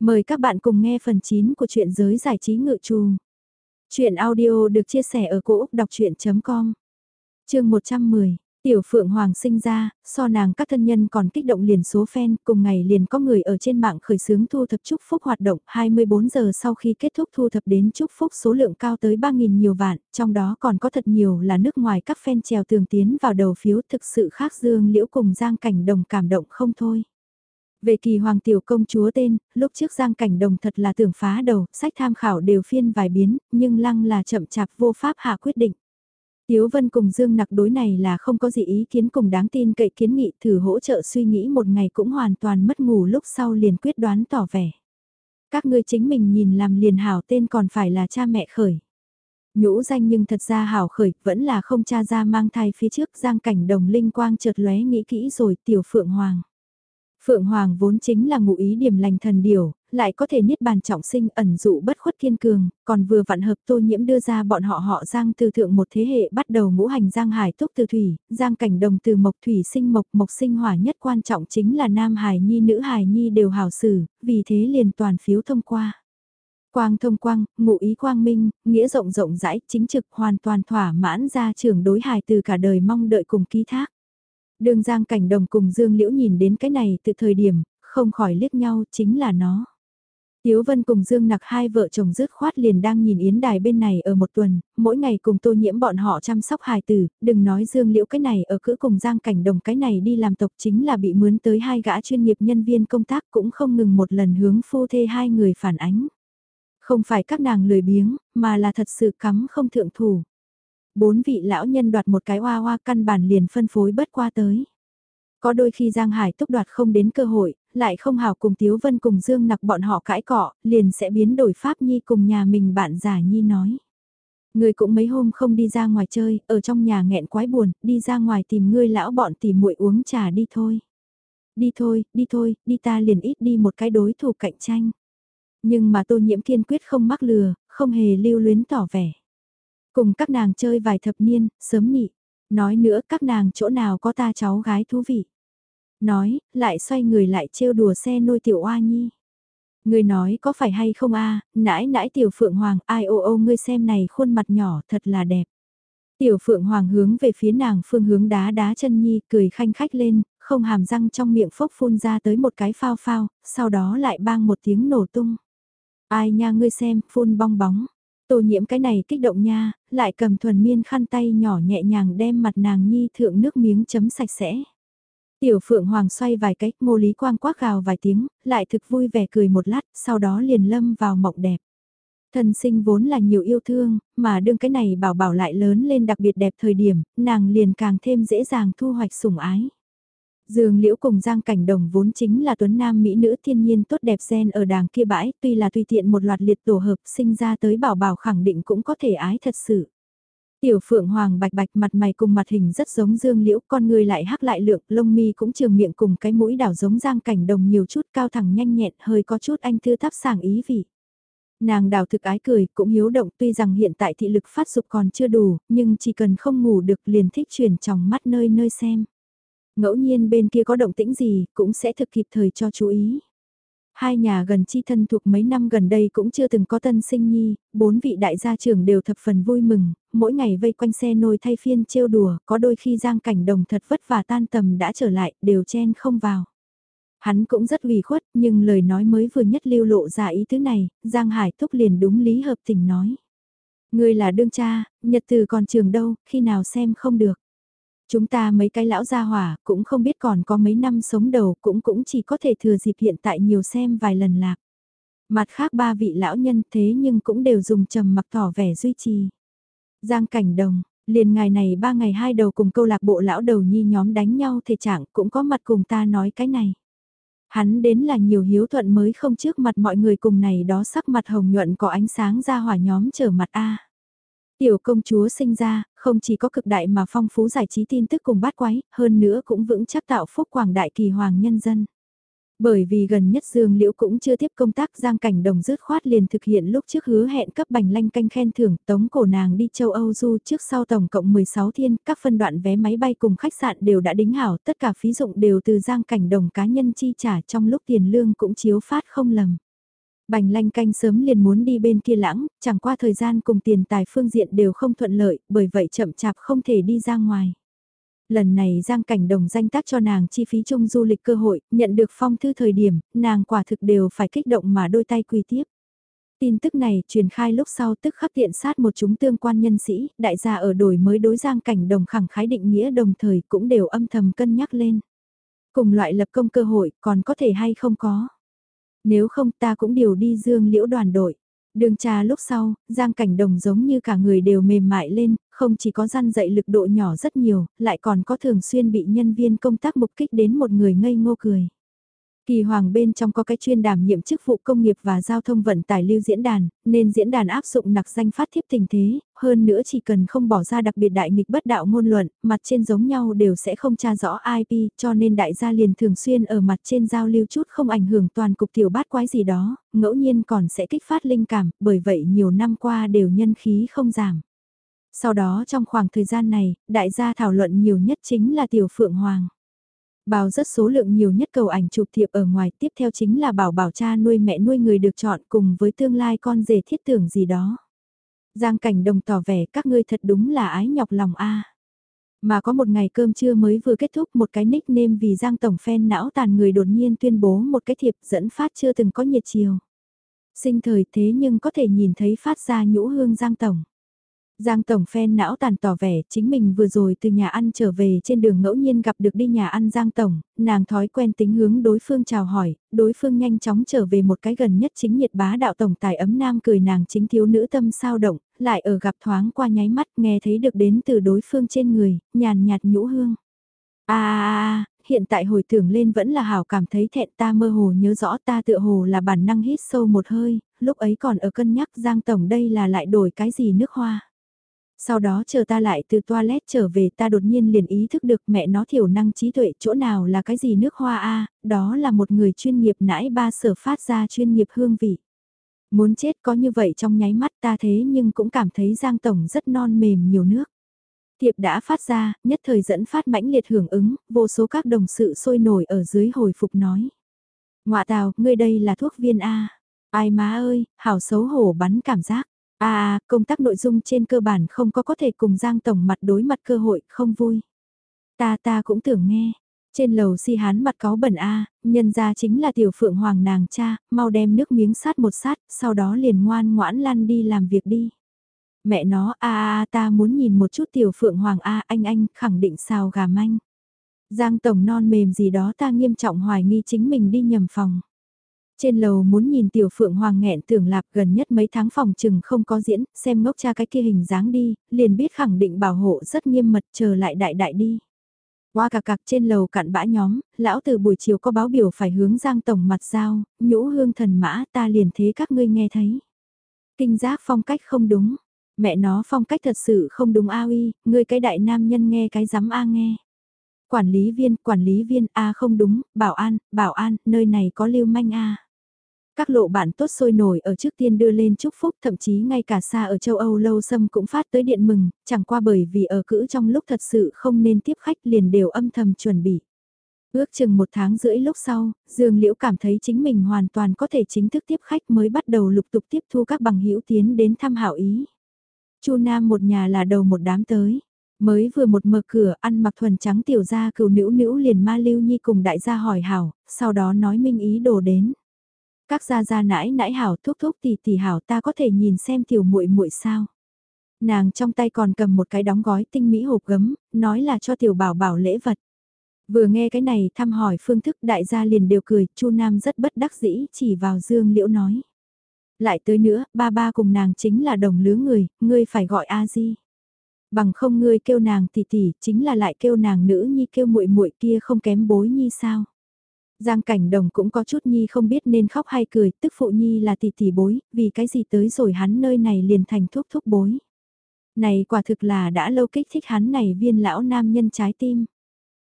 Mời các bạn cùng nghe phần 9 của truyện giới giải trí ngự trù. Chuyện audio được chia sẻ ở cỗ đọc chuyện.com Trường 110 Tiểu Phượng Hoàng sinh ra, so nàng các thân nhân còn kích động liền số fan, cùng ngày liền có người ở trên mạng khởi xướng thu thập chúc phúc hoạt động 24 giờ sau khi kết thúc thu thập đến chúc phúc số lượng cao tới 3.000 nhiều vạn, trong đó còn có thật nhiều là nước ngoài các fan trèo tường tiến vào đầu phiếu thực sự khác dương liễu cùng giang cảnh đồng cảm động không thôi. Về kỳ hoàng tiểu công chúa tên, lúc trước giang cảnh đồng thật là tưởng phá đầu, sách tham khảo đều phiên vài biến, nhưng lăng là chậm chạp vô pháp hạ quyết định. Tiếu Vân cùng Dương Nặc đối này là không có gì ý kiến cùng đáng tin cậy kiến nghị thử hỗ trợ suy nghĩ một ngày cũng hoàn toàn mất ngủ lúc sau liền quyết đoán tỏ vẻ. Các ngươi chính mình nhìn làm liền hảo tên còn phải là cha mẹ khởi. Nhũ danh nhưng thật ra hảo khởi, vẫn là không cha ra mang thai phía trước giang cảnh đồng linh quang chợt lóe nghĩ kỹ rồi tiểu phượng hoàng. Phượng Hoàng vốn chính là ngụ ý điểm lành thần điều, lại có thể niết bàn trọng sinh ẩn dụ bất khuất thiên cường, còn vừa vặn hợp tô nhiễm đưa ra bọn họ họ giang từ thượng một thế hệ bắt đầu ngũ hành giang hải túc từ thủy, giang cảnh đồng từ mộc thủy sinh mộc mộc sinh hỏa nhất quan trọng chính là nam hải nhi nữ hải nhi đều hảo xử, vì thế liền toàn phiếu thông qua. Quang thông quang, ngụ ý quang minh, nghĩa rộng rộng rãi, chính trực hoàn toàn thỏa mãn ra trưởng đối hài từ cả đời mong đợi cùng ký thác. Đường Giang Cảnh Đồng cùng Dương Liễu nhìn đến cái này từ thời điểm, không khỏi liếc nhau, chính là nó. Tiếu Vân cùng Dương Nặc hai vợ chồng dứt khoát liền đang nhìn Yến Đài bên này ở một tuần, mỗi ngày cùng tô nhiễm bọn họ chăm sóc hài tử, đừng nói Dương Liễu cái này ở cữ cùng Giang Cảnh Đồng cái này đi làm tộc chính là bị mướn tới hai gã chuyên nghiệp nhân viên công tác cũng không ngừng một lần hướng phu thê hai người phản ánh. Không phải các nàng lười biếng, mà là thật sự cắm không thượng thủ. Bốn vị lão nhân đoạt một cái hoa hoa căn bản liền phân phối bất qua tới. Có đôi khi Giang Hải túc đoạt không đến cơ hội, lại không hào cùng Tiếu Vân cùng Dương nặc bọn họ cãi cọ, liền sẽ biến đổi Pháp Nhi cùng nhà mình bạn giả Nhi nói. Người cũng mấy hôm không đi ra ngoài chơi, ở trong nhà nghẹn quái buồn, đi ra ngoài tìm ngươi lão bọn tìm muội uống trà đi thôi. Đi thôi, đi thôi, đi ta liền ít đi một cái đối thủ cạnh tranh. Nhưng mà tô nhiễm kiên quyết không mắc lừa, không hề lưu luyến tỏ vẻ. Cùng các nàng chơi vài thập niên, sớm nhị. Nói nữa các nàng chỗ nào có ta cháu gái thú vị. Nói, lại xoay người lại trêu đùa xe nôi tiểu oa nhi. Người nói có phải hay không a nãi nãi tiểu phượng hoàng, ai ô ô ngươi xem này khuôn mặt nhỏ thật là đẹp. Tiểu phượng hoàng hướng về phía nàng phương hướng đá đá chân nhi, cười khanh khách lên, không hàm răng trong miệng phốc phun ra tới một cái phao phao, sau đó lại bang một tiếng nổ tung. Ai nha ngươi xem, phun bong bóng. Tô nhiễm cái này kích động nha, lại cầm thuần miên khăn tay nhỏ nhẹ nhàng đem mặt nàng nhi thượng nước miếng chấm sạch sẽ. Tiểu Phượng Hoàng xoay vài cách, ngô lý quang quát gào vài tiếng, lại thực vui vẻ cười một lát, sau đó liền lâm vào mộng đẹp. Thần sinh vốn là nhiều yêu thương, mà đương cái này bảo bảo lại lớn lên đặc biệt đẹp thời điểm, nàng liền càng thêm dễ dàng thu hoạch sủng ái. Dương Liễu cùng Giang Cảnh Đồng vốn chính là tuấn nam mỹ nữ thiên nhiên tốt đẹp gen ở đàng kia bãi, tuy là tùy tiện một loạt liệt tổ hợp sinh ra tới bảo bảo khẳng định cũng có thể ái thật sự. Tiểu Phượng Hoàng bạch bạch mặt mày cùng mặt hình rất giống Dương Liễu, con người lại hắc lại lượng, lông mi cũng trường miệng cùng cái mũi đảo giống Giang Cảnh Đồng nhiều chút cao thẳng nhanh nhẹn, hơi có chút anh thư thắp sảng ý vị. Nàng đào thực ái cười, cũng hiếu động tuy rằng hiện tại thị lực phát dục còn chưa đủ, nhưng chỉ cần không ngủ được liền thích chuyển trong mắt nơi nơi xem. Ngẫu nhiên bên kia có động tĩnh gì, cũng sẽ thực kịp thời cho chú ý. Hai nhà gần chi thân thuộc mấy năm gần đây cũng chưa từng có tân sinh nhi, bốn vị đại gia trưởng đều thập phần vui mừng, mỗi ngày vây quanh xe nôi thay phiên trêu đùa, có đôi khi giang cảnh đồng thật vất vả tan tầm đã trở lại, đều chen không vào. Hắn cũng rất ủy khuất, nhưng lời nói mới vừa nhất lưu lộ ra ý thứ này, Giang Hải Thúc liền đúng lý hợp tình nói. Người là đương cha, nhật từ còn trường đâu, khi nào xem không được. Chúng ta mấy cái lão gia hỏa cũng không biết còn có mấy năm sống đầu cũng cũng chỉ có thể thừa dịp hiện tại nhiều xem vài lần lạc. Mặt khác ba vị lão nhân thế nhưng cũng đều dùng trầm mặc tỏ vẻ duy trì. Giang cảnh đồng, liền ngày này ba ngày hai đầu cùng câu lạc bộ lão đầu nhi nhóm đánh nhau thể trạng cũng có mặt cùng ta nói cái này. Hắn đến là nhiều hiếu thuận mới không trước mặt mọi người cùng này đó sắc mặt hồng nhuận có ánh sáng ra hỏa nhóm trở mặt A. Tiểu công chúa sinh ra, không chỉ có cực đại mà phong phú giải trí tin tức cùng bát quái, hơn nữa cũng vững chắc tạo phúc quảng đại kỳ hoàng nhân dân. Bởi vì gần nhất Dương Liễu cũng chưa tiếp công tác giang cảnh đồng dứt khoát liền thực hiện lúc trước hứa hẹn cấp bành lanh canh khen thưởng tống cổ nàng đi châu Âu du trước sau tổng cộng 16 thiên, các phân đoạn vé máy bay cùng khách sạn đều đã đính hảo, tất cả phí dụng đều từ giang cảnh đồng cá nhân chi trả trong lúc tiền lương cũng chiếu phát không lầm. Bành lanh canh sớm liền muốn đi bên kia lãng, chẳng qua thời gian cùng tiền tài phương diện đều không thuận lợi, bởi vậy chậm chạp không thể đi ra ngoài. Lần này Giang Cảnh Đồng danh tác cho nàng chi phí chung du lịch cơ hội, nhận được phong thư thời điểm, nàng quả thực đều phải kích động mà đôi tay quỳ tiếp. Tin tức này truyền khai lúc sau tức khắc tiện sát một chúng tương quan nhân sĩ, đại gia ở đổi mới đối Giang Cảnh Đồng khẳng khái định nghĩa đồng thời cũng đều âm thầm cân nhắc lên. Cùng loại lập công cơ hội còn có thể hay không có. Nếu không ta cũng điều đi dương liễu đoàn đội. Đường trà lúc sau, Giang Cảnh Đồng giống như cả người đều mềm mại lên, không chỉ có răn dạy lực độ nhỏ rất nhiều, lại còn có thường xuyên bị nhân viên công tác mục kích đến một người ngây ngô cười. Kỳ hoàng bên trong có cái chuyên đảm nhiệm chức vụ công nghiệp và giao thông vận tải lưu diễn đàn, nên diễn đàn áp dụng nặc danh phát thiếp tình thế, hơn nữa chỉ cần không bỏ ra đặc biệt đại nghịch bất đạo ngôn luận, mặt trên giống nhau đều sẽ không tra rõ IP, cho nên đại gia liền thường xuyên ở mặt trên giao lưu chút không ảnh hưởng toàn cục tiểu bát quái gì đó, ngẫu nhiên còn sẽ kích phát linh cảm, bởi vậy nhiều năm qua đều nhân khí không giảm. Sau đó trong khoảng thời gian này, đại gia thảo luận nhiều nhất chính là tiểu phượng hoàng bào rất số lượng nhiều nhất cầu ảnh chụp thiệp ở ngoài, tiếp theo chính là bảo bảo cha nuôi mẹ nuôi người được chọn cùng với tương lai con rể thiết tưởng gì đó. Giang cảnh đồng tỏ vẻ, các ngươi thật đúng là ái nhọc lòng a. Mà có một ngày cơm trưa mới vừa kết thúc, một cái nickname vì Giang Tổng phen não tàn người đột nhiên tuyên bố một cái thiệp dẫn phát chưa từng có nhiệt chiều. Sinh thời thế nhưng có thể nhìn thấy phát ra nhũ hương Giang Tổng. Giang Tổng phen não tàn tỏ vẻ chính mình vừa rồi từ nhà ăn trở về trên đường ngẫu nhiên gặp được đi nhà ăn Giang Tổng, nàng thói quen tính hướng đối phương chào hỏi, đối phương nhanh chóng trở về một cái gần nhất chính nhiệt bá đạo tổng tài ấm nam cười nàng chính thiếu nữ tâm sao động, lại ở gặp thoáng qua nháy mắt nghe thấy được đến từ đối phương trên người, nhàn nhạt nhũ hương. À, à, à, à hiện tại hồi tưởng lên vẫn là hảo cảm thấy thẹn ta mơ hồ nhớ rõ ta tựa hồ là bản năng hít sâu một hơi, lúc ấy còn ở cân nhắc Giang Tổng đây là lại đổi cái gì nước hoa. Sau đó chờ ta lại từ toilet trở về ta đột nhiên liền ý thức được mẹ nó thiểu năng trí tuệ chỗ nào là cái gì nước hoa a đó là một người chuyên nghiệp nãi ba sở phát ra chuyên nghiệp hương vị. Muốn chết có như vậy trong nháy mắt ta thế nhưng cũng cảm thấy Giang Tổng rất non mềm nhiều nước. Thiệp đã phát ra, nhất thời dẫn phát mãnh liệt hưởng ứng, vô số các đồng sự sôi nổi ở dưới hồi phục nói. Ngoạ tào, ngươi đây là thuốc viên A. Ai má ơi, hảo xấu hổ bắn cảm giác. À, công tác nội dung trên cơ bản không có có thể cùng Giang Tổng mặt đối mặt cơ hội, không vui. Ta ta cũng tưởng nghe. Trên lầu si hán mặt có bẩn A, nhân ra chính là tiểu phượng hoàng nàng cha, mau đem nước miếng sát một sát, sau đó liền ngoan ngoãn lăn đi làm việc đi. Mẹ nó a a ta muốn nhìn một chút tiểu phượng hoàng a anh anh khẳng định xào gà manh. Giang tổng non mềm gì đó ta nghiêm trọng hoài nghi chính mình đi nhầm phòng. Trên lầu muốn nhìn tiểu phượng hoàng nghẹn tưởng lạp gần nhất mấy tháng phòng chừng không có diễn, xem ngốc cha cái kia hình dáng đi, liền biết khẳng định bảo hộ rất nghiêm mật chờ lại đại đại đi. Qua cà cạc trên lầu cặn bã nhóm, lão từ buổi chiều có báo biểu phải hướng giang tổng mặt giao, nhũ hương thần mã ta liền thế các ngươi nghe thấy. Kinh giác phong cách không đúng, mẹ nó phong cách thật sự không đúng a uy, ngươi cái đại nam nhân nghe cái dám a nghe. Quản lý viên, quản lý viên a không đúng, bảo an, bảo an, nơi này có lưu manh a. Các lộ bạn tốt sôi nổi ở trước tiên đưa lên chúc phúc thậm chí ngay cả xa ở châu Âu lâu xâm cũng phát tới điện mừng, chẳng qua bởi vì ở cữ trong lúc thật sự không nên tiếp khách liền đều âm thầm chuẩn bị. Ước chừng một tháng rưỡi lúc sau, Dương Liễu cảm thấy chính mình hoàn toàn có thể chính thức tiếp khách mới bắt đầu lục tục tiếp thu các bằng hữu tiến đến thăm hảo ý. Chu Nam một nhà là đầu một đám tới. Mới vừa một mở cửa ăn mặc thuần trắng tiểu gia cừu nữ nữ liền ma lưu nhi cùng đại gia hỏi hảo, sau đó nói minh ý đồ đến. Các gia gia nãi nãi hảo thúc thúc tỷ tỷ hảo ta có thể nhìn xem tiểu muội muội sao. Nàng trong tay còn cầm một cái đóng gói tinh mỹ hộp gấm, nói là cho tiểu bảo bảo lễ vật. Vừa nghe cái này thăm hỏi phương thức đại gia liền đều cười, Chu Nam rất bất đắc dĩ chỉ vào Dương Liễu nói. Lại tới nữa, ba ba cùng nàng chính là đồng lứa người, ngươi phải gọi A Di. Bằng không ngươi kêu nàng tỷ tỷ, chính là lại kêu nàng nữ nhi kêu muội muội kia không kém bối nhi sao? Giang Cảnh Đồng cũng có chút nhi không biết nên khóc hay cười, tức phụ nhi là tỷ tỷ bối, vì cái gì tới rồi hắn nơi này liền thành thuốc thúc bối. Này quả thực là đã lâu kích thích hắn này viên lão nam nhân trái tim.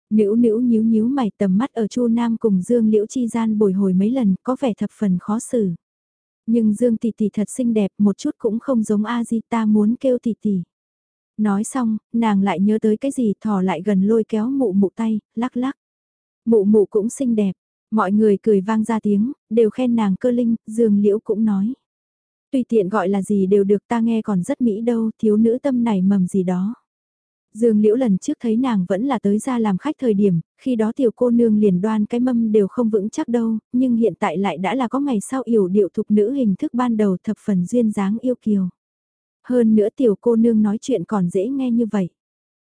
Nữ nữ nhíu nhíu mày tầm mắt ở Chu Nam cùng Dương Liễu chi gian bồi hồi mấy lần có vẻ thập phần khó xử. Nhưng Dương tỷ tỷ thật xinh đẹp một chút cũng không giống A Di ta muốn kêu tỷ tỷ. Nói xong, nàng lại nhớ tới cái gì thò lại gần lôi kéo mụ mụ tay, lắc lắc. Mụ mụ cũng xinh đẹp, Mọi người cười vang ra tiếng, đều khen nàng cơ linh, Dương Liễu cũng nói. Tùy tiện gọi là gì đều được ta nghe còn rất mỹ đâu, thiếu nữ tâm này mầm gì đó. Dương Liễu lần trước thấy nàng vẫn là tới ra làm khách thời điểm, khi đó tiểu cô nương liền đoan cái mâm đều không vững chắc đâu, nhưng hiện tại lại đã là có ngày sau yểu điệu thục nữ hình thức ban đầu thập phần duyên dáng yêu kiều. Hơn nữa tiểu cô nương nói chuyện còn dễ nghe như vậy.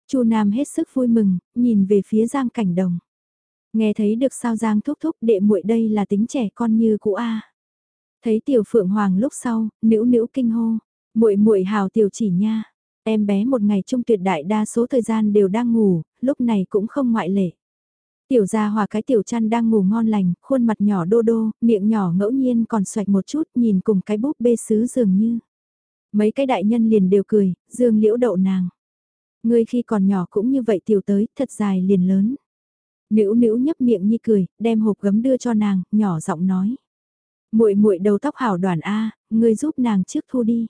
Chu Nam hết sức vui mừng, nhìn về phía Giang Cảnh Đồng. Nghe thấy được sao Giang thúc thúc đệ muội đây là tính trẻ con như cũ a. Thấy tiểu Phượng Hoàng lúc sau, nữu nữu kinh hô, muội muội hào tiểu chỉ nha. Em bé một ngày trung tuyệt đại đa số thời gian đều đang ngủ, lúc này cũng không ngoại lệ. Tiểu gia hòa cái tiểu chăn đang ngủ ngon lành, khuôn mặt nhỏ đô đô, miệng nhỏ ngẫu nhiên còn xoạch một chút nhìn cùng cái búp bê sứ dường như. Mấy cái đại nhân liền đều cười, dương liễu đậu nàng. Ngươi khi còn nhỏ cũng như vậy tiểu tới, thật dài liền lớn. Nữu nữu nhấp miệng nhi cười, đem hộp gấm đưa cho nàng, nhỏ giọng nói. muội muội đầu tóc hảo đoàn A, ngươi giúp nàng trước thu đi.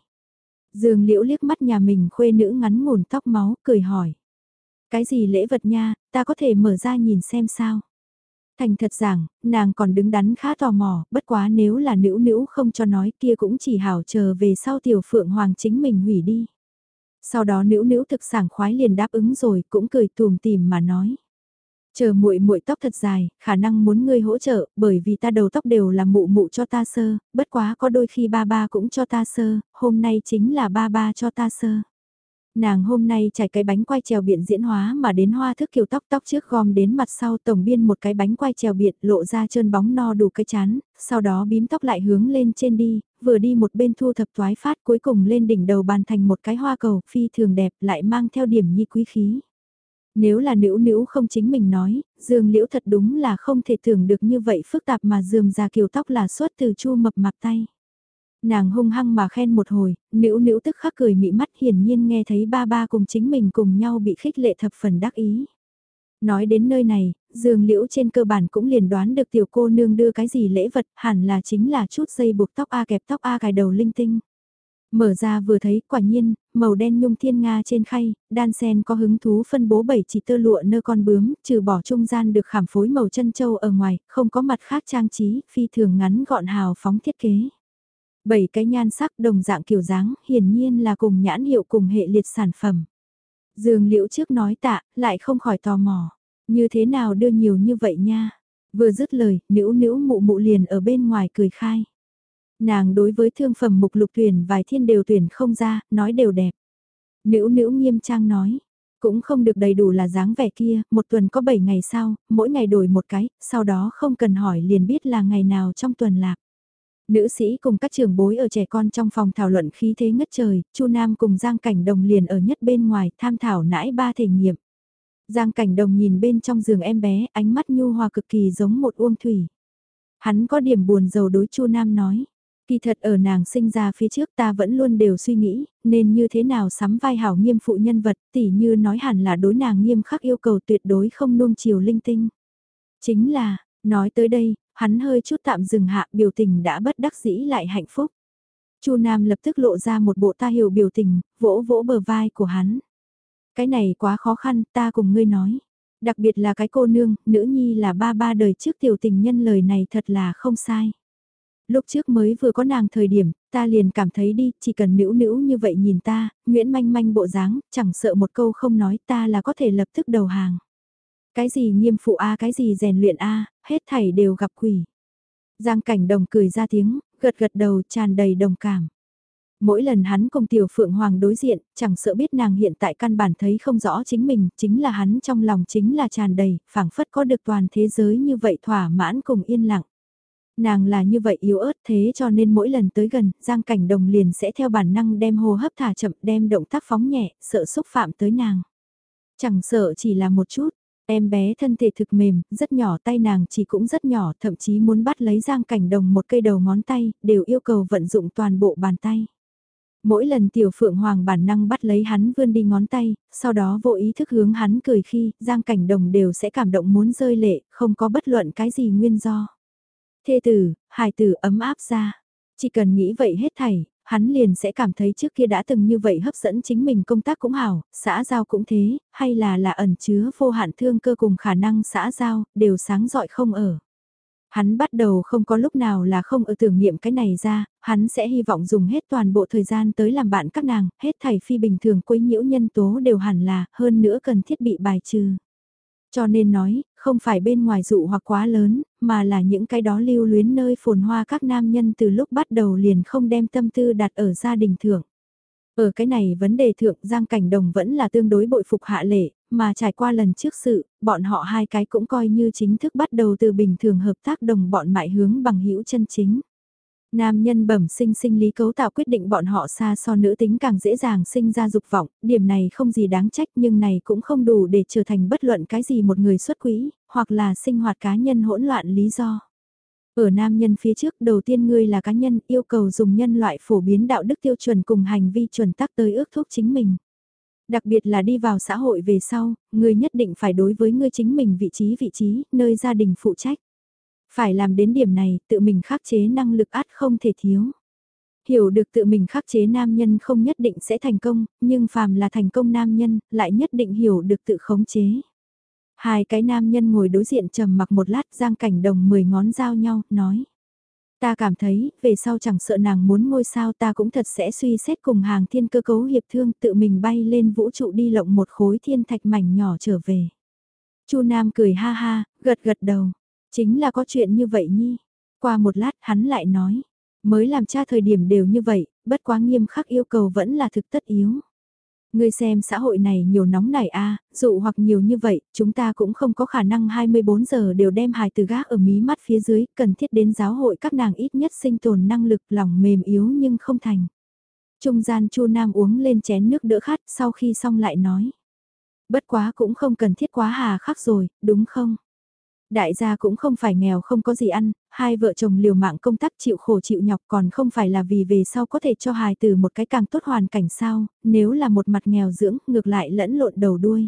Dương liễu liếc mắt nhà mình khuê nữ ngắn ngủn tóc máu, cười hỏi. Cái gì lễ vật nha, ta có thể mở ra nhìn xem sao. Thành thật rằng, nàng còn đứng đắn khá tò mò, bất quá nếu là nữ nữ không cho nói kia cũng chỉ hảo chờ về sau tiểu phượng hoàng chính mình hủy đi. Sau đó nữ nữ thực sảng khoái liền đáp ứng rồi cũng cười tùm tìm mà nói. Chờ muội muội tóc thật dài, khả năng muốn ngươi hỗ trợ, bởi vì ta đầu tóc đều là mụ mụ cho ta sơ, bất quá có đôi khi ba ba cũng cho ta sơ, hôm nay chính là ba ba cho ta sơ. Nàng hôm nay trải cái bánh quay trèo biện diễn hóa mà đến hoa thức kiểu tóc tóc trước gom đến mặt sau tổng biên một cái bánh quay trèo biện lộ ra trơn bóng no đủ cái chán, sau đó bím tóc lại hướng lên trên đi, vừa đi một bên thu thập toái phát cuối cùng lên đỉnh đầu bàn thành một cái hoa cầu phi thường đẹp lại mang theo điểm nhi quý khí. Nếu là nữ nữ không chính mình nói, dương liễu thật đúng là không thể tưởng được như vậy phức tạp mà dườm ra kiều tóc là xuất từ chu mập mạp tay. Nàng hung hăng mà khen một hồi, nữ nữ tức khắc cười mị mắt hiển nhiên nghe thấy ba ba cùng chính mình cùng nhau bị khích lệ thập phần đắc ý. Nói đến nơi này, dương liễu trên cơ bản cũng liền đoán được tiểu cô nương đưa cái gì lễ vật hẳn là chính là chút dây buộc tóc A kẹp tóc A cài đầu linh tinh. Mở ra vừa thấy quả nhiên, màu đen nhung thiên nga trên khay, đan sen có hứng thú phân bố bảy chỉ tơ lụa nơ con bướm, trừ bỏ trung gian được khảm phối màu chân châu ở ngoài, không có mặt khác trang trí, phi thường ngắn gọn hào phóng thiết kế. Bảy cái nhan sắc đồng dạng kiểu dáng, hiển nhiên là cùng nhãn hiệu cùng hệ liệt sản phẩm. Dương liễu trước nói tạ, lại không khỏi tò mò. Như thế nào đưa nhiều như vậy nha? Vừa dứt lời, nữ nữ mụ mụ liền ở bên ngoài cười khai. Nàng đối với thương phẩm mục lục tuyển vài thiên đều tuyển không ra, nói đều đẹp. Nữ nữ nghiêm trang nói, cũng không được đầy đủ là dáng vẻ kia, một tuần có 7 ngày sau, mỗi ngày đổi một cái, sau đó không cần hỏi liền biết là ngày nào trong tuần lạc. Nữ sĩ cùng các trường bối ở trẻ con trong phòng thảo luận khí thế ngất trời, Chu Nam cùng Giang Cảnh Đồng liền ở nhất bên ngoài tham thảo nãi ba thể nghiệm. Giang Cảnh Đồng nhìn bên trong giường em bé, ánh mắt nhu hòa cực kỳ giống một uông thủy. Hắn có điểm buồn rầu đối Chu Nam nói. Kỳ thật ở nàng sinh ra phía trước ta vẫn luôn đều suy nghĩ, nên như thế nào sắm vai hảo nghiêm phụ nhân vật, tỉ như nói hẳn là đối nàng nghiêm khắc yêu cầu tuyệt đối không nuông chiều linh tinh. Chính là, nói tới đây, hắn hơi chút tạm dừng hạ biểu tình đã bất đắc dĩ lại hạnh phúc. Chu Nam lập tức lộ ra một bộ ta hiểu biểu tình, vỗ vỗ bờ vai của hắn. Cái này quá khó khăn, ta cùng ngươi nói. Đặc biệt là cái cô nương, nữ nhi là ba ba đời trước tiểu tình nhân lời này thật là không sai. Lúc trước mới vừa có nàng thời điểm, ta liền cảm thấy đi, chỉ cần nữ nữ như vậy nhìn ta, Nguyễn manh manh bộ dáng, chẳng sợ một câu không nói ta là có thể lập tức đầu hàng. Cái gì nghiêm phụ A cái gì rèn luyện A, hết thảy đều gặp quỷ. Giang cảnh đồng cười ra tiếng, gật gật đầu tràn đầy đồng cảm. Mỗi lần hắn cùng tiểu phượng hoàng đối diện, chẳng sợ biết nàng hiện tại căn bản thấy không rõ chính mình, chính là hắn trong lòng chính là tràn đầy, phảng phất có được toàn thế giới như vậy thỏa mãn cùng yên lặng. Nàng là như vậy yếu ớt thế cho nên mỗi lần tới gần, Giang Cảnh Đồng liền sẽ theo bản năng đem hô hấp thả chậm đem động tác phóng nhẹ, sợ xúc phạm tới nàng. Chẳng sợ chỉ là một chút, em bé thân thể thực mềm, rất nhỏ tay nàng chỉ cũng rất nhỏ, thậm chí muốn bắt lấy Giang Cảnh Đồng một cây đầu ngón tay, đều yêu cầu vận dụng toàn bộ bàn tay. Mỗi lần tiểu phượng hoàng bản năng bắt lấy hắn vươn đi ngón tay, sau đó vô ý thức hướng hắn cười khi, Giang Cảnh Đồng đều sẽ cảm động muốn rơi lệ, không có bất luận cái gì nguyên do. Thê tử, hài tử ấm áp ra. Chỉ cần nghĩ vậy hết thảy, hắn liền sẽ cảm thấy trước kia đã từng như vậy hấp dẫn chính mình công tác cũng hảo, xã giao cũng thế, hay là là ẩn chứa vô hạn thương cơ cùng khả năng xã giao, đều sáng dọi không ở. Hắn bắt đầu không có lúc nào là không ở tưởng niệm cái này ra, hắn sẽ hy vọng dùng hết toàn bộ thời gian tới làm bạn các nàng, hết thảy phi bình thường quấy nhiễu nhân tố đều hẳn là, hơn nữa cần thiết bị bài trừ. Cho nên nói, không phải bên ngoài dụ hoặc quá lớn, mà là những cái đó lưu luyến nơi phồn hoa các nam nhân từ lúc bắt đầu liền không đem tâm tư đặt ở gia đình thượng. Ở cái này vấn đề thượng Giang Cảnh Đồng vẫn là tương đối bội phục hạ lệ, mà trải qua lần trước sự, bọn họ hai cái cũng coi như chính thức bắt đầu từ bình thường hợp tác đồng bọn mại hướng bằng hữu chân chính. Nam nhân bẩm sinh sinh lý cấu tạo quyết định bọn họ xa so nữ tính càng dễ dàng sinh ra dục vọng, điểm này không gì đáng trách nhưng này cũng không đủ để trở thành bất luận cái gì một người xuất quỹ, hoặc là sinh hoạt cá nhân hỗn loạn lý do. Ở nam nhân phía trước đầu tiên ngươi là cá nhân yêu cầu dùng nhân loại phổ biến đạo đức tiêu chuẩn cùng hành vi chuẩn tắc tới ước thúc chính mình. Đặc biệt là đi vào xã hội về sau, ngươi nhất định phải đối với ngươi chính mình vị trí vị trí, nơi gia đình phụ trách. Phải làm đến điểm này, tự mình khắc chế năng lực át không thể thiếu. Hiểu được tự mình khắc chế nam nhân không nhất định sẽ thành công, nhưng phàm là thành công nam nhân, lại nhất định hiểu được tự khống chế. Hai cái nam nhân ngồi đối diện trầm mặc một lát giang cảnh đồng mười ngón giao nhau, nói. Ta cảm thấy, về sau chẳng sợ nàng muốn ngôi sao ta cũng thật sẽ suy xét cùng hàng thiên cơ cấu hiệp thương tự mình bay lên vũ trụ đi lộng một khối thiên thạch mảnh nhỏ trở về. Chu Nam cười ha ha, gật gật đầu. Chính là có chuyện như vậy nhi. Qua một lát hắn lại nói. Mới làm cha thời điểm đều như vậy, bất quá nghiêm khắc yêu cầu vẫn là thực tất yếu. Ngươi xem xã hội này nhiều nóng nảy a, dụ hoặc nhiều như vậy, chúng ta cũng không có khả năng 24 giờ đều đem hài từ gác ở mí mắt phía dưới, cần thiết đến giáo hội các nàng ít nhất sinh tồn năng lực lòng mềm yếu nhưng không thành. Trung gian Chu Nam uống lên chén nước đỡ khát, sau khi xong lại nói. Bất quá cũng không cần thiết quá hà khắc rồi, đúng không? Đại gia cũng không phải nghèo không có gì ăn, hai vợ chồng liều mạng công tác chịu khổ chịu nhọc còn không phải là vì về sau có thể cho hài từ một cái càng tốt hoàn cảnh sao, nếu là một mặt nghèo dưỡng, ngược lại lẫn lộn đầu đuôi.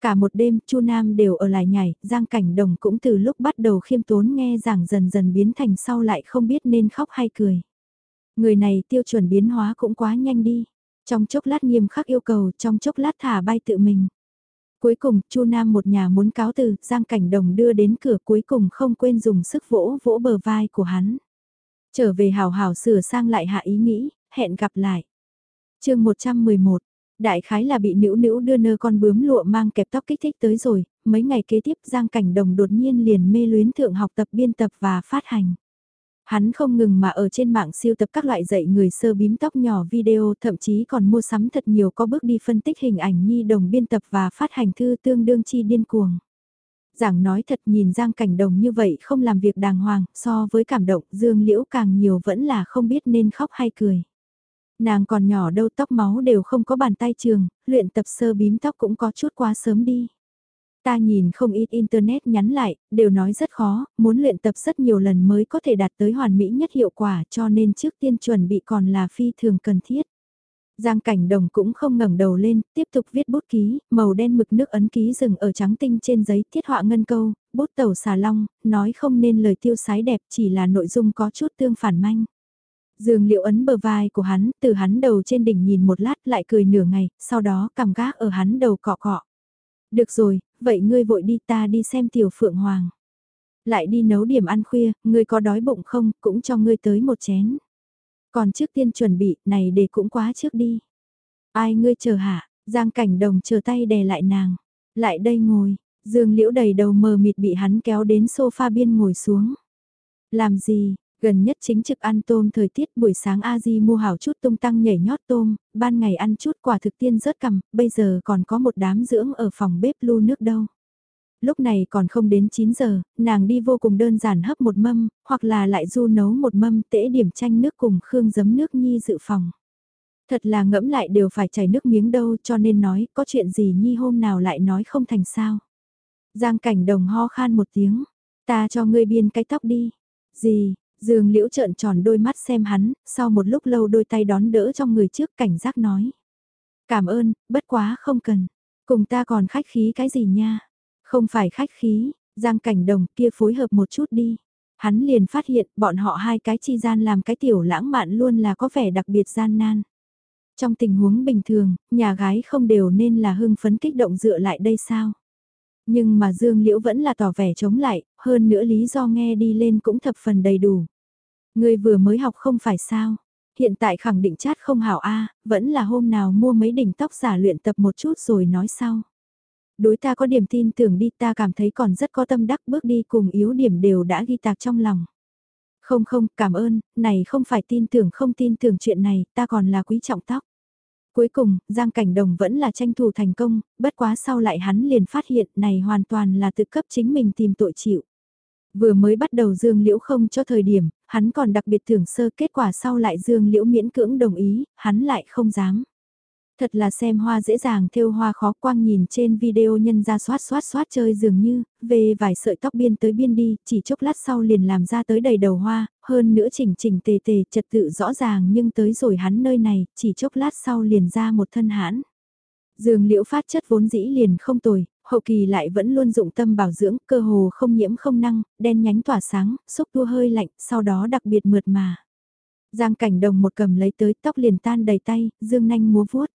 Cả một đêm, Chu Nam đều ở lại nhảy, Giang Cảnh Đồng cũng từ lúc bắt đầu khiêm tốn nghe giảng dần dần biến thành sau lại không biết nên khóc hay cười. Người này tiêu chuẩn biến hóa cũng quá nhanh đi. Trong chốc lát nghiêm khắc yêu cầu, trong chốc lát thả bay tự mình. Cuối cùng, Chu Nam một nhà muốn cáo từ, Giang Cảnh Đồng đưa đến cửa cuối cùng không quên dùng sức vỗ vỗ bờ vai của hắn. Trở về hào hào sửa sang lại hạ ý nghĩ, hẹn gặp lại. chương 111, đại khái là bị nữ nữ đưa nơ con bướm lụa mang kẹp tóc kích thích tới rồi, mấy ngày kế tiếp Giang Cảnh Đồng đột nhiên liền mê luyến thượng học tập biên tập và phát hành. Hắn không ngừng mà ở trên mạng siêu tập các loại dạy người sơ bím tóc nhỏ video thậm chí còn mua sắm thật nhiều có bước đi phân tích hình ảnh nhi đồng biên tập và phát hành thư tương đương chi điên cuồng. Giảng nói thật nhìn Giang Cảnh Đồng như vậy không làm việc đàng hoàng, so với cảm động Dương Liễu càng nhiều vẫn là không biết nên khóc hay cười. Nàng còn nhỏ đâu tóc máu đều không có bàn tay trường, luyện tập sơ bím tóc cũng có chút quá sớm đi. Ta nhìn không ít internet nhắn lại, đều nói rất khó, muốn luyện tập rất nhiều lần mới có thể đạt tới hoàn mỹ nhất hiệu quả cho nên trước tiên chuẩn bị còn là phi thường cần thiết. Giang cảnh đồng cũng không ngẩng đầu lên, tiếp tục viết bút ký, màu đen mực nước ấn ký rừng ở trắng tinh trên giấy thiết họa ngân câu, bút tẩu xà long, nói không nên lời tiêu sái đẹp chỉ là nội dung có chút tương phản manh. Dương liệu ấn bờ vai của hắn, từ hắn đầu trên đỉnh nhìn một lát lại cười nửa ngày, sau đó cầm gác ở hắn đầu cọ cọ. Được rồi, vậy ngươi vội đi ta đi xem tiểu phượng hoàng. Lại đi nấu điểm ăn khuya, ngươi có đói bụng không, cũng cho ngươi tới một chén. Còn trước tiên chuẩn bị, này để cũng quá trước đi. Ai ngươi chờ hả, giang cảnh đồng chờ tay đè lại nàng. Lại đây ngồi, dương liễu đầy đầu mờ mịt bị hắn kéo đến sofa biên ngồi xuống. Làm gì, Gần nhất chính trực ăn tôm thời tiết buổi sáng a di mua hảo chút tung tăng nhảy nhót tôm, ban ngày ăn chút quả thực tiên rớt cầm, bây giờ còn có một đám dưỡng ở phòng bếp lu nước đâu. Lúc này còn không đến 9 giờ, nàng đi vô cùng đơn giản hấp một mâm, hoặc là lại du nấu một mâm tễ điểm chanh nước cùng khương giấm nước nhi dự phòng. Thật là ngẫm lại đều phải chảy nước miếng đâu cho nên nói có chuyện gì nhi hôm nào lại nói không thành sao. Giang cảnh đồng ho khan một tiếng, ta cho ngươi biên cái tóc đi. Gì, Dương Liễu trợn tròn đôi mắt xem hắn, sau một lúc lâu đôi tay đón đỡ trong người trước cảnh giác nói. Cảm ơn, bất quá không cần. Cùng ta còn khách khí cái gì nha? Không phải khách khí, giang cảnh đồng kia phối hợp một chút đi. Hắn liền phát hiện bọn họ hai cái chi gian làm cái tiểu lãng mạn luôn là có vẻ đặc biệt gian nan. Trong tình huống bình thường, nhà gái không đều nên là hưng phấn kích động dựa lại đây sao? Nhưng mà Dương Liễu vẫn là tỏ vẻ chống lại, hơn nữa lý do nghe đi lên cũng thập phần đầy đủ. Người vừa mới học không phải sao, hiện tại khẳng định chát không hảo A, vẫn là hôm nào mua mấy đỉnh tóc giả luyện tập một chút rồi nói sau. Đối ta có điểm tin tưởng đi ta cảm thấy còn rất có tâm đắc bước đi cùng yếu điểm đều đã ghi tạc trong lòng. Không không, cảm ơn, này không phải tin tưởng không tin tưởng chuyện này, ta còn là quý trọng tóc. Cuối cùng, Giang Cảnh Đồng vẫn là tranh thủ thành công, bất quá sau lại hắn liền phát hiện này hoàn toàn là tự cấp chính mình tìm tội chịu. Vừa mới bắt đầu Dương Liễu không cho thời điểm, hắn còn đặc biệt thưởng sơ kết quả sau lại Dương Liễu miễn cưỡng đồng ý, hắn lại không dám. Thật là xem hoa dễ dàng thêu hoa khó quang nhìn trên video nhân ra xoát xoát xoát chơi dường như, về vài sợi tóc biên tới biên đi, chỉ chốc lát sau liền làm ra tới đầy đầu hoa, hơn nữa chỉnh chỉnh tề tề trật tự rõ ràng nhưng tới rồi hắn nơi này, chỉ chốc lát sau liền ra một thân hãn. Dương liễu phát chất vốn dĩ liền không tồi, hậu kỳ lại vẫn luôn dụng tâm bảo dưỡng, cơ hồ không nhiễm không năng, đen nhánh tỏa sáng, xúc tua hơi lạnh, sau đó đặc biệt mượt mà. Giang cảnh đồng một cầm lấy tới tóc liền tan đầy tay, dương nanh múa vuốt.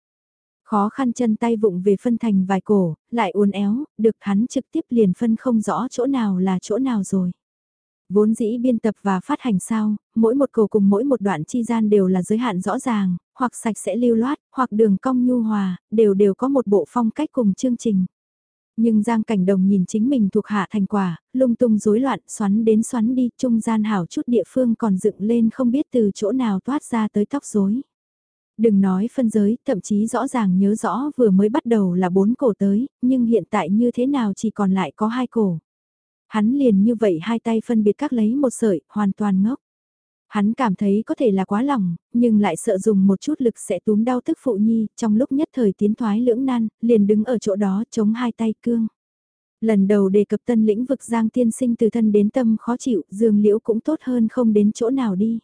Khó khăn chân tay vụng về phân thành vài cổ, lại uốn éo, được hắn trực tiếp liền phân không rõ chỗ nào là chỗ nào rồi. Vốn dĩ biên tập và phát hành sao, mỗi một cầu cùng mỗi một đoạn chi gian đều là giới hạn rõ ràng, hoặc sạch sẽ lưu loát, hoặc đường cong nhu hòa, đều đều có một bộ phong cách cùng chương trình. Nhưng Giang Cảnh Đồng nhìn chính mình thuộc hạ thành quả, lung tung rối loạn, xoắn đến xoắn đi, trung gian hảo chút địa phương còn dựng lên không biết từ chỗ nào toát ra tới tóc rối. Đừng nói phân giới, thậm chí rõ ràng nhớ rõ vừa mới bắt đầu là bốn cổ tới, nhưng hiện tại như thế nào chỉ còn lại có hai cổ. Hắn liền như vậy hai tay phân biệt các lấy một sợi, hoàn toàn ngốc. Hắn cảm thấy có thể là quá lòng, nhưng lại sợ dùng một chút lực sẽ túm đau tức phụ nhi, trong lúc nhất thời tiến thoái lưỡng nan, liền đứng ở chỗ đó chống hai tay cương. Lần đầu đề cập tân lĩnh vực Giang tiên sinh từ thân đến tâm khó chịu, dương liễu cũng tốt hơn không đến chỗ nào đi.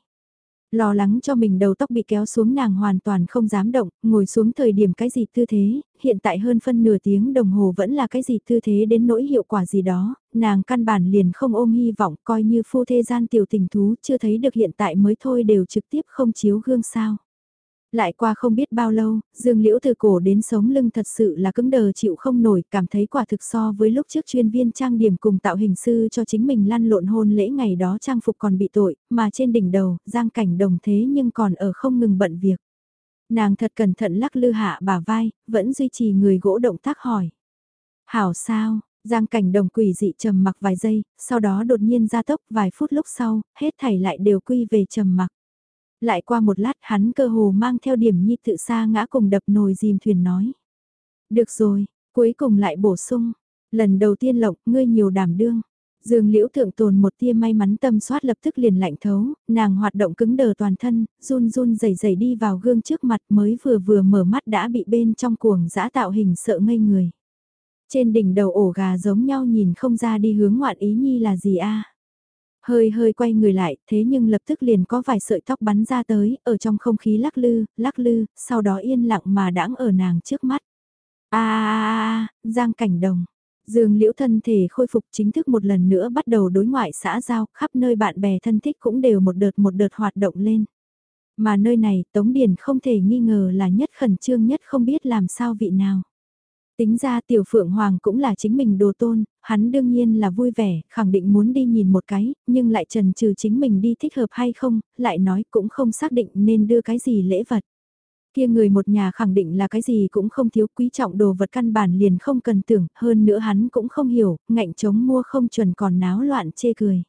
Lo lắng cho mình đầu tóc bị kéo xuống nàng hoàn toàn không dám động, ngồi xuống thời điểm cái gì tư thế, hiện tại hơn phân nửa tiếng đồng hồ vẫn là cái gì tư thế đến nỗi hiệu quả gì đó, nàng căn bản liền không ôm hy vọng coi như phu thê gian tiểu tình thú chưa thấy được hiện tại mới thôi đều trực tiếp không chiếu gương sao. Lại qua không biết bao lâu, Dương Liễu từ cổ đến sống lưng thật sự là cứng đờ chịu không nổi, cảm thấy quả thực so với lúc trước chuyên viên trang điểm cùng tạo hình sư cho chính mình lăn lộn hôn lễ ngày đó trang phục còn bị tội, mà trên đỉnh đầu, giang cảnh đồng thế nhưng còn ở không ngừng bận việc. Nàng thật cẩn thận lắc lư hạ bà vai, vẫn duy trì người gỗ động tác hỏi. Hảo sao, Giang cảnh đồng quỷ dị trầm mặc vài giây, sau đó đột nhiên ra tốc vài phút lúc sau, hết thảy lại đều quy về trầm mặc. Lại qua một lát hắn cơ hồ mang theo điểm nhi tự xa ngã cùng đập nồi dìm thuyền nói. Được rồi, cuối cùng lại bổ sung. Lần đầu tiên lộc, ngươi nhiều đảm đương. Dương liễu thượng tồn một tia may mắn tâm soát lập tức liền lạnh thấu, nàng hoạt động cứng đờ toàn thân, run run rẩy rẩy đi vào gương trước mặt mới vừa vừa mở mắt đã bị bên trong cuồng dã tạo hình sợ ngây người. Trên đỉnh đầu ổ gà giống nhau nhìn không ra đi hướng ngoạn ý nhi là gì a Hơi hơi quay người lại, thế nhưng lập tức liền có vài sợi tóc bắn ra tới, ở trong không khí lắc lư, lắc lư, sau đó yên lặng mà đãng ở nàng trước mắt. a Giang Cảnh Đồng. Dương Liễu thân thể khôi phục chính thức một lần nữa bắt đầu đối ngoại xã giao, khắp nơi bạn bè thân thích cũng đều một đợt một đợt hoạt động lên. Mà nơi này, Tống Điền không thể nghi ngờ là nhất khẩn trương nhất không biết làm sao vị nào. Tính ra tiểu phượng hoàng cũng là chính mình đồ tôn, hắn đương nhiên là vui vẻ, khẳng định muốn đi nhìn một cái, nhưng lại trần trừ chính mình đi thích hợp hay không, lại nói cũng không xác định nên đưa cái gì lễ vật. Kia người một nhà khẳng định là cái gì cũng không thiếu quý trọng đồ vật căn bản liền không cần tưởng, hơn nữa hắn cũng không hiểu, ngạnh chống mua không chuẩn còn náo loạn chê cười.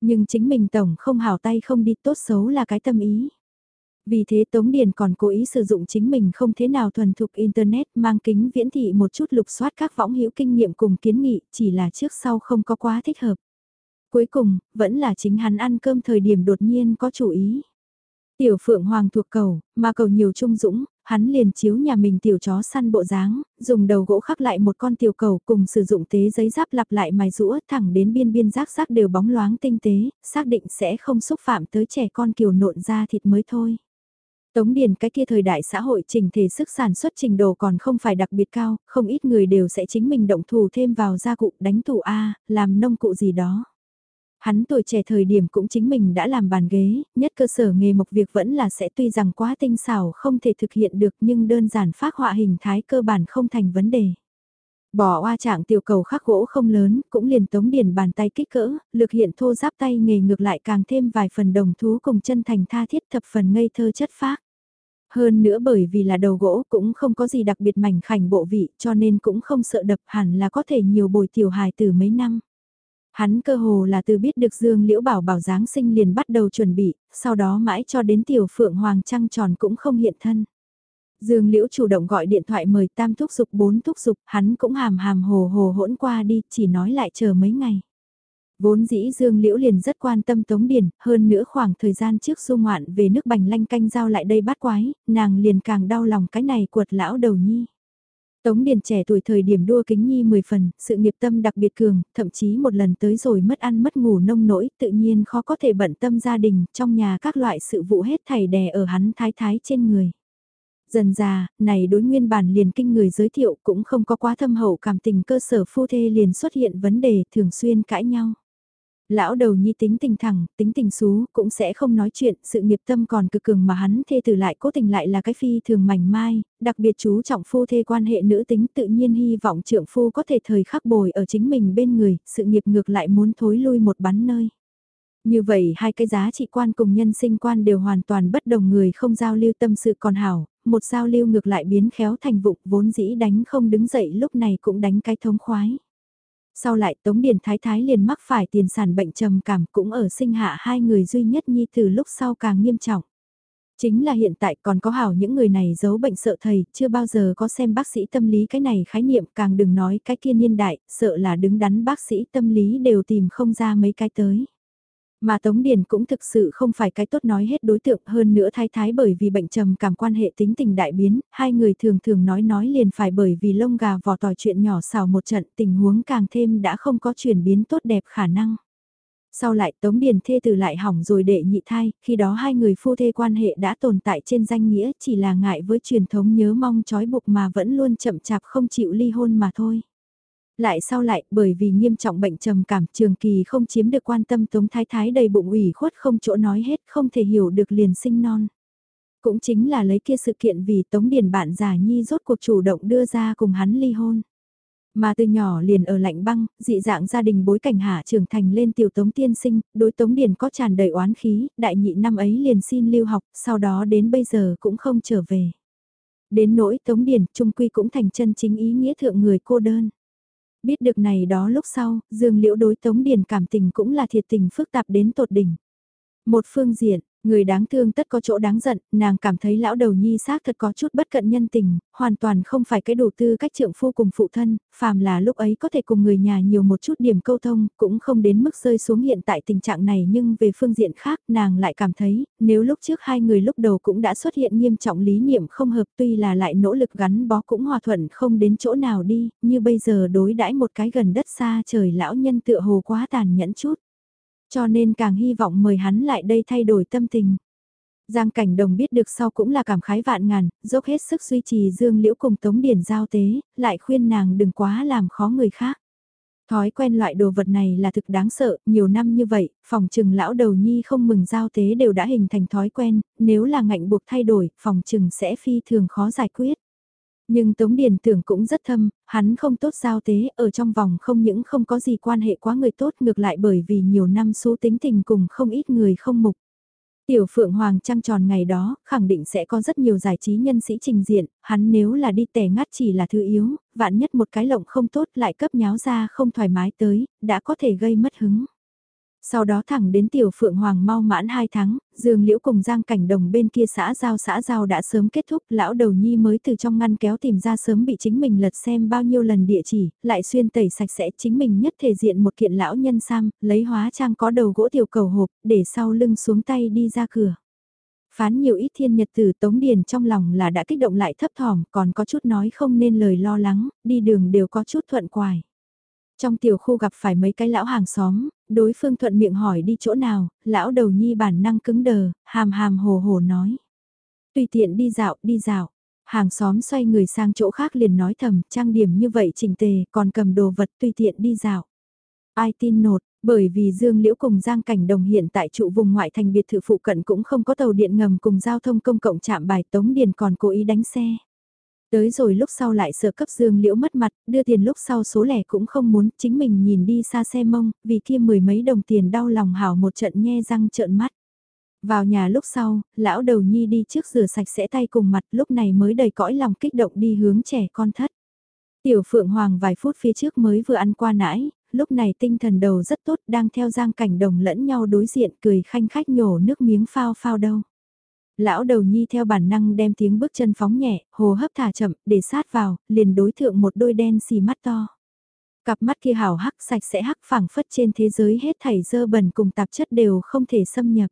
Nhưng chính mình tổng không hào tay không đi tốt xấu là cái tâm ý. Vì thế Tống Điền còn cố ý sử dụng chính mình không thế nào thuần thục Internet mang kính viễn thị một chút lục soát các võng hữu kinh nghiệm cùng kiến nghị chỉ là trước sau không có quá thích hợp. Cuối cùng, vẫn là chính hắn ăn cơm thời điểm đột nhiên có chủ ý. Tiểu Phượng Hoàng thuộc cầu, mà cầu nhiều trung dũng, hắn liền chiếu nhà mình tiểu chó săn bộ dáng, dùng đầu gỗ khắc lại một con tiểu cầu cùng sử dụng tế giấy giáp lặp lại mài rũa thẳng đến biên biên rác rác đều bóng loáng tinh tế, xác định sẽ không xúc phạm tới trẻ con kiều nộn ra thịt mới thôi. Tống Điền cái kia thời đại xã hội trình thể sức sản xuất trình độ còn không phải đặc biệt cao, không ít người đều sẽ chính mình động thủ thêm vào gia cụ đánh tủ A, làm nông cụ gì đó. Hắn tuổi trẻ thời điểm cũng chính mình đã làm bàn ghế, nhất cơ sở nghề mộc việc vẫn là sẽ tuy rằng quá tinh xảo không thể thực hiện được nhưng đơn giản phát họa hình thái cơ bản không thành vấn đề. Bỏ oa trạng tiểu cầu khắc gỗ không lớn, cũng liền tống điển bàn tay kích cỡ, lực hiện thô giáp tay nghề ngược lại càng thêm vài phần đồng thú cùng chân thành tha thiết thập phần ngây thơ chất phác. Hơn nữa bởi vì là đầu gỗ cũng không có gì đặc biệt mảnh khảnh bộ vị cho nên cũng không sợ đập hẳn là có thể nhiều bồi tiểu hài từ mấy năm. Hắn cơ hồ là từ biết được Dương Liễu Bảo bảo Giáng sinh liền bắt đầu chuẩn bị, sau đó mãi cho đến tiểu phượng hoàng trăng tròn cũng không hiện thân. Dương Liễu chủ động gọi điện thoại mời tam thúc dục bốn thúc dục, hắn cũng hàm hàm hồ hồ hỗn qua đi, chỉ nói lại chờ mấy ngày. Vốn dĩ Dương Liễu liền rất quan tâm Tống Điền, hơn nữa khoảng thời gian trước du ngoạn về nước bành lanh canh giao lại đây bắt quái, nàng liền càng đau lòng cái này cuột lão đầu nhi. Tống Điền trẻ tuổi thời điểm đua kính nhi 10 phần, sự nghiệp tâm đặc biệt cường, thậm chí một lần tới rồi mất ăn mất ngủ nông nỗi, tự nhiên khó có thể bận tâm gia đình, trong nhà các loại sự vụ hết thảy đè ở hắn thái thái trên người. Dần già, này đối nguyên bản liền kinh người giới thiệu cũng không có quá thâm hậu cảm tình cơ sở phu thê liền xuất hiện vấn đề thường xuyên cãi nhau. Lão đầu nhi tính tình thẳng, tính tình xú, cũng sẽ không nói chuyện, sự nghiệp tâm còn cực cường mà hắn thê tử lại cố tình lại là cái phi thường mảnh mai, đặc biệt chú trọng phu thê quan hệ nữ tính tự nhiên hy vọng trưởng phu có thể thời khắc bồi ở chính mình bên người, sự nghiệp ngược lại muốn thối lui một bắn nơi. Như vậy hai cái giá trị quan cùng nhân sinh quan đều hoàn toàn bất đồng người không giao lưu tâm sự còn hảo, một giao lưu ngược lại biến khéo thành vụng vốn dĩ đánh không đứng dậy lúc này cũng đánh cái thống khoái. Sau lại Tống Điền Thái Thái liền mắc phải tiền sản bệnh trầm cảm cũng ở sinh hạ hai người duy nhất nhi từ lúc sau càng nghiêm trọng. Chính là hiện tại còn có hảo những người này giấu bệnh sợ thầy, chưa bao giờ có xem bác sĩ tâm lý cái này khái niệm càng đừng nói cái kia niên đại, sợ là đứng đắn bác sĩ tâm lý đều tìm không ra mấy cái tới. Mà Tống Điền cũng thực sự không phải cái tốt nói hết đối tượng hơn nữa thái thái bởi vì bệnh trầm cảm quan hệ tính tình đại biến, hai người thường thường nói nói liền phải bởi vì lông gà vò tỏi chuyện nhỏ xào một trận tình huống càng thêm đã không có chuyển biến tốt đẹp khả năng. Sau lại Tống Điền thê từ lại hỏng rồi đệ nhị thai, khi đó hai người phu thê quan hệ đã tồn tại trên danh nghĩa chỉ là ngại với truyền thống nhớ mong trói buộc mà vẫn luôn chậm chạp không chịu ly hôn mà thôi. Lại sau lại, bởi vì nghiêm trọng bệnh trầm cảm trường kỳ không chiếm được quan tâm Tống Thái Thái đầy bụng ủy khuất không chỗ nói hết, không thể hiểu được liền sinh non. Cũng chính là lấy kia sự kiện vì Tống Điền bạn già nhi rốt cuộc chủ động đưa ra cùng hắn ly hôn. Mà từ nhỏ liền ở lạnh băng, dị dạng gia đình bối cảnh hạ trưởng thành lên tiểu tống tiên sinh, đối tống điền có tràn đầy oán khí, đại nhị năm ấy liền xin lưu học, sau đó đến bây giờ cũng không trở về. Đến nỗi tống điền, trung quy cũng thành chân chính ý nghĩa thượng người cô đơn. Biết được này đó lúc sau, Dương Liễu đối Tống Điền cảm tình cũng là thiệt tình phức tạp đến tột đỉnh. Một phương diện, Người đáng thương tất có chỗ đáng giận, nàng cảm thấy lão đầu nhi xác thật có chút bất cận nhân tình, hoàn toàn không phải cái đủ tư cách trượng phu cùng phụ thân, phàm là lúc ấy có thể cùng người nhà nhiều một chút điểm câu thông, cũng không đến mức rơi xuống hiện tại tình trạng này nhưng về phương diện khác nàng lại cảm thấy, nếu lúc trước hai người lúc đầu cũng đã xuất hiện nghiêm trọng lý niệm không hợp tuy là lại nỗ lực gắn bó cũng hòa thuận không đến chỗ nào đi, như bây giờ đối đãi một cái gần đất xa trời lão nhân tựa hồ quá tàn nhẫn chút. Cho nên càng hy vọng mời hắn lại đây thay đổi tâm tình. Giang cảnh đồng biết được sau cũng là cảm khái vạn ngàn, dốc hết sức duy trì Dương Liễu cùng Tống Điển giao tế, lại khuyên nàng đừng quá làm khó người khác. Thói quen loại đồ vật này là thực đáng sợ, nhiều năm như vậy, phòng trừng lão đầu nhi không mừng giao tế đều đã hình thành thói quen, nếu là ngạnh buộc thay đổi, phòng trừng sẽ phi thường khó giải quyết. Nhưng Tống Điền tưởng cũng rất thâm, hắn không tốt giao tế, ở trong vòng không những không có gì quan hệ quá người tốt ngược lại bởi vì nhiều năm số tính tình cùng không ít người không mục. Tiểu Phượng Hoàng trăng tròn ngày đó, khẳng định sẽ có rất nhiều giải trí nhân sĩ trình diện, hắn nếu là đi tẻ ngắt chỉ là thứ yếu, vạn nhất một cái lộng không tốt lại cấp nháo ra không thoải mái tới, đã có thể gây mất hứng. Sau đó thẳng đến tiểu phượng hoàng mau mãn 2 tháng, dương liễu cùng giang cảnh đồng bên kia xã giao xã giao đã sớm kết thúc, lão đầu nhi mới từ trong ngăn kéo tìm ra sớm bị chính mình lật xem bao nhiêu lần địa chỉ, lại xuyên tẩy sạch sẽ chính mình nhất thể diện một kiện lão nhân sam, lấy hóa trang có đầu gỗ tiểu cầu hộp, để sau lưng xuống tay đi ra cửa. Phán nhiều ít thiên nhật tử tống điền trong lòng là đã kích động lại thấp thỏm, còn có chút nói không nên lời lo lắng, đi đường đều có chút thuận quài. Trong tiểu khu gặp phải mấy cái lão hàng xóm, đối phương thuận miệng hỏi đi chỗ nào, lão đầu nhi bản năng cứng đờ, hàm hàm hồ hồ nói. Tùy tiện đi dạo, đi dạo. Hàng xóm xoay người sang chỗ khác liền nói thầm, trang điểm như vậy chỉnh tề, còn cầm đồ vật tùy tiện đi dạo. Ai tin nột, bởi vì Dương Liễu cùng Giang Cảnh Đồng hiện tại trụ vùng ngoại thành biệt thự phụ cận cũng không có tàu điện ngầm cùng giao thông công cộng chạm bài Tống Điền còn cố ý đánh xe. Tới rồi lúc sau lại sợ cấp dương liễu mất mặt, đưa tiền lúc sau số lẻ cũng không muốn, chính mình nhìn đi xa xe mông, vì kia mười mấy đồng tiền đau lòng hảo một trận nhe răng trợn mắt. Vào nhà lúc sau, lão đầu nhi đi trước rửa sạch sẽ tay cùng mặt lúc này mới đầy cõi lòng kích động đi hướng trẻ con thất. Tiểu Phượng Hoàng vài phút phía trước mới vừa ăn qua nãi, lúc này tinh thần đầu rất tốt đang theo giang cảnh đồng lẫn nhau đối diện cười khanh khách nhổ nước miếng phao phao đâu. Lão đầu nhi theo bản năng đem tiếng bước chân phóng nhẹ, hồ hấp thả chậm, để sát vào, liền đối thượng một đôi đen xì mắt to. Cặp mắt kia hảo hắc sạch sẽ hắc phẳng phất trên thế giới hết thảy dơ bẩn cùng tạp chất đều không thể xâm nhập.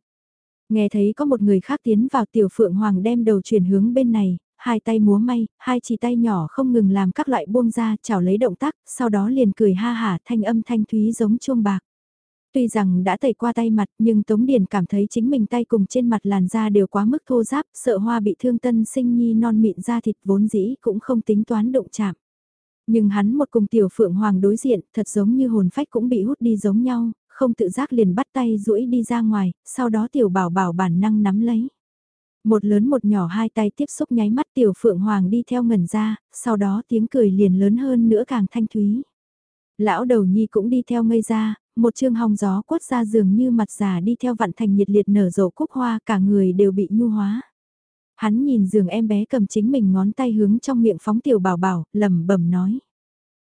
Nghe thấy có một người khác tiến vào tiểu phượng hoàng đem đầu chuyển hướng bên này, hai tay múa may, hai chỉ tay nhỏ không ngừng làm các loại buông ra chảo lấy động tác, sau đó liền cười ha hả thanh âm thanh thúy giống chuông bạc. Tuy rằng đã tẩy qua tay mặt nhưng Tống Điền cảm thấy chính mình tay cùng trên mặt làn da đều quá mức thô giáp, sợ hoa bị thương tân sinh nhi non mịn da thịt vốn dĩ cũng không tính toán động chạm. Nhưng hắn một cùng tiểu phượng hoàng đối diện, thật giống như hồn phách cũng bị hút đi giống nhau, không tự giác liền bắt tay duỗi đi ra ngoài, sau đó tiểu bảo bảo bản năng nắm lấy. Một lớn một nhỏ hai tay tiếp xúc nháy mắt tiểu phượng hoàng đi theo ngẩn ra, sau đó tiếng cười liền lớn hơn nữa càng thanh thúy. Lão đầu nhi cũng đi theo ngây ra, một chương hong gió quất ra dường như mặt già đi theo vạn thành nhiệt liệt nở rộ cúc hoa cả người đều bị nhu hóa. Hắn nhìn giường em bé cầm chính mình ngón tay hướng trong miệng phóng tiểu bảo bảo, lẩm bẩm nói.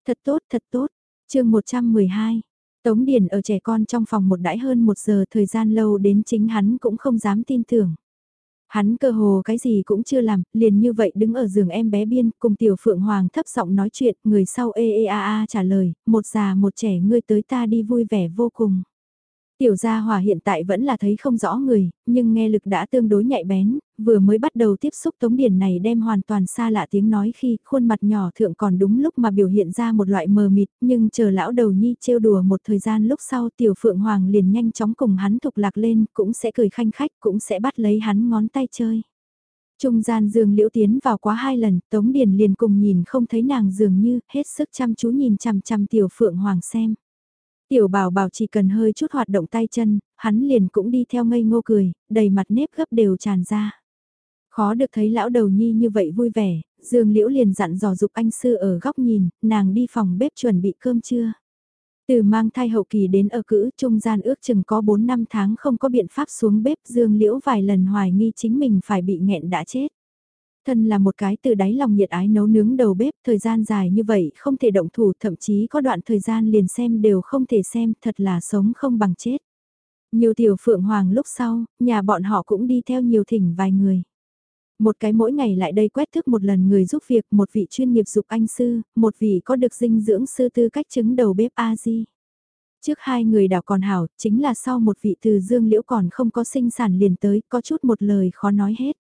Thật tốt, thật tốt. chương 112. Tống Điền ở trẻ con trong phòng một đãi hơn một giờ thời gian lâu đến chính hắn cũng không dám tin tưởng. Hắn cơ hồ cái gì cũng chưa làm, liền như vậy đứng ở giường em bé biên, cùng tiểu phượng hoàng thấp giọng nói chuyện, người sau ê ê a a trả lời, một già một trẻ ngươi tới ta đi vui vẻ vô cùng. Tiểu gia hòa hiện tại vẫn là thấy không rõ người, nhưng nghe lực đã tương đối nhạy bén, vừa mới bắt đầu tiếp xúc tống điển này đem hoàn toàn xa lạ tiếng nói khi khuôn mặt nhỏ thượng còn đúng lúc mà biểu hiện ra một loại mờ mịt, nhưng chờ lão đầu nhi trêu đùa một thời gian lúc sau tiểu phượng hoàng liền nhanh chóng cùng hắn thục lạc lên, cũng sẽ cười khanh khách, cũng sẽ bắt lấy hắn ngón tay chơi. Trung gian dương liễu tiến vào quá hai lần, tống điển liền cùng nhìn không thấy nàng dường như, hết sức chăm chú nhìn chằm chằm tiểu phượng hoàng xem. Tiểu bảo bảo chỉ cần hơi chút hoạt động tay chân, hắn liền cũng đi theo ngây ngô cười, đầy mặt nếp gấp đều tràn ra. Khó được thấy lão đầu nhi như vậy vui vẻ, Dương Liễu liền dặn dò dục anh sư ở góc nhìn, nàng đi phòng bếp chuẩn bị cơm trưa. Từ mang thai hậu kỳ đến ở cữ, trung gian ước chừng có 4 năm tháng không có biện pháp xuống bếp Dương Liễu vài lần hoài nghi chính mình phải bị nghẹn đã chết. Thân là một cái từ đáy lòng nhiệt ái nấu nướng đầu bếp thời gian dài như vậy không thể động thủ thậm chí có đoạn thời gian liền xem đều không thể xem thật là sống không bằng chết. Nhiều tiểu phượng hoàng lúc sau, nhà bọn họ cũng đi theo nhiều thỉnh vài người. Một cái mỗi ngày lại đây quét thức một lần người giúp việc, một vị chuyên nghiệp dục anh sư, một vị có được dinh dưỡng sư tư cách chứng đầu bếp A-di. Trước hai người đảo còn hảo, chính là sau một vị từ dương liễu còn không có sinh sản liền tới, có chút một lời khó nói hết.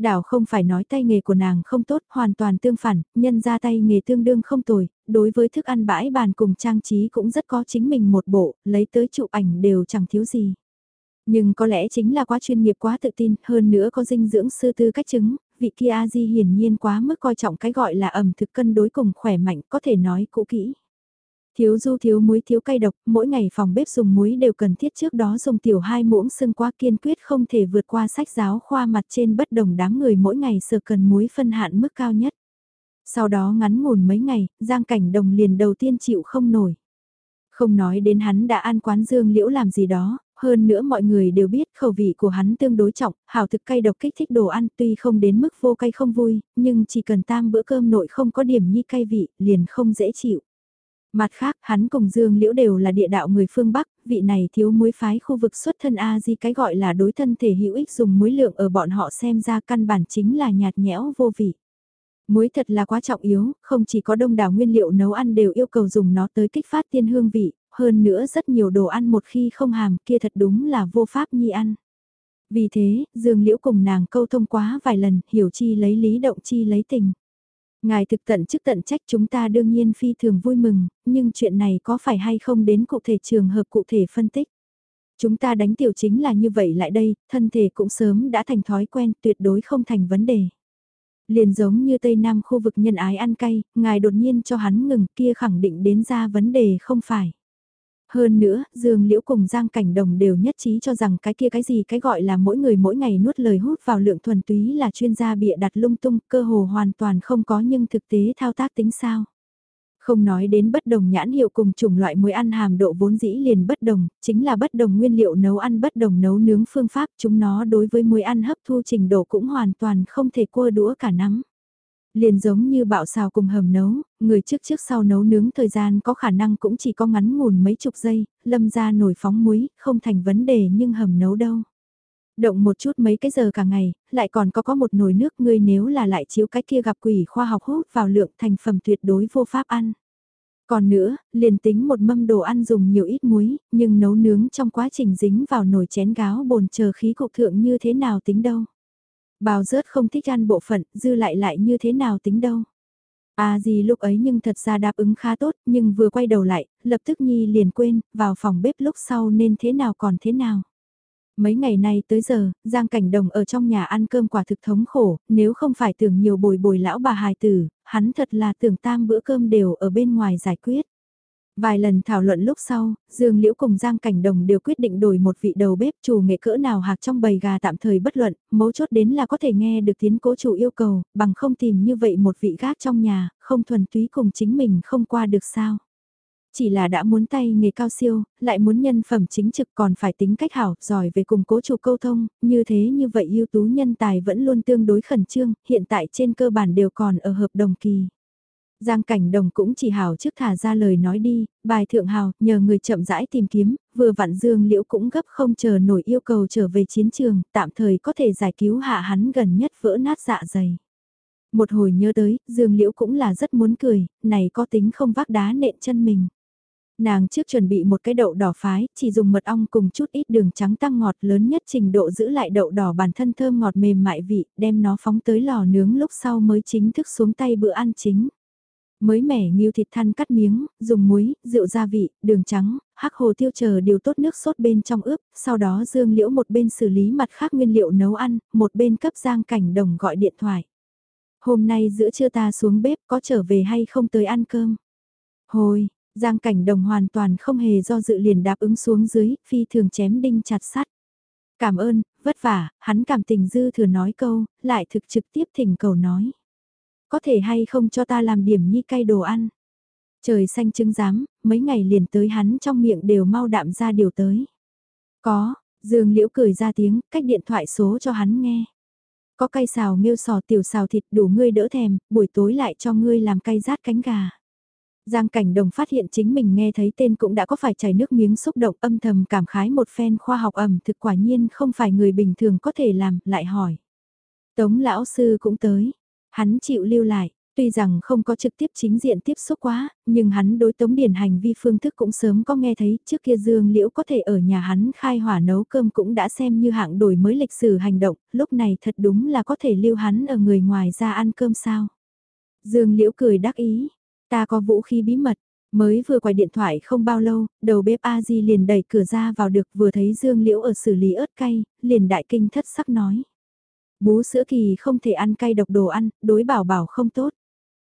Đảo không phải nói tay nghề của nàng không tốt, hoàn toàn tương phản, nhân ra tay nghề tương đương không tồi, đối với thức ăn bãi bàn cùng trang trí cũng rất có chính mình một bộ, lấy tới chụp ảnh đều chẳng thiếu gì. Nhưng có lẽ chính là quá chuyên nghiệp quá tự tin, hơn nữa có dinh dưỡng sư tư cách chứng, vị kia A-di hiển nhiên quá mức coi trọng cái gọi là ẩm thực cân đối cùng khỏe mạnh, có thể nói cũ kỹ. Thiếu du thiếu muối thiếu cay độc, mỗi ngày phòng bếp dùng muối đều cần thiết trước đó dùng tiểu hai muỗng sưng quá kiên quyết không thể vượt qua sách giáo khoa mặt trên bất đồng đám người mỗi ngày sờ cần muối phân hạn mức cao nhất. Sau đó ngắn ngủn mấy ngày, Giang Cảnh Đồng liền đầu tiên chịu không nổi. Không nói đến hắn đã ăn quán dương liễu làm gì đó, hơn nữa mọi người đều biết khẩu vị của hắn tương đối trọng, hảo thực cay độc kích thích đồ ăn tuy không đến mức vô cay không vui, nhưng chỉ cần tam bữa cơm nội không có điểm nhi cay vị, liền không dễ chịu. Mặt khác, hắn cùng Dương Liễu đều là địa đạo người phương Bắc, vị này thiếu muối phái khu vực xuất thân A di cái gọi là đối thân thể hữu ích dùng muối lượng ở bọn họ xem ra căn bản chính là nhạt nhẽo vô vị. Muối thật là quá trọng yếu, không chỉ có đông đảo nguyên liệu nấu ăn đều yêu cầu dùng nó tới kích phát tiên hương vị, hơn nữa rất nhiều đồ ăn một khi không hàm kia thật đúng là vô pháp nhi ăn. Vì thế, Dương Liễu cùng nàng câu thông quá vài lần, hiểu chi lấy lý động chi lấy tình. Ngài thực tận chức tận trách chúng ta đương nhiên phi thường vui mừng, nhưng chuyện này có phải hay không đến cụ thể trường hợp cụ thể phân tích. Chúng ta đánh tiểu chính là như vậy lại đây, thân thể cũng sớm đã thành thói quen, tuyệt đối không thành vấn đề. Liền giống như Tây Nam khu vực nhân ái ăn cay, ngài đột nhiên cho hắn ngừng kia khẳng định đến ra vấn đề không phải. Hơn nữa, Dương Liễu cùng Giang Cảnh Đồng đều nhất trí cho rằng cái kia cái gì cái gọi là mỗi người mỗi ngày nuốt lời hút vào lượng thuần túy là chuyên gia bịa đặt lung tung, cơ hồ hoàn toàn không có nhưng thực tế thao tác tính sao. Không nói đến bất đồng nhãn hiệu cùng chủng loại muối ăn hàm độ vốn dĩ liền bất đồng, chính là bất đồng nguyên liệu nấu ăn bất đồng nấu nướng phương pháp chúng nó đối với muối ăn hấp thu trình độ cũng hoàn toàn không thể cua đũa cả nắm. Liền giống như bạo xào cùng hầm nấu, người trước trước sau nấu nướng thời gian có khả năng cũng chỉ có ngắn ngủn mấy chục giây, lâm ra nổi phóng muối, không thành vấn đề nhưng hầm nấu đâu. Động một chút mấy cái giờ cả ngày, lại còn có có một nồi nước ngươi nếu là lại chiếu cái kia gặp quỷ khoa học hút vào lượng thành phẩm tuyệt đối vô pháp ăn. Còn nữa, liền tính một mâm đồ ăn dùng nhiều ít muối, nhưng nấu nướng trong quá trình dính vào nồi chén gáo bồn chờ khí cục thượng như thế nào tính đâu. Bào rớt không thích ăn bộ phận, dư lại lại như thế nào tính đâu. À gì lúc ấy nhưng thật ra đáp ứng khá tốt, nhưng vừa quay đầu lại, lập tức Nhi liền quên, vào phòng bếp lúc sau nên thế nào còn thế nào. Mấy ngày nay tới giờ, Giang Cảnh Đồng ở trong nhà ăn cơm quả thực thống khổ, nếu không phải tưởng nhiều bồi bồi lão bà hài tử, hắn thật là tưởng tam bữa cơm đều ở bên ngoài giải quyết. Vài lần thảo luận lúc sau, Dương Liễu cùng Giang Cảnh Đồng đều quyết định đổi một vị đầu bếp chủ nghệ cỡ nào hạc trong bầy gà tạm thời bất luận, mấu chốt đến là có thể nghe được tiến cố chủ yêu cầu, bằng không tìm như vậy một vị gác trong nhà, không thuần túy cùng chính mình không qua được sao. Chỉ là đã muốn tay nghề cao siêu, lại muốn nhân phẩm chính trực còn phải tính cách hảo, giỏi về cùng cố chủ câu thông, như thế như vậy ưu tú nhân tài vẫn luôn tương đối khẩn trương, hiện tại trên cơ bản đều còn ở hợp đồng kỳ. Giang cảnh đồng cũng chỉ hào trước thả ra lời nói đi, bài thượng hào, nhờ người chậm rãi tìm kiếm, vừa vặn dương liễu cũng gấp không chờ nổi yêu cầu trở về chiến trường, tạm thời có thể giải cứu hạ hắn gần nhất vỡ nát dạ dày. Một hồi nhớ tới, dương liễu cũng là rất muốn cười, này có tính không vác đá nện chân mình. Nàng trước chuẩn bị một cái đậu đỏ phái, chỉ dùng mật ong cùng chút ít đường trắng tăng ngọt lớn nhất trình độ giữ lại đậu đỏ bản thân thơm ngọt mềm mại vị, đem nó phóng tới lò nướng lúc sau mới chính thức xuống tay bữa ăn chính. Mới mẻ nghiêu thịt than cắt miếng, dùng muối, rượu gia vị, đường trắng, hắc hồ tiêu chờ điều tốt nước sốt bên trong ướp, sau đó dương liễu một bên xử lý mặt khác nguyên liệu nấu ăn, một bên cấp giang cảnh đồng gọi điện thoại. Hôm nay giữa trưa ta xuống bếp có trở về hay không tới ăn cơm? Hồi, giang cảnh đồng hoàn toàn không hề do dự liền đáp ứng xuống dưới, phi thường chém đinh chặt sắt. Cảm ơn, vất vả, hắn cảm tình dư thừa nói câu, lại thực trực tiếp thỉnh cầu nói có thể hay không cho ta làm điểm nhi cay đồ ăn. Trời xanh chứng giám, mấy ngày liền tới hắn trong miệng đều mau đạm ra điều tới. Có, Dương Liễu cười ra tiếng, cách điện thoại số cho hắn nghe. Có cay xào miêu sò tiểu xào thịt đủ ngươi đỡ thèm, buổi tối lại cho ngươi làm cay rát cánh gà. Giang Cảnh Đồng phát hiện chính mình nghe thấy tên cũng đã có phải chảy nước miếng xúc động âm thầm cảm khái một phen khoa học ẩm thực quả nhiên không phải người bình thường có thể làm, lại hỏi. Tống lão sư cũng tới, Hắn chịu lưu lại, tuy rằng không có trực tiếp chính diện tiếp xúc quá, nhưng hắn đối tống điển hành vi phương thức cũng sớm có nghe thấy, trước kia Dương Liễu có thể ở nhà hắn khai hỏa nấu cơm cũng đã xem như hạng đổi mới lịch sử hành động, lúc này thật đúng là có thể lưu hắn ở người ngoài ra ăn cơm sao. Dương Liễu cười đắc ý, ta có vũ khí bí mật, Mới vừa quay điện thoại không bao lâu, đầu bếp A Di liền đẩy cửa ra vào được vừa thấy Dương Liễu ở xử lý ớt cay, liền đại kinh thất sắc nói. Bú sữa kỳ không thể ăn cay độc đồ ăn, đối bảo bảo không tốt.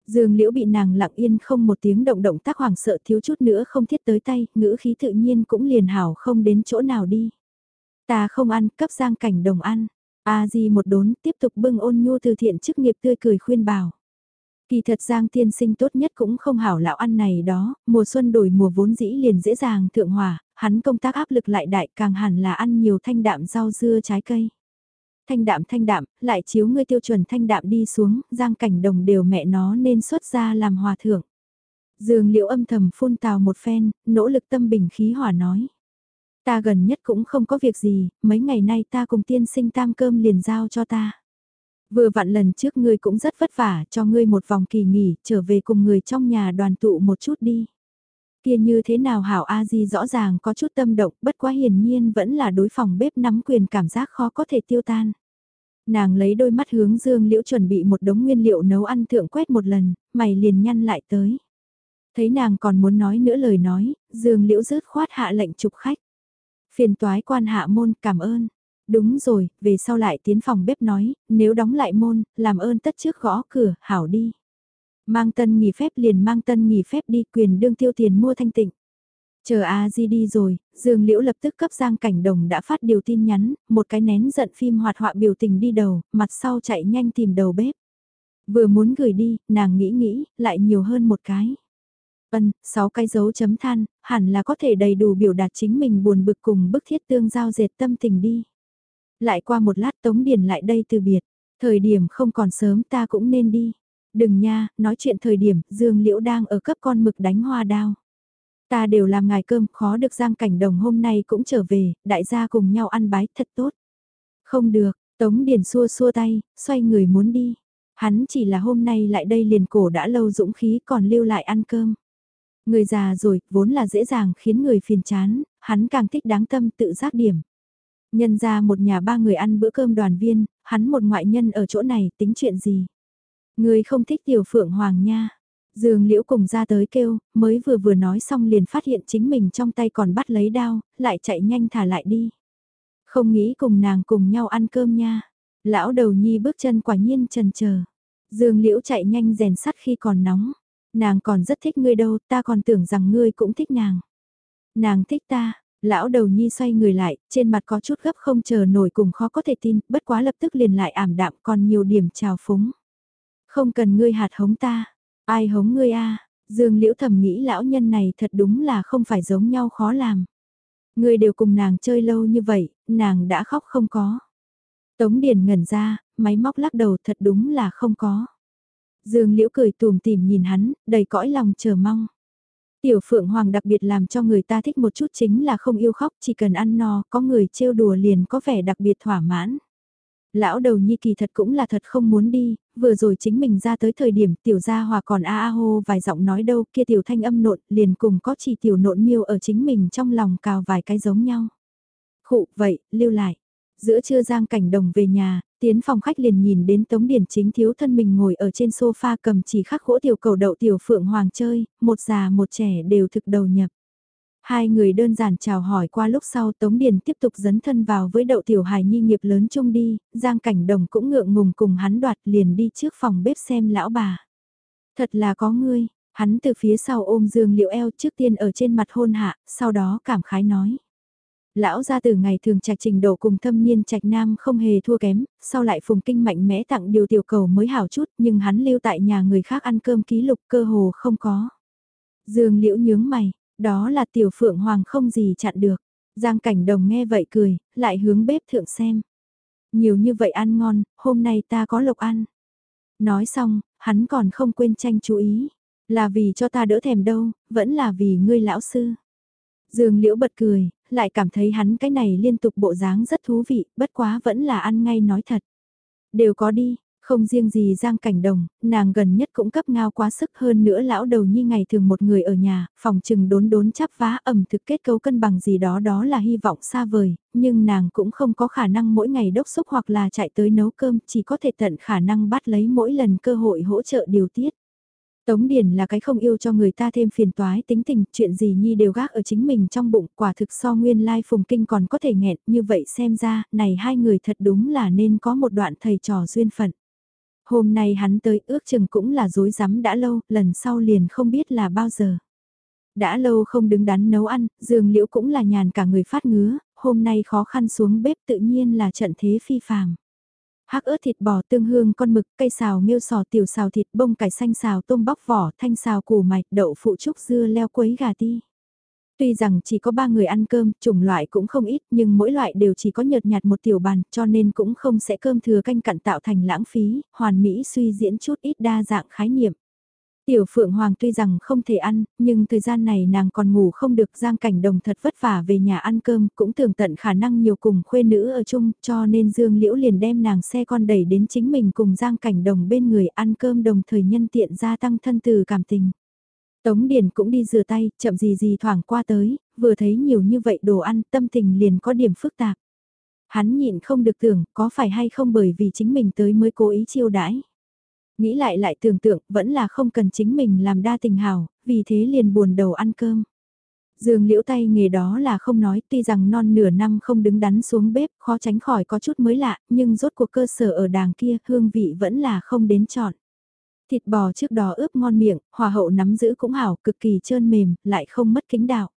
Dương liễu bị nàng lặng yên không một tiếng động động tác hoảng sợ thiếu chút nữa không thiết tới tay, ngữ khí tự nhiên cũng liền hảo không đến chỗ nào đi. Ta không ăn, cấp giang cảnh đồng ăn. A Di một đốn tiếp tục bưng ôn nhu từ thiện chức nghiệp tươi cười khuyên bảo. Kỳ thật Giang tiên sinh tốt nhất cũng không hảo lão ăn này đó, mùa xuân đổi mùa vốn dĩ liền dễ dàng thượng hòa, hắn công tác áp lực lại đại càng hẳn là ăn nhiều thanh đạm rau dưa trái cây thanh đạm thanh đạm, lại chiếu ngươi tiêu chuẩn thanh đạm đi xuống, giang cảnh đồng đều mẹ nó nên xuất ra làm hòa thượng. Dương liễu âm thầm phun tào một phen, nỗ lực tâm bình khí hòa nói. Ta gần nhất cũng không có việc gì, mấy ngày nay ta cùng tiên sinh tam cơm liền giao cho ta. Vừa vặn lần trước ngươi cũng rất vất vả, cho ngươi một vòng kỳ nghỉ, trở về cùng người trong nhà đoàn tụ một chút đi. Kia như thế nào hảo A Di rõ ràng có chút tâm động, bất quá hiển nhiên vẫn là đối phòng bếp nắm quyền cảm giác khó có thể tiêu tan. Nàng lấy đôi mắt hướng Dương Liễu chuẩn bị một đống nguyên liệu nấu ăn thượng quét một lần, mày liền nhăn lại tới. Thấy nàng còn muốn nói nữa lời nói, Dương Liễu rớt khoát hạ lệnh chụp khách. Phiền toái quan hạ môn cảm ơn. Đúng rồi, về sau lại tiến phòng bếp nói, nếu đóng lại môn, làm ơn tất trước gõ cửa, hảo đi. Mang tân nghỉ phép liền mang tân nghỉ phép đi quyền đương tiêu tiền mua thanh tịnh. Chờ A Di đi rồi, Dương Liễu lập tức cấp Giang Cảnh Đồng đã phát điều tin nhắn, một cái nén giận phim hoạt họa biểu tình đi đầu, mặt sau chạy nhanh tìm đầu bếp. Vừa muốn gửi đi, nàng nghĩ nghĩ, lại nhiều hơn một cái. Vân, sáu cái dấu chấm than, hẳn là có thể đầy đủ biểu đạt chính mình buồn bực cùng bức thiết tương giao dệt tâm tình đi. Lại qua một lát Tống Điền lại đây từ biệt, thời điểm không còn sớm ta cũng nên đi. Đừng nha, nói chuyện thời điểm, Dương Liễu đang ở cấp con mực đánh hoa đao. Ta đều làm ngài cơm, khó được Giang Cảnh Đồng hôm nay cũng trở về, đại gia cùng nhau ăn bái, thật tốt. Không được, Tống Điền xua xua tay, xoay người muốn đi. Hắn chỉ là hôm nay lại đây liền cổ đã lâu dũng khí còn lưu lại ăn cơm. Người già rồi, vốn là dễ dàng khiến người phiền chán, hắn càng thích đáng tâm tự giác điểm. Nhân ra một nhà ba người ăn bữa cơm đoàn viên, hắn một ngoại nhân ở chỗ này tính chuyện gì. Người không thích tiểu phượng hoàng nha. Dương liễu cùng ra tới kêu, mới vừa vừa nói xong liền phát hiện chính mình trong tay còn bắt lấy đao, lại chạy nhanh thả lại đi. Không nghĩ cùng nàng cùng nhau ăn cơm nha. Lão đầu nhi bước chân quả nhiên trần chờ Dương liễu chạy nhanh rèn sắt khi còn nóng. Nàng còn rất thích ngươi đâu, ta còn tưởng rằng ngươi cũng thích nàng. Nàng thích ta, lão đầu nhi xoay người lại, trên mặt có chút gấp không chờ nổi cùng khó có thể tin, bất quá lập tức liền lại ảm đạm còn nhiều điểm trào phúng. Không cần ngươi hạt hống ta, ai hống ngươi a Dương Liễu thầm nghĩ lão nhân này thật đúng là không phải giống nhau khó làm. Ngươi đều cùng nàng chơi lâu như vậy, nàng đã khóc không có. Tống Điền ngẩn ra, máy móc lắc đầu thật đúng là không có. Dương Liễu cười tùm tìm nhìn hắn, đầy cõi lòng chờ mong. Tiểu Phượng Hoàng đặc biệt làm cho người ta thích một chút chính là không yêu khóc, chỉ cần ăn no, có người trêu đùa liền có vẻ đặc biệt thỏa mãn. Lão đầu nhi kỳ thật cũng là thật không muốn đi, vừa rồi chính mình ra tới thời điểm tiểu gia hòa còn a a hô vài giọng nói đâu kia tiểu thanh âm nộn liền cùng có chỉ tiểu nộn miêu ở chính mình trong lòng cào vài cái giống nhau. Khụ vậy, lưu lại. Giữa trưa Giang Cảnh Đồng về nhà, tiến phòng khách liền nhìn đến Tống Điển chính thiếu thân mình ngồi ở trên sofa cầm chỉ khắc gỗ tiểu cầu đậu tiểu phượng hoàng chơi, một già một trẻ đều thực đầu nhập. Hai người đơn giản chào hỏi qua lúc sau Tống Điền tiếp tục dấn thân vào với đậu tiểu hài nhi nghiệp lớn chung đi, Giang Cảnh Đồng cũng ngượng ngùng cùng hắn đoạt liền đi trước phòng bếp xem lão bà. Thật là có ngươi, hắn từ phía sau ôm Dương Liễu eo trước tiên ở trên mặt hôn hạ, sau đó cảm khái nói. Lão ra từ ngày thường trạch trình độ cùng thâm niên trạch nam không hề thua kém, sau lại phùng kinh mạnh mẽ tặng điều tiểu cầu mới hảo chút nhưng hắn lưu tại nhà người khác ăn cơm ký lục cơ hồ không có. Dương liễu nhướng mày, đó là tiểu phượng hoàng không gì chặn được. Giang cảnh đồng nghe vậy cười, lại hướng bếp thượng xem. Nhiều như vậy ăn ngon, hôm nay ta có lộc ăn. Nói xong, hắn còn không quên tranh chú ý. Là vì cho ta đỡ thèm đâu, vẫn là vì ngươi lão sư. Dương Liễu bật cười, lại cảm thấy hắn cái này liên tục bộ dáng rất thú vị, bất quá vẫn là ăn ngay nói thật. Đều có đi, không riêng gì Giang Cảnh Đồng, nàng gần nhất cũng cấp ngao quá sức hơn nữa lão đầu như ngày thường một người ở nhà, phòng trừng đốn đốn chắp vá ẩm thực kết cấu cân bằng gì đó đó là hy vọng xa vời, nhưng nàng cũng không có khả năng mỗi ngày đốc xúc hoặc là chạy tới nấu cơm, chỉ có thể tận khả năng bắt lấy mỗi lần cơ hội hỗ trợ điều tiết. Tống Điền là cái không yêu cho người ta thêm phiền toái tính tình, chuyện gì nhi đều gác ở chính mình trong bụng, quả thực so nguyên lai phùng kinh còn có thể nghẹn, như vậy xem ra, này hai người thật đúng là nên có một đoạn thầy trò duyên phận. Hôm nay hắn tới ước chừng cũng là dối rắm đã lâu, lần sau liền không biết là bao giờ. Đã lâu không đứng đắn nấu ăn, dường liễu cũng là nhàn cả người phát ngứa, hôm nay khó khăn xuống bếp tự nhiên là trận thế phi phàm hắc ớt thịt bò tương hương con mực, cây xào nghêu sò tiểu xào thịt bông cải xanh xào tôm bóc vỏ, thanh xào củ mạch, đậu phụ trúc dưa leo quấy gà ti. Tuy rằng chỉ có ba người ăn cơm, chủng loại cũng không ít, nhưng mỗi loại đều chỉ có nhợt nhạt một tiểu bàn, cho nên cũng không sẽ cơm thừa canh cặn tạo thành lãng phí, hoàn mỹ suy diễn chút ít đa dạng khái niệm. Tiểu Phượng Hoàng tuy rằng không thể ăn, nhưng thời gian này nàng còn ngủ không được Giang Cảnh Đồng thật vất vả về nhà ăn cơm, cũng tưởng tận khả năng nhiều cùng khuê nữ ở chung, cho nên Dương Liễu liền đem nàng xe con đẩy đến chính mình cùng Giang Cảnh Đồng bên người ăn cơm đồng thời nhân tiện gia tăng thân từ cảm tình. Tống Điền cũng đi rửa tay, chậm gì gì thoảng qua tới, vừa thấy nhiều như vậy đồ ăn, tâm tình liền có điểm phức tạp. Hắn nhịn không được tưởng, có phải hay không bởi vì chính mình tới mới cố ý chiêu đãi. Nghĩ lại lại tưởng tượng, vẫn là không cần chính mình làm đa tình hào, vì thế liền buồn đầu ăn cơm. Dương liễu tay nghề đó là không nói, tuy rằng non nửa năm không đứng đắn xuống bếp, khó tránh khỏi có chút mới lạ, nhưng rốt cuộc cơ sở ở đàng kia, hương vị vẫn là không đến chọn. Thịt bò trước đó ướp ngon miệng, hòa hậu nắm giữ cũng hảo, cực kỳ trơn mềm, lại không mất kính đạo.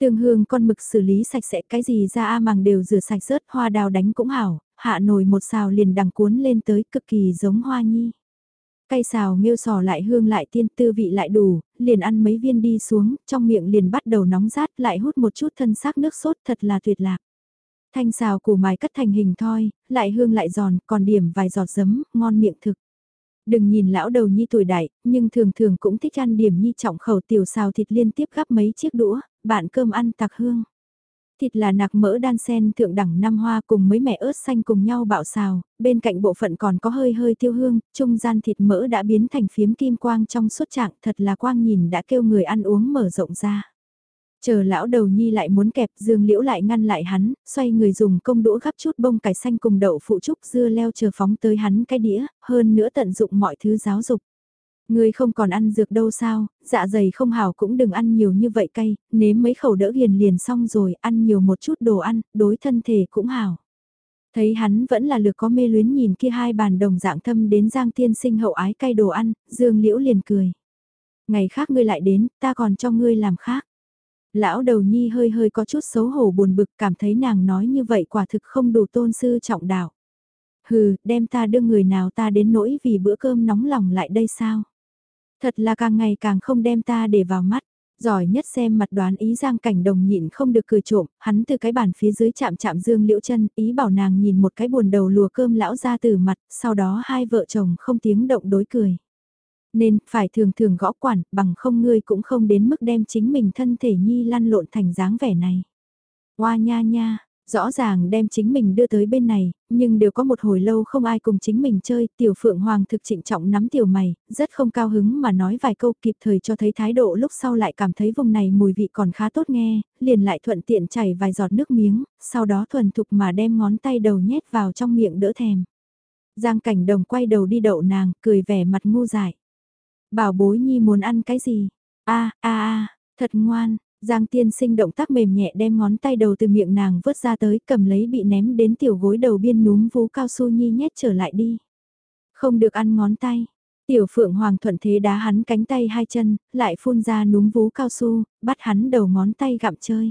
Tương hương con mực xử lý sạch sẽ cái gì ra a màng đều rửa sạch rớt hoa đào đánh cũng hảo, hạ nồi một xào liền đằng cuốn lên tới cực kỳ giống hoa nhi. Cây xào nghêu sò lại hương lại tiên tư vị lại đủ, liền ăn mấy viên đi xuống, trong miệng liền bắt đầu nóng rát lại hút một chút thân xác nước sốt thật là tuyệt lạc. Thanh xào củ mài cắt thành hình thoi, lại hương lại giòn, còn điểm vài giọt giấm, ngon miệng thực. Đừng nhìn lão đầu nhi tuổi đại, nhưng thường thường cũng thích ăn điểm nhi trọng khẩu tiểu xào thịt liên tiếp gắp mấy chiếc đũa, bạn cơm ăn tạc hương. Thịt là nạc mỡ đan sen thượng đẳng năm hoa cùng mấy mẻ ớt xanh cùng nhau bạo xào, bên cạnh bộ phận còn có hơi hơi tiêu hương, trung gian thịt mỡ đã biến thành phiếm kim quang trong suốt trạng thật là quang nhìn đã kêu người ăn uống mở rộng ra. Chờ lão đầu nhi lại muốn kẹp dương liễu lại ngăn lại hắn, xoay người dùng công đũa gắp chút bông cải xanh cùng đậu phụ trúc dưa leo chờ phóng tới hắn cái đĩa, hơn nữa tận dụng mọi thứ giáo dục. Người không còn ăn dược đâu sao, dạ dày không hảo cũng đừng ăn nhiều như vậy cay, nếm mấy khẩu đỡ hiền liền xong rồi, ăn nhiều một chút đồ ăn, đối thân thể cũng hảo. Thấy hắn vẫn là lược có mê luyến nhìn kia hai bàn đồng dạng thâm đến giang tiên sinh hậu ái cay đồ ăn, dương liễu liền cười. Ngày khác ngươi lại đến, ta còn cho ngươi làm khác. Lão đầu nhi hơi hơi có chút xấu hổ buồn bực cảm thấy nàng nói như vậy quả thực không đủ tôn sư trọng đạo. Hừ, đem ta đưa người nào ta đến nỗi vì bữa cơm nóng lòng lại đây sao? Thật là càng ngày càng không đem ta để vào mắt. Giỏi nhất xem mặt đoán ý giang cảnh đồng nhịn không được cười trộm, hắn từ cái bàn phía dưới chạm chạm dương liễu chân, ý bảo nàng nhìn một cái buồn đầu lùa cơm lão ra từ mặt, sau đó hai vợ chồng không tiếng động đối cười. Nên, phải thường thường gõ quản, bằng không ngươi cũng không đến mức đem chính mình thân thể nhi lăn lộn thành dáng vẻ này. Hoa nha nha, rõ ràng đem chính mình đưa tới bên này, nhưng đều có một hồi lâu không ai cùng chính mình chơi, tiểu phượng hoàng thực trịnh trọng nắm tiểu mày, rất không cao hứng mà nói vài câu kịp thời cho thấy thái độ lúc sau lại cảm thấy vùng này mùi vị còn khá tốt nghe, liền lại thuận tiện chảy vài giọt nước miếng, sau đó thuần thục mà đem ngón tay đầu nhét vào trong miệng đỡ thèm. Giang cảnh đồng quay đầu đi đậu nàng, cười vẻ mặt ngu dại. Bảo bối nhi muốn ăn cái gì? a a a thật ngoan, Giang tiên sinh động tác mềm nhẹ đem ngón tay đầu từ miệng nàng vớt ra tới cầm lấy bị ném đến tiểu gối đầu biên núm vú cao su nhi nhét trở lại đi. Không được ăn ngón tay. Tiểu phượng hoàng thuận thế đá hắn cánh tay hai chân, lại phun ra núm vú cao su, bắt hắn đầu ngón tay gặm chơi.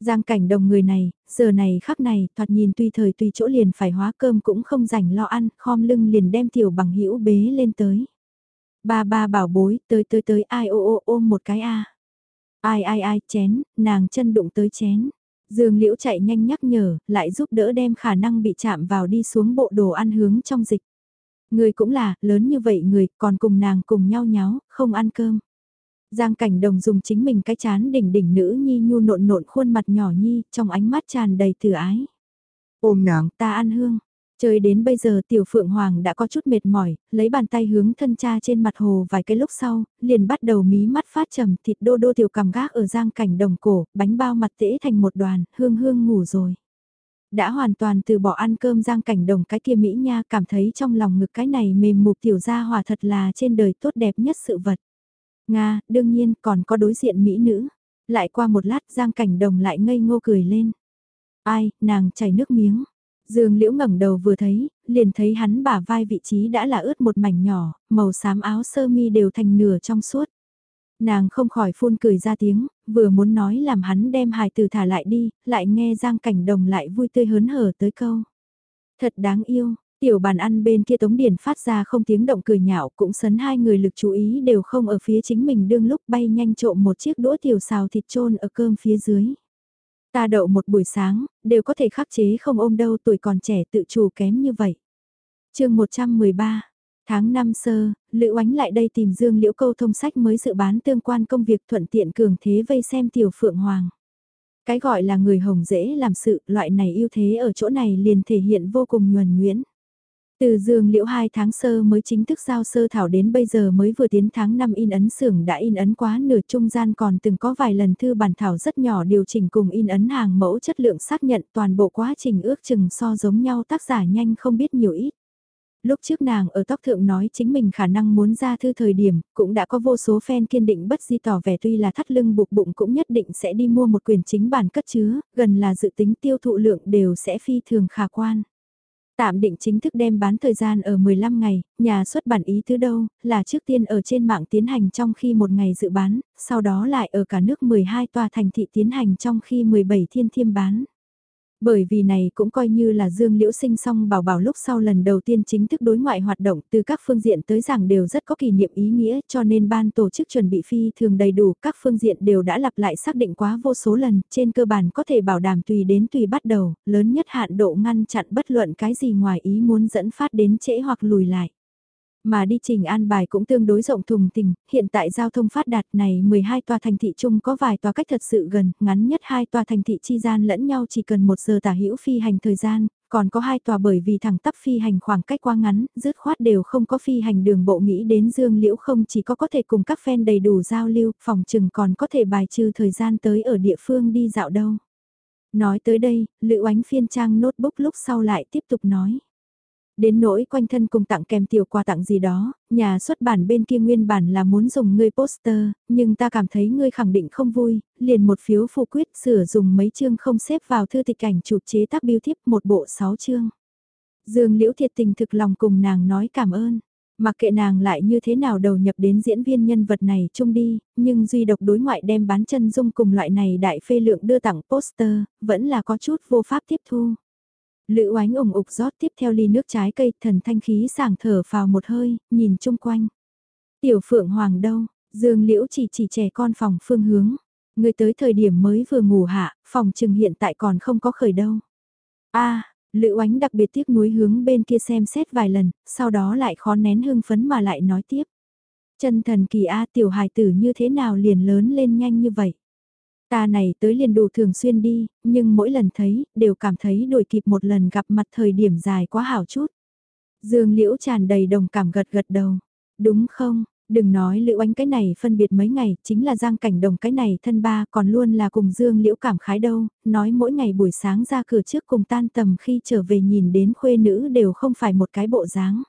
Giang cảnh đồng người này, giờ này khắc này, thoạt nhìn tùy thời tùy chỗ liền phải hóa cơm cũng không rảnh lo ăn, khom lưng liền đem tiểu bằng hữu bế lên tới. Ba ba bảo bối, tới tới tới ai ô ô ôm một cái a. Ai ai ai chén, nàng chân đụng tới chén. Dương Liễu chạy nhanh nhắc nhở, lại giúp đỡ đem khả năng bị chạm vào đi xuống bộ đồ ăn hướng trong dịch. Người cũng là, lớn như vậy người, còn cùng nàng cùng nhau nháo, không ăn cơm. Giang cảnh đồng dùng chính mình cái chán đỉnh đỉnh nữ nhi nhu nộn nộn khuôn mặt nhỏ nhi, trong ánh mắt tràn đầy từ ái. Ôm nàng, ta ăn hương. Chơi đến bây giờ tiểu phượng hoàng đã có chút mệt mỏi, lấy bàn tay hướng thân cha trên mặt hồ vài cái lúc sau, liền bắt đầu mí mắt phát trầm thịt đô đô tiểu cằm gác ở giang cảnh đồng cổ, bánh bao mặt tễ thành một đoàn, hương hương ngủ rồi. Đã hoàn toàn từ bỏ ăn cơm giang cảnh đồng cái kia Mỹ nha cảm thấy trong lòng ngực cái này mềm mục tiểu gia hòa thật là trên đời tốt đẹp nhất sự vật. Nga, đương nhiên còn có đối diện Mỹ nữ. Lại qua một lát giang cảnh đồng lại ngây ngô cười lên. Ai, nàng chảy nước miếng Dương Liễu ngẩng đầu vừa thấy, liền thấy hắn bả vai vị trí đã là ướt một mảnh nhỏ, màu xám áo sơ mi đều thành nửa trong suốt. Nàng không khỏi phun cười ra tiếng, vừa muốn nói làm hắn đem hài từ thả lại đi, lại nghe Giang Cảnh Đồng lại vui tươi hớn hở tới câu. Thật đáng yêu, tiểu bàn ăn bên kia Tống Điển phát ra không tiếng động cười nhạo cũng sấn hai người lực chú ý đều không ở phía chính mình đương lúc bay nhanh trộm một chiếc đũa tiểu xào thịt trôn ở cơm phía dưới. Ta đậu một buổi sáng, đều có thể khắc chế không ôm đâu tuổi còn trẻ tự chủ kém như vậy. chương 113 Tháng 5 sơ, Lữ Oánh lại đây tìm Dương Liễu Câu thông sách mới dự bán tương quan công việc thuận tiện cường thế vây xem tiểu phượng hoàng. Cái gọi là người hồng dễ làm sự, loại này ưu thế ở chỗ này liền thể hiện vô cùng nhuần nhuyễn. Từ dương liễu 2 tháng sơ mới chính thức giao sơ thảo đến bây giờ mới vừa tiến tháng 5 in ấn xưởng đã in ấn quá nửa trung gian còn từng có vài lần thư bản thảo rất nhỏ điều chỉnh cùng in ấn hàng mẫu chất lượng xác nhận toàn bộ quá trình ước chừng so giống nhau tác giả nhanh không biết nhiều ít. Lúc trước nàng ở tóc thượng nói chính mình khả năng muốn ra thư thời điểm, cũng đã có vô số fan kiên định bất di tỏ vẻ tuy là thắt lưng buộc bụng cũng nhất định sẽ đi mua một quyền chính bản cất chứa, gần là dự tính tiêu thụ lượng đều sẽ phi thường khả quan. Tạm định chính thức đem bán thời gian ở 15 ngày, nhà xuất bản ý thứ đâu, là trước tiên ở trên mạng tiến hành trong khi một ngày dự bán, sau đó lại ở cả nước 12 tòa thành thị tiến hành trong khi 17 thiên thiêm bán. Bởi vì này cũng coi như là Dương Liễu sinh xong bảo bảo lúc sau lần đầu tiên chính thức đối ngoại hoạt động từ các phương diện tới rằng đều rất có kỷ niệm ý nghĩa cho nên ban tổ chức chuẩn bị phi thường đầy đủ các phương diện đều đã lặp lại xác định quá vô số lần trên cơ bản có thể bảo đảm tùy đến tùy bắt đầu, lớn nhất hạn độ ngăn chặn bất luận cái gì ngoài ý muốn dẫn phát đến trễ hoặc lùi lại. Mà đi trình an bài cũng tương đối rộng thùng tình, hiện tại giao thông phát đạt này 12 tòa thành thị chung có vài tòa cách thật sự gần, ngắn nhất hai tòa thành thị chi gian lẫn nhau chỉ cần một giờ tả hữu phi hành thời gian, còn có hai tòa bởi vì thẳng tắp phi hành khoảng cách quá ngắn, dứt khoát đều không có phi hành đường bộ nghĩ đến Dương Liễu không chỉ có có thể cùng các fan đầy đủ giao lưu, phòng trừng còn có thể bài trừ thời gian tới ở địa phương đi dạo đâu. Nói tới đây, Lữ ánh phiên trang notebook lúc sau lại tiếp tục nói. Đến nỗi quanh thân cùng tặng kèm tiểu quà tặng gì đó, nhà xuất bản bên kia nguyên bản là muốn dùng ngươi poster, nhưng ta cảm thấy ngươi khẳng định không vui, liền một phiếu phụ quyết sửa dùng mấy chương không xếp vào thư tịch cảnh chụp chế tác biêu thiếp một bộ sáu chương. Dương Liễu thiệt tình thực lòng cùng nàng nói cảm ơn. Mặc kệ nàng lại như thế nào đầu nhập đến diễn viên nhân vật này chung đi, nhưng duy độc đối ngoại đem bán chân dung cùng loại này đại phê lượng đưa tặng poster, vẫn là có chút vô pháp tiếp thu. Lữ oánh ủng ục rót tiếp theo ly nước trái cây, thần thanh khí sảng thở vào một hơi, nhìn chung quanh. Tiểu phượng hoàng đâu, dương liễu chỉ chỉ trẻ con phòng phương hướng. Người tới thời điểm mới vừa ngủ hạ, phòng trừng hiện tại còn không có khởi đâu. a Lữ oánh đặc biệt tiếc núi hướng bên kia xem xét vài lần, sau đó lại khó nén hưng phấn mà lại nói tiếp. Chân thần kỳ A tiểu hài tử như thế nào liền lớn lên nhanh như vậy. Ta này tới liền đủ thường xuyên đi, nhưng mỗi lần thấy, đều cảm thấy đổi kịp một lần gặp mặt thời điểm dài quá hảo chút. Dương Liễu tràn đầy đồng cảm gật gật đầu. Đúng không, đừng nói Liễu Oánh cái này phân biệt mấy ngày, chính là Giang Cảnh Đồng cái này thân ba còn luôn là cùng Dương Liễu cảm khái đâu, nói mỗi ngày buổi sáng ra cửa trước cùng tan tầm khi trở về nhìn đến khuê nữ đều không phải một cái bộ dáng.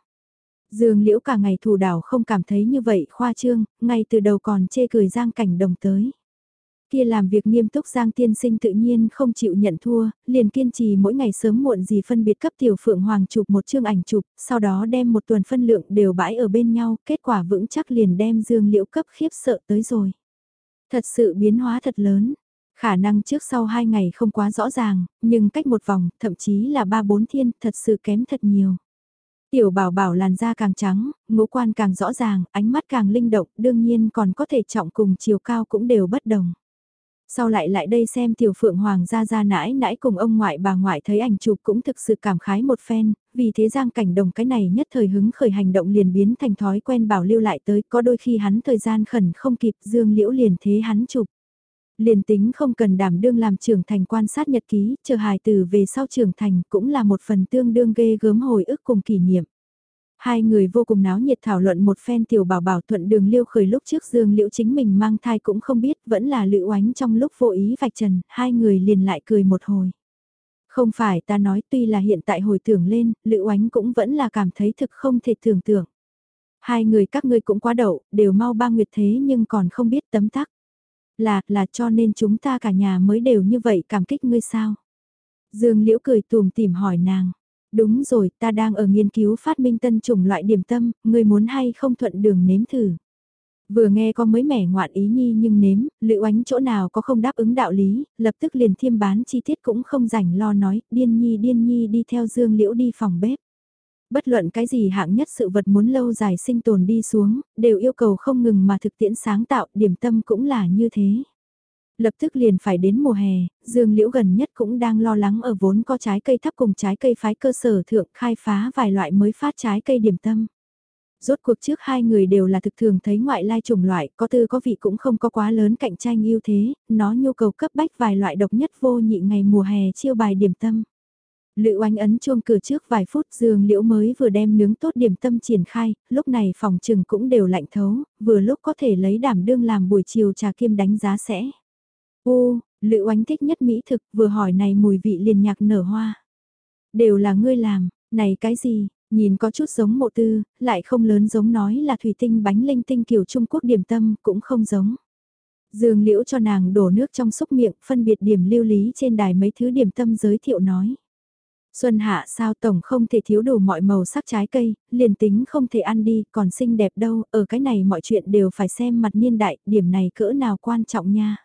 Dương Liễu cả ngày thủ đảo không cảm thấy như vậy khoa trương, ngay từ đầu còn chê cười Giang Cảnh Đồng tới. Kia làm việc nghiêm túc Giang Tiên Sinh tự nhiên không chịu nhận thua, liền kiên trì mỗi ngày sớm muộn gì phân biệt cấp tiểu phượng hoàng chụp một chương ảnh chụp, sau đó đem một tuần phân lượng đều bãi ở bên nhau, kết quả vững chắc liền đem dương liễu cấp khiếp sợ tới rồi. Thật sự biến hóa thật lớn, khả năng trước sau hai ngày không quá rõ ràng, nhưng cách một vòng, thậm chí là ba bốn thiên, thật sự kém thật nhiều. Tiểu bảo bảo làn da càng trắng, ngũ quan càng rõ ràng, ánh mắt càng linh động, đương nhiên còn có thể trọng cùng chiều cao cũng đều bất đồng. Sau lại lại đây xem tiểu phượng hoàng gia gia nãi nãi cùng ông ngoại bà ngoại thấy ảnh chụp cũng thực sự cảm khái một phen, vì thế giang cảnh đồng cái này nhất thời hứng khởi hành động liền biến thành thói quen bảo lưu lại tới, có đôi khi hắn thời gian khẩn không kịp dương liễu liền thế hắn chụp. Liền tính không cần đảm đương làm trưởng thành quan sát nhật ký, chờ hài từ về sau trưởng thành cũng là một phần tương đương ghê gớm hồi ức cùng kỷ niệm. Hai người vô cùng náo nhiệt thảo luận một phen tiểu bảo bảo thuận đường liêu khởi lúc trước dương liễu chính mình mang thai cũng không biết vẫn là lữ oánh trong lúc vô ý vạch trần, hai người liền lại cười một hồi. Không phải ta nói tuy là hiện tại hồi tưởng lên, lữ oánh cũng vẫn là cảm thấy thực không thể tưởng tượng. Hai người các ngươi cũng quá đậu, đều mau ba nguyệt thế nhưng còn không biết tấm tắc. Là, là cho nên chúng ta cả nhà mới đều như vậy cảm kích ngươi sao? Dương Liễu cười tùm tìm hỏi nàng. Đúng rồi, ta đang ở nghiên cứu phát minh tân chủng loại điểm tâm, người muốn hay không thuận đường nếm thử. Vừa nghe có mới mẻ ngoạn ý nhi nhưng nếm, lữ oánh chỗ nào có không đáp ứng đạo lý, lập tức liền thiêm bán chi tiết cũng không rảnh lo nói, điên nhi điên nhi đi theo dương liễu đi phòng bếp. Bất luận cái gì hạng nhất sự vật muốn lâu dài sinh tồn đi xuống, đều yêu cầu không ngừng mà thực tiễn sáng tạo, điểm tâm cũng là như thế. Lập tức liền phải đến mùa hè, Dương Liễu gần nhất cũng đang lo lắng ở vốn có trái cây thấp cùng trái cây phái cơ sở thượng khai phá vài loại mới phát trái cây điểm tâm. Rốt cuộc trước hai người đều là thực thường thấy ngoại lai chủng loại, có tư có vị cũng không có quá lớn cạnh tranh ưu thế, nó nhu cầu cấp bách vài loại độc nhất vô nhị ngày mùa hè chiêu bài điểm tâm. Lữ oanh ấn chuông cửa trước vài phút dương liễu mới vừa đem nướng tốt điểm tâm triển khai, lúc này phòng trừng cũng đều lạnh thấu, vừa lúc có thể lấy đảm đương làm buổi chiều trà kiêm đánh giá sẽ. Ô, Lữ Oánh thích nhất mỹ thực, vừa hỏi này mùi vị liền nhạc nở hoa. Đều là ngươi làm, này cái gì, nhìn có chút giống mộ tư, lại không lớn giống nói là thủy tinh bánh linh tinh kiểu Trung Quốc điểm tâm, cũng không giống. Dương liễu cho nàng đổ nước trong xúc miệng, phân biệt điểm lưu lý trên đài mấy thứ điểm tâm giới thiệu nói. Xuân hạ sao tổng không thể thiếu đủ mọi màu sắc trái cây, liền tính không thể ăn đi, còn xinh đẹp đâu, ở cái này mọi chuyện đều phải xem mặt niên đại, điểm này cỡ nào quan trọng nha.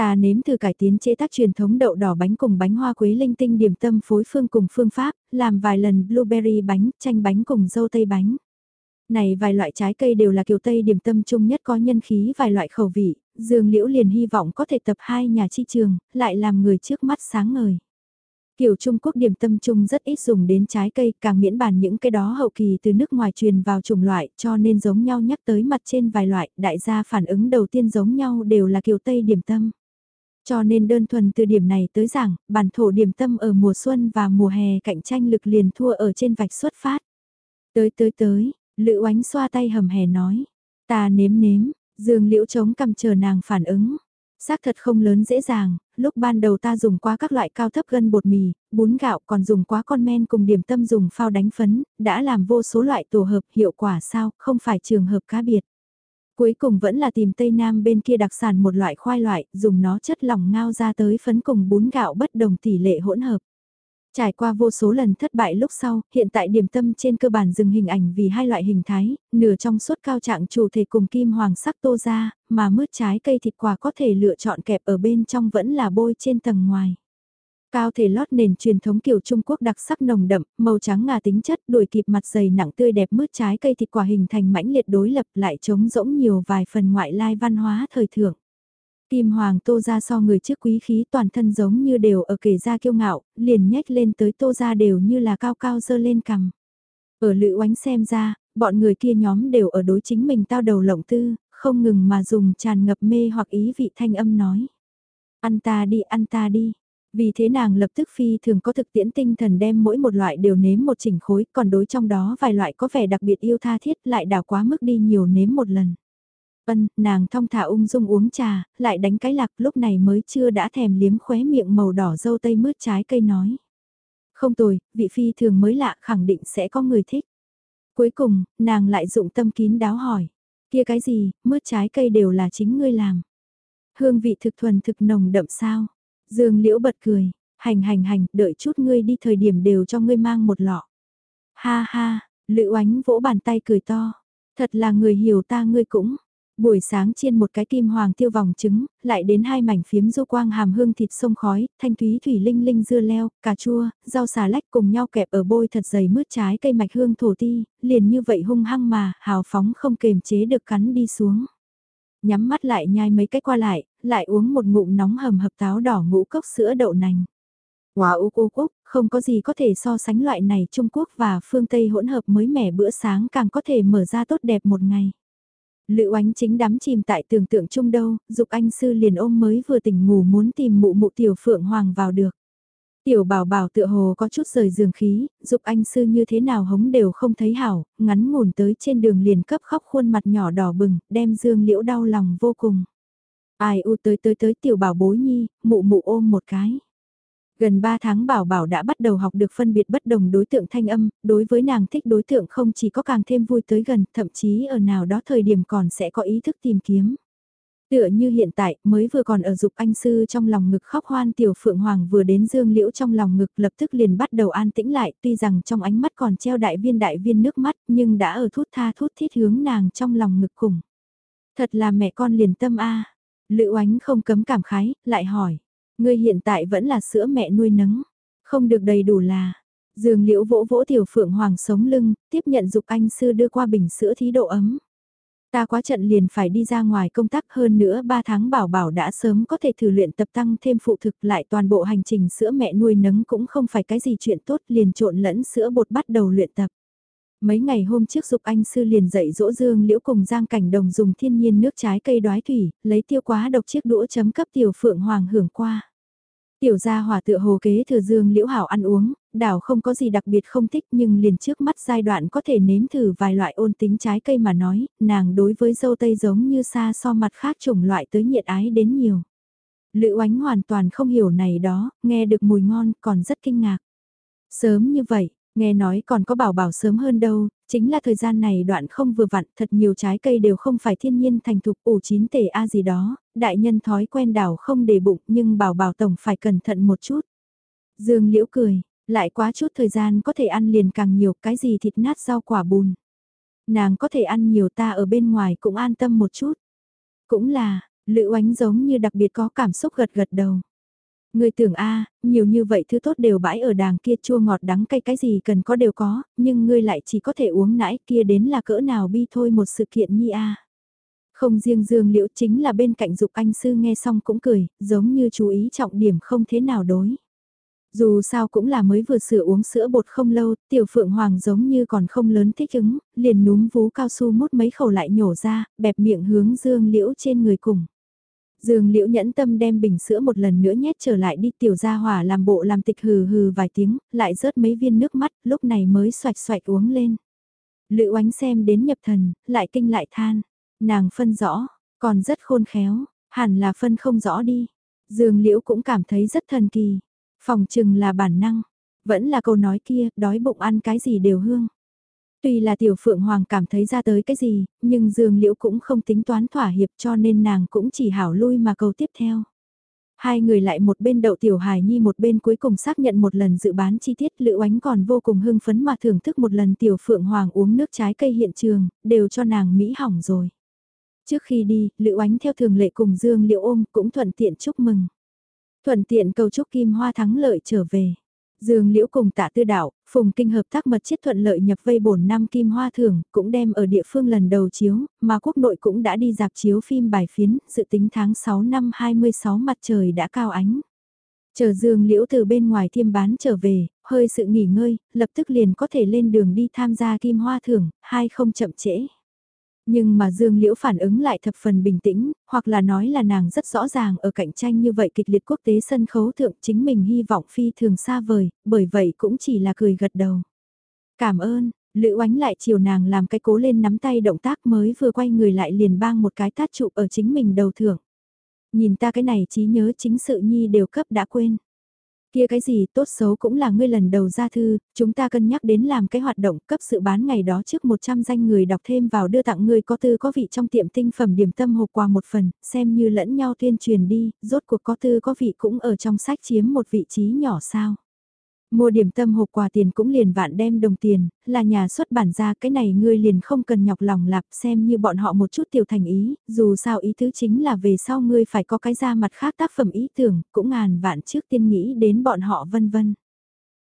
Ta nếm thử cải tiến chế tác truyền thống đậu đỏ bánh cùng bánh hoa quế linh tinh điểm tâm phối phương cùng phương pháp, làm vài lần blueberry bánh, chanh bánh cùng dâu tây bánh. Này vài loại trái cây đều là kiều Tây điểm tâm chung nhất có nhân khí vài loại khẩu vị, Dương Liễu liền hy vọng có thể tập hai nhà chi trường, lại làm người trước mắt sáng ngời. Kiểu Trung Quốc điểm tâm chung rất ít dùng đến trái cây, càng miễn bàn những cái đó hậu kỳ từ nước ngoài truyền vào chủng loại, cho nên giống nhau nhắc tới mặt trên vài loại, đại gia phản ứng đầu tiên giống nhau đều là kiều Tây điểm tâm. Cho nên đơn thuần từ điểm này tới giảng, bản thổ điểm tâm ở mùa xuân và mùa hè cạnh tranh lực liền thua ở trên vạch xuất phát. Tới tới tới, Lữ oánh xoa tay hầm hè nói, ta nếm nếm, dương liễu chống cầm chờ nàng phản ứng. Xác thật không lớn dễ dàng, lúc ban đầu ta dùng qua các loại cao thấp gân bột mì, bún gạo còn dùng quá con men cùng điểm tâm dùng phao đánh phấn, đã làm vô số loại tổ hợp hiệu quả sao, không phải trường hợp cá biệt. Cuối cùng vẫn là tìm Tây Nam bên kia đặc sản một loại khoai loại, dùng nó chất lỏng ngao ra tới phấn cùng bún gạo bất đồng tỷ lệ hỗn hợp. Trải qua vô số lần thất bại lúc sau, hiện tại điểm tâm trên cơ bản dừng hình ảnh vì hai loại hình thái, nửa trong suốt cao trạng chủ thể cùng kim hoàng sắc tô ra, mà mứt trái cây thịt quả có thể lựa chọn kẹp ở bên trong vẫn là bôi trên tầng ngoài. Cao thể lót nền truyền thống kiểu Trung Quốc đặc sắc nồng đậm, màu trắng ngà tính chất đuổi kịp mặt dày nặng tươi đẹp mứt trái cây thịt quả hình thành mãnh liệt đối lập lại trống rỗng nhiều vài phần ngoại lai văn hóa thời thượng. Kim Hoàng Tô ra so người trước quý khí toàn thân giống như đều ở kể ra kiêu ngạo, liền nhếch lên tới Tô ra đều như là cao cao dơ lên cằm. Ở lữ oánh xem ra, bọn người kia nhóm đều ở đối chính mình tao đầu lộng tư, không ngừng mà dùng tràn ngập mê hoặc ý vị thanh âm nói. Ăn ta đi, ăn ta đi. Vì thế nàng lập tức phi thường có thực tiễn tinh thần đem mỗi một loại đều nếm một chỉnh khối, còn đối trong đó vài loại có vẻ đặc biệt yêu tha thiết lại đảo quá mức đi nhiều nếm một lần. Ân, nàng thong thả ung dung uống trà, lại đánh cái lạc lúc này mới chưa đã thèm liếm khóe miệng màu đỏ dâu tây mướt trái cây nói. Không tồi, vị phi thường mới lạ khẳng định sẽ có người thích. Cuối cùng, nàng lại dụng tâm kín đáo hỏi. Kia cái gì, mướt trái cây đều là chính ngươi làm. Hương vị thực thuần thực nồng đậm sao. Dương liễu bật cười, hành hành hành, đợi chút ngươi đi thời điểm đều cho ngươi mang một lọ. Ha ha, lữ oánh vỗ bàn tay cười to. Thật là người hiểu ta ngươi cũng. Buổi sáng chiên một cái kim hoàng tiêu vòng trứng, lại đến hai mảnh phiếm du quang hàm hương thịt sông khói, thanh thúy thủy linh linh dưa leo, cà chua, rau xà lách cùng nhau kẹp ở bôi thật dày mướt trái cây mạch hương thổ ti, liền như vậy hung hăng mà, hào phóng không kềm chế được cắn đi xuống. Nhắm mắt lại nhai mấy cái qua lại, lại uống một ngụm nóng hầm hập táo đỏ ngũ cốc sữa đậu nành. Quá úc úc úc, không có gì có thể so sánh loại này Trung Quốc và phương Tây hỗn hợp mới mẻ bữa sáng càng có thể mở ra tốt đẹp một ngày. Lữ oánh chính đắm chìm tại tưởng tượng chung đâu, dục anh sư liền ôm mới vừa tỉnh ngủ muốn tìm mụ mụ tiểu phượng hoàng vào được. Tiểu bảo bảo tựa hồ có chút rời giường khí, dục anh sư như thế nào hống đều không thấy hảo, ngắn ngủn tới trên đường liền cấp khóc khuôn mặt nhỏ đỏ bừng, đem dương liễu đau lòng vô cùng. Ai u tới tới tới tiểu bảo bối nhi, mụ mụ ôm một cái. Gần 3 tháng Bảo Bảo đã bắt đầu học được phân biệt bất đồng đối tượng thanh âm, đối với nàng thích đối tượng không chỉ có càng thêm vui tới gần, thậm chí ở nào đó thời điểm còn sẽ có ý thức tìm kiếm. Tựa như hiện tại, mới vừa còn ở dục anh sư trong lòng ngực khóc hoan tiểu phượng hoàng vừa đến dương liễu trong lòng ngực lập tức liền bắt đầu an tĩnh lại, tuy rằng trong ánh mắt còn treo đại viên đại viên nước mắt, nhưng đã ở thút tha thút thiết hướng nàng trong lòng ngực cùng. Thật là mẹ con liền tâm a Lữ oánh không cấm cảm khái, lại hỏi. Ngươi hiện tại vẫn là sữa mẹ nuôi nấng, không được đầy đủ là. Dương liễu vỗ vỗ tiểu phượng hoàng sống lưng, tiếp nhận dục anh sư đưa qua bình sữa thí độ ấm. Ta quá trận liền phải đi ra ngoài công tác hơn nữa 3 tháng bảo bảo đã sớm có thể thử luyện tập tăng thêm phụ thực lại toàn bộ hành trình sữa mẹ nuôi nấng cũng không phải cái gì chuyện tốt liền trộn lẫn sữa bột bắt đầu luyện tập. Mấy ngày hôm trước dục anh sư liền dạy dỗ dương liễu cùng giang cảnh đồng dùng thiên nhiên nước trái cây đoái thủy, lấy tiêu quá độc chiếc đũa chấm cấp tiểu phượng hoàng hưởng qua. Tiểu gia hỏa tựa hồ kế thừa dương liễu hảo ăn uống, đảo không có gì đặc biệt không thích nhưng liền trước mắt giai đoạn có thể nếm thử vài loại ôn tính trái cây mà nói, nàng đối với dâu tây giống như xa so mặt khác chủng loại tới nhiệt ái đến nhiều. Lữ oánh hoàn toàn không hiểu này đó, nghe được mùi ngon còn rất kinh ngạc. Sớm như vậy, nghe nói còn có bảo bảo sớm hơn đâu, chính là thời gian này đoạn không vừa vặn, thật nhiều trái cây đều không phải thiên nhiên thành thục ủ chín tể A gì đó, đại nhân thói quen đảo không để bụng nhưng bảo bảo tổng phải cẩn thận một chút. Dương Liễu cười, Lại quá chút thời gian có thể ăn liền càng nhiều cái gì thịt nát rau quả bùn. Nàng có thể ăn nhiều ta ở bên ngoài cũng an tâm một chút. Cũng là, Lữ oánh giống như đặc biệt có cảm xúc gật gật đầu. Người tưởng a nhiều như vậy thứ tốt đều bãi ở đàng kia chua ngọt đắng cay cái gì cần có đều có, nhưng ngươi lại chỉ có thể uống nãi kia đến là cỡ nào bi thôi một sự kiện nhi a Không riêng dương liễu chính là bên cạnh dục anh sư nghe xong cũng cười, giống như chú ý trọng điểm không thế nào đối. Dù sao cũng là mới vừa sửa uống sữa bột không lâu, tiểu phượng hoàng giống như còn không lớn thích ứng, liền núm vú cao su mút mấy khẩu lại nhổ ra, bẹp miệng hướng dương liễu trên người cùng. Dương liễu nhẫn tâm đem bình sữa một lần nữa nhét trở lại đi tiểu gia hỏa làm bộ làm tịch hừ hừ vài tiếng, lại rớt mấy viên nước mắt, lúc này mới xoạch xoạch uống lên. Lữ oánh xem đến nhập thần, lại kinh lại than. Nàng phân rõ, còn rất khôn khéo, hẳn là phân không rõ đi. Dương liễu cũng cảm thấy rất thần kỳ. Phòng chừng là bản năng, vẫn là câu nói kia, đói bụng ăn cái gì đều hương. Tuy là tiểu phượng hoàng cảm thấy ra tới cái gì, nhưng dương liễu cũng không tính toán thỏa hiệp cho nên nàng cũng chỉ hảo lui mà cầu tiếp theo. Hai người lại một bên đậu tiểu hài nhi một bên cuối cùng xác nhận một lần dự bán chi tiết lữ oánh còn vô cùng hưng phấn mà thưởng thức một lần tiểu phượng hoàng uống nước trái cây hiện trường, đều cho nàng Mỹ hỏng rồi. Trước khi đi, lữ oánh theo thường lệ cùng dương liễu ôm cũng thuận tiện chúc mừng. Thuận tiện cầu chúc Kim Hoa thắng lợi trở về. Dương Liễu cùng tạ tư đạo, phùng kinh hợp tác mật chiết thuận lợi nhập vây bổn năm Kim Hoa thưởng, cũng đem ở địa phương lần đầu chiếu, mà quốc nội cũng đã đi dạp chiếu phim bài phiến, dự tính tháng 6 năm 26 mặt trời đã cao ánh. Chờ Dương Liễu từ bên ngoài thiêm bán trở về, hơi sự nghỉ ngơi, lập tức liền có thể lên đường đi tham gia Kim Hoa thưởng, hai không chậm trễ. Nhưng mà Dương Liễu phản ứng lại thập phần bình tĩnh, hoặc là nói là nàng rất rõ ràng ở cạnh tranh như vậy kịch liệt quốc tế sân khấu thượng chính mình hy vọng phi thường xa vời, bởi vậy cũng chỉ là cười gật đầu. Cảm ơn, Lữ oánh lại chiều nàng làm cái cố lên nắm tay động tác mới vừa quay người lại liền bang một cái tát trụ ở chính mình đầu thưởng. Nhìn ta cái này trí nhớ chính sự nhi đều cấp đã quên. Kia cái gì tốt xấu cũng là ngươi lần đầu ra thư, chúng ta cân nhắc đến làm cái hoạt động cấp sự bán ngày đó trước 100 danh người đọc thêm vào đưa tặng ngươi có tư có vị trong tiệm tinh phẩm điểm tâm hộp quà một phần, xem như lẫn nhau tuyên truyền đi, rốt cuộc có tư có vị cũng ở trong sách chiếm một vị trí nhỏ sao. Mua điểm tâm hộp quà tiền cũng liền vạn đem đồng tiền, là nhà xuất bản ra cái này ngươi liền không cần nhọc lòng lạp xem như bọn họ một chút tiểu thành ý, dù sao ý thứ chính là về sau ngươi phải có cái ra mặt khác tác phẩm ý tưởng, cũng ngàn vạn trước tiên nghĩ đến bọn họ vân vân.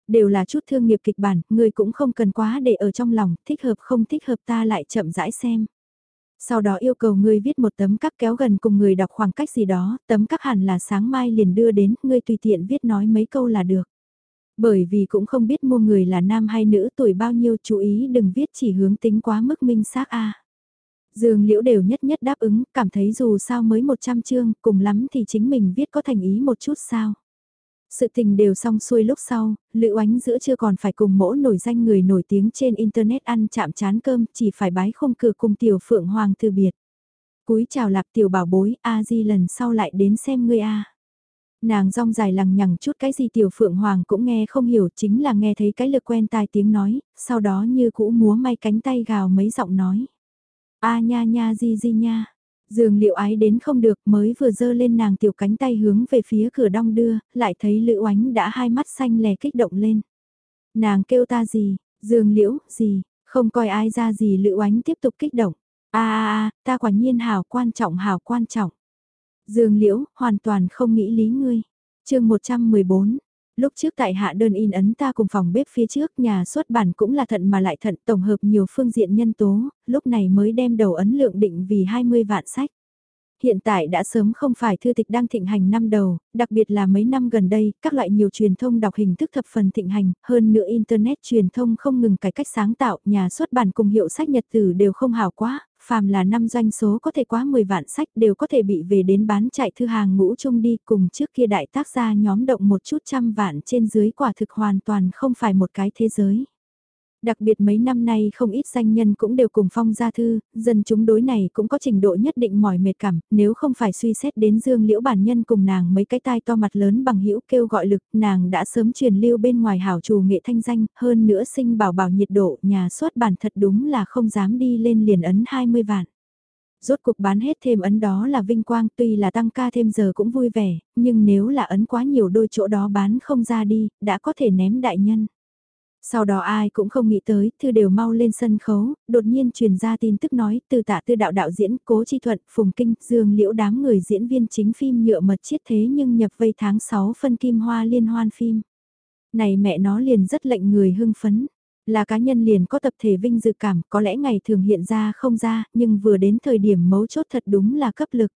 Đều là chút thương nghiệp kịch bản, ngươi cũng không cần quá để ở trong lòng, thích hợp không thích hợp ta lại chậm rãi xem. Sau đó yêu cầu ngươi viết một tấm cắp kéo gần cùng người đọc khoảng cách gì đó, tấm cắp hẳn là sáng mai liền đưa đến, ngươi tùy tiện viết nói mấy câu là được. Bởi vì cũng không biết mua người là nam hay nữ tuổi bao nhiêu chú ý đừng viết chỉ hướng tính quá mức minh xác a. Dương Liễu đều nhất nhất đáp ứng, cảm thấy dù sao mới 100 chương, cùng lắm thì chính mình viết có thành ý một chút sao. Sự tình đều xong xuôi lúc sau, Lữ Oánh giữa chưa còn phải cùng mỗ nổi danh người nổi tiếng trên Internet ăn chạm chán cơm, chỉ phải bái không cửa cùng tiểu phượng hoàng từ biệt. Cúi chào lạc tiểu bảo bối, A Di lần sau lại đến xem ngươi A. Nàng rong dài lằng nhằng chút cái gì tiểu phượng hoàng cũng nghe không hiểu chính là nghe thấy cái lực quen tai tiếng nói, sau đó như cũ múa may cánh tay gào mấy giọng nói. A nha nha di di nha. dường liệu ái đến không được mới vừa dơ lên nàng tiểu cánh tay hướng về phía cửa đong đưa, lại thấy lữ oánh đã hai mắt xanh lè kích động lên. Nàng kêu ta gì, dường liễu, gì, không coi ai ra gì lữ oánh tiếp tục kích động. a a a ta quả nhiên hào quan trọng hào quan trọng. Dương Liễu, hoàn toàn không nghĩ lý ngươi. chương 114, lúc trước tại hạ đơn in ấn ta cùng phòng bếp phía trước nhà xuất bản cũng là thận mà lại thận tổng hợp nhiều phương diện nhân tố, lúc này mới đem đầu ấn lượng định vì 20 vạn sách. Hiện tại đã sớm không phải thư tịch đang thịnh hành năm đầu, đặc biệt là mấy năm gần đây, các loại nhiều truyền thông đọc hình thức thập phần thịnh hành, hơn nữa Internet truyền thông không ngừng cải cách sáng tạo, nhà xuất bản cùng hiệu sách nhật tử đều không hảo quá, phàm là năm doanh số có thể quá 10 vạn sách đều có thể bị về đến bán chạy thư hàng ngũ chung đi, cùng trước kia đại tác gia nhóm động một chút trăm vạn trên dưới quả thực hoàn toàn không phải một cái thế giới. Đặc biệt mấy năm nay không ít danh nhân cũng đều cùng phong gia thư, dân chúng đối này cũng có trình độ nhất định mỏi mệt cảm, nếu không phải suy xét đến dương liễu bản nhân cùng nàng mấy cái tai to mặt lớn bằng hữu kêu gọi lực, nàng đã sớm truyền lưu bên ngoài hảo trù nghệ thanh danh, hơn nữa sinh bảo bảo nhiệt độ, nhà xuất bản thật đúng là không dám đi lên liền ấn 20 vạn. Rốt cuộc bán hết thêm ấn đó là vinh quang tuy là tăng ca thêm giờ cũng vui vẻ, nhưng nếu là ấn quá nhiều đôi chỗ đó bán không ra đi, đã có thể ném đại nhân. Sau đó ai cũng không nghĩ tới, thư đều mau lên sân khấu, đột nhiên truyền ra tin tức nói từ tạ tư đạo đạo diễn Cố Chi Thuận, Phùng Kinh, Dương Liễu đám người diễn viên chính phim nhựa mật chiết thế nhưng nhập vây tháng 6 phân kim hoa liên hoan phim. Này mẹ nó liền rất lệnh người hưng phấn. Là cá nhân liền có tập thể vinh dự cảm, có lẽ ngày thường hiện ra không ra, nhưng vừa đến thời điểm mấu chốt thật đúng là cấp lực.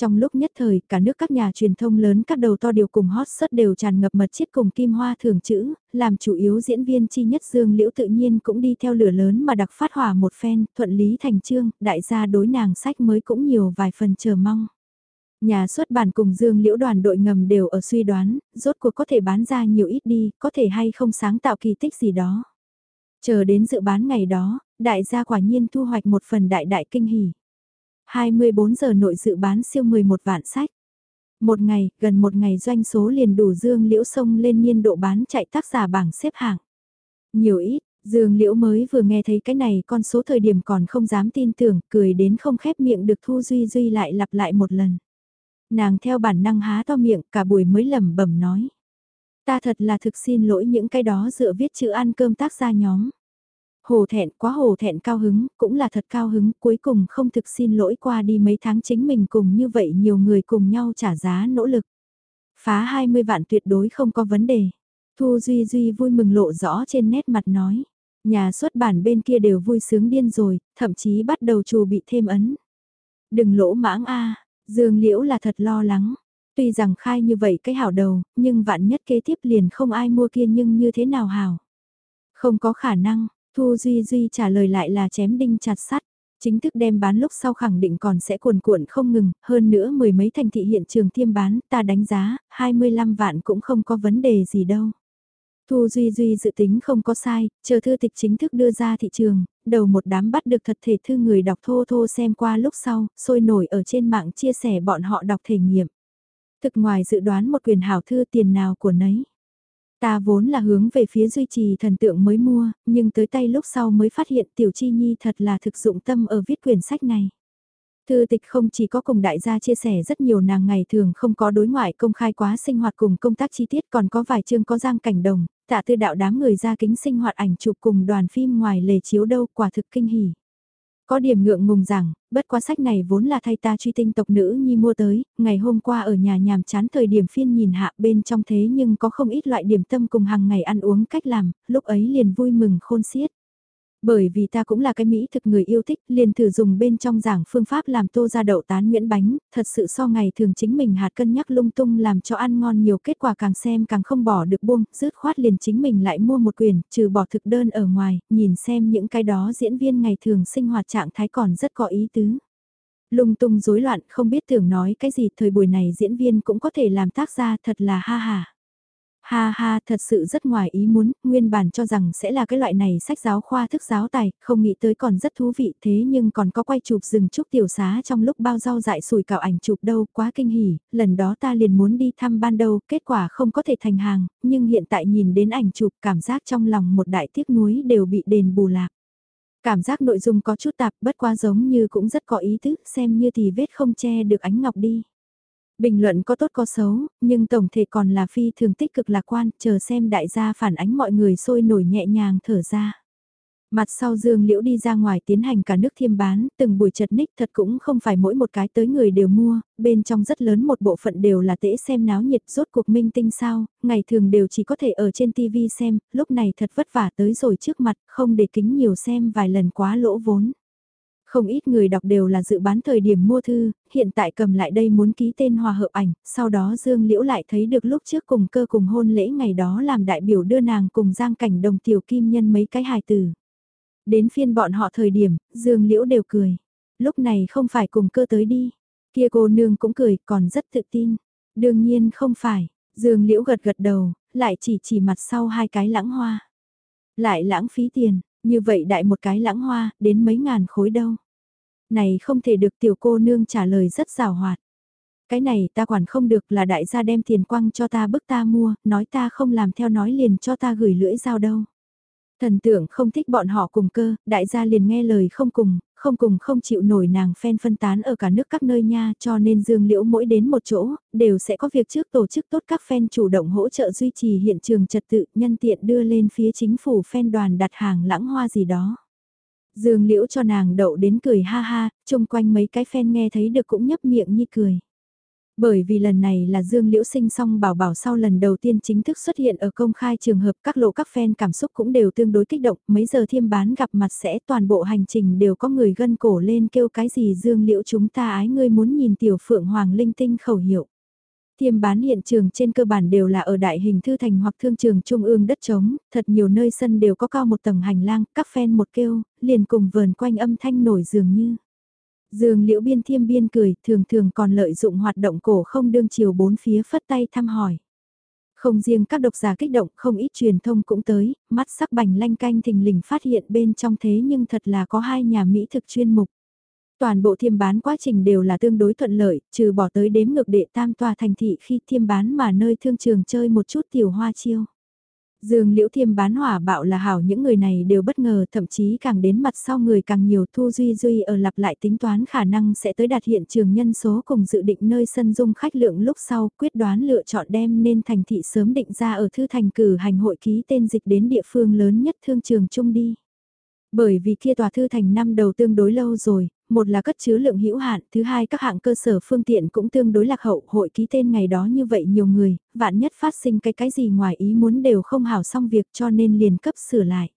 Trong lúc nhất thời, cả nước các nhà truyền thông lớn các đầu to đều cùng hot sớt đều tràn ngập mật chiết cùng kim hoa thường chữ, làm chủ yếu diễn viên chi nhất Dương Liễu tự nhiên cũng đi theo lửa lớn mà đặc phát hỏa một phen, thuận lý thành trương, đại gia đối nàng sách mới cũng nhiều vài phần chờ mong. Nhà xuất bản cùng Dương Liễu đoàn đội ngầm đều ở suy đoán, rốt cuộc có thể bán ra nhiều ít đi, có thể hay không sáng tạo kỳ tích gì đó. Chờ đến dự bán ngày đó, đại gia quả nhiên thu hoạch một phần đại đại kinh hỉ. 24 giờ nội dự bán siêu 11 vạn sách. Một ngày, gần một ngày doanh số liền đủ Dương Liễu sông lên niên độ bán chạy tác giả bảng xếp hạng. Nhiều ít, Dương Liễu mới vừa nghe thấy cái này con số thời điểm còn không dám tin tưởng, cười đến không khép miệng được Thu Duy Duy lại lặp lại một lần. Nàng theo bản năng há to miệng cả buổi mới lẩm bẩm nói. Ta thật là thực xin lỗi những cái đó dựa viết chữ ăn cơm tác gia nhóm. Hồ thẹn quá hồ thẹn cao hứng, cũng là thật cao hứng, cuối cùng không thực xin lỗi qua đi mấy tháng chính mình cùng như vậy nhiều người cùng nhau trả giá nỗ lực. Phá 20 vạn tuyệt đối không có vấn đề. Thu Duy Duy vui mừng lộ rõ trên nét mặt nói. Nhà xuất bản bên kia đều vui sướng điên rồi, thậm chí bắt đầu trù bị thêm ấn. Đừng lỗ mãng a Dương Liễu là thật lo lắng. Tuy rằng khai như vậy cái hảo đầu, nhưng vạn nhất kế tiếp liền không ai mua kia nhưng như thế nào hảo. Không có khả năng, Thu Duy Duy trả lời lại là chém đinh chặt sắt. Chính thức đem bán lúc sau khẳng định còn sẽ cuồn cuộn không ngừng, hơn nữa mười mấy thành thị hiện trường tiêm bán, ta đánh giá, 25 vạn cũng không có vấn đề gì đâu. Thu Duy Duy dự tính không có sai, chờ thư tịch chính thức đưa ra thị trường, đầu một đám bắt được thật thể thư người đọc thô thô xem qua lúc sau, sôi nổi ở trên mạng chia sẻ bọn họ đọc thể nghiệm. Thực ngoài dự đoán một quyền hảo thư tiền nào của nấy. Ta vốn là hướng về phía duy trì thần tượng mới mua, nhưng tới tay lúc sau mới phát hiện Tiểu Chi Nhi thật là thực dụng tâm ở viết quyển sách này. Thư tịch không chỉ có cùng đại gia chia sẻ rất nhiều nàng ngày thường không có đối ngoại công khai quá sinh hoạt cùng công tác chi tiết còn có vài chương có giang cảnh đồng, tạ tư đạo đám người ra kính sinh hoạt ảnh chụp cùng đoàn phim ngoài lề chiếu đâu quả thực kinh hỉ. Có điểm ngượng ngùng rằng, bất quá sách này vốn là thay ta truy tinh tộc nữ nhi mua tới, ngày hôm qua ở nhà nhàm chán thời điểm phiên nhìn hạ bên trong thế nhưng có không ít loại điểm tâm cùng hàng ngày ăn uống cách làm, lúc ấy liền vui mừng khôn xiết. Bởi vì ta cũng là cái Mỹ thực người yêu thích, liền thử dùng bên trong giảng phương pháp làm tô ra đậu tán nguyễn bánh, thật sự so ngày thường chính mình hạt cân nhắc lung tung làm cho ăn ngon nhiều kết quả càng xem càng không bỏ được buông, rứt khoát liền chính mình lại mua một quyển, trừ bỏ thực đơn ở ngoài, nhìn xem những cái đó diễn viên ngày thường sinh hoạt trạng thái còn rất có ý tứ. Lung tung rối loạn không biết tưởng nói cái gì thời buổi này diễn viên cũng có thể làm tác ra thật là ha ha. Ha ha, thật sự rất ngoài ý muốn, nguyên bản cho rằng sẽ là cái loại này sách giáo khoa thức giáo tài, không nghĩ tới còn rất thú vị thế nhưng còn có quay chụp rừng trúc tiểu xá trong lúc bao rau dại sùi cào ảnh chụp đâu, quá kinh hỉ, lần đó ta liền muốn đi thăm ban đầu, kết quả không có thể thành hàng, nhưng hiện tại nhìn đến ảnh chụp cảm giác trong lòng một đại tiếc nuối đều bị đền bù lạc. Cảm giác nội dung có chút tạp bất quá giống như cũng rất có ý tứ, xem như thì vết không che được ánh ngọc đi. Bình luận có tốt có xấu, nhưng tổng thể còn là phi thường tích cực lạc quan, chờ xem đại gia phản ánh mọi người sôi nổi nhẹ nhàng thở ra. Mặt sau Dương Liễu đi ra ngoài tiến hành cả nước thiêm bán, từng buổi chật ních thật cũng không phải mỗi một cái tới người đều mua, bên trong rất lớn một bộ phận đều là tễ xem náo nhiệt rốt cuộc minh tinh sao, ngày thường đều chỉ có thể ở trên TV xem, lúc này thật vất vả tới rồi trước mặt, không để kính nhiều xem vài lần quá lỗ vốn. Không ít người đọc đều là dự bán thời điểm mua thư, hiện tại cầm lại đây muốn ký tên hòa hợp ảnh, sau đó Dương Liễu lại thấy được lúc trước cùng cơ cùng hôn lễ ngày đó làm đại biểu đưa nàng cùng giang cảnh đồng tiểu kim nhân mấy cái hài từ. Đến phiên bọn họ thời điểm, Dương Liễu đều cười. Lúc này không phải cùng cơ tới đi. Kia cô nương cũng cười, còn rất tự tin. Đương nhiên không phải, Dương Liễu gật gật đầu, lại chỉ chỉ mặt sau hai cái lãng hoa. Lại lãng phí tiền, như vậy đại một cái lãng hoa, đến mấy ngàn khối đâu. Này không thể được tiểu cô nương trả lời rất rào hoạt. Cái này ta quản không được là đại gia đem tiền quăng cho ta bức ta mua, nói ta không làm theo nói liền cho ta gửi lưỡi dao đâu. Thần tưởng không thích bọn họ cùng cơ, đại gia liền nghe lời không cùng, không cùng không chịu nổi nàng phen phân tán ở cả nước các nơi nha cho nên Dương Liễu mỗi đến một chỗ, đều sẽ có việc trước tổ chức tốt các phen chủ động hỗ trợ duy trì hiện trường trật tự nhân tiện đưa lên phía chính phủ phen đoàn đặt hàng lãng hoa gì đó. Dương Liễu cho nàng đậu đến cười ha ha, chung quanh mấy cái phen nghe thấy được cũng nhấp miệng như cười. Bởi vì lần này là Dương Liễu sinh xong bảo bảo sau lần đầu tiên chính thức xuất hiện ở công khai trường hợp các lộ các fan cảm xúc cũng đều tương đối kích động, mấy giờ thiêm bán gặp mặt sẽ toàn bộ hành trình đều có người gân cổ lên kêu cái gì Dương Liễu chúng ta ái ngươi muốn nhìn tiểu phượng hoàng linh tinh khẩu hiệu tiêm bán hiện trường trên cơ bản đều là ở đại hình thư thành hoặc thương trường trung ương đất trống, thật nhiều nơi sân đều có cao một tầng hành lang, các fan một kêu, liền cùng vờn quanh âm thanh nổi dường như. Dường liễu biên thiêm biên cười, thường thường còn lợi dụng hoạt động cổ không đương chiều bốn phía phất tay thăm hỏi. Không riêng các độc giả kích động, không ít truyền thông cũng tới, mắt sắc bành lanh canh thình lình phát hiện bên trong thế nhưng thật là có hai nhà Mỹ thực chuyên mục. Toàn bộ thiêm bán quá trình đều là tương đối thuận lợi, trừ bỏ tới đếm ngược đệ tam tòa thành thị khi thiêm bán mà nơi thương trường chơi một chút tiểu hoa chiêu. Dương Liễu Thiêm bán hỏa bạo là hảo những người này đều bất ngờ thậm chí càng đến mặt sau người càng nhiều Thu Duy Duy ở lặp lại tính toán khả năng sẽ tới đạt hiện trường nhân số cùng dự định nơi sân dung khách lượng lúc sau quyết đoán lựa chọn đem nên thành thị sớm định ra ở thư thành cử hành hội ký tên dịch đến địa phương lớn nhất thương trường chung đi. Bởi vì kia tòa thư thành năm đầu tương đối lâu rồi, một là cất chứa lượng hữu hạn, thứ hai các hạng cơ sở phương tiện cũng tương đối lạc hậu, hội ký tên ngày đó như vậy nhiều người, vạn nhất phát sinh cái cái gì ngoài ý muốn đều không hảo xong việc cho nên liền cấp sửa lại.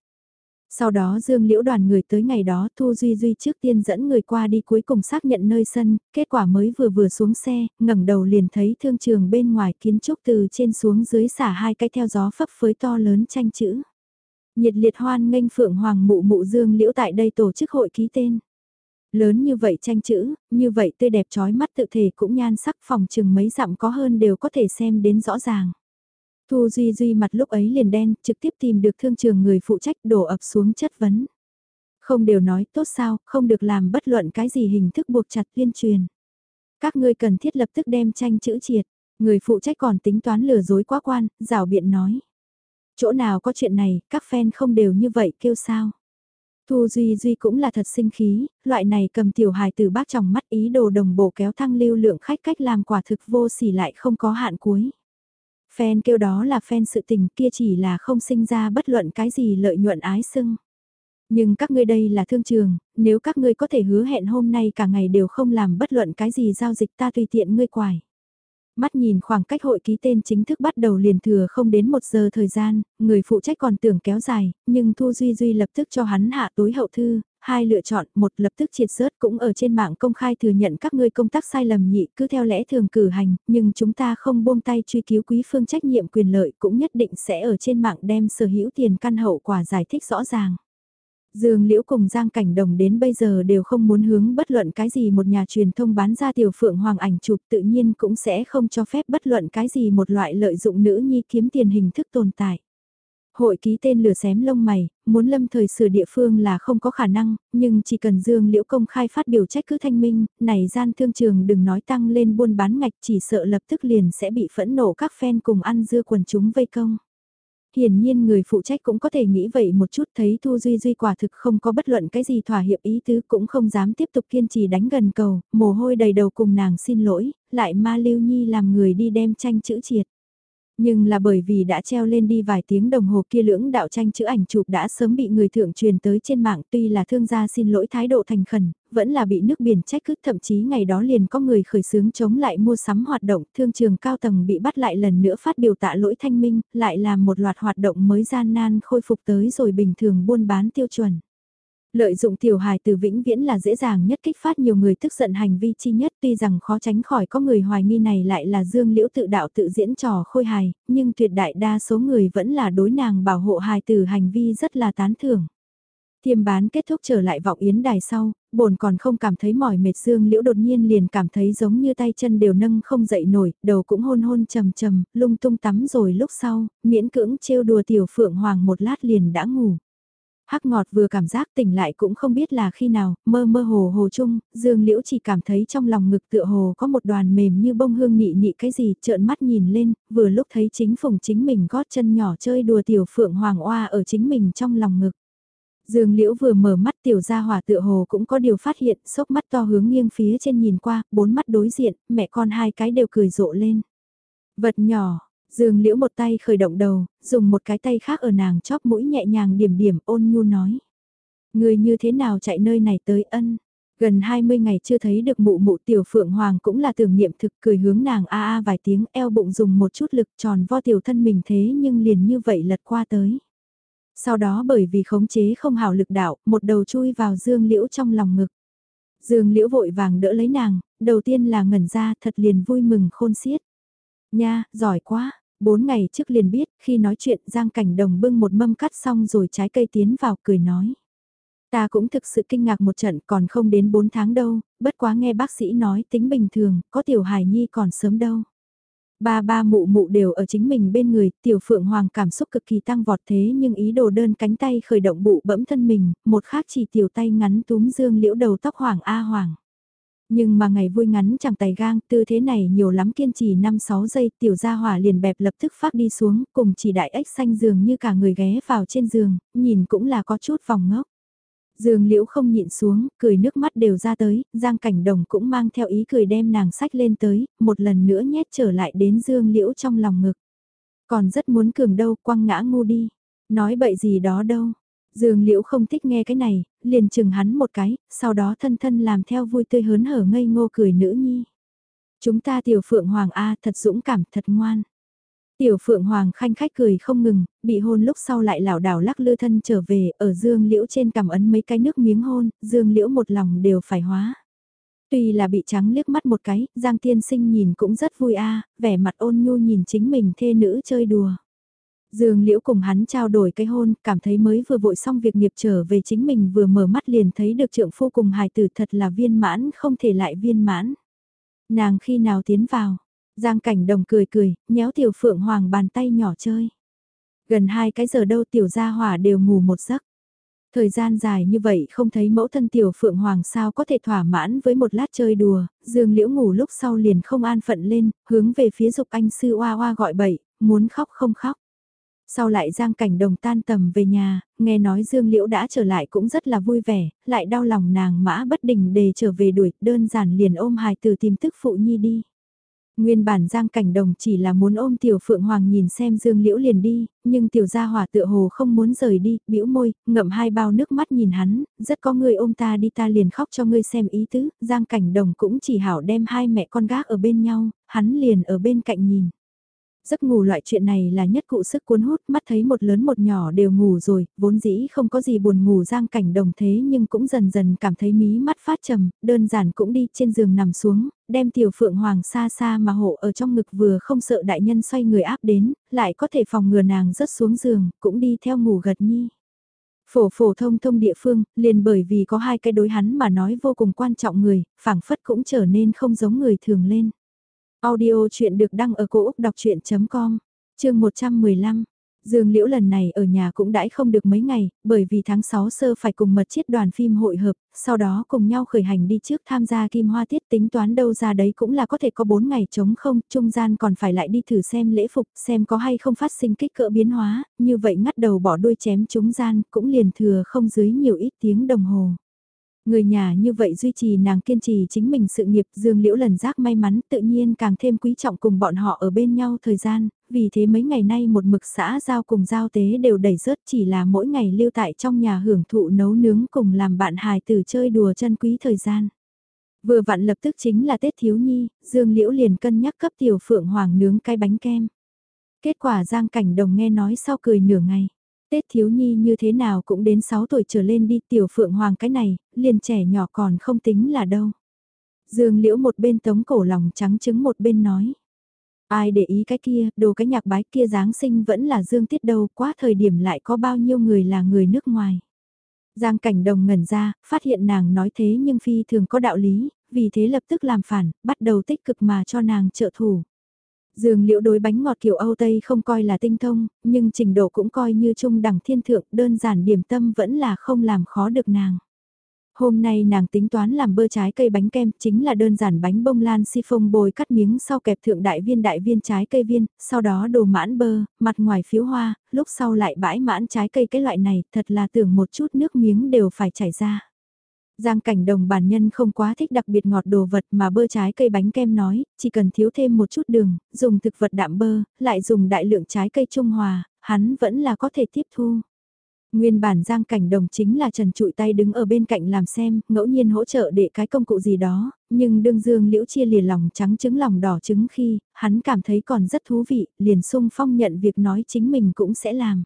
Sau đó Dương Liễu đoàn người tới ngày đó Thu Duy Duy trước tiên dẫn người qua đi cuối cùng xác nhận nơi sân, kết quả mới vừa vừa xuống xe, ngẩng đầu liền thấy thương trường bên ngoài kiến trúc từ trên xuống dưới xả hai cái theo gió phấp phới to lớn tranh chữ. Nhiệt liệt hoan nghênh Phượng Hoàng mụ mụ Dương Liễu tại đây tổ chức hội ký tên. Lớn như vậy tranh chữ, như vậy tươi đẹp trói mắt tự thể cũng nhan sắc phòng chừng mấy dặm có hơn đều có thể xem đến rõ ràng. Thu Duy Duy mặt lúc ấy liền đen, trực tiếp tìm được thương trường người phụ trách đổ ập xuống chất vấn. Không đều nói tốt sao, không được làm bất luận cái gì hình thức buộc chặt tuyên truyền. Các ngươi cần thiết lập tức đem tranh chữ triệt, người phụ trách còn tính toán lừa dối quá quan, rào biện nói. Chỗ nào có chuyện này, các fan không đều như vậy kêu sao. Thu Duy Duy cũng là thật sinh khí, loại này cầm tiểu hài từ bác trong mắt ý đồ đồng bộ kéo thăng lưu lượng khách cách làm quả thực vô sỉ lại không có hạn cuối. Fan kêu đó là fan sự tình kia chỉ là không sinh ra bất luận cái gì lợi nhuận ái sưng. Nhưng các ngươi đây là thương trường, nếu các ngươi có thể hứa hẹn hôm nay cả ngày đều không làm bất luận cái gì giao dịch ta tùy tiện ngươi quải mắt nhìn khoảng cách hội ký tên chính thức bắt đầu liền thừa không đến một giờ thời gian, người phụ trách còn tưởng kéo dài, nhưng Thu Duy Duy lập tức cho hắn hạ tối hậu thư, hai lựa chọn, một lập tức triệt rớt cũng ở trên mạng công khai thừa nhận các ngươi công tác sai lầm nhị cứ theo lẽ thường cử hành, nhưng chúng ta không buông tay truy cứu quý phương trách nhiệm quyền lợi cũng nhất định sẽ ở trên mạng đem sở hữu tiền căn hậu quả giải thích rõ ràng. Dương Liễu cùng Giang Cảnh Đồng đến bây giờ đều không muốn hướng bất luận cái gì một nhà truyền thông bán ra tiểu phượng hoàng ảnh chụp tự nhiên cũng sẽ không cho phép bất luận cái gì một loại lợi dụng nữ nhi kiếm tiền hình thức tồn tại. Hội ký tên lửa xém lông mày, muốn lâm thời sửa địa phương là không có khả năng, nhưng chỉ cần Dương Liễu công khai phát biểu trách cứ thanh minh, này gian thương trường đừng nói tăng lên buôn bán ngạch chỉ sợ lập tức liền sẽ bị phẫn nộ các fan cùng ăn dưa quần chúng vây công. Hiển nhiên người phụ trách cũng có thể nghĩ vậy một chút thấy Thu Duy Duy quả thực không có bất luận cái gì thỏa hiệp ý tứ cũng không dám tiếp tục kiên trì đánh gần cầu, mồ hôi đầy đầu cùng nàng xin lỗi, lại ma lưu nhi làm người đi đem tranh chữ triệt. Nhưng là bởi vì đã treo lên đi vài tiếng đồng hồ kia lưỡng đạo tranh chữ ảnh chụp đã sớm bị người thượng truyền tới trên mạng tuy là thương gia xin lỗi thái độ thành khẩn, vẫn là bị nước biển trách cứ thậm chí ngày đó liền có người khởi xướng chống lại mua sắm hoạt động thương trường cao tầng bị bắt lại lần nữa phát biểu tạ lỗi thanh minh, lại làm một loạt hoạt động mới gian nan khôi phục tới rồi bình thường buôn bán tiêu chuẩn. Lợi dụng tiểu hài từ vĩnh viễn là dễ dàng nhất kích phát nhiều người tức giận hành vi chi nhất tuy rằng khó tránh khỏi có người hoài nghi này lại là dương liễu tự đạo tự diễn trò khôi hài, nhưng tuyệt đại đa số người vẫn là đối nàng bảo hộ hài từ hành vi rất là tán thưởng. Tiêm bán kết thúc trở lại vọng yến đài sau, bồn còn không cảm thấy mỏi mệt dương liễu đột nhiên liền cảm thấy giống như tay chân đều nâng không dậy nổi, đầu cũng hôn hôn trầm trầm, lung tung tắm rồi lúc sau, miễn cưỡng trêu đùa tiểu phượng hoàng một lát liền đã ngủ. Hắc ngọt vừa cảm giác tỉnh lại cũng không biết là khi nào, mơ mơ hồ hồ chung, Dương Liễu chỉ cảm thấy trong lòng ngực tựa hồ có một đoàn mềm như bông hương nị nị cái gì, trợn mắt nhìn lên, vừa lúc thấy chính phùng chính mình gót chân nhỏ chơi đùa tiểu phượng hoàng oa ở chính mình trong lòng ngực. Dương Liễu vừa mở mắt tiểu gia hỏa tựa hồ cũng có điều phát hiện, sốc mắt to hướng nghiêng phía trên nhìn qua, bốn mắt đối diện, mẹ con hai cái đều cười rộ lên. Vật nhỏ, Dương Liễu một tay khởi động đầu, dùng một cái tay khác ở nàng chóp mũi nhẹ nhàng điểm điểm ôn nhu nói. Người như thế nào chạy nơi này tới ân? Gần 20 ngày chưa thấy được mụ mụ tiểu phượng hoàng cũng là tưởng niệm thực cười hướng nàng a a vài tiếng eo bụng dùng một chút lực tròn vo tiểu thân mình thế nhưng liền như vậy lật qua tới. Sau đó bởi vì khống chế không hảo lực đạo, một đầu chui vào dương liễu trong lòng ngực. Dương liễu vội vàng đỡ lấy nàng, đầu tiên là ngẩn ra thật liền vui mừng khôn xiết. Nha, giỏi quá, bốn ngày trước liền biết, khi nói chuyện Giang Cảnh Đồng bưng một mâm cắt xong rồi trái cây tiến vào cười nói. Ta cũng thực sự kinh ngạc một trận còn không đến 4 tháng đâu, bất quá nghe bác sĩ nói tính bình thường, có tiểu hài nhi còn sớm đâu. Ba ba mụ mụ đều ở chính mình bên người, tiểu phượng hoàng cảm xúc cực kỳ tăng vọt thế nhưng ý đồ đơn cánh tay khởi động bụ bẫm thân mình, một khác chỉ tiểu tay ngắn túm dương liễu đầu tóc hoàng a hoàng. Nhưng mà ngày vui ngắn chẳng tài gang, tư thế này nhiều lắm kiên trì 5-6 giây, tiểu gia hỏa liền bẹp lập tức phát đi xuống, cùng chỉ đại ếch xanh giường như cả người ghé vào trên giường, nhìn cũng là có chút vòng ngốc. Dương liễu không nhịn xuống, cười nước mắt đều ra tới, Giang Cảnh Đồng cũng mang theo ý cười đem nàng sách lên tới, một lần nữa nhét trở lại đến Dương liễu trong lòng ngực. Còn rất muốn cường đâu, quăng ngã ngu đi. Nói bậy gì đó đâu. Dương liễu không thích nghe cái này, liền chừng hắn một cái, sau đó thân thân làm theo vui tươi hớn hở ngây ngô cười nữ nhi. Chúng ta tiểu phượng hoàng A thật dũng cảm, thật ngoan. Tiểu Phượng Hoàng khanh khách cười không ngừng, bị hôn lúc sau lại lảo đảo lắc lư thân trở về, ở Dương Liễu trên cằm ấn mấy cái nước miếng hôn, Dương Liễu một lòng đều phải hóa. Tuy là bị trắng liếc mắt một cái, Giang Tiên Sinh nhìn cũng rất vui a, vẻ mặt ôn nhu nhìn chính mình thê nữ chơi đùa. Dương Liễu cùng hắn trao đổi cái hôn, cảm thấy mới vừa vội xong việc nghiệp trở về chính mình vừa mở mắt liền thấy được trượng phu cùng hài tử thật là viên mãn không thể lại viên mãn. Nàng khi nào tiến vào, Giang cảnh đồng cười cười, nhéo tiểu phượng hoàng bàn tay nhỏ chơi. Gần hai cái giờ đâu tiểu gia hỏa đều ngủ một giấc. Thời gian dài như vậy không thấy mẫu thân tiểu phượng hoàng sao có thể thỏa mãn với một lát chơi đùa, dương liễu ngủ lúc sau liền không an phận lên, hướng về phía dục anh sư oa oa gọi bậy, muốn khóc không khóc. Sau lại Giang Cảnh Đồng tan tầm về nhà, nghe nói Dương Liễu đã trở lại cũng rất là vui vẻ, lại đau lòng nàng mã bất đình để trở về đuổi, đơn giản liền ôm hài từ tìm tức phụ nhi đi. Nguyên bản Giang Cảnh Đồng chỉ là muốn ôm Tiểu Phượng Hoàng nhìn xem Dương Liễu liền đi, nhưng Tiểu Gia Hỏa tựa hồ không muốn rời đi, bĩu môi, ngậm hai bao nước mắt nhìn hắn, rất có người ôm ta đi ta liền khóc cho ngươi xem ý tứ, Giang Cảnh Đồng cũng chỉ hảo đem hai mẹ con gác ở bên nhau, hắn liền ở bên cạnh nhìn. Giấc ngủ loại chuyện này là nhất cụ sức cuốn hút, mắt thấy một lớn một nhỏ đều ngủ rồi, vốn dĩ không có gì buồn ngủ giang cảnh đồng thế nhưng cũng dần dần cảm thấy mí mắt phát trầm, đơn giản cũng đi trên giường nằm xuống, đem tiểu phượng hoàng xa xa mà hộ ở trong ngực vừa không sợ đại nhân xoay người áp đến, lại có thể phòng ngừa nàng rớt xuống giường, cũng đi theo ngủ gật nhi. Phổ phổ thông thông địa phương, liền bởi vì có hai cái đối hắn mà nói vô cùng quan trọng người, phảng phất cũng trở nên không giống người thường lên. Audio chuyện được đăng ở cổ Úc đọc chuyện.com, chương 115. Dương Liễu lần này ở nhà cũng đãi không được mấy ngày, bởi vì tháng 6 sơ phải cùng mật chiết đoàn phim hội hợp, sau đó cùng nhau khởi hành đi trước tham gia kim hoa tiết tính toán đâu ra đấy cũng là có thể có 4 ngày chống không, trung gian còn phải lại đi thử xem lễ phục, xem có hay không phát sinh kích cỡ biến hóa, như vậy ngắt đầu bỏ đuôi chém chúng gian, cũng liền thừa không dưới nhiều ít tiếng đồng hồ. Người nhà như vậy duy trì nàng kiên trì chính mình sự nghiệp Dương Liễu lần giác may mắn tự nhiên càng thêm quý trọng cùng bọn họ ở bên nhau thời gian, vì thế mấy ngày nay một mực xã giao cùng giao tế đều đầy rớt chỉ là mỗi ngày lưu tại trong nhà hưởng thụ nấu nướng cùng làm bạn hài tử chơi đùa chân quý thời gian. Vừa vặn lập tức chính là Tết Thiếu Nhi, Dương Liễu liền cân nhắc cấp tiểu phượng hoàng nướng cái bánh kem. Kết quả Giang Cảnh Đồng nghe nói sau cười nửa ngày. Tết thiếu nhi như thế nào cũng đến 6 tuổi trở lên đi tiểu phượng hoàng cái này, liền trẻ nhỏ còn không tính là đâu. Dương liễu một bên tống cổ lòng trắng trứng một bên nói. Ai để ý cái kia, đồ cái nhạc bái kia Giáng sinh vẫn là dương tiết đâu, quá thời điểm lại có bao nhiêu người là người nước ngoài. Giang cảnh đồng ngẩn ra, phát hiện nàng nói thế nhưng phi thường có đạo lý, vì thế lập tức làm phản, bắt đầu tích cực mà cho nàng trợ thủ dường liễu đối bánh ngọt kiểu Âu Tây không coi là tinh thông, nhưng trình độ cũng coi như trung đẳng thiên thượng, đơn giản điểm tâm vẫn là không làm khó được nàng. Hôm nay nàng tính toán làm bơ trái cây bánh kem, chính là đơn giản bánh bông lan si phông bồi cắt miếng sau kẹp thượng đại viên đại viên trái cây viên, sau đó đồ mãn bơ, mặt ngoài phiếu hoa, lúc sau lại bãi mãn trái cây cái loại này, thật là tưởng một chút nước miếng đều phải chảy ra. Giang cảnh đồng bản nhân không quá thích đặc biệt ngọt đồ vật mà bơ trái cây bánh kem nói, chỉ cần thiếu thêm một chút đường, dùng thực vật đạm bơ, lại dùng đại lượng trái cây trung hòa, hắn vẫn là có thể tiếp thu. Nguyên bản giang cảnh đồng chính là trần trụi tay đứng ở bên cạnh làm xem, ngẫu nhiên hỗ trợ để cái công cụ gì đó, nhưng đương dương liễu chia lìa lòng trắng trứng lòng đỏ trứng khi, hắn cảm thấy còn rất thú vị, liền sung phong nhận việc nói chính mình cũng sẽ làm.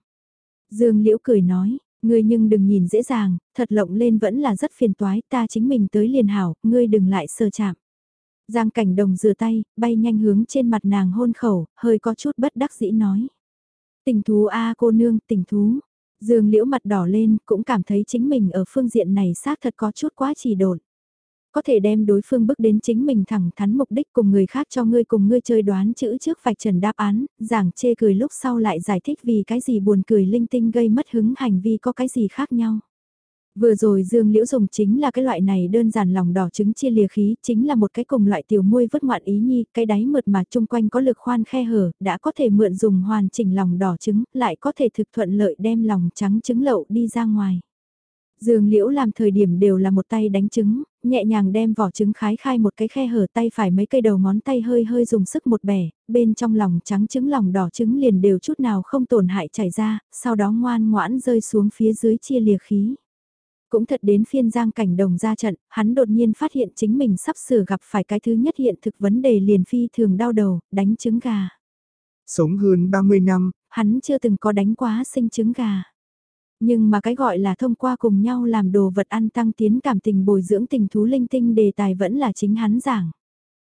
Dương liễu cười nói, ngươi nhưng đừng nhìn dễ dàng, thật lộng lên vẫn là rất phiền toái, ta chính mình tới liền hảo, ngươi đừng lại sơ chạm. Giang cảnh đồng rửa tay, bay nhanh hướng trên mặt nàng hôn khẩu, hơi có chút bất đắc dĩ nói. Tình thú a cô nương, tình thú. Dương liễu mặt đỏ lên, cũng cảm thấy chính mình ở phương diện này xác thật có chút quá chỉ độn. Có thể đem đối phương bước đến chính mình thẳng thắn mục đích cùng người khác cho ngươi cùng ngươi chơi đoán chữ trước vạch trần đáp án, giảng chê cười lúc sau lại giải thích vì cái gì buồn cười linh tinh gây mất hứng hành vi có cái gì khác nhau. Vừa rồi Dương Liễu dùng chính là cái loại này đơn giản lòng đỏ trứng chia lìa khí, chính là một cái cùng loại tiểu muôi vứt ngoạn ý nhi, cái đáy mượt mà chung quanh có lực khoan khe hở, đã có thể mượn dùng hoàn chỉnh lòng đỏ trứng, lại có thể thực thuận lợi đem lòng trắng trứng lậu đi ra ngoài. Dương Liễu làm thời điểm đều là một tay đánh trứng, nhẹ nhàng đem vỏ trứng khái khai một cái khe hở tay phải mấy cây đầu ngón tay hơi hơi dùng sức một bẻ, bên trong lòng trắng trứng lòng đỏ trứng liền đều chút nào không tổn hại chảy ra, sau đó ngoan ngoãn rơi xuống phía dưới chia lìa khí. Cũng thật đến phiên giang cảnh đồng ra trận, hắn đột nhiên phát hiện chính mình sắp sửa gặp phải cái thứ nhất hiện thực vấn đề liền phi thường đau đầu, đánh trứng gà. Sống hơn 30 năm, hắn chưa từng có đánh quá sinh trứng gà. Nhưng mà cái gọi là thông qua cùng nhau làm đồ vật ăn tăng tiến cảm tình bồi dưỡng tình thú linh tinh đề tài vẫn là chính hắn giảng.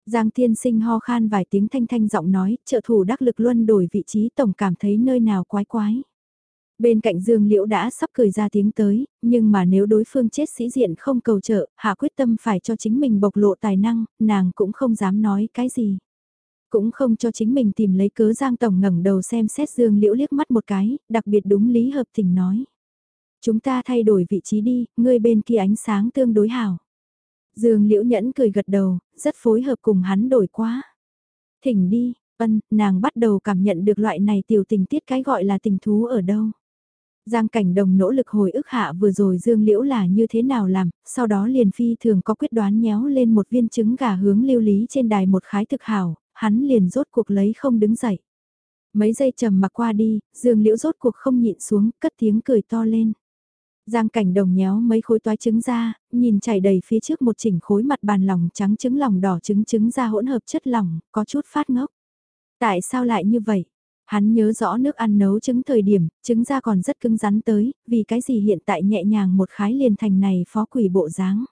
Giang tiên sinh ho khan vài tiếng thanh thanh giọng nói, trợ thủ đắc lực luân đổi vị trí tổng cảm thấy nơi nào quái quái. Bên cạnh Dương Liễu đã sắp cười ra tiếng tới, nhưng mà nếu đối phương chết sĩ diện không cầu trợ, hạ quyết tâm phải cho chính mình bộc lộ tài năng, nàng cũng không dám nói cái gì. Cũng không cho chính mình tìm lấy cớ Giang Tổng ngẩng đầu xem xét Dương Liễu liếc mắt một cái, đặc biệt đúng lý hợp tình nói. Chúng ta thay đổi vị trí đi, ngươi bên kia ánh sáng tương đối hảo. Dương Liễu nhẫn cười gật đầu, rất phối hợp cùng hắn đổi quá. Thỉnh đi, ân, nàng bắt đầu cảm nhận được loại này tiểu tình tiết cái gọi là tình thú ở đâu. Giang cảnh đồng nỗ lực hồi ức hạ vừa rồi Dương Liễu là như thế nào làm, sau đó liền phi thường có quyết đoán nhéo lên một viên trứng gà hướng lưu lý trên đài một khái thực hảo, hắn liền rốt cuộc lấy không đứng dậy. Mấy giây trầm mặc qua đi, Dương Liễu rốt cuộc không nhịn xuống, cất tiếng cười to lên. Giang cảnh đồng nhéo mấy khối toái trứng ra, nhìn chảy đầy phía trước một chỉnh khối mặt bàn lòng trắng trứng lòng đỏ trứng trứng ra hỗn hợp chất lỏng, có chút phát ngốc. Tại sao lại như vậy? Hắn nhớ rõ nước ăn nấu trứng thời điểm, trứng ra còn rất cứng rắn tới, vì cái gì hiện tại nhẹ nhàng một khái liền thành này phó quỷ bộ dáng.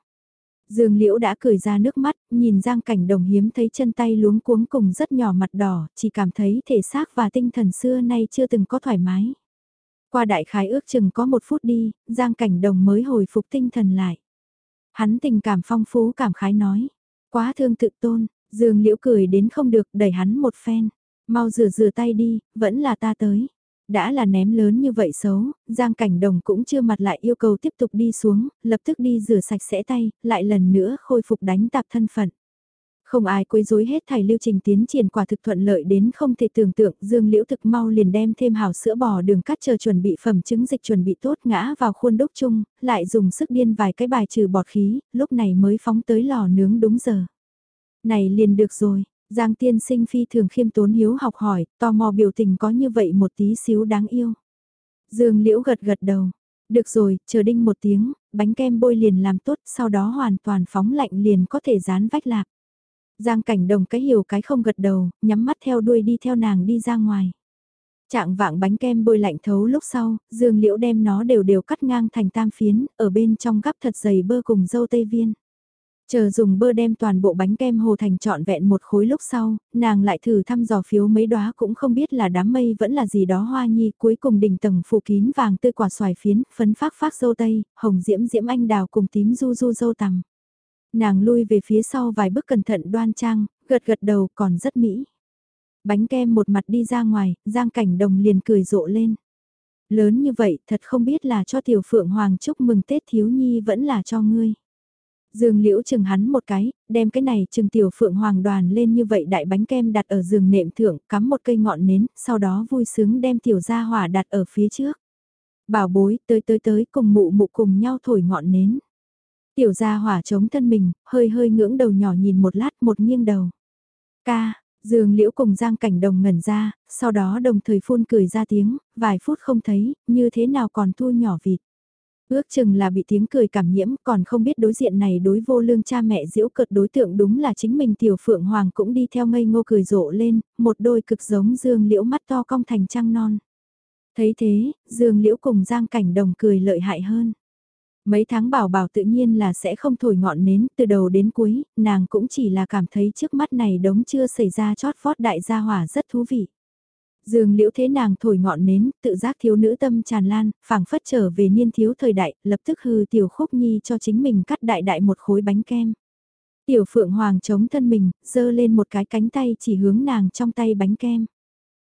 Dương Liễu đã cười ra nước mắt, nhìn Giang Cảnh Đồng hiếm thấy chân tay luống cuống cùng rất nhỏ mặt đỏ, chỉ cảm thấy thể xác và tinh thần xưa nay chưa từng có thoải mái. Qua đại khái ước chừng có một phút đi, Giang Cảnh Đồng mới hồi phục tinh thần lại. Hắn tình cảm phong phú cảm khái nói, quá thương tự tôn, Dương Liễu cười đến không được đẩy hắn một phen. Mau rửa rửa tay đi, vẫn là ta tới. Đã là ném lớn như vậy xấu, Giang Cảnh Đồng cũng chưa mặt lại yêu cầu tiếp tục đi xuống, lập tức đi rửa sạch sẽ tay, lại lần nữa khôi phục đánh tạp thân phận. Không ai quấy rối hết thảy lưu trình tiến triển quả thực thuận lợi đến không thể tưởng tượng, Dương Liễu thực mau liền đem thêm hào sữa bò đường cắt chờ chuẩn bị phẩm chứng dịch chuẩn bị tốt ngã vào khuôn đúc chung, lại dùng sức điên vài cái bài trừ bọt khí, lúc này mới phóng tới lò nướng đúng giờ. Này liền được rồi, Giang tiên sinh phi thường khiêm tốn hiếu học hỏi, tò mò biểu tình có như vậy một tí xíu đáng yêu. Dương liễu gật gật đầu. Được rồi, chờ đinh một tiếng, bánh kem bôi liền làm tốt, sau đó hoàn toàn phóng lạnh liền có thể dán vách lạc. Giang cảnh đồng cái hiểu cái không gật đầu, nhắm mắt theo đuôi đi theo nàng đi ra ngoài. Trạng vạng bánh kem bôi lạnh thấu lúc sau, dương liễu đem nó đều đều cắt ngang thành tam phiến, ở bên trong gắp thật dày bơ cùng dâu tây viên. Chờ dùng bơ đem toàn bộ bánh kem hồ thành trọn vẹn một khối lúc sau, nàng lại thử thăm dò phiếu mấy đóa cũng không biết là đám mây vẫn là gì đó hoa nhi cuối cùng đỉnh tầng phủ kín vàng tươi quả xoài phiến, phấn phát phát dâu tây, hồng diễm diễm anh đào cùng tím du du dâu tằm. Nàng lui về phía sau vài bước cẩn thận đoan trang, gật gật đầu còn rất mỹ. Bánh kem một mặt đi ra ngoài, giang cảnh đồng liền cười rộ lên. Lớn như vậy thật không biết là cho tiểu phượng hoàng chúc mừng Tết thiếu nhi vẫn là cho ngươi. Dương Liễu chừng hắn một cái, đem cái này chừng tiểu phượng hoàng đoàn lên như vậy đại bánh kem đặt ở giường nệm thượng, cắm một cây ngọn nến, sau đó vui sướng đem tiểu gia hỏa đặt ở phía trước. Bảo bối, tới tới tới cùng mụ mụ cùng nhau thổi ngọn nến. Tiểu gia hỏa chống thân mình, hơi hơi ngưỡng đầu nhỏ nhìn một lát một nghiêng đầu. Ca, Dương Liễu cùng Giang Cảnh Đồng ngẩn ra, sau đó đồng thời phun cười ra tiếng, vài phút không thấy, như thế nào còn thu nhỏ vịt. Ước chừng là bị tiếng cười cảm nhiễm còn không biết đối diện này đối vô lương cha mẹ diễu cợt đối tượng đúng là chính mình tiểu phượng hoàng cũng đi theo ngây ngô cười rộ lên, một đôi cực giống dương liễu mắt to cong thành trăng non. Thấy thế, dương liễu cùng giang cảnh đồng cười lợi hại hơn. Mấy tháng bảo bảo tự nhiên là sẽ không thổi ngọn nến từ đầu đến cuối, nàng cũng chỉ là cảm thấy trước mắt này đống chưa xảy ra chót vót đại gia hỏa rất thú vị. Dương liễu thế nàng thổi ngọn nến, tự giác thiếu nữ tâm tràn lan, phảng phất trở về niên thiếu thời đại, lập tức hư tiểu khúc nhi cho chính mình cắt đại đại một khối bánh kem. Tiểu phượng hoàng chống thân mình, giơ lên một cái cánh tay chỉ hướng nàng trong tay bánh kem.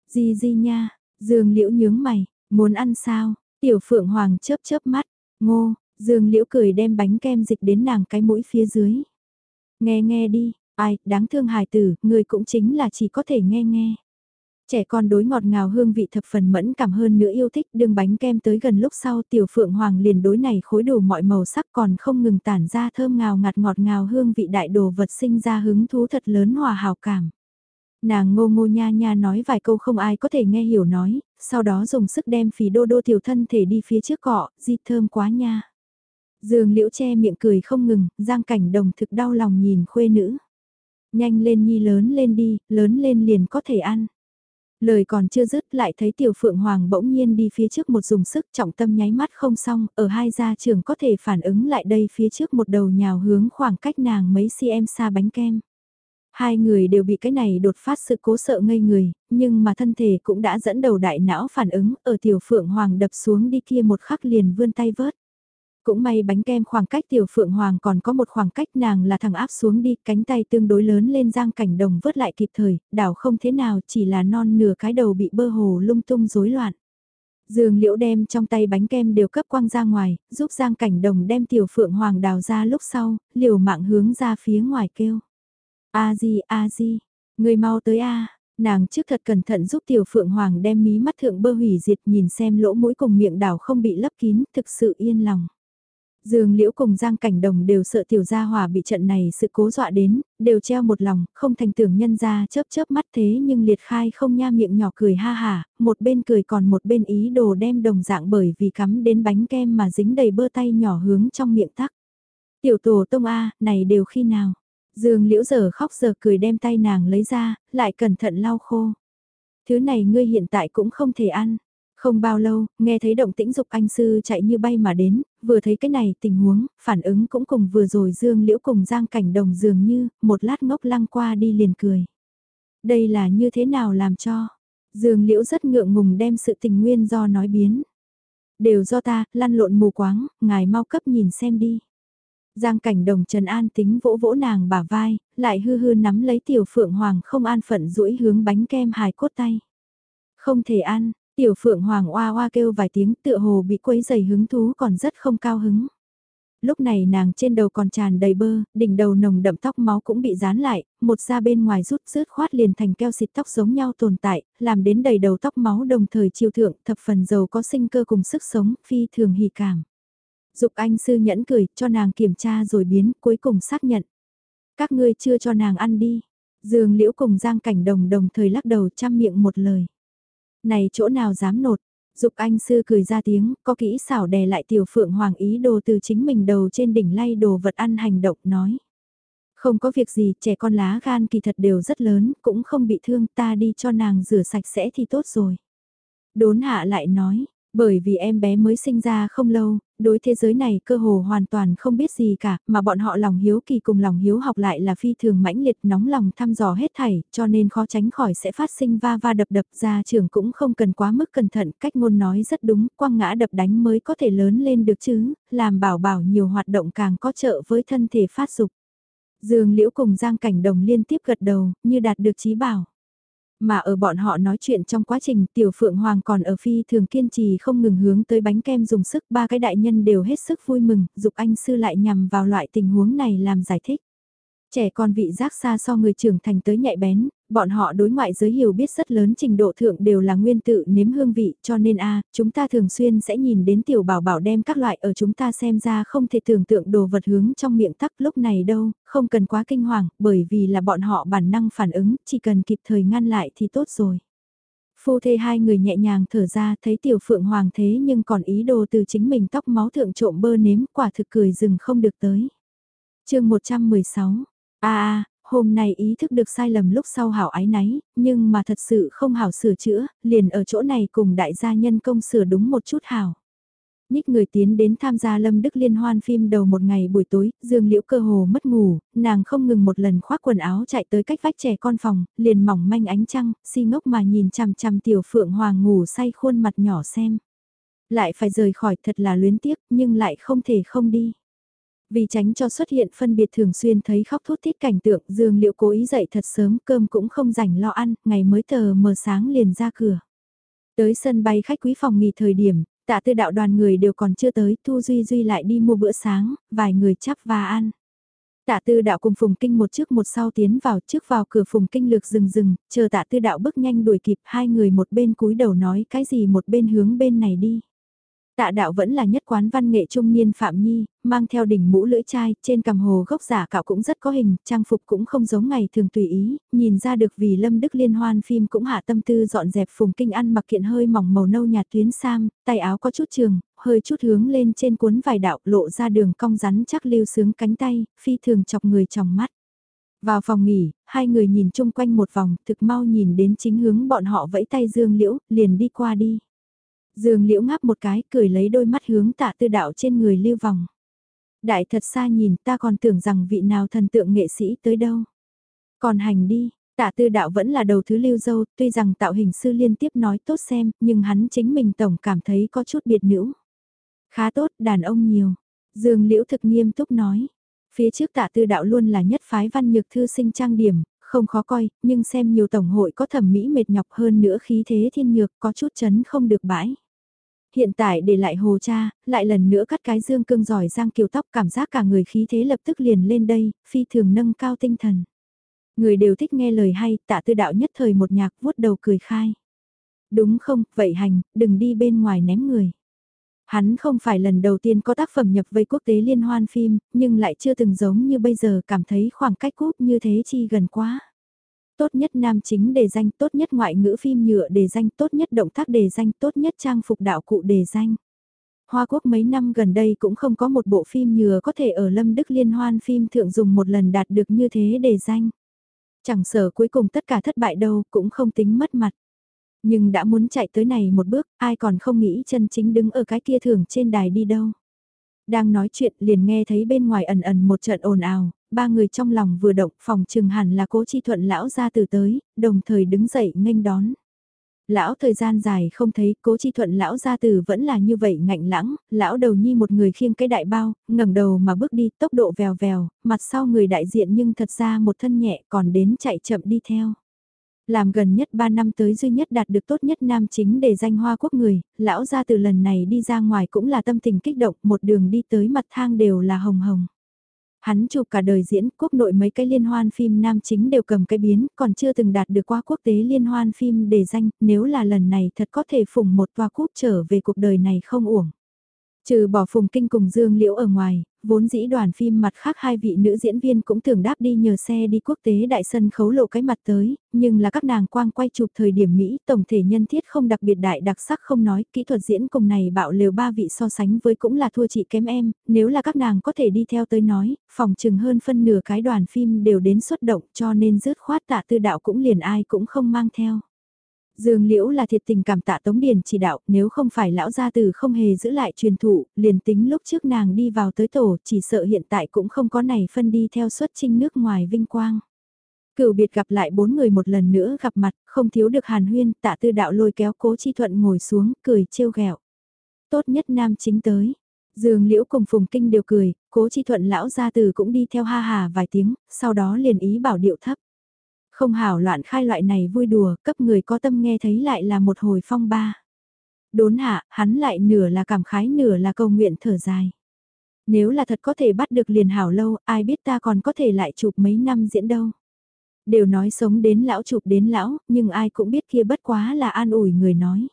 Di di nha, dương liễu nhướng mày, muốn ăn sao? Tiểu phượng hoàng chớp chớp mắt, ngô, dương liễu cười đem bánh kem dịch đến nàng cái mũi phía dưới. Nghe nghe đi, ai, đáng thương hài tử, người cũng chính là chỉ có thể nghe nghe. Trẻ con đối ngọt ngào hương vị thập phần mẫn cảm hơn nữa yêu thích đường bánh kem tới gần lúc sau tiểu phượng hoàng liền đối này khối đủ mọi màu sắc còn không ngừng tản ra thơm ngào ngạt ngọt ngào hương vị đại đồ vật sinh ra hứng thú thật lớn hòa hào cảm. Nàng ngô ngô nha nha nói vài câu không ai có thể nghe hiểu nói, sau đó dùng sức đem phì đô đô tiểu thân thể đi phía trước cọ, di thơm quá nha. Dương liễu che miệng cười không ngừng, giang cảnh đồng thực đau lòng nhìn khuê nữ. Nhanh lên nhi lớn lên đi, lớn lên liền có thể ăn. Lời còn chưa dứt lại thấy tiểu phượng hoàng bỗng nhiên đi phía trước một dùng sức trọng tâm nháy mắt không xong, ở hai gia trường có thể phản ứng lại đây phía trước một đầu nhào hướng khoảng cách nàng mấy cm xa bánh kem. Hai người đều bị cái này đột phát sự cố sợ ngây người, nhưng mà thân thể cũng đã dẫn đầu đại não phản ứng ở tiểu phượng hoàng đập xuống đi kia một khắc liền vươn tay vớt. Cũng may bánh kem khoảng cách tiểu phượng hoàng còn có một khoảng cách nàng là thằng áp xuống đi, cánh tay tương đối lớn lên giang cảnh đồng vớt lại kịp thời, đảo không thế nào chỉ là non nửa cái đầu bị bơ hồ lung tung rối loạn. Dương liễu đem trong tay bánh kem đều cấp quang ra ngoài, giúp giang cảnh đồng đem tiểu phượng hoàng đào ra lúc sau, liều mạng hướng ra phía ngoài kêu. A di a di, người mau tới a. Nàng trước thật cẩn thận giúp tiểu phượng hoàng đem mí mắt thượng bơ hủy diệt nhìn xem lỗ mũi cùng miệng đảo không bị lấp kín, thực sự yên lòng. Dương Liễu cùng Giang Cảnh Đồng đều sợ tiểu gia hòa bị trận này sự cố dọa đến, đều treo một lòng, không thành tưởng nhân ra chớp chớp mắt thế nhưng liệt khai không nha miệng nhỏ cười ha hà, một bên cười còn một bên ý đồ đem đồng dạng bởi vì cắm đến bánh kem mà dính đầy bơ tay nhỏ hướng trong miệng tắc. Tiểu tổ tông A, này đều khi nào? Dương Liễu giờ khóc giờ cười đem tay nàng lấy ra, lại cẩn thận lau khô. Thứ này ngươi hiện tại cũng không thể ăn. Không bao lâu, nghe thấy động tĩnh dục anh sư chạy như bay mà đến, vừa thấy cái này tình huống, phản ứng cũng cùng vừa rồi Dương Liễu cùng Giang Cảnh Đồng dường như, một lát ngốc lăng qua đi liền cười. Đây là như thế nào làm cho? Dương Liễu rất ngượng ngùng đem sự tình nguyên do nói biến. Đều do ta, lăn lộn mù quáng, ngài mau cấp nhìn xem đi. Giang cảnh đồng Trần An tính vỗ vỗ nàng bả vai, lại hư hư nắm lấy tiểu phượng hoàng không an phận duỗi hướng bánh kem hài cốt tay. Không thể ăn, Tiểu phượng hoàng oa oa kêu vài tiếng tựa hồ bị quấy dày hứng thú còn rất không cao hứng. Lúc này nàng trên đầu còn tràn đầy bơ, đỉnh đầu nồng đậm tóc máu cũng bị dán lại, một da bên ngoài rút rớt khoát liền thành keo xịt tóc giống nhau tồn tại, làm đến đầy đầu tóc máu đồng thời chiều thượng thập phần giàu có sinh cơ cùng sức sống, phi thường hỉ cảm. Dục anh sư nhẫn cười, cho nàng kiểm tra rồi biến, cuối cùng xác nhận. Các ngươi chưa cho nàng ăn đi. Dương liễu cùng giang cảnh đồng đồng thời lắc đầu chăm miệng một lời. Này chỗ nào dám nột, Dục anh sư cười ra tiếng, có kỹ xảo đè lại tiểu phượng hoàng ý đồ từ chính mình đầu trên đỉnh lay đồ vật ăn hành động nói. Không có việc gì, trẻ con lá gan kỳ thật đều rất lớn, cũng không bị thương ta đi cho nàng rửa sạch sẽ thì tốt rồi. Đốn hạ lại nói, bởi vì em bé mới sinh ra không lâu, đối thế giới này cơ hồ hoàn toàn không biết gì cả, mà bọn họ lòng hiếu kỳ cùng lòng hiếu học lại là phi thường mãnh liệt nóng lòng thăm dò hết thảy, cho nên khó tránh khỏi sẽ phát sinh va va đập đập ra trường cũng không cần quá mức cẩn thận, cách ngôn nói rất đúng, quăng ngã đập đánh mới có thể lớn lên được chứ, làm bảo bảo nhiều hoạt động càng có trợ với thân thể phát dục. Dương Liễu cùng Giang Cảnh Đồng liên tiếp gật đầu, như đạt được trí bảo. Mà ở bọn họ nói chuyện trong quá trình tiểu phượng hoàng còn ở phi thường kiên trì không ngừng hướng tới bánh kem dùng sức ba cái đại nhân đều hết sức vui mừng, dục anh sư lại nhằm vào loại tình huống này làm giải thích. Trẻ con vị giác xa so người trưởng thành tới nhạy bén, bọn họ đối ngoại giới hiểu biết rất lớn trình độ thượng đều là nguyên tự nếm hương vị cho nên a chúng ta thường xuyên sẽ nhìn đến tiểu bảo bảo đem các loại ở chúng ta xem ra không thể tưởng tượng đồ vật hướng trong miệng tắc lúc này đâu, không cần quá kinh hoàng bởi vì là bọn họ bản năng phản ứng, chỉ cần kịp thời ngăn lại thì tốt rồi. Phu thê hai người nhẹ nhàng thở ra thấy tiểu phượng hoàng thế nhưng còn ý đồ từ chính mình tóc máu thượng trộm bơ nếm quả thực cười rừng không được tới. chương 116 a a hôm nay ý thức được sai lầm lúc sau hảo ái náy, nhưng mà thật sự không hảo sửa chữa, liền ở chỗ này cùng đại gia nhân công sửa đúng một chút hảo. Nhích người tiến đến tham gia Lâm Đức Liên hoan phim đầu một ngày buổi tối, Dương Liễu cơ hồ mất ngủ, nàng không ngừng một lần khoác quần áo chạy tới cách vách trẻ con phòng, liền mỏng manh ánh trăng, si ngốc mà nhìn chằm chằm tiểu phượng hoàng ngủ say khuôn mặt nhỏ xem. Lại phải rời khỏi thật là luyến tiếc, nhưng lại không thể không đi. Vì tránh cho xuất hiện phân biệt thường xuyên thấy khóc thút thít cảnh tượng Dương Liễu cố ý dậy thật sớm cơm cũng không rảnh lo ăn, ngày mới tờ mờ sáng liền ra cửa. Tới sân bay khách quý phòng nghỉ thời điểm, tạ tư đạo đoàn người đều còn chưa tới, Thu Duy Duy lại đi mua bữa sáng, vài người chắp và ăn. Tạ tư đạo cùng Phùng Kinh một trước một sau tiến vào trước vào cửa Phùng Kinh lược rừng rừng, chờ tạ tư đạo bước nhanh đuổi kịp hai người một bên cúi đầu nói cái gì một bên hướng bên này đi. Tạ đạo vẫn là nhất quán văn nghệ trung niên Phạm Nhi, mang theo đỉnh mũ lưỡi chai, trên cằm hồ gốc giả cạo cũng rất có hình, trang phục cũng không giống ngày thường tùy ý, nhìn ra được vì Lâm Đức liên hoan phim cũng hạ tâm tư dọn dẹp phùng kinh ăn mặc kiện hơi mỏng màu nâu nhạt tuyến sam, tay áo có chút trường, hơi chút hướng lên trên cuốn vài đạo lộ ra đường cong rắn chắc lưu sướng cánh tay, phi thường chọc người trong mắt. Vào phòng nghỉ, hai người nhìn chung quanh một vòng, thực mau nhìn đến chính hướng bọn họ vẫy tay dương liễu, liền đi qua đi. Dương liễu ngáp một cái, cười lấy đôi mắt hướng tạ tư đạo trên người lưu vòng. Đại thật xa nhìn ta còn tưởng rằng vị nào thần tượng nghệ sĩ tới đâu. Còn hành đi, tạ tư đạo vẫn là đầu thứ lưu dâu, tuy rằng tạo hình sư liên tiếp nói tốt xem, nhưng hắn chính mình tổng cảm thấy có chút biệt nữ. Khá tốt, đàn ông nhiều. Dương liễu thực nghiêm túc nói. Phía trước tạ tư đạo luôn là nhất phái văn nhược thư sinh trang điểm, không khó coi, nhưng xem nhiều tổng hội có thẩm mỹ mệt nhọc hơn nữa khí thế thiên nhược có chút chấn không được bãi. Hiện tại để lại hồ cha, lại lần nữa cắt cái dương cương giỏi giang kiều tóc cảm giác cả người khí thế lập tức liền lên đây, phi thường nâng cao tinh thần. Người đều thích nghe lời hay, tạ tư đạo nhất thời một nhạc vuốt đầu cười khai. Đúng không, vậy hành, đừng đi bên ngoài ném người. Hắn không phải lần đầu tiên có tác phẩm nhập vây quốc tế liên hoan phim, nhưng lại chưa từng giống như bây giờ cảm thấy khoảng cách cúp như thế chi gần quá tốt nhất nam chính đề danh, tốt nhất ngoại ngữ phim nhựa đề danh, tốt nhất động tác đề danh, tốt nhất trang phục đạo cụ đề danh. Hoa Quốc mấy năm gần đây cũng không có một bộ phim nhựa có thể ở Lâm Đức Liên hoan phim thượng dùng một lần đạt được như thế đề danh. Chẳng sở cuối cùng tất cả thất bại đâu cũng không tính mất mặt. Nhưng đã muốn chạy tới này một bước, ai còn không nghĩ chân chính đứng ở cái kia thường trên đài đi đâu. Đang nói chuyện liền nghe thấy bên ngoài ẩn ẩn một trận ồn ào, ba người trong lòng vừa động phòng trừng hẳn là cố chi thuận lão ra từ tới, đồng thời đứng dậy nghênh đón. Lão thời gian dài không thấy cố chi thuận lão gia từ vẫn là như vậy ngạnh lãng, lão đầu nhi một người khiêng cái đại bao, ngẩng đầu mà bước đi tốc độ vèo vèo, mặt sau người đại diện nhưng thật ra một thân nhẹ còn đến chạy chậm đi theo. Làm gần nhất 3 năm tới duy nhất đạt được tốt nhất nam chính để danh hoa quốc người, lão gia từ lần này đi ra ngoài cũng là tâm tình kích động, một đường đi tới mặt thang đều là hồng hồng. Hắn chụp cả đời diễn, quốc nội mấy cái liên hoan phim nam chính đều cầm cái biến, còn chưa từng đạt được qua quốc tế liên hoan phim để danh, nếu là lần này thật có thể phủng một toa cúp trở về cuộc đời này không uổng. Trừ bỏ phùng kinh cùng Dương Liễu ở ngoài, vốn dĩ đoàn phim mặt khác hai vị nữ diễn viên cũng thường đáp đi nhờ xe đi quốc tế đại sân khấu lộ cái mặt tới, nhưng là các nàng quang quay chụp thời điểm Mỹ tổng thể nhân thiết không đặc biệt đại đặc sắc không nói, kỹ thuật diễn cùng này bạo lều ba vị so sánh với cũng là thua chị kém em, nếu là các nàng có thể đi theo tới nói, phòng chừng hơn phân nửa cái đoàn phim đều đến xuất động cho nên rớt khoát tạ tư đạo cũng liền ai cũng không mang theo. Dương Liễu là thiệt tình cảm tạ Tống Điền chỉ đạo, nếu không phải lão gia tử không hề giữ lại truyền thụ, liền tính lúc trước nàng đi vào tới tổ, chỉ sợ hiện tại cũng không có này phân đi theo xuất trinh nước ngoài vinh quang. Cựu biệt gặp lại bốn người một lần nữa gặp mặt, không thiếu được hàn huyên, tạ tư đạo lôi kéo cố chi thuận ngồi xuống, cười trêu ghẹo Tốt nhất nam chính tới. Dương Liễu cùng Phùng Kinh đều cười, cố chi thuận lão gia tử cũng đi theo ha hà vài tiếng, sau đó liền ý bảo điệu thấp. Không hảo loạn khai loại này vui đùa, cấp người có tâm nghe thấy lại là một hồi phong ba. Đốn hạ, hắn lại nửa là cảm khái nửa là cầu nguyện thở dài. Nếu là thật có thể bắt được liền hảo lâu, ai biết ta còn có thể lại chụp mấy năm diễn đâu. Đều nói sống đến lão chụp đến lão, nhưng ai cũng biết kia bất quá là an ủi người nói.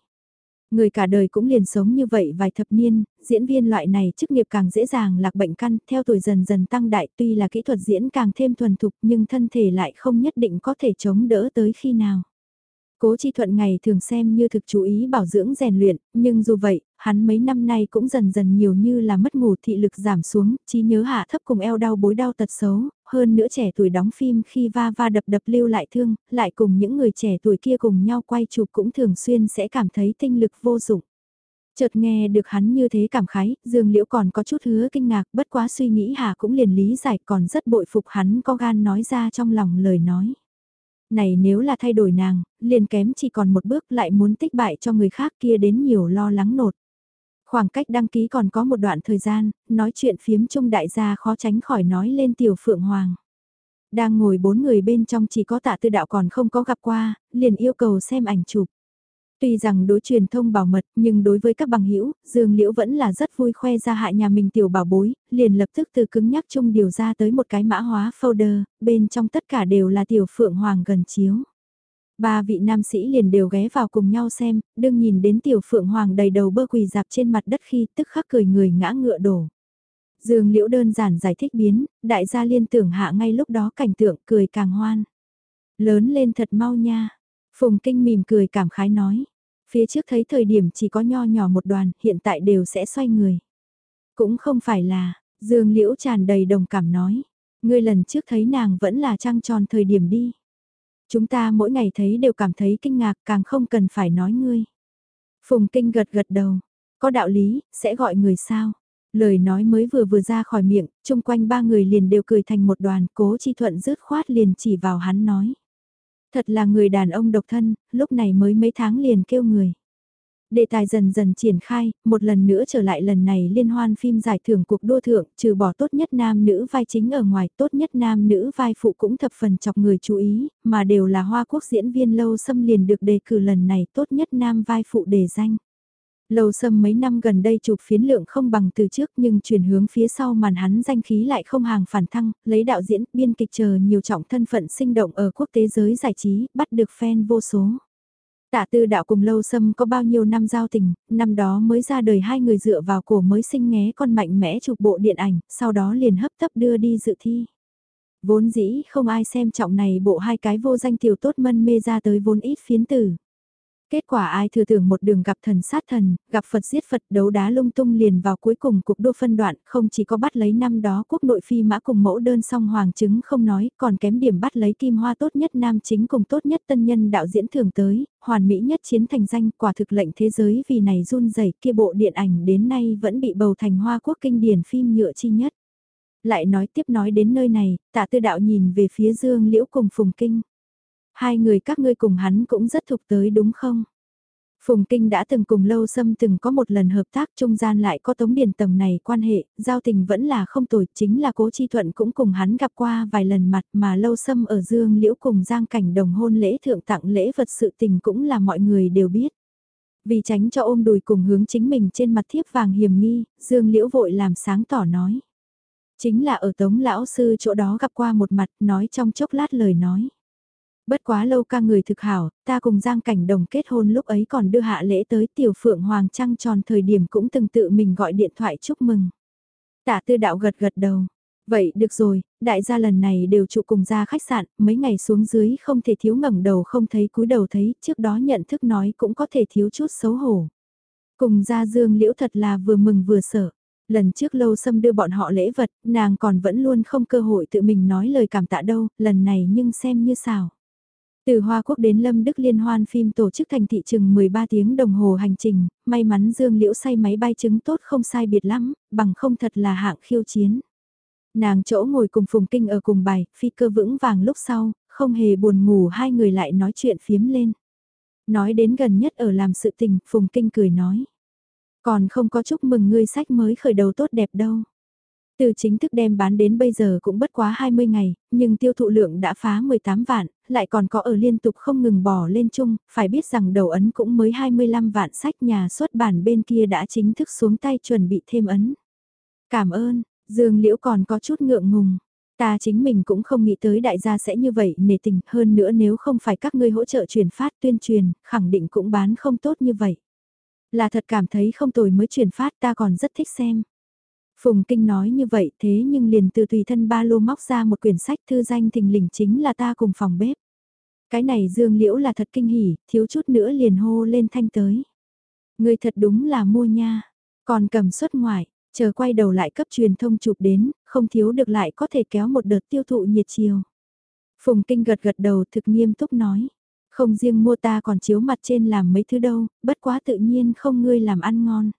Người cả đời cũng liền sống như vậy vài thập niên, diễn viên loại này chức nghiệp càng dễ dàng lạc bệnh căn, theo tuổi dần dần tăng đại tuy là kỹ thuật diễn càng thêm thuần thục nhưng thân thể lại không nhất định có thể chống đỡ tới khi nào. Cố Chi Thuận ngày thường xem như thực chú ý bảo dưỡng rèn luyện, nhưng dù vậy, hắn mấy năm nay cũng dần dần nhiều như là mất ngủ thị lực giảm xuống, trí nhớ hạ thấp cùng eo đau bối đau tật xấu, hơn nữa trẻ tuổi đóng phim khi va va đập đập lưu lại thương, lại cùng những người trẻ tuổi kia cùng nhau quay chụp cũng thường xuyên sẽ cảm thấy tinh lực vô dụng. Chợt nghe được hắn như thế cảm khái, Dương Liễu còn có chút hứa kinh ngạc, bất quá suy nghĩ hà cũng liền lý giải còn rất bội phục hắn có gan nói ra trong lòng lời nói này nếu là thay đổi nàng, liền kém chỉ còn một bước lại muốn tích bại cho người khác kia đến nhiều lo lắng nột. Khoảng cách đăng ký còn có một đoạn thời gian, nói chuyện phiếm chung đại gia khó tránh khỏi nói lên tiểu phượng hoàng. Đang ngồi bốn người bên trong chỉ có tạ tư đạo còn không có gặp qua, liền yêu cầu xem ảnh chụp. Tuy rằng đối truyền thông bảo mật nhưng đối với các bằng hữu Dương Liễu vẫn là rất vui khoe ra hại nhà mình tiểu bảo bối, liền lập tức từ cứng nhắc chung điều ra tới một cái mã hóa folder, bên trong tất cả đều là tiểu phượng hoàng gần chiếu. Ba vị nam sĩ liền đều ghé vào cùng nhau xem, đương nhìn đến tiểu phượng hoàng đầy đầu bơ quỳ dạp trên mặt đất khi tức khắc cười người ngã ngựa đổ. Dương Liễu đơn giản giải thích biến, đại gia liên tưởng hạ ngay lúc đó cảnh tượng cười càng hoan. Lớn lên thật mau nha. Phùng Kinh mỉm cười cảm khái nói. Phía trước thấy thời điểm chỉ có nho nhỏ một đoàn, hiện tại đều sẽ xoay người. Cũng không phải là, Dương Liễu tràn đầy đồng cảm nói. Ngươi lần trước thấy nàng vẫn là trăng tròn thời điểm đi. Chúng ta mỗi ngày thấy đều cảm thấy kinh ngạc càng không cần phải nói ngươi. Phùng Kinh gật gật đầu. Có đạo lý, sẽ gọi người sao? Lời nói mới vừa vừa ra khỏi miệng, chung quanh ba người liền đều cười thành một đoàn, cố chi thuận rứt khoát liền chỉ vào hắn nói. Thật là người đàn ông độc thân, lúc này mới mấy tháng liền kêu người. Đề tài dần dần triển khai, một lần nữa trở lại lần này liên hoan phim giải thưởng cuộc đua thượng, trừ bỏ tốt nhất nam nữ vai chính ở ngoài, tốt nhất nam nữ vai phụ cũng thập phần chọc người chú ý, mà đều là hoa quốc diễn viên lâu xâm liền được đề cử lần này tốt nhất nam vai phụ đề danh. Lâu sâm mấy năm gần đây chụp phiến lượng không bằng từ trước nhưng chuyển hướng phía sau màn hắn danh khí lại không hàng phản thăng, lấy đạo diễn, biên kịch chờ nhiều trọng thân phận sinh động ở quốc tế giới giải trí, bắt được fan vô số. Tạ tư đạo cùng lâu sâm có bao nhiêu năm giao tình, năm đó mới ra đời hai người dựa vào cổ mới sinh nghé con mạnh mẽ chụp bộ điện ảnh, sau đó liền hấp tấp đưa đi dự thi. Vốn dĩ không ai xem trọng này bộ hai cái vô danh tiểu tốt mân mê ra tới vốn ít phiến tử. Kết quả ai thừa tưởng một đường gặp thần sát thần, gặp Phật giết Phật đấu đá lung tung liền vào cuối cùng cuộc đua phân đoạn, không chỉ có bắt lấy năm đó quốc nội phi mã cùng mẫu đơn song hoàng chứng không nói, còn kém điểm bắt lấy kim hoa tốt nhất nam chính cùng tốt nhất tân nhân đạo diễn thường tới, hoàn mỹ nhất chiến thành danh quả thực lệnh thế giới vì này run rẩy kia bộ điện ảnh đến nay vẫn bị bầu thành hoa quốc kinh điển phim nhựa chi nhất. Lại nói tiếp nói đến nơi này, tạ tư đạo nhìn về phía dương liễu cùng phùng kinh. Hai người các ngươi cùng hắn cũng rất thuộc tới đúng không? Phùng Kinh đã từng cùng Lâu Sâm từng có một lần hợp tác trung gian lại có tống điền tầng này quan hệ, giao tình vẫn là không tồi, chính là cố chi thuận cũng cùng hắn gặp qua vài lần mặt mà Lâu Sâm ở Dương Liễu cùng Giang Cảnh đồng hôn lễ thượng tặng lễ vật sự tình cũng là mọi người đều biết. Vì tránh cho ôm đùi cùng hướng chính mình trên mặt thiếp vàng hiểm nghi, Dương Liễu vội làm sáng tỏ nói. Chính là ở tống lão sư chỗ đó gặp qua một mặt nói trong chốc lát lời nói. Bất quá lâu ca người thực hảo, ta cùng Giang Cảnh Đồng kết hôn lúc ấy còn đưa hạ lễ tới tiểu phượng hoàng trăng tròn thời điểm cũng từng tự mình gọi điện thoại chúc mừng. Tạ tư đạo gật gật đầu. Vậy được rồi, đại gia lần này đều trụ cùng ra khách sạn, mấy ngày xuống dưới không thể thiếu ngẩng đầu không thấy cúi đầu thấy, trước đó nhận thức nói cũng có thể thiếu chút xấu hổ. Cùng ra dương liễu thật là vừa mừng vừa sợ. Lần trước lâu xâm đưa bọn họ lễ vật, nàng còn vẫn luôn không cơ hội tự mình nói lời cảm tạ đâu, lần này nhưng xem như sao. Từ Hoa Quốc đến Lâm Đức Liên hoan phim tổ chức thành thị chừng 13 tiếng đồng hồ hành trình, may mắn Dương Liễu say máy bay chứng tốt không sai biệt lắm, bằng không thật là hạng khiêu chiến. Nàng chỗ ngồi cùng Phùng Kinh ở cùng bài, phi cơ vững vàng lúc sau, không hề buồn ngủ hai người lại nói chuyện phiếm lên. Nói đến gần nhất ở làm sự tình, Phùng Kinh cười nói. Còn không có chúc mừng ngươi sách mới khởi đầu tốt đẹp đâu. Từ chính thức đem bán đến bây giờ cũng bất quá 20 ngày, nhưng tiêu thụ lượng đã phá 18 vạn, lại còn có ở liên tục không ngừng bỏ lên chung, phải biết rằng đầu ấn cũng mới 25 vạn sách nhà xuất bản bên kia đã chính thức xuống tay chuẩn bị thêm ấn. Cảm ơn, Dương Liễu còn có chút ngượng ngùng. Ta chính mình cũng không nghĩ tới đại gia sẽ như vậy nể tình hơn nữa nếu không phải các ngươi hỗ trợ truyền phát tuyên truyền, khẳng định cũng bán không tốt như vậy. Là thật cảm thấy không tồi mới truyền phát ta còn rất thích xem. Phùng Kinh nói như vậy thế nhưng liền từ tùy thân ba lô móc ra một quyển sách thư danh thình lình chính là ta cùng phòng bếp. Cái này Dương Liễu là thật kinh hỉ, thiếu chút nữa liền hô lên thanh tới. Người thật đúng là mua nha, còn cầm xuất ngoại, chờ quay đầu lại cấp truyền thông chụp đến, không thiếu được lại có thể kéo một đợt tiêu thụ nhiệt chiều. Phùng Kinh gật gật đầu thực nghiêm túc nói, không riêng mua ta còn chiếu mặt trên làm mấy thứ đâu, bất quá tự nhiên không ngươi làm ăn ngon.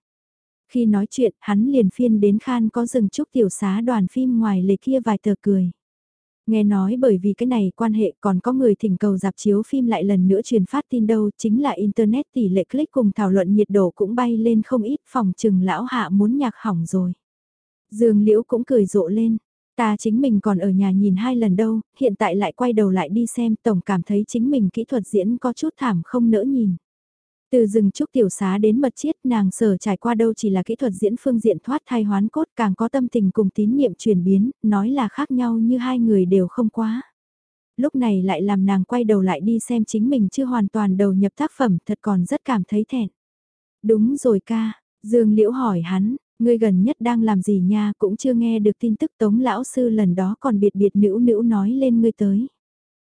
Khi nói chuyện, hắn liền phiên đến khan có dừng chúc tiểu xá đoàn phim ngoài lề kia vài tờ cười. Nghe nói bởi vì cái này quan hệ còn có người thỉnh cầu dạp chiếu phim lại lần nữa truyền phát tin đâu chính là Internet tỷ lệ click cùng thảo luận nhiệt độ cũng bay lên không ít phòng trừng lão hạ muốn nhạc hỏng rồi. Dương Liễu cũng cười rộ lên, ta chính mình còn ở nhà nhìn hai lần đâu, hiện tại lại quay đầu lại đi xem tổng cảm thấy chính mình kỹ thuật diễn có chút thảm không nỡ nhìn. Từ rừng trúc tiểu xá đến mật chiết nàng sở trải qua đâu chỉ là kỹ thuật diễn phương diện thoát thai hoán cốt càng có tâm tình cùng tín nhiệm chuyển biến, nói là khác nhau như hai người đều không quá. Lúc này lại làm nàng quay đầu lại đi xem chính mình chưa hoàn toàn đầu nhập tác phẩm thật còn rất cảm thấy thẹn. Đúng rồi ca, Dương Liễu hỏi hắn, ngươi gần nhất đang làm gì nha cũng chưa nghe được tin tức tống lão sư lần đó còn biệt biệt nữ nữ nói lên ngươi tới.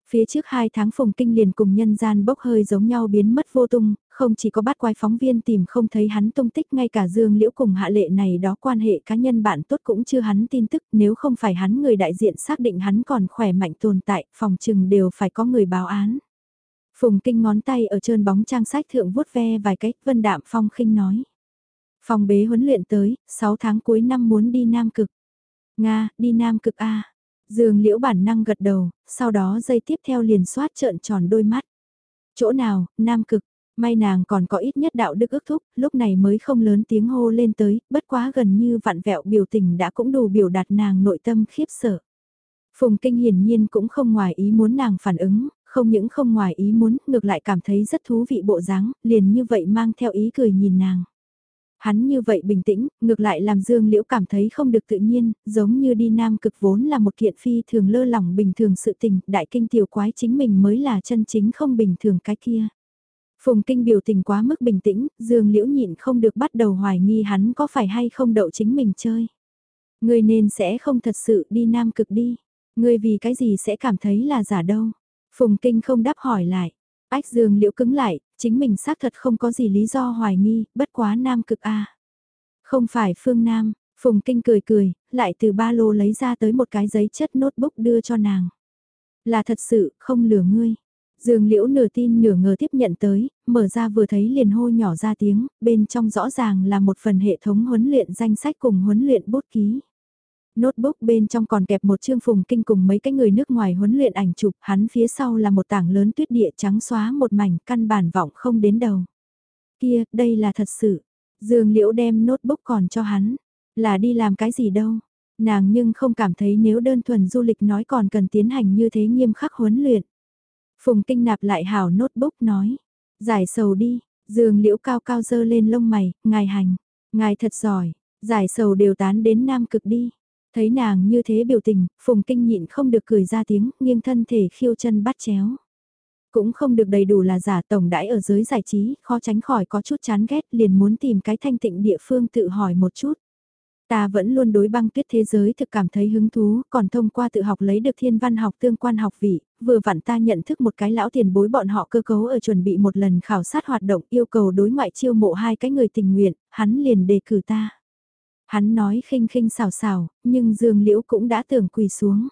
Phía trước hai tháng phùng kinh liền cùng nhân gian bốc hơi giống nhau biến mất vô tung, không chỉ có bắt quái phóng viên tìm không thấy hắn tung tích ngay cả Dương Liễu cùng hạ lệ này đó quan hệ cá nhân bạn tốt cũng chưa hắn tin tức nếu không phải hắn người đại diện xác định hắn còn khỏe mạnh tồn tại, phòng trừng đều phải có người báo án. Phùng kinh ngón tay ở trơn bóng trang sách thượng vuốt ve vài cách, vân đạm phong khinh nói. Phòng bế huấn luyện tới, 6 tháng cuối năm muốn đi Nam Cực. Nga, đi Nam Cực A. Dương liễu bản năng gật đầu, sau đó dây tiếp theo liền soát trợn tròn đôi mắt. Chỗ nào, Nam Cực, may nàng còn có ít nhất đạo đức ước thúc, lúc này mới không lớn tiếng hô lên tới, bất quá gần như vặn vẹo biểu tình đã cũng đủ biểu đạt nàng nội tâm khiếp sợ. Phùng Kinh hiển nhiên cũng không ngoài ý muốn nàng phản ứng, không những không ngoài ý muốn, ngược lại cảm thấy rất thú vị bộ dáng, liền như vậy mang theo ý cười nhìn nàng. Hắn như vậy bình tĩnh, ngược lại làm Dương Liễu cảm thấy không được tự nhiên, giống như đi nam cực vốn là một kiện phi thường lơ lỏng bình thường sự tình, đại kinh tiểu quái chính mình mới là chân chính không bình thường cái kia. Phùng kinh biểu tình quá mức bình tĩnh, Dương Liễu nhịn không được bắt đầu hoài nghi hắn có phải hay không đậu chính mình chơi. Người nên sẽ không thật sự đi nam cực đi, người vì cái gì sẽ cảm thấy là giả đâu. Phùng kinh không đáp hỏi lại. Ách Dương Liễu cứng lại, chính mình xác thật không có gì lý do hoài nghi, bất quá nam cực a. Không phải phương nam, Phùng Kinh cười cười, lại từ ba lô lấy ra tới một cái giấy chất notebook đưa cho nàng. Là thật sự, không lừa ngươi. Dương Liễu nửa tin nửa ngờ tiếp nhận tới, mở ra vừa thấy liền hô nhỏ ra tiếng, bên trong rõ ràng là một phần hệ thống huấn luyện danh sách cùng huấn luyện bút ký. Notebook bên trong còn kẹp một chương phùng kinh cùng mấy cái người nước ngoài huấn luyện ảnh chụp, hắn phía sau là một tảng lớn tuyết địa trắng xóa một mảnh căn bản vọng không đến đầu. Kia, đây là thật sự. Dương Liễu đem notebook còn cho hắn, là đi làm cái gì đâu. Nàng nhưng không cảm thấy nếu đơn thuần du lịch nói còn cần tiến hành như thế nghiêm khắc huấn luyện. Phùng kinh nạp lại hảo notebook nói, giải sầu đi, Dương Liễu cao cao dơ lên lông mày, ngài hành, ngài thật giỏi, giải sầu đều tán đến nam cực đi. Thấy nàng như thế biểu tình, Phùng Kinh nhịn không được cười ra tiếng, nghiêng thân thể khiêu chân bắt chéo. Cũng không được đầy đủ là giả tổng đãi ở giới giải trí, khó tránh khỏi có chút chán ghét liền muốn tìm cái thanh tịnh địa phương tự hỏi một chút. Ta vẫn luôn đối băng tuyết thế giới thực cảm thấy hứng thú, còn thông qua tự học lấy được thiên văn học tương quan học vị, vừa vặn ta nhận thức một cái lão tiền bối bọn họ cơ cấu ở chuẩn bị một lần khảo sát hoạt động yêu cầu đối ngoại chiêu mộ hai cái người tình nguyện, hắn liền đề cử ta. Hắn nói khinh khinh xào xào, nhưng Dương Liễu cũng đã tưởng quỳ xuống.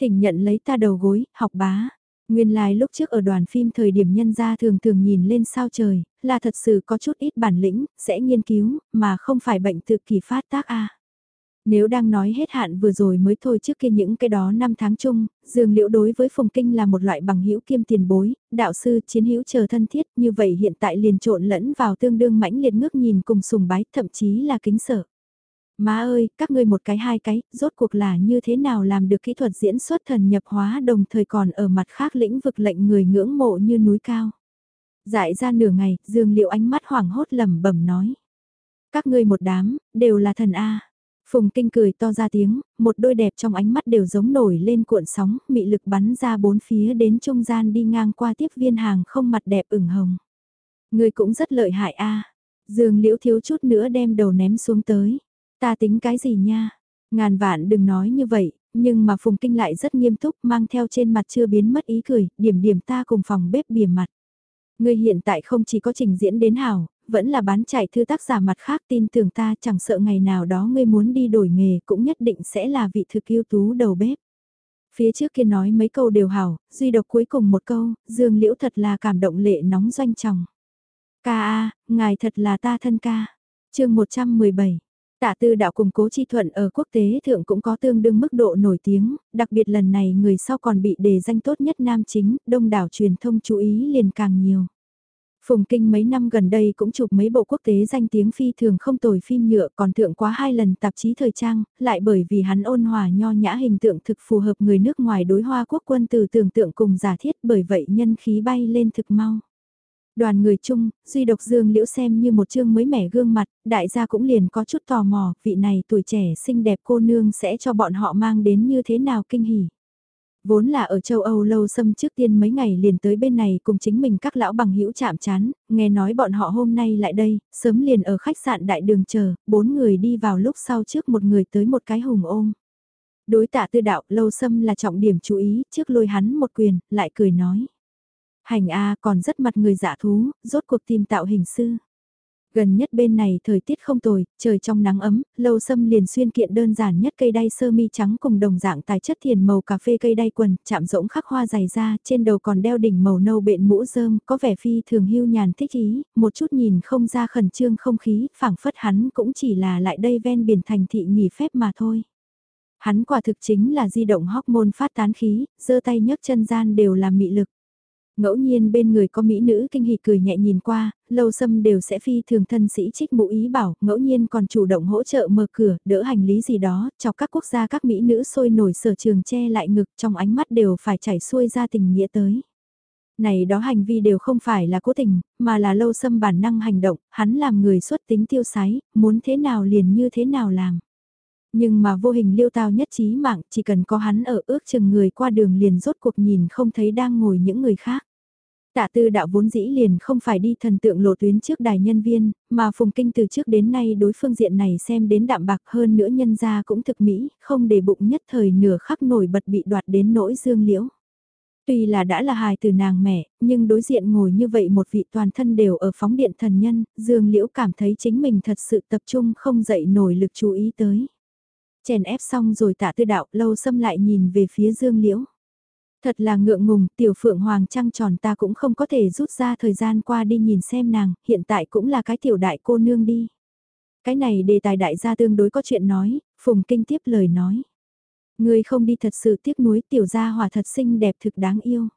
Thỉnh nhận lấy ta đầu gối, học bá. Nguyên lai like lúc trước ở đoàn phim thời điểm nhân gia thường thường nhìn lên sao trời, là thật sự có chút ít bản lĩnh, sẽ nghiên cứu, mà không phải bệnh tự kỳ phát tác a. Nếu đang nói hết hạn vừa rồi mới thôi trước kia những cái đó năm tháng chung, Dương Liễu đối với Phùng Kinh là một loại bằng hữu kiêm tiền bối, đạo sư chiến hữu chờ thân thiết, như vậy hiện tại liền trộn lẫn vào tương đương mãnh liệt ngước nhìn cùng sùng bái, thậm chí là kính sợ. Má ơi, các ngươi một cái hai cái, rốt cuộc là như thế nào làm được kỹ thuật diễn xuất thần nhập hóa đồng thời còn ở mặt khác lĩnh vực lệnh người ngưỡng mộ như núi cao. Dại ra nửa ngày, Dương Liệu ánh mắt hoảng hốt lẩm bẩm nói. Các ngươi một đám, đều là thần A. Phùng Kinh cười to ra tiếng, một đôi đẹp trong ánh mắt đều giống nổi lên cuộn sóng, mị lực bắn ra bốn phía đến trung gian đi ngang qua tiếp viên hàng không mặt đẹp ửng hồng. Người cũng rất lợi hại a. Dương Liễu thiếu chút nữa đem đầu ném xuống tới. Ta tính cái gì nha? Ngàn vạn đừng nói như vậy, nhưng mà Phùng Kinh lại rất nghiêm túc mang theo trên mặt chưa biến mất ý cười, điểm điểm ta cùng phòng bếp bìa mặt. Ngươi hiện tại không chỉ có trình diễn đến hảo, vẫn là bán chạy thư tác giả mặt khác tin tưởng ta chẳng sợ ngày nào đó ngươi muốn đi đổi nghề cũng nhất định sẽ là vị thực yêu tú đầu bếp. Phía trước kia nói mấy câu đều hảo, duy độc cuối cùng một câu, Dương Liễu thật là cảm động lệ nóng doanh chồng. Ca a, ngài thật là ta thân ca. chương 117 Tạ tư đạo cùng cố chi thuận ở quốc tế thượng cũng có tương đương mức độ nổi tiếng, đặc biệt lần này người sau còn bị đề danh tốt nhất nam chính, đông đảo truyền thông chú ý liền càng nhiều. Phùng Kinh mấy năm gần đây cũng chụp mấy bộ quốc tế danh tiếng phi thường không tồi phim nhựa còn thượng quá hai lần tạp chí thời trang, lại bởi vì hắn ôn hòa nho nhã hình tượng thực phù hợp người nước ngoài đối hoa quốc quân từ tưởng tượng cùng giả thiết bởi vậy nhân khí bay lên thực mau. Đoàn người chung, duy độc dương liễu xem như một chương mới mẻ gương mặt, đại gia cũng liền có chút tò mò, vị này tuổi trẻ xinh đẹp cô nương sẽ cho bọn họ mang đến như thế nào kinh hỉ. Vốn là ở châu Âu lâu xâm trước tiên mấy ngày liền tới bên này cùng chính mình các lão bằng hữu chạm chán, nghe nói bọn họ hôm nay lại đây, sớm liền ở khách sạn đại đường chờ, bốn người đi vào lúc sau trước một người tới một cái hùng ôm. Đối tạ tư đạo lâu xâm là trọng điểm chú ý, trước lôi hắn một quyền, lại cười nói. Hành A còn rất mặt người dạ thú, rốt cuộc tìm tạo hình sư. Gần nhất bên này thời tiết không tồi, trời trong nắng ấm, lâu sâm liền xuyên kiện đơn giản nhất cây đay sơ mi trắng cùng đồng dạng tài chất thiền màu cà phê cây đay quần, chạm rỗng khắc hoa dày da, trên đầu còn đeo đỉnh màu nâu bện mũ rơm, có vẻ phi thường hưu nhàn thích ý, một chút nhìn không ra khẩn trương không khí, phảng phất hắn cũng chỉ là lại đây ven biển thành thị nghỉ phép mà thôi. Hắn quả thực chính là di động hormone phát tán khí, giơ tay nhấc chân gian đều là mị lực. Ngẫu nhiên bên người có mỹ nữ kinh hỉ cười nhẹ nhìn qua, lâu xâm đều sẽ phi thường thân sĩ trích mũ ý bảo, ngẫu nhiên còn chủ động hỗ trợ mở cửa, đỡ hành lý gì đó, cho các quốc gia các mỹ nữ sôi nổi sở trường che lại ngực trong ánh mắt đều phải chảy xuôi ra tình nghĩa tới. Này đó hành vi đều không phải là cố tình, mà là lâu xâm bản năng hành động, hắn làm người xuất tính tiêu sái, muốn thế nào liền như thế nào làm. Nhưng mà vô hình liêu tao nhất trí mạng, chỉ cần có hắn ở ước chừng người qua đường liền rốt cuộc nhìn không thấy đang ngồi những người khác. Tạ tư đạo vốn dĩ liền không phải đi thần tượng lộ tuyến trước đài nhân viên, mà phùng kinh từ trước đến nay đối phương diện này xem đến đạm bạc hơn nữa nhân gia cũng thực mỹ, không để bụng nhất thời nửa khắc nổi bật bị đoạt đến nỗi dương liễu. Tuy là đã là hài từ nàng mẹ, nhưng đối diện ngồi như vậy một vị toàn thân đều ở phóng điện thần nhân, dương liễu cảm thấy chính mình thật sự tập trung không dậy nổi lực chú ý tới. Chèn ép xong rồi tạ tư đạo lâu xâm lại nhìn về phía dương liễu. Thật là ngượng ngùng, tiểu phượng hoàng trăng tròn ta cũng không có thể rút ra thời gian qua đi nhìn xem nàng, hiện tại cũng là cái tiểu đại cô nương đi. Cái này đề tài đại gia tương đối có chuyện nói, Phùng Kinh tiếp lời nói. Người không đi thật sự tiếc nuối tiểu gia hòa thật xinh đẹp thực đáng yêu.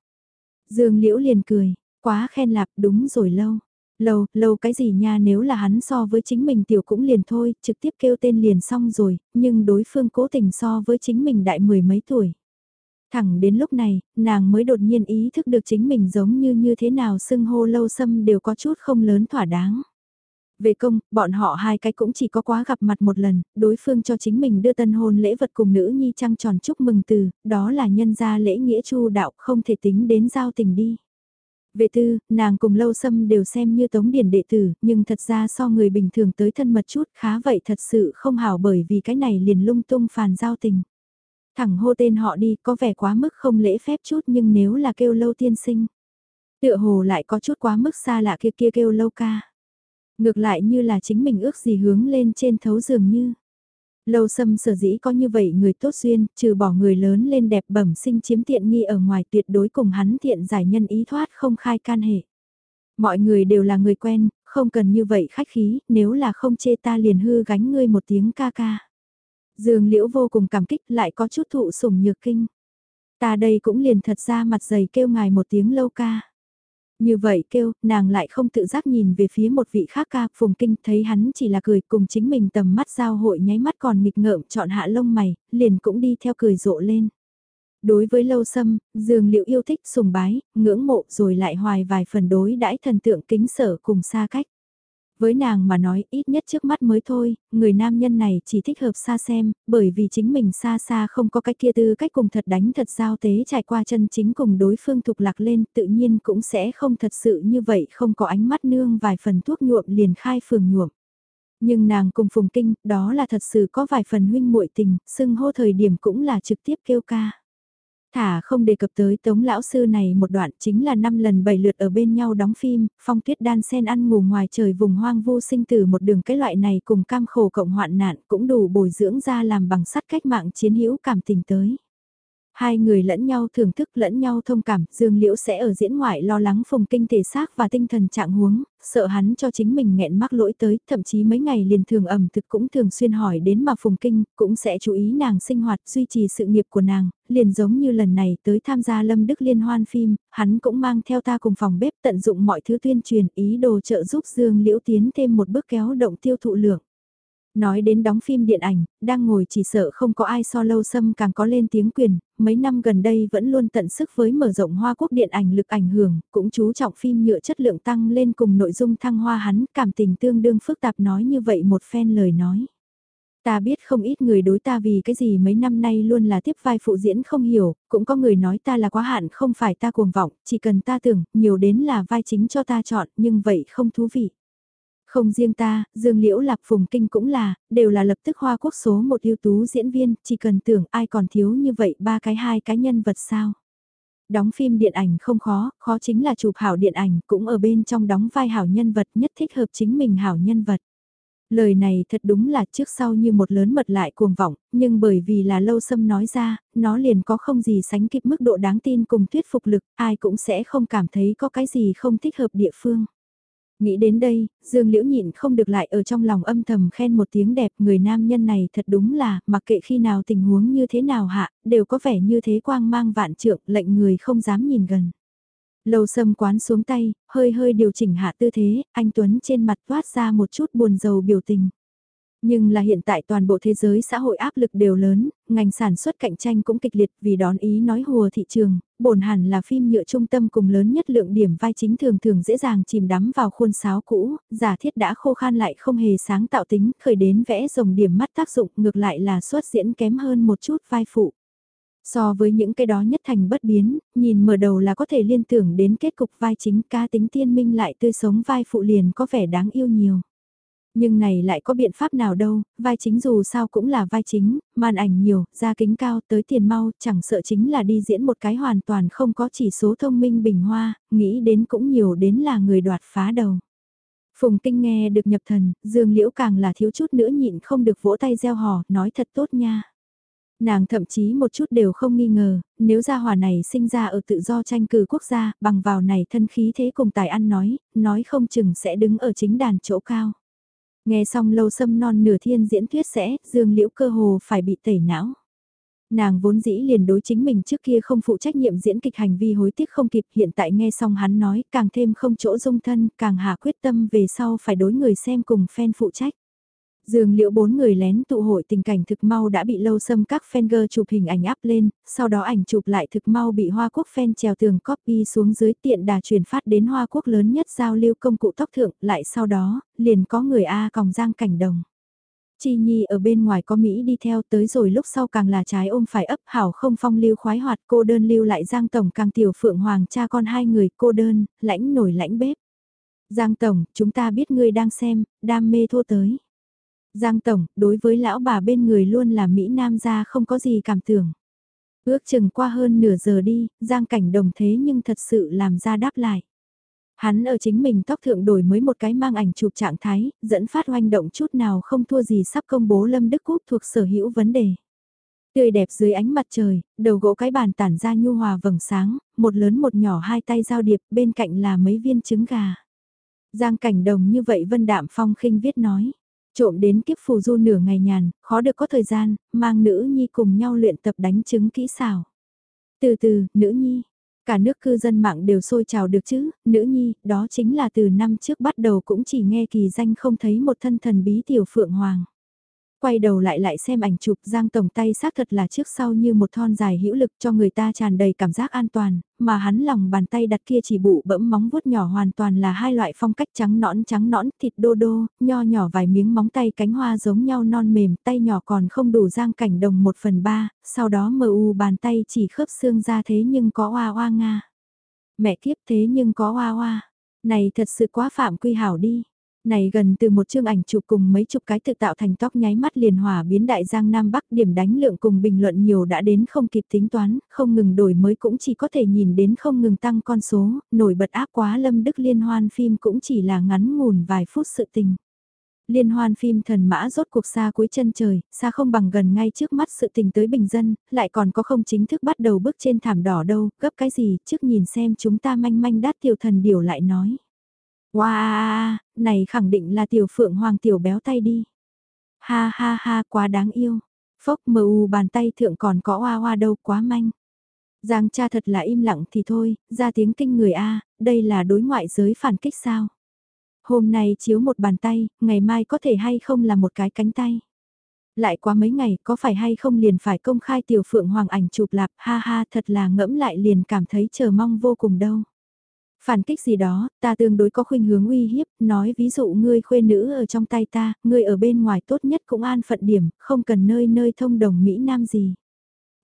Dương Liễu liền cười, quá khen lạp đúng rồi lâu. Lâu, lâu cái gì nha nếu là hắn so với chính mình tiểu cũng liền thôi, trực tiếp kêu tên liền xong rồi, nhưng đối phương cố tình so với chính mình đại mười mấy tuổi. Thẳng đến lúc này, nàng mới đột nhiên ý thức được chính mình giống như như thế nào xưng hô lâu xâm đều có chút không lớn thỏa đáng. Về công, bọn họ hai cái cũng chỉ có quá gặp mặt một lần, đối phương cho chính mình đưa tân hôn lễ vật cùng nữ nhi trăng tròn chúc mừng từ, đó là nhân gia lễ nghĩa chu đạo không thể tính đến giao tình đi. Về tư, nàng cùng lâu xâm đều xem như tống điển đệ tử, nhưng thật ra so người bình thường tới thân mật chút khá vậy thật sự không hảo bởi vì cái này liền lung tung phàn giao tình. Thẳng hô tên họ đi có vẻ quá mức không lễ phép chút nhưng nếu là kêu lâu tiên sinh. Tựa hồ lại có chút quá mức xa lạ kia kia kêu lâu ca. Ngược lại như là chính mình ước gì hướng lên trên thấu dường như. Lâu xâm sở dĩ có như vậy người tốt duyên, trừ bỏ người lớn lên đẹp bẩm sinh chiếm tiện nghi ở ngoài tuyệt đối cùng hắn thiện giải nhân ý thoát không khai can hệ. Mọi người đều là người quen, không cần như vậy khách khí, nếu là không chê ta liền hư gánh ngươi một tiếng ca ca. Dương Liễu vô cùng cảm kích lại có chút thụ sủng nhược kinh. Ta đây cũng liền thật ra mặt dày kêu ngài một tiếng lâu ca. Như vậy kêu, nàng lại không tự giác nhìn về phía một vị khác ca, phùng kinh thấy hắn chỉ là cười cùng chính mình tầm mắt giao hội nháy mắt còn nghịch ngợm chọn hạ lông mày, liền cũng đi theo cười rộ lên. Đối với lâu sâm, dường liệu yêu thích sùng bái, ngưỡng mộ rồi lại hoài vài phần đối đãi thần tượng kính sở cùng xa cách. Với nàng mà nói ít nhất trước mắt mới thôi, người nam nhân này chỉ thích hợp xa xem, bởi vì chính mình xa xa không có cái kia tư cách cùng thật đánh thật giao tế trải qua chân chính cùng đối phương thục lạc lên tự nhiên cũng sẽ không thật sự như vậy không có ánh mắt nương vài phần thuốc nhuộm liền khai phường nhuộm. Nhưng nàng cùng Phùng Kinh, đó là thật sự có vài phần huynh muội tình, xưng hô thời điểm cũng là trực tiếp kêu ca. Thả không đề cập tới tống lão sư này một đoạn chính là năm lần bảy lượt ở bên nhau đóng phim, phong tuyết đan sen ăn ngủ ngoài trời vùng hoang vu sinh từ một đường cái loại này cùng cam khổ cộng hoạn nạn cũng đủ bồi dưỡng ra làm bằng sắt cách mạng chiến hữu cảm tình tới. Hai người lẫn nhau thưởng thức lẫn nhau thông cảm, Dương Liễu sẽ ở diễn ngoại lo lắng phùng kinh thể xác và tinh thần trạng huống, sợ hắn cho chính mình nghẹn mắc lỗi tới, thậm chí mấy ngày liền thường ẩm thực cũng thường xuyên hỏi đến mà phùng kinh, cũng sẽ chú ý nàng sinh hoạt, duy trì sự nghiệp của nàng, liền giống như lần này tới tham gia Lâm Đức Liên hoan phim, hắn cũng mang theo ta cùng phòng bếp tận dụng mọi thứ tuyên truyền ý đồ trợ giúp Dương Liễu tiến thêm một bước kéo động tiêu thụ lượng. Nói đến đóng phim điện ảnh, đang ngồi chỉ sợ không có ai so lâu xâm càng có lên tiếng quyền, mấy năm gần đây vẫn luôn tận sức với mở rộng Hoa Quốc điện ảnh lực ảnh hưởng, cũng chú trọng phim nhựa chất lượng tăng lên cùng nội dung thăng hoa hắn, cảm tình tương đương phức tạp nói như vậy một phen lời nói. Ta biết không ít người đối ta vì cái gì mấy năm nay luôn là tiếp vai phụ diễn không hiểu, cũng có người nói ta là quá hạn không phải ta cuồng vọng, chỉ cần ta tưởng, nhiều đến là vai chính cho ta chọn, nhưng vậy không thú vị. Không riêng ta, Dương Liễu Lạc Phùng Kinh cũng là, đều là lập tức hoa quốc số một ưu tú diễn viên, chỉ cần tưởng ai còn thiếu như vậy ba cái hai cái nhân vật sao. Đóng phim điện ảnh không khó, khó chính là chụp hảo điện ảnh cũng ở bên trong đóng vai hảo nhân vật nhất thích hợp chính mình hảo nhân vật. Lời này thật đúng là trước sau như một lớn mật lại cuồng vọng, nhưng bởi vì là lâu xâm nói ra, nó liền có không gì sánh kịp mức độ đáng tin cùng thuyết phục lực, ai cũng sẽ không cảm thấy có cái gì không thích hợp địa phương. Nghĩ đến đây, Dương Liễu nhịn không được lại ở trong lòng âm thầm khen một tiếng đẹp người nam nhân này thật đúng là, mặc kệ khi nào tình huống như thế nào hạ, đều có vẻ như thế quang mang vạn trượng, lệnh người không dám nhìn gần. Lầu sâm quán xuống tay, hơi hơi điều chỉnh hạ tư thế, anh Tuấn trên mặt toát ra một chút buồn rầu biểu tình. Nhưng là hiện tại toàn bộ thế giới xã hội áp lực đều lớn, ngành sản xuất cạnh tranh cũng kịch liệt vì đón ý nói hùa thị trường, bổn hẳn là phim nhựa trung tâm cùng lớn nhất lượng điểm vai chính thường thường dễ dàng chìm đắm vào khuôn sáo cũ, giả thiết đã khô khan lại không hề sáng tạo tính, khởi đến vẽ rồng điểm mắt tác dụng ngược lại là xuất diễn kém hơn một chút vai phụ. So với những cái đó nhất thành bất biến, nhìn mở đầu là có thể liên tưởng đến kết cục vai chính ca tính tiên minh lại tươi sống vai phụ liền có vẻ đáng yêu nhiều. Nhưng này lại có biện pháp nào đâu, vai chính dù sao cũng là vai chính, màn ảnh nhiều, ra kính cao tới tiền mau, chẳng sợ chính là đi diễn một cái hoàn toàn không có chỉ số thông minh bình hoa, nghĩ đến cũng nhiều đến là người đoạt phá đầu. Phùng Kinh nghe được nhập thần, Dương Liễu càng là thiếu chút nữa nhịn không được vỗ tay gieo hò, nói thật tốt nha. Nàng thậm chí một chút đều không nghi ngờ, nếu gia hòa này sinh ra ở tự do tranh cử quốc gia, bằng vào này thân khí thế cùng tài ăn nói, nói không chừng sẽ đứng ở chính đàn chỗ cao. Nghe xong lâu xâm non nửa thiên diễn thuyết sẽ, dương liễu cơ hồ phải bị tẩy não. Nàng vốn dĩ liền đối chính mình trước kia không phụ trách nhiệm diễn kịch hành vi hối tiếc không kịp hiện tại nghe xong hắn nói càng thêm không chỗ dung thân, càng hạ quyết tâm về sau phải đối người xem cùng fan phụ trách dường liệu bốn người lén tụ hội tình cảnh thực mau đã bị lâu xâm các fanger chụp hình ảnh áp lên, sau đó ảnh chụp lại thực mau bị Hoa Quốc fan trèo tường copy xuống dưới tiện đà truyền phát đến Hoa Quốc lớn nhất giao lưu công cụ tóc thượng, lại sau đó, liền có người A còng giang cảnh đồng. Chi Nhi ở bên ngoài có Mỹ đi theo tới rồi lúc sau càng là trái ôm phải ấp hảo không phong lưu khoái hoạt cô đơn lưu lại Giang Tổng càng tiểu phượng hoàng cha con hai người cô đơn, lãnh nổi lãnh bếp. Giang Tổng, chúng ta biết ngươi đang xem, đam mê thua tới. Giang Tổng, đối với lão bà bên người luôn là Mỹ Nam gia không có gì cảm tưởng. Ước chừng qua hơn nửa giờ đi, Giang Cảnh Đồng thế nhưng thật sự làm ra đáp lại. Hắn ở chính mình tóc thượng đổi mới một cái mang ảnh chụp trạng thái, dẫn phát hoành động chút nào không thua gì sắp công bố Lâm Đức Cúc thuộc sở hữu vấn đề. Tươi đẹp dưới ánh mặt trời, đầu gỗ cái bàn tản ra nhu hòa vầng sáng, một lớn một nhỏ hai tay giao điệp, bên cạnh là mấy viên trứng gà. Giang cảnh đồng như vậy Vân Đạm Phong khinh viết nói. Trộm đến kiếp phù du nửa ngày nhàn, khó được có thời gian, mang nữ nhi cùng nhau luyện tập đánh trứng kỹ xảo. Từ từ, nữ nhi. Cả nước cư dân mạng đều sôi trào được chứ, nữ nhi, đó chính là từ năm trước bắt đầu cũng chỉ nghe kỳ danh không thấy một thân thần bí tiểu phượng hoàng quay đầu lại lại xem ảnh chụp Giang Tổng tay xác thật là trước sau như một thon dài hữu lực cho người ta tràn đầy cảm giác an toàn, mà hắn lòng bàn tay đặt kia chỉ bụ bẫm móng vuốt nhỏ hoàn toàn là hai loại phong cách trắng nõn trắng nõn thịt đô đô, nho nhỏ vài miếng móng tay cánh hoa giống nhau non mềm, tay nhỏ còn không đủ Giang Cảnh Đồng một phần ba, sau đó mờ u bàn tay chỉ khớp xương ra thế nhưng có hoa hoa nga. Mẹ kiếp thế nhưng có hoa hoa, này thật sự quá phạm quy hảo đi. Này gần từ một chương ảnh chụp cùng mấy chục cái tự tạo thành tóc nháy mắt liền hòa biến đại giang Nam Bắc điểm đánh lượng cùng bình luận nhiều đã đến không kịp tính toán, không ngừng đổi mới cũng chỉ có thể nhìn đến không ngừng tăng con số, nổi bật áp quá lâm đức liên hoan phim cũng chỉ là ngắn ngủn vài phút sự tình. Liên hoan phim thần mã rốt cuộc xa cuối chân trời, xa không bằng gần ngay trước mắt sự tình tới bình dân, lại còn có không chính thức bắt đầu bước trên thảm đỏ đâu, gấp cái gì, trước nhìn xem chúng ta manh manh đát tiểu thần điều lại nói. Wow, này khẳng định là tiểu phượng hoàng tiểu béo tay đi. Ha ha ha, quá đáng yêu. Phốc mờ u bàn tay thượng còn có hoa hoa đâu quá manh. Giang cha thật là im lặng thì thôi, ra tiếng kinh người A, đây là đối ngoại giới phản kích sao. Hôm nay chiếu một bàn tay, ngày mai có thể hay không là một cái cánh tay. Lại qua mấy ngày có phải hay không liền phải công khai tiểu phượng hoàng ảnh chụp lạp ha ha thật là ngẫm lại liền cảm thấy chờ mong vô cùng đâu. Phản kích gì đó, ta tương đối có khuynh hướng uy hiếp, nói ví dụ ngươi khuê nữ ở trong tay ta, ngươi ở bên ngoài tốt nhất cũng an phận điểm, không cần nơi nơi thông đồng Mỹ Nam gì.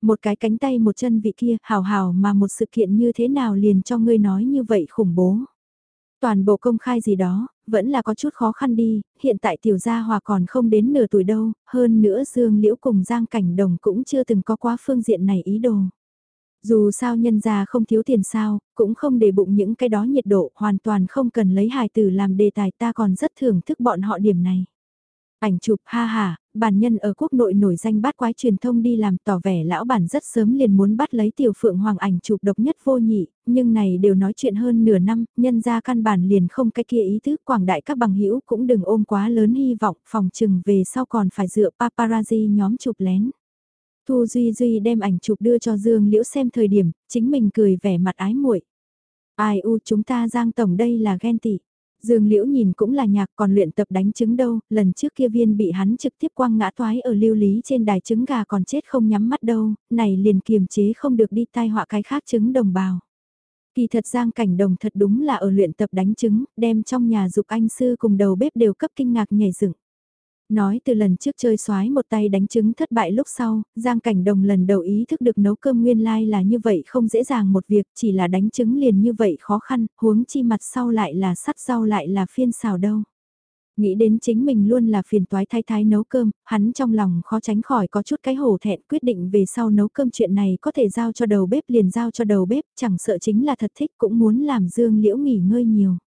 Một cái cánh tay một chân vị kia, hào hào mà một sự kiện như thế nào liền cho ngươi nói như vậy khủng bố. Toàn bộ công khai gì đó, vẫn là có chút khó khăn đi, hiện tại tiểu gia hòa còn không đến nửa tuổi đâu, hơn nữa Dương Liễu cùng Giang Cảnh Đồng cũng chưa từng có quá phương diện này ý đồ. Dù sao nhân gia không thiếu tiền sao, cũng không để bụng những cái đó nhiệt độ, hoàn toàn không cần lấy hài tử làm đề tài ta còn rất thưởng thức bọn họ điểm này. Ảnh chụp ha ha, bản nhân ở quốc nội nổi danh bát quái truyền thông đi làm tỏ vẻ lão bản rất sớm liền muốn bắt lấy tiểu phượng hoàng ảnh chụp độc nhất vô nhị, nhưng này đều nói chuyện hơn nửa năm, nhân ra căn bản liền không cái kia ý thức quảng đại các bằng hữu cũng đừng ôm quá lớn hy vọng, phòng trừng về sau còn phải dựa paparazzi nhóm chụp lén. Thu Duy Duy đem ảnh chụp đưa cho Dương Liễu xem thời điểm, chính mình cười vẻ mặt ái muội. Ai u chúng ta Giang Tổng đây là ghen tị. Dương Liễu nhìn cũng là nhạc còn luyện tập đánh trứng đâu, lần trước kia viên bị hắn trực tiếp quăng ngã toái ở lưu lý trên đài trứng gà còn chết không nhắm mắt đâu, này liền kiềm chế không được đi tai họa cái khác trứng đồng bào. Kỳ thật Giang Cảnh Đồng thật đúng là ở luyện tập đánh trứng, đem trong nhà dục anh sư cùng đầu bếp đều cấp kinh ngạc nhảy dựng. Nói từ lần trước chơi xoái một tay đánh trứng thất bại lúc sau, Giang Cảnh Đồng lần đầu ý thức được nấu cơm nguyên lai like là như vậy không dễ dàng một việc, chỉ là đánh trứng liền như vậy khó khăn, huống chi mặt sau lại là sắt rau lại là phiên xào đâu. Nghĩ đến chính mình luôn là phiền toái thái thái nấu cơm, hắn trong lòng khó tránh khỏi có chút cái hổ thẹn quyết định về sau nấu cơm chuyện này có thể giao cho đầu bếp liền giao cho đầu bếp, chẳng sợ chính là thật thích cũng muốn làm Dương Liễu nghỉ ngơi nhiều.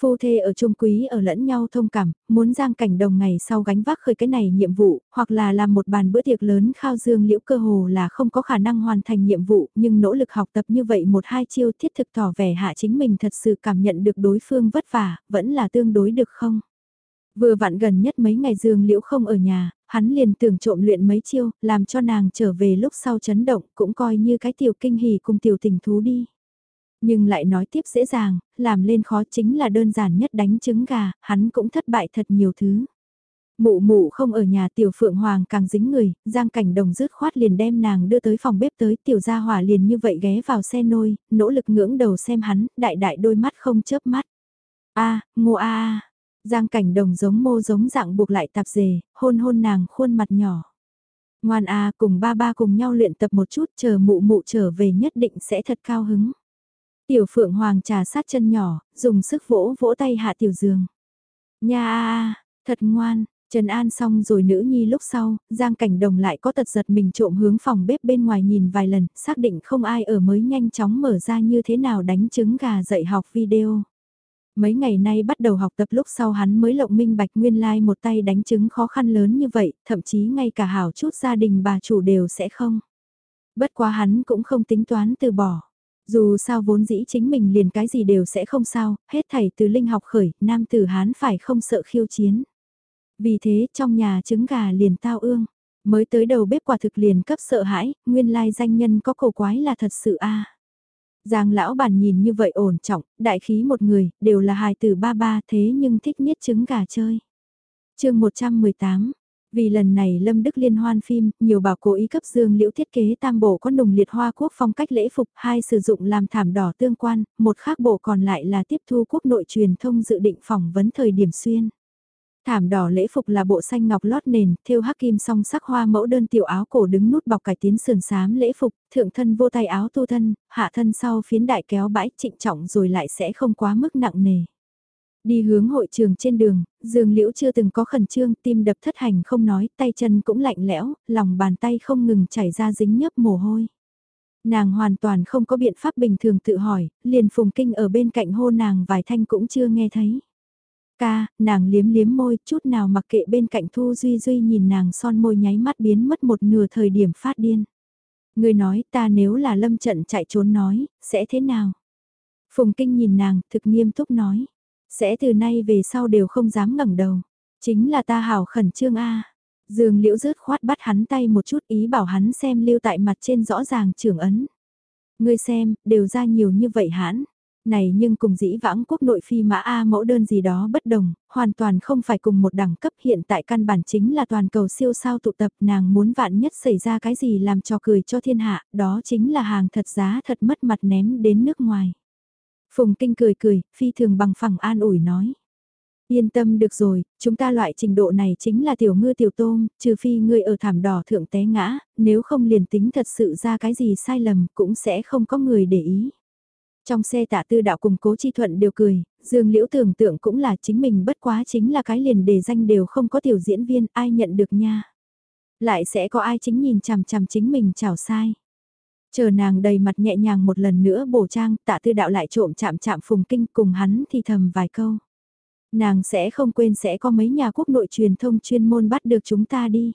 Phu thê ở chung quý ở lẫn nhau thông cảm, muốn giang cảnh đồng ngày sau gánh vác khởi cái này nhiệm vụ, hoặc là làm một bàn bữa tiệc lớn khao dương liễu cơ hồ là không có khả năng hoàn thành nhiệm vụ, nhưng nỗ lực học tập như vậy một hai chiêu thiết thực tỏ vẻ hạ chính mình thật sự cảm nhận được đối phương vất vả, vẫn là tương đối được không? Vừa vặn gần nhất mấy ngày dương liễu không ở nhà, hắn liền tưởng trộm luyện mấy chiêu, làm cho nàng trở về lúc sau chấn động, cũng coi như cái tiểu kinh hỉ cùng tiểu tình thú đi. Nhưng lại nói tiếp dễ dàng, làm lên khó chính là đơn giản nhất đánh trứng gà, hắn cũng thất bại thật nhiều thứ. Mụ mụ không ở nhà tiểu phượng hoàng càng dính người, giang cảnh đồng rứt khoát liền đem nàng đưa tới phòng bếp tới tiểu gia hỏa liền như vậy ghé vào xe nôi, nỗ lực ngưỡng đầu xem hắn, đại đại đôi mắt không chớp mắt. a ngô a a giang cảnh đồng giống mô giống dạng buộc lại tạp dề, hôn hôn nàng khuôn mặt nhỏ. Ngoan a cùng ba ba cùng nhau luyện tập một chút chờ mụ mụ trở về nhất định sẽ thật cao hứng. Tiểu Phượng Hoàng trà sát chân nhỏ, dùng sức vỗ vỗ tay hạ tiểu giường. Nha thật ngoan, Trần An xong rồi nữ nhi lúc sau, Giang Cảnh Đồng lại có tật giật mình trộm hướng phòng bếp bên ngoài nhìn vài lần, xác định không ai ở mới nhanh chóng mở ra như thế nào đánh trứng gà dạy học video. Mấy ngày nay bắt đầu học tập lúc sau hắn mới lộng minh bạch nguyên lai like một tay đánh trứng khó khăn lớn như vậy, thậm chí ngay cả hảo chút gia đình bà chủ đều sẽ không. Bất quá hắn cũng không tính toán từ bỏ. Dù sao vốn dĩ chính mình liền cái gì đều sẽ không sao, hết thảy từ linh học khởi, nam tử hán phải không sợ khiêu chiến. Vì thế trong nhà trứng gà liền tao ương, mới tới đầu bếp quả thực liền cấp sợ hãi, nguyên lai danh nhân có cổ quái là thật sự a Giang lão bản nhìn như vậy ổn trọng, đại khí một người, đều là hài tử ba ba thế nhưng thích nhất trứng gà chơi. chương 118 vì lần này Lâm Đức liên hoan phim, nhiều bảo cố ý cấp dương liễu thiết kế tam bộ có nùng liệt hoa quốc phong cách lễ phục, hai sử dụng làm thảm đỏ tương quan, một khác bộ còn lại là tiếp thu quốc nội truyền thông dự định phỏng vấn thời điểm xuyên. Thảm đỏ lễ phục là bộ xanh ngọc lót nền, thêu hắc kim song sắc hoa mẫu đơn tiểu áo cổ đứng nút bọc cải tiến sườn xám lễ phục, thượng thân vô tay áo tu thân, hạ thân sau phiến đại kéo bãi trịnh trọng rồi lại sẽ không quá mức nặng nề. Đi hướng hội trường trên đường, Dương Liễu chưa từng có khẩn trương, tim đập thất hành không nói, tay chân cũng lạnh lẽo, lòng bàn tay không ngừng chảy ra dính nhấp mồ hôi. Nàng hoàn toàn không có biện pháp bình thường tự hỏi, liền phùng kinh ở bên cạnh hô nàng vài thanh cũng chưa nghe thấy. Ca, nàng liếm liếm môi, chút nào mặc kệ bên cạnh Thu Duy Duy nhìn nàng son môi nháy mắt biến mất một nửa thời điểm phát điên. Người nói ta nếu là lâm trận chạy trốn nói, sẽ thế nào? Phùng Kinh nhìn nàng, thực nghiêm túc nói. Sẽ từ nay về sau đều không dám ngẩng đầu. Chính là ta hảo khẩn trương a Dương liễu rớt khoát bắt hắn tay một chút ý bảo hắn xem lưu tại mặt trên rõ ràng trưởng ấn. Ngươi xem, đều ra nhiều như vậy hãn này nhưng cùng dĩ vãng quốc nội phi mã A mẫu đơn gì đó bất đồng, hoàn toàn không phải cùng một đẳng cấp hiện tại căn bản chính là toàn cầu siêu sao tụ tập nàng muốn vạn nhất xảy ra cái gì làm cho cười cho thiên hạ, đó chính là hàng thật giá thật mất mặt ném đến nước ngoài. Phùng Kinh cười cười, phi thường bằng phẳng an ủi nói. Yên tâm được rồi, chúng ta loại trình độ này chính là tiểu ngư tiểu tôm, trừ phi ngươi ở thảm đỏ thượng té ngã, nếu không liền tính thật sự ra cái gì sai lầm cũng sẽ không có người để ý. Trong xe tạ tư đạo cùng cố chi thuận đều cười, dương liễu tưởng tượng cũng là chính mình bất quá chính là cái liền đề danh đều không có tiểu diễn viên ai nhận được nha. Lại sẽ có ai chính nhìn chằm chằm chính mình chảo sai. Chờ nàng đầy mặt nhẹ nhàng một lần nữa bổ trang tạ tư đạo lại trộm chạm chạm phùng kinh cùng hắn thì thầm vài câu. Nàng sẽ không quên sẽ có mấy nhà quốc nội truyền thông chuyên môn bắt được chúng ta đi.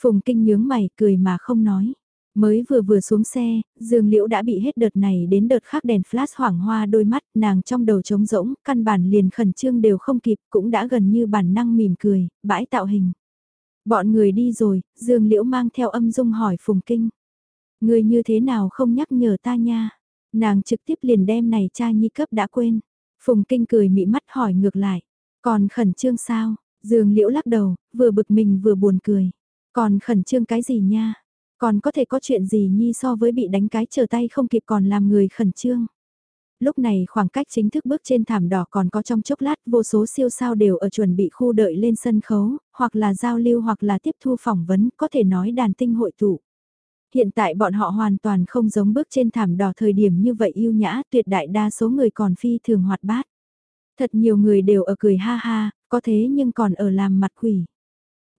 Phùng kinh nhướng mày cười mà không nói. Mới vừa vừa xuống xe, Dương Liễu đã bị hết đợt này đến đợt khác đèn flash hoảng hoa đôi mắt, nàng trong đầu trống rỗng, căn bản liền khẩn trương đều không kịp, cũng đã gần như bản năng mỉm cười, bãi tạo hình. Bọn người đi rồi, Dương Liễu mang theo âm dung hỏi Phùng Kinh. Người như thế nào không nhắc nhở ta nha? Nàng trực tiếp liền đem này cha nhi cấp đã quên. Phùng Kinh cười mị mắt hỏi ngược lại. Còn khẩn trương sao? Dương Liễu lắc đầu, vừa bực mình vừa buồn cười. Còn khẩn trương cái gì nha? Còn có thể có chuyện gì nhi so với bị đánh cái trở tay không kịp còn làm người khẩn trương. Lúc này khoảng cách chính thức bước trên thảm đỏ còn có trong chốc lát vô số siêu sao đều ở chuẩn bị khu đợi lên sân khấu, hoặc là giao lưu hoặc là tiếp thu phỏng vấn, có thể nói đàn tinh hội tụ. Hiện tại bọn họ hoàn toàn không giống bước trên thảm đỏ thời điểm như vậy yêu nhã, tuyệt đại đa số người còn phi thường hoạt bát. Thật nhiều người đều ở cười ha ha, có thế nhưng còn ở làm mặt quỷ.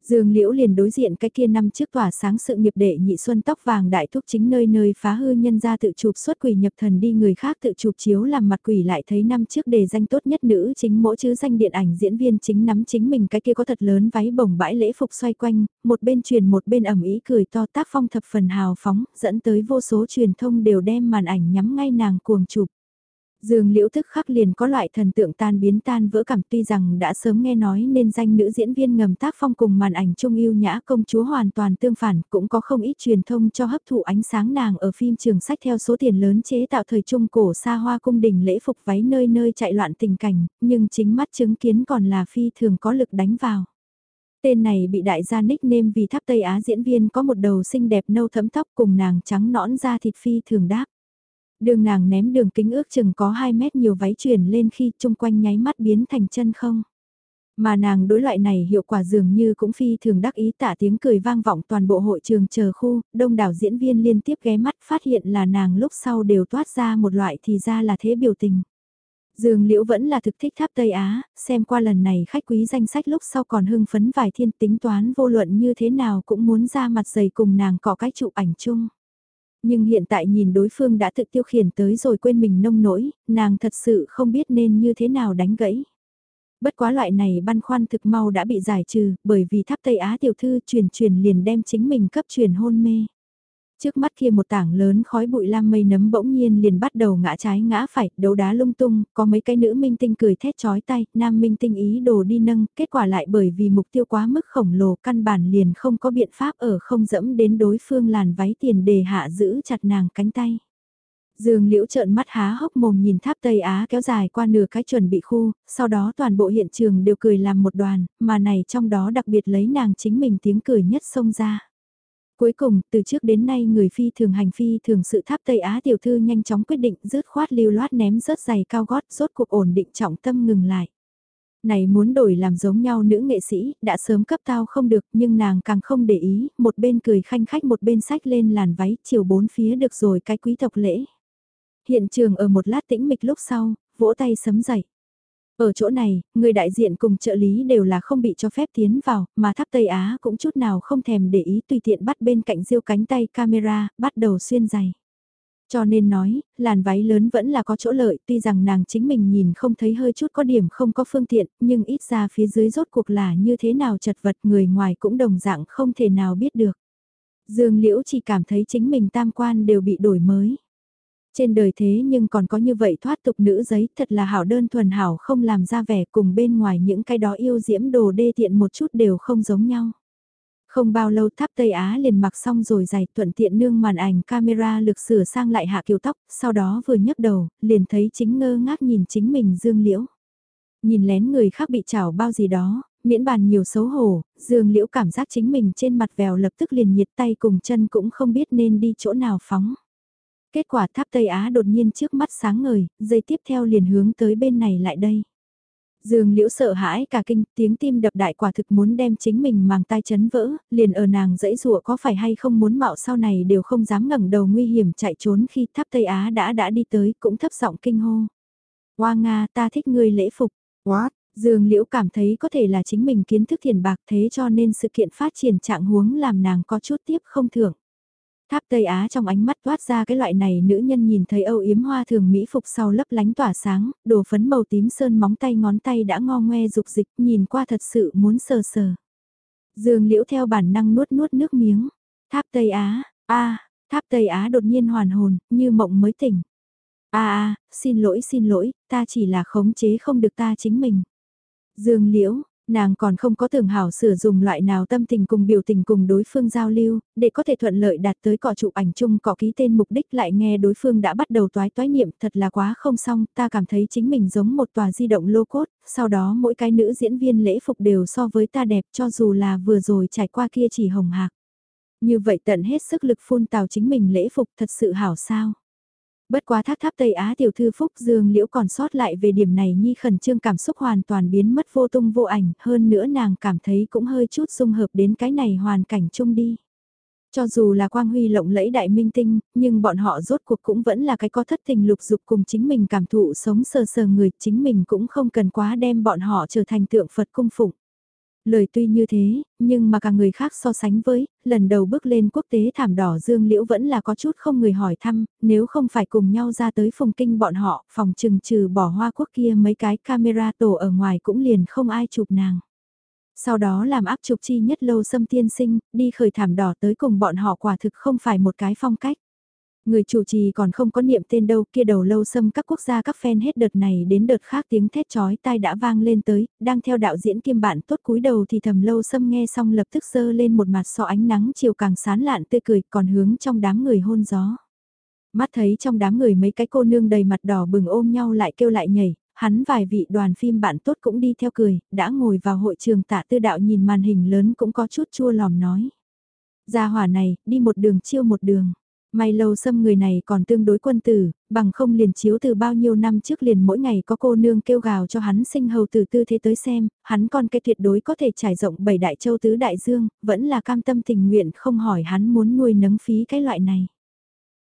Dương Liễu liền đối diện cái kia năm trước tỏa sáng sự nghiệp đệ nhị xuân tóc vàng đại thúc chính nơi nơi phá hư nhân ra tự chụp xuất quỷ nhập thần đi người khác tự chụp chiếu làm mặt quỷ lại thấy năm trước đề danh tốt nhất nữ chính mỗi chứ danh điện ảnh diễn viên chính nắm chính mình cái kia có thật lớn váy bồng bãi lễ phục xoay quanh, một bên truyền một bên ẩm ý cười to tác phong thập phần hào phóng, dẫn tới vô số truyền thông đều đem màn ảnh nhắm ngay nàng cuồng chụp. Dương liễu thức khắc liền có loại thần tượng tan biến tan vỡ cảm tuy rằng đã sớm nghe nói nên danh nữ diễn viên ngầm tác phong cùng màn ảnh trung yêu nhã công chúa hoàn toàn tương phản cũng có không ít truyền thông cho hấp thụ ánh sáng nàng ở phim trường sách theo số tiền lớn chế tạo thời trung cổ xa hoa cung đình lễ phục váy nơi nơi chạy loạn tình cảnh, nhưng chính mắt chứng kiến còn là phi thường có lực đánh vào. Tên này bị đại gia nickname vì tháp Tây Á diễn viên có một đầu xinh đẹp nâu thấm tóc cùng nàng trắng nõn da thịt phi thường đáp. Đường nàng ném đường kính ước chừng có 2 mét nhiều váy chuyển lên khi chung quanh nháy mắt biến thành chân không. Mà nàng đối loại này hiệu quả dường như cũng phi thường đắc ý tả tiếng cười vang vọng toàn bộ hội trường chờ khu, đông đảo diễn viên liên tiếp ghé mắt phát hiện là nàng lúc sau đều toát ra một loại thì ra là thế biểu tình. Dương Liễu vẫn là thực thích tháp Tây Á, xem qua lần này khách quý danh sách lúc sau còn hưng phấn vài thiên tính toán vô luận như thế nào cũng muốn ra mặt dày cùng nàng có cái chụp ảnh chung. Nhưng hiện tại nhìn đối phương đã tự tiêu khiển tới rồi quên mình nông nỗi, nàng thật sự không biết nên như thế nào đánh gãy. Bất quá loại này băn khoăn thực mau đã bị giải trừ, bởi vì tháp Tây Á tiểu thư truyền truyền liền đem chính mình cấp truyền hôn mê. Trước mắt kia một tảng lớn khói bụi lam mây nấm bỗng nhiên liền bắt đầu ngã trái ngã phải, đấu đá lung tung, có mấy cái nữ minh tinh cười thét chói tay, nam minh tinh ý đồ đi nâng, kết quả lại bởi vì mục tiêu quá mức khổng lồ căn bản liền không có biện pháp ở không dẫm đến đối phương làn váy tiền để hạ giữ chặt nàng cánh tay. Dương Liễu trợn mắt há hốc mồm nhìn tháp Tây Á kéo dài qua nửa cái chuẩn bị khu, sau đó toàn bộ hiện trường đều cười làm một đoàn, mà này trong đó đặc biệt lấy nàng chính mình tiếng cười nhất xông ra. Cuối cùng, từ trước đến nay người phi thường hành phi thường sự tháp Tây Á tiểu thư nhanh chóng quyết định rớt khoát lưu loát ném rớt giày cao gót rốt cuộc ổn định trọng tâm ngừng lại. Này muốn đổi làm giống nhau nữ nghệ sĩ, đã sớm cấp tao không được nhưng nàng càng không để ý, một bên cười khanh khách một bên sách lên làn váy chiều bốn phía được rồi cái quý tộc lễ. Hiện trường ở một lát tĩnh mịch lúc sau, vỗ tay sấm dậy. Ở chỗ này, người đại diện cùng trợ lý đều là không bị cho phép tiến vào, mà tháp Tây Á cũng chút nào không thèm để ý tùy tiện bắt bên cạnh diêu cánh tay camera, bắt đầu xuyên giày. Cho nên nói, làn váy lớn vẫn là có chỗ lợi, tuy rằng nàng chính mình nhìn không thấy hơi chút có điểm không có phương tiện, nhưng ít ra phía dưới rốt cuộc là như thế nào chật vật người ngoài cũng đồng dạng không thể nào biết được. Dương Liễu chỉ cảm thấy chính mình tam quan đều bị đổi mới. Trên đời thế nhưng còn có như vậy thoát tục nữ giấy thật là hảo đơn thuần hảo không làm ra vẻ cùng bên ngoài những cái đó yêu diễm đồ đê tiện một chút đều không giống nhau. Không bao lâu tháp Tây Á liền mặc xong rồi giày thuận tiện nương màn ảnh camera lực sửa sang lại hạ kiều tóc, sau đó vừa nhấc đầu, liền thấy chính ngơ ngác nhìn chính mình dương liễu. Nhìn lén người khác bị chảo bao gì đó, miễn bàn nhiều xấu hổ, dương liễu cảm giác chính mình trên mặt vèo lập tức liền nhiệt tay cùng chân cũng không biết nên đi chỗ nào phóng. Kết quả tháp Tây Á đột nhiên trước mắt sáng ngời, dây tiếp theo liền hướng tới bên này lại đây. Dương liễu sợ hãi cả kinh, tiếng tim đập đại quả thực muốn đem chính mình màng tai chấn vỡ, liền ở nàng dãy rụa có phải hay không muốn mạo sau này đều không dám ngẩng đầu nguy hiểm chạy trốn khi tháp Tây Á đã đã đi tới cũng thấp giọng kinh hô. Hoa Nga ta thích ngươi lễ phục, what, Dương liễu cảm thấy có thể là chính mình kiến thức thiền bạc thế cho nên sự kiện phát triển trạng huống làm nàng có chút tiếp không thưởng. Tháp Tây Á trong ánh mắt toát ra cái loại này nữ nhân nhìn thấy âu yếm hoa thường mỹ phục sau lấp lánh tỏa sáng, đồ phấn màu tím sơn móng tay ngón tay đã ngo ngoe dục dịch nhìn qua thật sự muốn sờ sờ. Dương liễu theo bản năng nuốt nuốt nước miếng. Tháp Tây Á, a tháp Tây Á đột nhiên hoàn hồn, như mộng mới tỉnh. a a xin lỗi xin lỗi, ta chỉ là khống chế không được ta chính mình. Dương liễu, Nàng còn không có tưởng hảo sử dụng loại nào tâm tình cùng biểu tình cùng đối phương giao lưu, để có thể thuận lợi đạt tới cỏ chụp ảnh chung cỏ ký tên mục đích lại nghe đối phương đã bắt đầu toái toái niệm thật là quá không xong, ta cảm thấy chính mình giống một tòa di động lô cốt, sau đó mỗi cái nữ diễn viên lễ phục đều so với ta đẹp cho dù là vừa rồi trải qua kia chỉ hồng hạc. Như vậy tận hết sức lực phun tào chính mình lễ phục thật sự hảo sao. Bất quá thác tháp Tây Á tiểu thư Phúc Dương Liễu còn sót lại về điểm này nhi khẩn trương cảm xúc hoàn toàn biến mất vô tung vô ảnh, hơn nữa nàng cảm thấy cũng hơi chút dung hợp đến cái này hoàn cảnh chung đi. Cho dù là quang huy lộng lẫy đại minh tinh, nhưng bọn họ rốt cuộc cũng vẫn là cái có thất tình lục dục cùng chính mình cảm thụ sống sờ sờ người, chính mình cũng không cần quá đem bọn họ trở thành tượng Phật cung phụng. Lời tuy như thế, nhưng mà cả người khác so sánh với, lần đầu bước lên quốc tế thảm đỏ Dương Liễu vẫn là có chút không người hỏi thăm, nếu không phải cùng nhau ra tới phòng kinh bọn họ, phòng trừng trừ bỏ hoa quốc kia mấy cái camera tổ ở ngoài cũng liền không ai chụp nàng. Sau đó làm áp chụp chi nhất lâu xâm tiên sinh, đi khởi thảm đỏ tới cùng bọn họ quả thực không phải một cái phong cách. Người chủ trì còn không có niệm tên đâu kia đầu lâu xâm các quốc gia các fan hết đợt này đến đợt khác tiếng thét chói tai đã vang lên tới, đang theo đạo diễn kiêm bản tốt cúi đầu thì thầm lâu xâm nghe xong lập tức sơ lên một mặt so ánh nắng chiều càng sán lạn tươi cười còn hướng trong đám người hôn gió. Mắt thấy trong đám người mấy cái cô nương đầy mặt đỏ bừng ôm nhau lại kêu lại nhảy, hắn vài vị đoàn phim bạn tốt cũng đi theo cười, đã ngồi vào hội trường tạ tư đạo nhìn màn hình lớn cũng có chút chua lòm nói. Gia hỏa này, đi một đường chiêu một đường. May lâu xâm người này còn tương đối quân tử, bằng không liền chiếu từ bao nhiêu năm trước liền mỗi ngày có cô nương kêu gào cho hắn sinh hầu từ tư thế tới xem, hắn con cái tuyệt đối có thể trải rộng bảy đại châu tứ đại dương, vẫn là cam tâm tình nguyện không hỏi hắn muốn nuôi nấng phí cái loại này.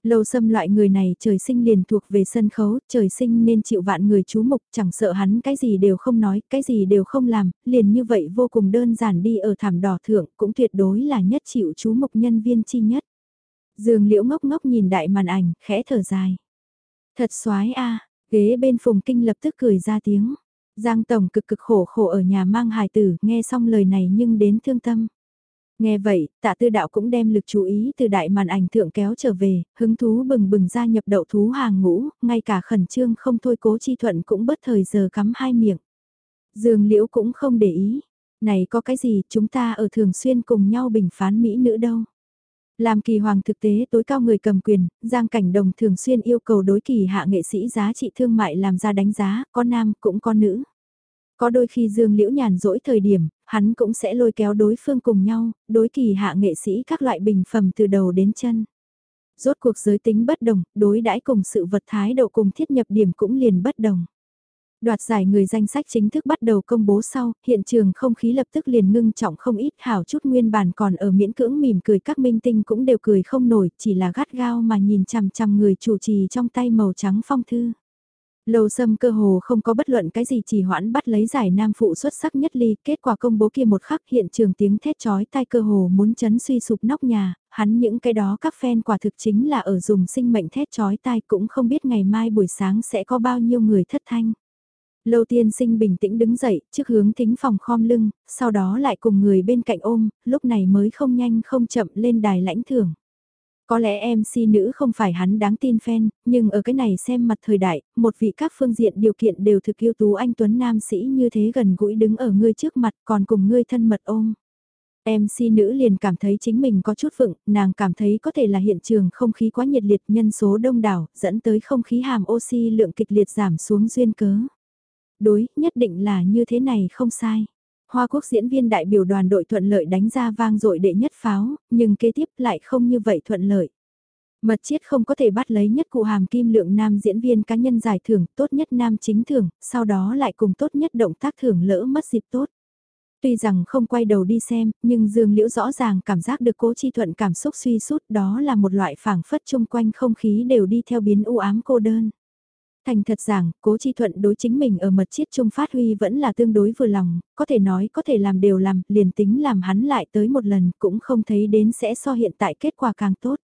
Lâu xâm loại người này trời sinh liền thuộc về sân khấu, trời sinh nên chịu vạn người chú mục, chẳng sợ hắn cái gì đều không nói, cái gì đều không làm, liền như vậy vô cùng đơn giản đi ở thảm đỏ thượng, cũng tuyệt đối là nhất chịu chú mục nhân viên chi nhất. Dương liễu ngốc ngốc nhìn đại màn ảnh, khẽ thở dài. Thật xoái a ghế bên phùng kinh lập tức cười ra tiếng. Giang Tổng cực cực khổ khổ ở nhà mang hài tử, nghe xong lời này nhưng đến thương tâm. Nghe vậy, tạ tư đạo cũng đem lực chú ý từ đại màn ảnh thượng kéo trở về, hứng thú bừng bừng ra nhập đậu thú hàng ngũ, ngay cả khẩn trương không thôi cố chi thuận cũng bất thời giờ cắm hai miệng. Dương liễu cũng không để ý, này có cái gì chúng ta ở thường xuyên cùng nhau bình phán Mỹ nữ đâu. Làm kỳ hoàng thực tế tối cao người cầm quyền, Giang Cảnh Đồng thường xuyên yêu cầu đối kỳ hạ nghệ sĩ giá trị thương mại làm ra đánh giá, có nam cũng có nữ. Có đôi khi Dương Liễu nhàn rỗi thời điểm, hắn cũng sẽ lôi kéo đối phương cùng nhau, đối kỳ hạ nghệ sĩ các loại bình phẩm từ đầu đến chân. Rốt cuộc giới tính bất đồng, đối đãi cùng sự vật thái độ cùng thiết nhập điểm cũng liền bất đồng. Đoạt giải người danh sách chính thức bắt đầu công bố sau, hiện trường không khí lập tức liền ngưng trọng không ít hảo chút nguyên bản còn ở miễn cưỡng mỉm cười các minh tinh cũng đều cười không nổi, chỉ là gắt gao mà nhìn chằm chằm người chủ trì trong tay màu trắng phong thư. Lầu sâm cơ hồ không có bất luận cái gì chỉ hoãn bắt lấy giải nam phụ xuất sắc nhất ly, kết quả công bố kia một khắc hiện trường tiếng thét chói tai cơ hồ muốn chấn suy sụp nóc nhà, hắn những cái đó các fan quả thực chính là ở dùng sinh mệnh thét chói tai cũng không biết ngày mai buổi sáng sẽ có bao nhiêu người thất thanh. Lâu tiên sinh bình tĩnh đứng dậy, trước hướng thính phòng khom lưng, sau đó lại cùng người bên cạnh ôm, lúc này mới không nhanh không chậm lên đài lãnh thưởng. Có lẽ MC nữ không phải hắn đáng tin fan, nhưng ở cái này xem mặt thời đại, một vị các phương diện điều kiện đều thực yêu tú anh Tuấn Nam sĩ như thế gần gũi đứng ở ngươi trước mặt còn cùng ngươi thân mật ôm. MC nữ liền cảm thấy chính mình có chút vựng, nàng cảm thấy có thể là hiện trường không khí quá nhiệt liệt nhân số đông đảo, dẫn tới không khí hàm oxy lượng kịch liệt giảm xuống duyên cớ. Đối, nhất định là như thế này không sai. Hoa quốc diễn viên đại biểu đoàn đội thuận lợi đánh ra vang dội đệ nhất pháo, nhưng kế tiếp lại không như vậy thuận lợi. Mật chiết không có thể bắt lấy nhất cụ hàm kim lượng nam diễn viên cá nhân giải thưởng, tốt nhất nam chính thưởng, sau đó lại cùng tốt nhất động tác thưởng lỡ mất dịp tốt. Tuy rằng không quay đầu đi xem, nhưng Dương Liễu rõ ràng cảm giác được cố chi thuận cảm xúc suy sút đó là một loại phảng phất chung quanh không khí đều đi theo biến u ám cô đơn. Thành thật rằng, cố chi thuận đối chính mình ở mật chiết trung phát huy vẫn là tương đối vừa lòng, có thể nói có thể làm đều làm, liền tính làm hắn lại tới một lần cũng không thấy đến sẽ so hiện tại kết quả càng tốt.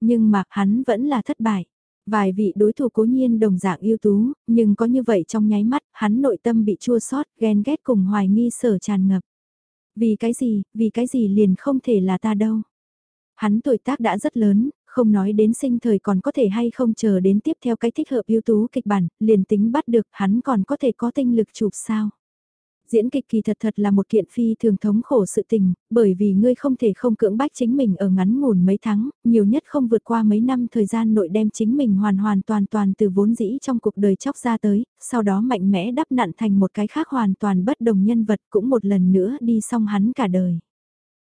Nhưng mà hắn vẫn là thất bại. Vài vị đối thủ cố nhiên đồng dạng ưu tú, nhưng có như vậy trong nháy mắt, hắn nội tâm bị chua xót ghen ghét cùng hoài nghi sở tràn ngập. Vì cái gì, vì cái gì liền không thể là ta đâu. Hắn tuổi tác đã rất lớn, không nói đến sinh thời còn có thể hay không chờ đến tiếp theo cái thích hợp ưu tú kịch bản, liền tính bắt được hắn còn có thể có tinh lực chụp sao. Diễn kịch kỳ thật thật là một kiện phi thường thống khổ sự tình, bởi vì ngươi không thể không cưỡng bách chính mình ở ngắn ngủn mấy tháng, nhiều nhất không vượt qua mấy năm thời gian nội đem chính mình hoàn hoàn toàn toàn từ vốn dĩ trong cuộc đời chóc ra tới, sau đó mạnh mẽ đắp nặn thành một cái khác hoàn toàn bất đồng nhân vật cũng một lần nữa đi xong hắn cả đời.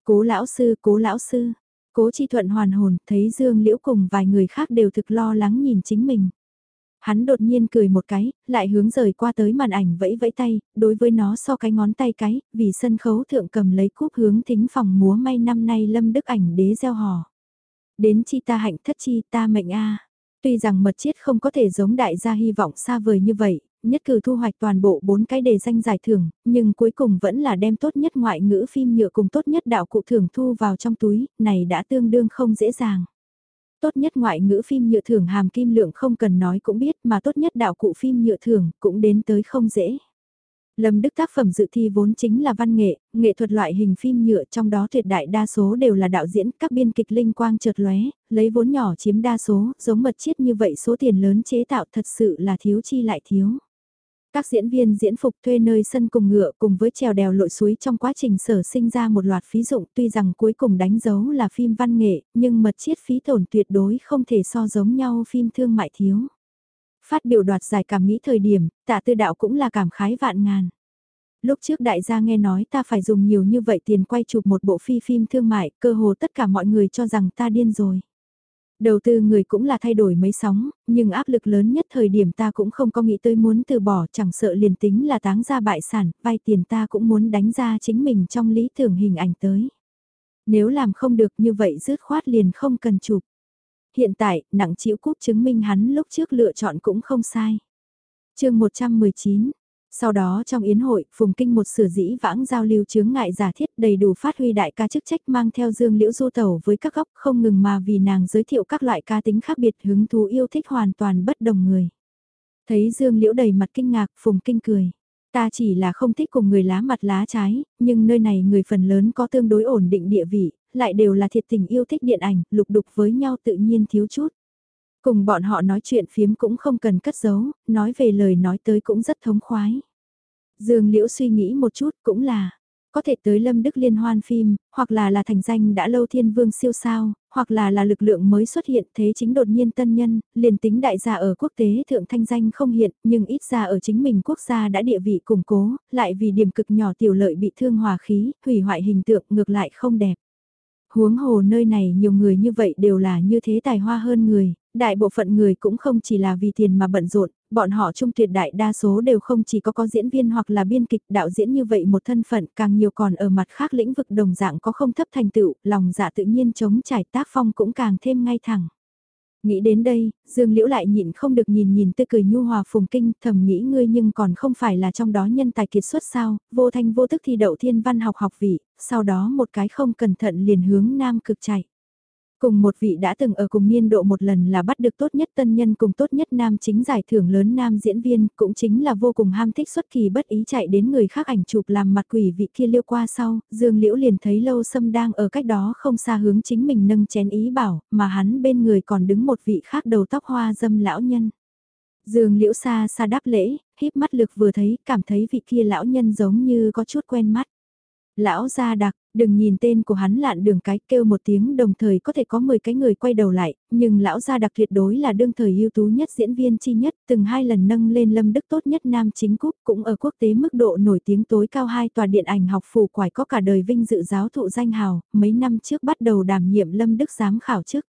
Cố lão sư, cố lão sư, Cố Chi Thuận hoàn hồn, thấy Dương Liễu cùng vài người khác đều thực lo lắng nhìn chính mình. Hắn đột nhiên cười một cái, lại hướng rời qua tới màn ảnh vẫy vẫy tay, đối với nó so cái ngón tay cái, vì sân khấu thượng cầm lấy cúp hướng thính phòng múa may năm nay lâm đức ảnh đế gieo hò. Đến chi ta hạnh thất chi ta mệnh a Tuy rằng mật chiết không có thể giống đại gia hy vọng xa vời như vậy, nhất cử thu hoạch toàn bộ bốn cái đề danh giải thưởng, nhưng cuối cùng vẫn là đem tốt nhất ngoại ngữ phim nhựa cùng tốt nhất đạo cụ thưởng thu vào trong túi, này đã tương đương không dễ dàng. Tốt nhất ngoại ngữ phim nhựa thưởng hàm kim lượng không cần nói cũng biết mà tốt nhất đạo cụ phim nhựa thưởng cũng đến tới không dễ. Lâm Đức tác phẩm dự thi vốn chính là văn nghệ, nghệ thuật loại hình phim nhựa trong đó tuyệt đại đa số đều là đạo diễn, các biên kịch linh quang chợt lóe, lấy vốn nhỏ chiếm đa số, giống mật chiết như vậy số tiền lớn chế tạo thật sự là thiếu chi lại thiếu. Các diễn viên diễn phục thuê nơi sân cùng ngựa cùng với trèo đèo lội suối trong quá trình sở sinh ra một loạt phí dụng tuy rằng cuối cùng đánh dấu là phim văn nghệ, nhưng mật chiết phí tổn tuyệt đối không thể so giống nhau phim thương mại thiếu. Phát biểu đoạt giải cảm nghĩ thời điểm, tạ tư đạo cũng là cảm khái vạn ngàn. Lúc trước đại gia nghe nói ta phải dùng nhiều như vậy tiền quay chụp một bộ phi phim thương mại, cơ hồ tất cả mọi người cho rằng ta điên rồi. Đầu tư người cũng là thay đổi mấy sóng, nhưng áp lực lớn nhất thời điểm ta cũng không có nghĩ tới muốn từ bỏ chẳng sợ liền tính là táng ra bại sản, vay tiền ta cũng muốn đánh ra chính mình trong lý tưởng hình ảnh tới. Nếu làm không được như vậy rứt khoát liền không cần chụp. Hiện tại, nặng chịu cút chứng minh hắn lúc trước lựa chọn cũng không sai. chương 119, sau đó trong yến hội, Phùng Kinh một sửa dĩ vãng giao lưu chướng ngại giả thiết đầy đủ phát huy đại ca chức trách mang theo Dương Liễu Du Tẩu với các góc không ngừng mà vì nàng giới thiệu các loại ca tính khác biệt hứng thú yêu thích hoàn toàn bất đồng người. Thấy Dương Liễu đầy mặt kinh ngạc, Phùng Kinh cười. Ta chỉ là không thích cùng người lá mặt lá trái, nhưng nơi này người phần lớn có tương đối ổn định địa vị, lại đều là thiệt tình yêu thích điện ảnh, lục đục với nhau tự nhiên thiếu chút. Cùng bọn họ nói chuyện phiếm cũng không cần cất giấu, nói về lời nói tới cũng rất thống khoái. Dương Liễu suy nghĩ một chút cũng là, có thể tới Lâm Đức Liên hoan phim, hoặc là là thành danh đã lâu thiên vương siêu sao, hoặc là là lực lượng mới xuất hiện thế chính đột nhiên tân nhân, liền tính đại gia ở quốc tế thượng thanh danh không hiện, nhưng ít ra ở chính mình quốc gia đã địa vị củng cố, lại vì điểm cực nhỏ tiểu lợi bị thương hòa khí, hủy hoại hình tượng ngược lại không đẹp. Huống hồ nơi này nhiều người như vậy đều là như thế tài hoa hơn người, đại bộ phận người cũng không chỉ là vì tiền mà bận rộn, bọn họ trung tuyệt đại đa số đều không chỉ có có diễn viên hoặc là biên kịch đạo diễn như vậy một thân phận càng nhiều còn ở mặt khác lĩnh vực đồng dạng có không thấp thành tựu, lòng dạ tự nhiên chống trải tác phong cũng càng thêm ngay thẳng. Nghĩ đến đây, Dương Liễu lại nhịn không được nhìn nhìn tươi cười nhu hòa phùng kinh thầm nghĩ ngươi nhưng còn không phải là trong đó nhân tài kiệt xuất sao, vô thanh vô tức thi đậu thiên văn học học vị, sau đó một cái không cẩn thận liền hướng nam cực chạy. Cùng một vị đã từng ở cùng niên độ một lần là bắt được tốt nhất tân nhân cùng tốt nhất nam chính giải thưởng lớn nam diễn viên, cũng chính là vô cùng ham thích xuất kỳ bất ý chạy đến người khác ảnh chụp làm mặt quỷ vị kia liêu qua sau, Dương Liễu liền thấy lâu sâm đang ở cách đó không xa hướng chính mình nâng chén ý bảo, mà hắn bên người còn đứng một vị khác đầu tóc hoa dâm lão nhân. Dương Liễu xa xa đáp lễ, híp mắt lực vừa thấy, cảm thấy vị kia lão nhân giống như có chút quen mắt. Lão gia đặc, đừng nhìn tên của hắn lạn đường cái kêu một tiếng đồng thời có thể có 10 cái người quay đầu lại, nhưng lão gia đặc tuyệt đối là đương thời ưu tú nhất diễn viên chi nhất, từng hai lần nâng lên lâm đức tốt nhất nam chính cúp cũng ở quốc tế mức độ nổi tiếng tối cao hai tòa điện ảnh học phủ quải có cả đời vinh dự giáo thụ danh hào, mấy năm trước bắt đầu đảm nhiệm lâm đức giám khảo chức.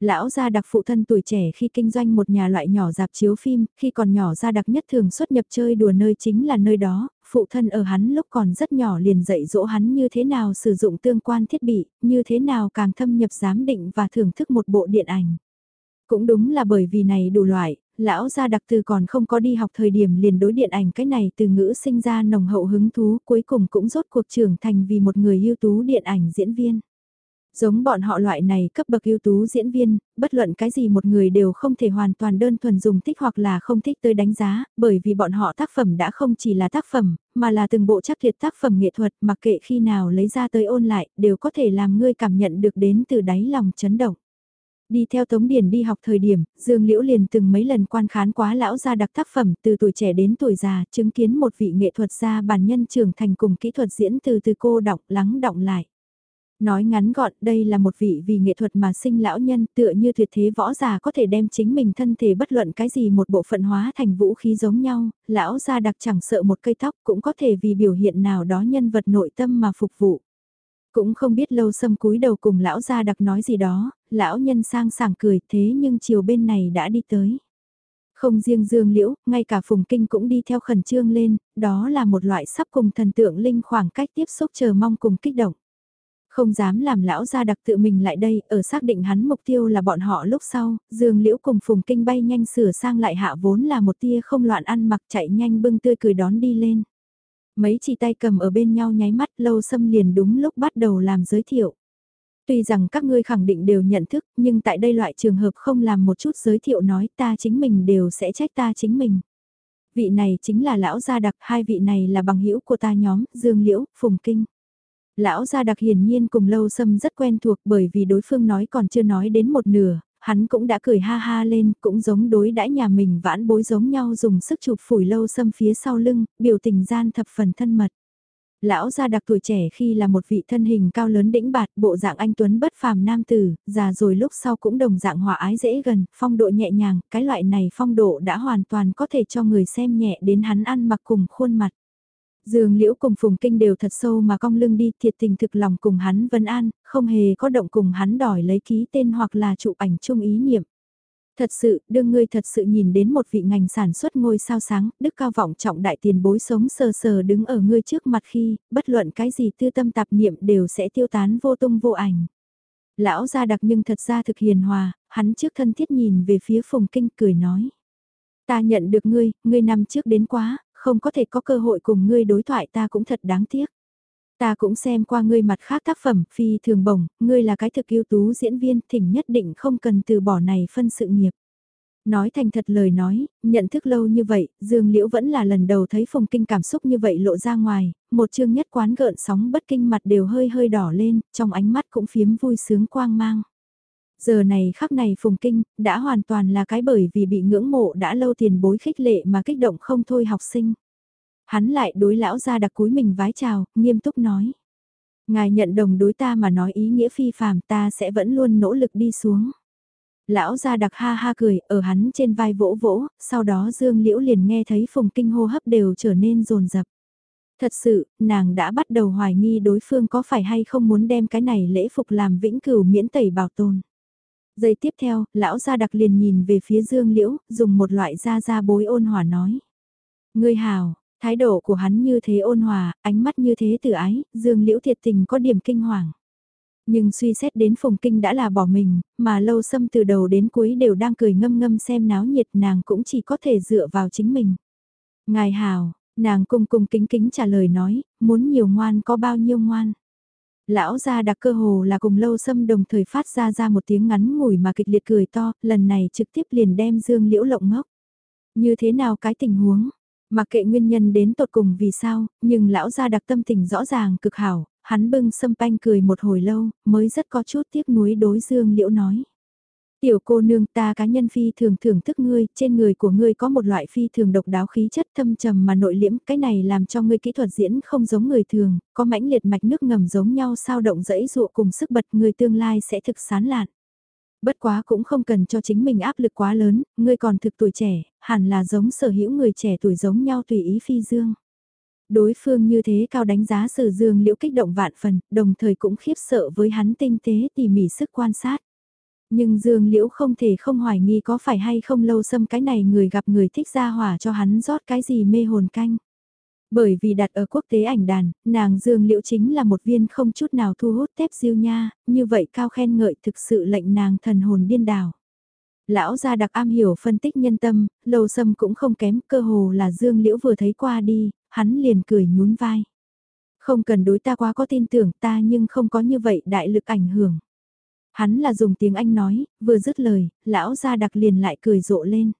Lão gia đặc phụ thân tuổi trẻ khi kinh doanh một nhà loại nhỏ dạp chiếu phim, khi còn nhỏ gia đặc nhất thường xuất nhập chơi đùa nơi chính là nơi đó, phụ thân ở hắn lúc còn rất nhỏ liền dạy dỗ hắn như thế nào sử dụng tương quan thiết bị, như thế nào càng thâm nhập giám định và thưởng thức một bộ điện ảnh. Cũng đúng là bởi vì này đủ loại, lão gia đặc từ còn không có đi học thời điểm liền đối điện ảnh cái này từ ngữ sinh ra nồng hậu hứng thú cuối cùng cũng rốt cuộc trưởng thành vì một người ưu tú điện ảnh diễn viên. Giống bọn họ loại này cấp bậc ưu tú diễn viên, bất luận cái gì một người đều không thể hoàn toàn đơn thuần dùng thích hoặc là không thích tới đánh giá, bởi vì bọn họ tác phẩm đã không chỉ là tác phẩm, mà là từng bộ chắc thiệt tác phẩm nghệ thuật mặc kệ khi nào lấy ra tới ôn lại, đều có thể làm ngươi cảm nhận được đến từ đáy lòng chấn động. Đi theo Tống Điển đi học thời điểm, Dương Liễu liền từng mấy lần quan khán quá lão gia đặc tác phẩm từ tuổi trẻ đến tuổi già, chứng kiến một vị nghệ thuật gia bản nhân trưởng thành cùng kỹ thuật diễn từ từ cô đọc lắng động lại. Nói ngắn gọn đây là một vị vì nghệ thuật mà sinh lão nhân tựa như tuyệt thế võ già có thể đem chính mình thân thể bất luận cái gì một bộ phận hóa thành vũ khí giống nhau, lão gia đặc chẳng sợ một cây tóc cũng có thể vì biểu hiện nào đó nhân vật nội tâm mà phục vụ. Cũng không biết lâu xâm cúi đầu cùng lão gia đặc nói gì đó, lão nhân sang sảng cười thế nhưng chiều bên này đã đi tới. Không riêng Dương Liễu, ngay cả Phùng Kinh cũng đi theo khẩn trương lên, đó là một loại sắp cùng thần tượng linh khoảng cách tiếp xúc chờ mong cùng kích động. Không dám làm lão gia đặc tự mình lại đây, ở xác định hắn mục tiêu là bọn họ lúc sau, Dương Liễu cùng Phùng Kinh bay nhanh sửa sang lại hạ vốn là một tia không loạn ăn mặc chạy nhanh bưng tươi cười đón đi lên. Mấy chỉ tay cầm ở bên nhau nháy mắt lâu xâm liền đúng lúc bắt đầu làm giới thiệu. Tuy rằng các ngươi khẳng định đều nhận thức, nhưng tại đây loại trường hợp không làm một chút giới thiệu nói ta chính mình đều sẽ trách ta chính mình. Vị này chính là lão gia đặc, hai vị này là bằng hữu của ta nhóm, Dương Liễu, Phùng Kinh. Lão gia đặc hiển nhiên cùng lâu xâm rất quen thuộc bởi vì đối phương nói còn chưa nói đến một nửa, hắn cũng đã cười ha ha lên, cũng giống đối đãi nhà mình vãn bối giống nhau dùng sức chụp phủi lâu xâm phía sau lưng, biểu tình gian thập phần thân mật. Lão gia đặc tuổi trẻ khi là một vị thân hình cao lớn đĩnh bạt, bộ dạng anh Tuấn bất phàm nam tử, già rồi lúc sau cũng đồng dạng hòa ái dễ gần, phong độ nhẹ nhàng, cái loại này phong độ đã hoàn toàn có thể cho người xem nhẹ đến hắn ăn mặc cùng khuôn mặt. Dương Liễu cùng Phùng Kinh đều thật sâu mà cong lưng đi thiệt tình thực lòng cùng hắn vân an, không hề có động cùng hắn đòi lấy ký tên hoặc là chụp ảnh chung ý niệm. Thật sự, đương ngươi thật sự nhìn đến một vị ngành sản xuất ngôi sao sáng, đức cao vọng trọng đại tiền bối sống sờ sờ đứng ở ngươi trước mặt khi, bất luận cái gì tư tâm tạp niệm đều sẽ tiêu tán vô tung vô ảnh. Lão gia đặc nhưng thật ra thực hiền hòa, hắn trước thân thiết nhìn về phía Phùng Kinh cười nói. Ta nhận được ngươi, ngươi năm trước đến quá, không có thể có cơ hội cùng ngươi đối thoại ta cũng thật đáng tiếc. Ta cũng xem qua ngươi mặt khác tác phẩm, phi thường bổng, ngươi là cái thực ưu tú diễn viên, thỉnh nhất định không cần từ bỏ này phân sự nghiệp. Nói thành thật lời nói, nhận thức lâu như vậy, Dương Liễu vẫn là lần đầu thấy phùng kinh cảm xúc như vậy lộ ra ngoài, một chương nhất quán gợn sóng bất kinh mặt đều hơi hơi đỏ lên, trong ánh mắt cũng phiếm vui sướng quang mang. Giờ này khắc này phùng kinh, đã hoàn toàn là cái bởi vì bị ngưỡng mộ đã lâu tiền bối khích lệ mà kích động không thôi học sinh. Hắn lại đối lão ra đặc cúi mình vái chào, nghiêm túc nói. Ngài nhận đồng đối ta mà nói ý nghĩa phi phàm ta sẽ vẫn luôn nỗ lực đi xuống. Lão ra đặc ha ha cười, ở hắn trên vai vỗ vỗ, sau đó Dương Liễu liền nghe thấy phùng kinh hô hấp đều trở nên rồn rập. Thật sự, nàng đã bắt đầu hoài nghi đối phương có phải hay không muốn đem cái này lễ phục làm vĩnh cửu miễn tẩy bảo tồn. Giây tiếp theo, lão gia đặc liền nhìn về phía Dương Liễu, dùng một loại da da bối ôn hòa nói. Ngươi hào, thái độ của hắn như thế ôn hòa, ánh mắt như thế từ ái, Dương Liễu thiệt tình có điểm kinh hoàng. Nhưng suy xét đến phùng kinh đã là bỏ mình, mà lâu xâm từ đầu đến cuối đều đang cười ngâm ngâm xem náo nhiệt nàng cũng chỉ có thể dựa vào chính mình. Ngài hào, nàng cung cung kính kính trả lời nói, muốn nhiều ngoan có bao nhiêu ngoan. Lão gia đặc cơ hồ là cùng lâu xâm đồng thời phát ra ra một tiếng ngắn ngủi mà kịch liệt cười to, lần này trực tiếp liền đem dương liễu lộng ngốc. Như thế nào cái tình huống? Mặc kệ nguyên nhân đến tột cùng vì sao, nhưng lão gia đặc tâm tình rõ ràng cực hảo, hắn bưng sâm panh cười một hồi lâu, mới rất có chút tiếc nuối đối dương liễu nói. Tiểu cô nương ta cá nhân phi thường thưởng thức ngươi, trên người của ngươi có một loại phi thường độc đáo khí chất thâm trầm mà nội liễm, cái này làm cho ngươi kỹ thuật diễn không giống người thường, có mãnh liệt mạch nước ngầm giống nhau sao động dẫy dụ cùng sức bật người tương lai sẽ thực sán lạn. Bất quá cũng không cần cho chính mình áp lực quá lớn, ngươi còn thực tuổi trẻ, hẳn là giống sở hữu người trẻ tuổi giống nhau tùy ý phi dương. Đối phương như thế cao đánh giá sử dương liễu kích động vạn phần, đồng thời cũng khiếp sợ với hắn tinh tế tỉ mỉ sức quan sát. Nhưng Dương Liễu không thể không hoài nghi có phải hay không lâu xâm cái này người gặp người thích ra hỏa cho hắn rót cái gì mê hồn canh. Bởi vì đặt ở quốc tế ảnh đàn, nàng Dương Liễu chính là một viên không chút nào thu hút tép diêu nha, như vậy cao khen ngợi thực sự lệnh nàng thần hồn điên đảo. Lão gia đặc am hiểu phân tích nhân tâm, lâu xâm cũng không kém cơ hồ là Dương Liễu vừa thấy qua đi, hắn liền cười nhún vai. Không cần đối ta quá có tin tưởng ta nhưng không có như vậy đại lực ảnh hưởng. Hắn là dùng tiếng Anh nói, vừa dứt lời, lão gia đặc liền lại cười rộ lên.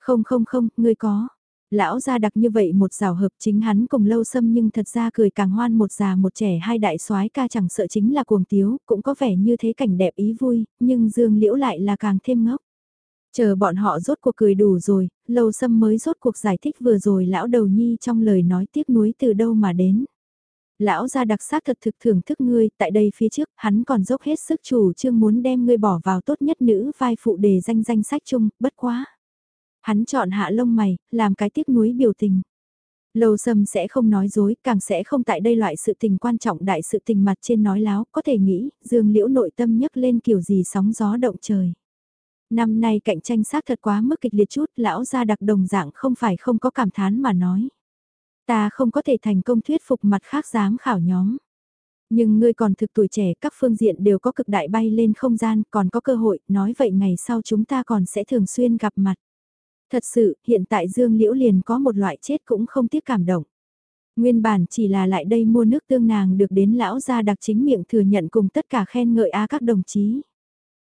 Không không không, ngươi có. Lão gia đặc như vậy một rào hợp chính hắn cùng lâu xâm nhưng thật ra cười càng hoan một già một trẻ hai đại soái ca chẳng sợ chính là cuồng tiếu, cũng có vẻ như thế cảnh đẹp ý vui, nhưng dương liễu lại là càng thêm ngốc. Chờ bọn họ rốt cuộc cười đủ rồi, lâu xâm mới rốt cuộc giải thích vừa rồi lão đầu nhi trong lời nói tiếc nuối từ đâu mà đến. Lão gia đặc sắc thật thực thưởng thức ngươi, tại đây phía trước, hắn còn dốc hết sức chủ trương muốn đem ngươi bỏ vào tốt nhất nữ vai phụ đề danh danh sách chung, bất quá. Hắn chọn hạ lông mày, làm cái tiếc nuối biểu tình. Lâu sâm sẽ không nói dối, càng sẽ không tại đây loại sự tình quan trọng đại sự tình mặt trên nói láo, có thể nghĩ, dương liễu nội tâm nhấc lên kiểu gì sóng gió động trời. Năm nay cạnh tranh sát thật quá mức kịch liệt chút, lão gia đặc đồng dạng không phải không có cảm thán mà nói. Ta không có thể thành công thuyết phục mặt khác giám khảo nhóm. Nhưng ngươi còn thực tuổi trẻ các phương diện đều có cực đại bay lên không gian, còn có cơ hội, nói vậy ngày sau chúng ta còn sẽ thường xuyên gặp mặt. Thật sự, hiện tại Dương Liễu liền có một loại chết cũng không tiếc cảm động. Nguyên bản chỉ là lại đây mua nước tương nàng được đến lão gia đặc chính miệng thừa nhận cùng tất cả khen ngợi á các đồng chí.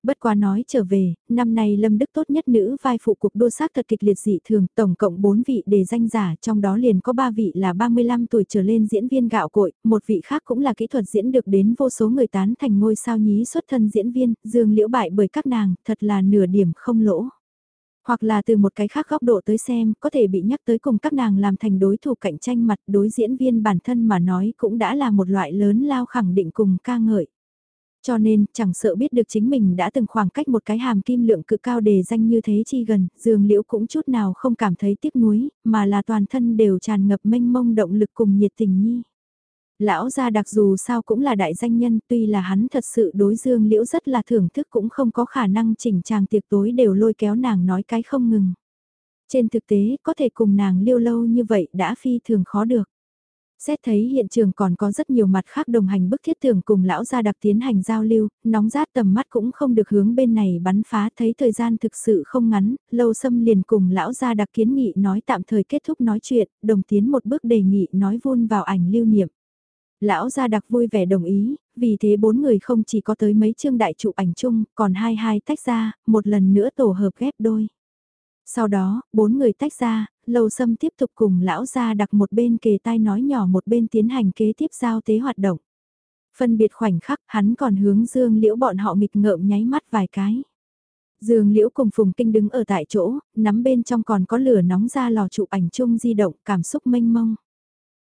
Bất quá nói trở về, năm nay Lâm Đức tốt nhất nữ vai phụ cuộc đua sát thật kịch liệt dị thường, tổng cộng 4 vị đề danh giả, trong đó liền có 3 vị là 35 tuổi trở lên diễn viên gạo cội, một vị khác cũng là kỹ thuật diễn được đến vô số người tán thành ngôi sao nhí xuất thân diễn viên, dương liễu bại bởi các nàng, thật là nửa điểm không lỗ. Hoặc là từ một cái khác góc độ tới xem, có thể bị nhắc tới cùng các nàng làm thành đối thủ cạnh tranh mặt đối diễn viên bản thân mà nói cũng đã là một loại lớn lao khẳng định cùng ca ngợi. Cho nên, chẳng sợ biết được chính mình đã từng khoảng cách một cái hàm kim lượng cực cao đề danh như thế chi gần, dường liễu cũng chút nào không cảm thấy tiếc nuối, mà là toàn thân đều tràn ngập mênh mông động lực cùng nhiệt tình nhi. Lão gia đặc dù sao cũng là đại danh nhân tuy là hắn thật sự đối dương liễu rất là thưởng thức cũng không có khả năng chỉnh tràng tiệc tối đều lôi kéo nàng nói cái không ngừng. Trên thực tế có thể cùng nàng liêu lâu như vậy đã phi thường khó được. Xét thấy hiện trường còn có rất nhiều mặt khác đồng hành bức thiết tưởng cùng lão gia đặc tiến hành giao lưu, nóng rát tầm mắt cũng không được hướng bên này bắn phá thấy thời gian thực sự không ngắn, lâu xâm liền cùng lão gia đặc kiến nghị nói tạm thời kết thúc nói chuyện, đồng tiến một bước đề nghị nói vun vào ảnh lưu niệm. Lão gia đặc vui vẻ đồng ý, vì thế bốn người không chỉ có tới mấy chương đại trụ ảnh chung, còn hai hai tách ra, một lần nữa tổ hợp ghép đôi. Sau đó, bốn người tách ra, Lâu Sâm tiếp tục cùng lão gia đặt một bên kề tai nói nhỏ một bên tiến hành kế tiếp giao tế hoạt động. Phân biệt khoảnh khắc hắn còn hướng dương liễu bọn họ nghịch ngợm nháy mắt vài cái. Dương Liễu cùng Phùng Kinh đứng ở tại chỗ, nắm bên trong còn có lửa nóng ra lò chụp ảnh chung di động, cảm xúc mênh mông.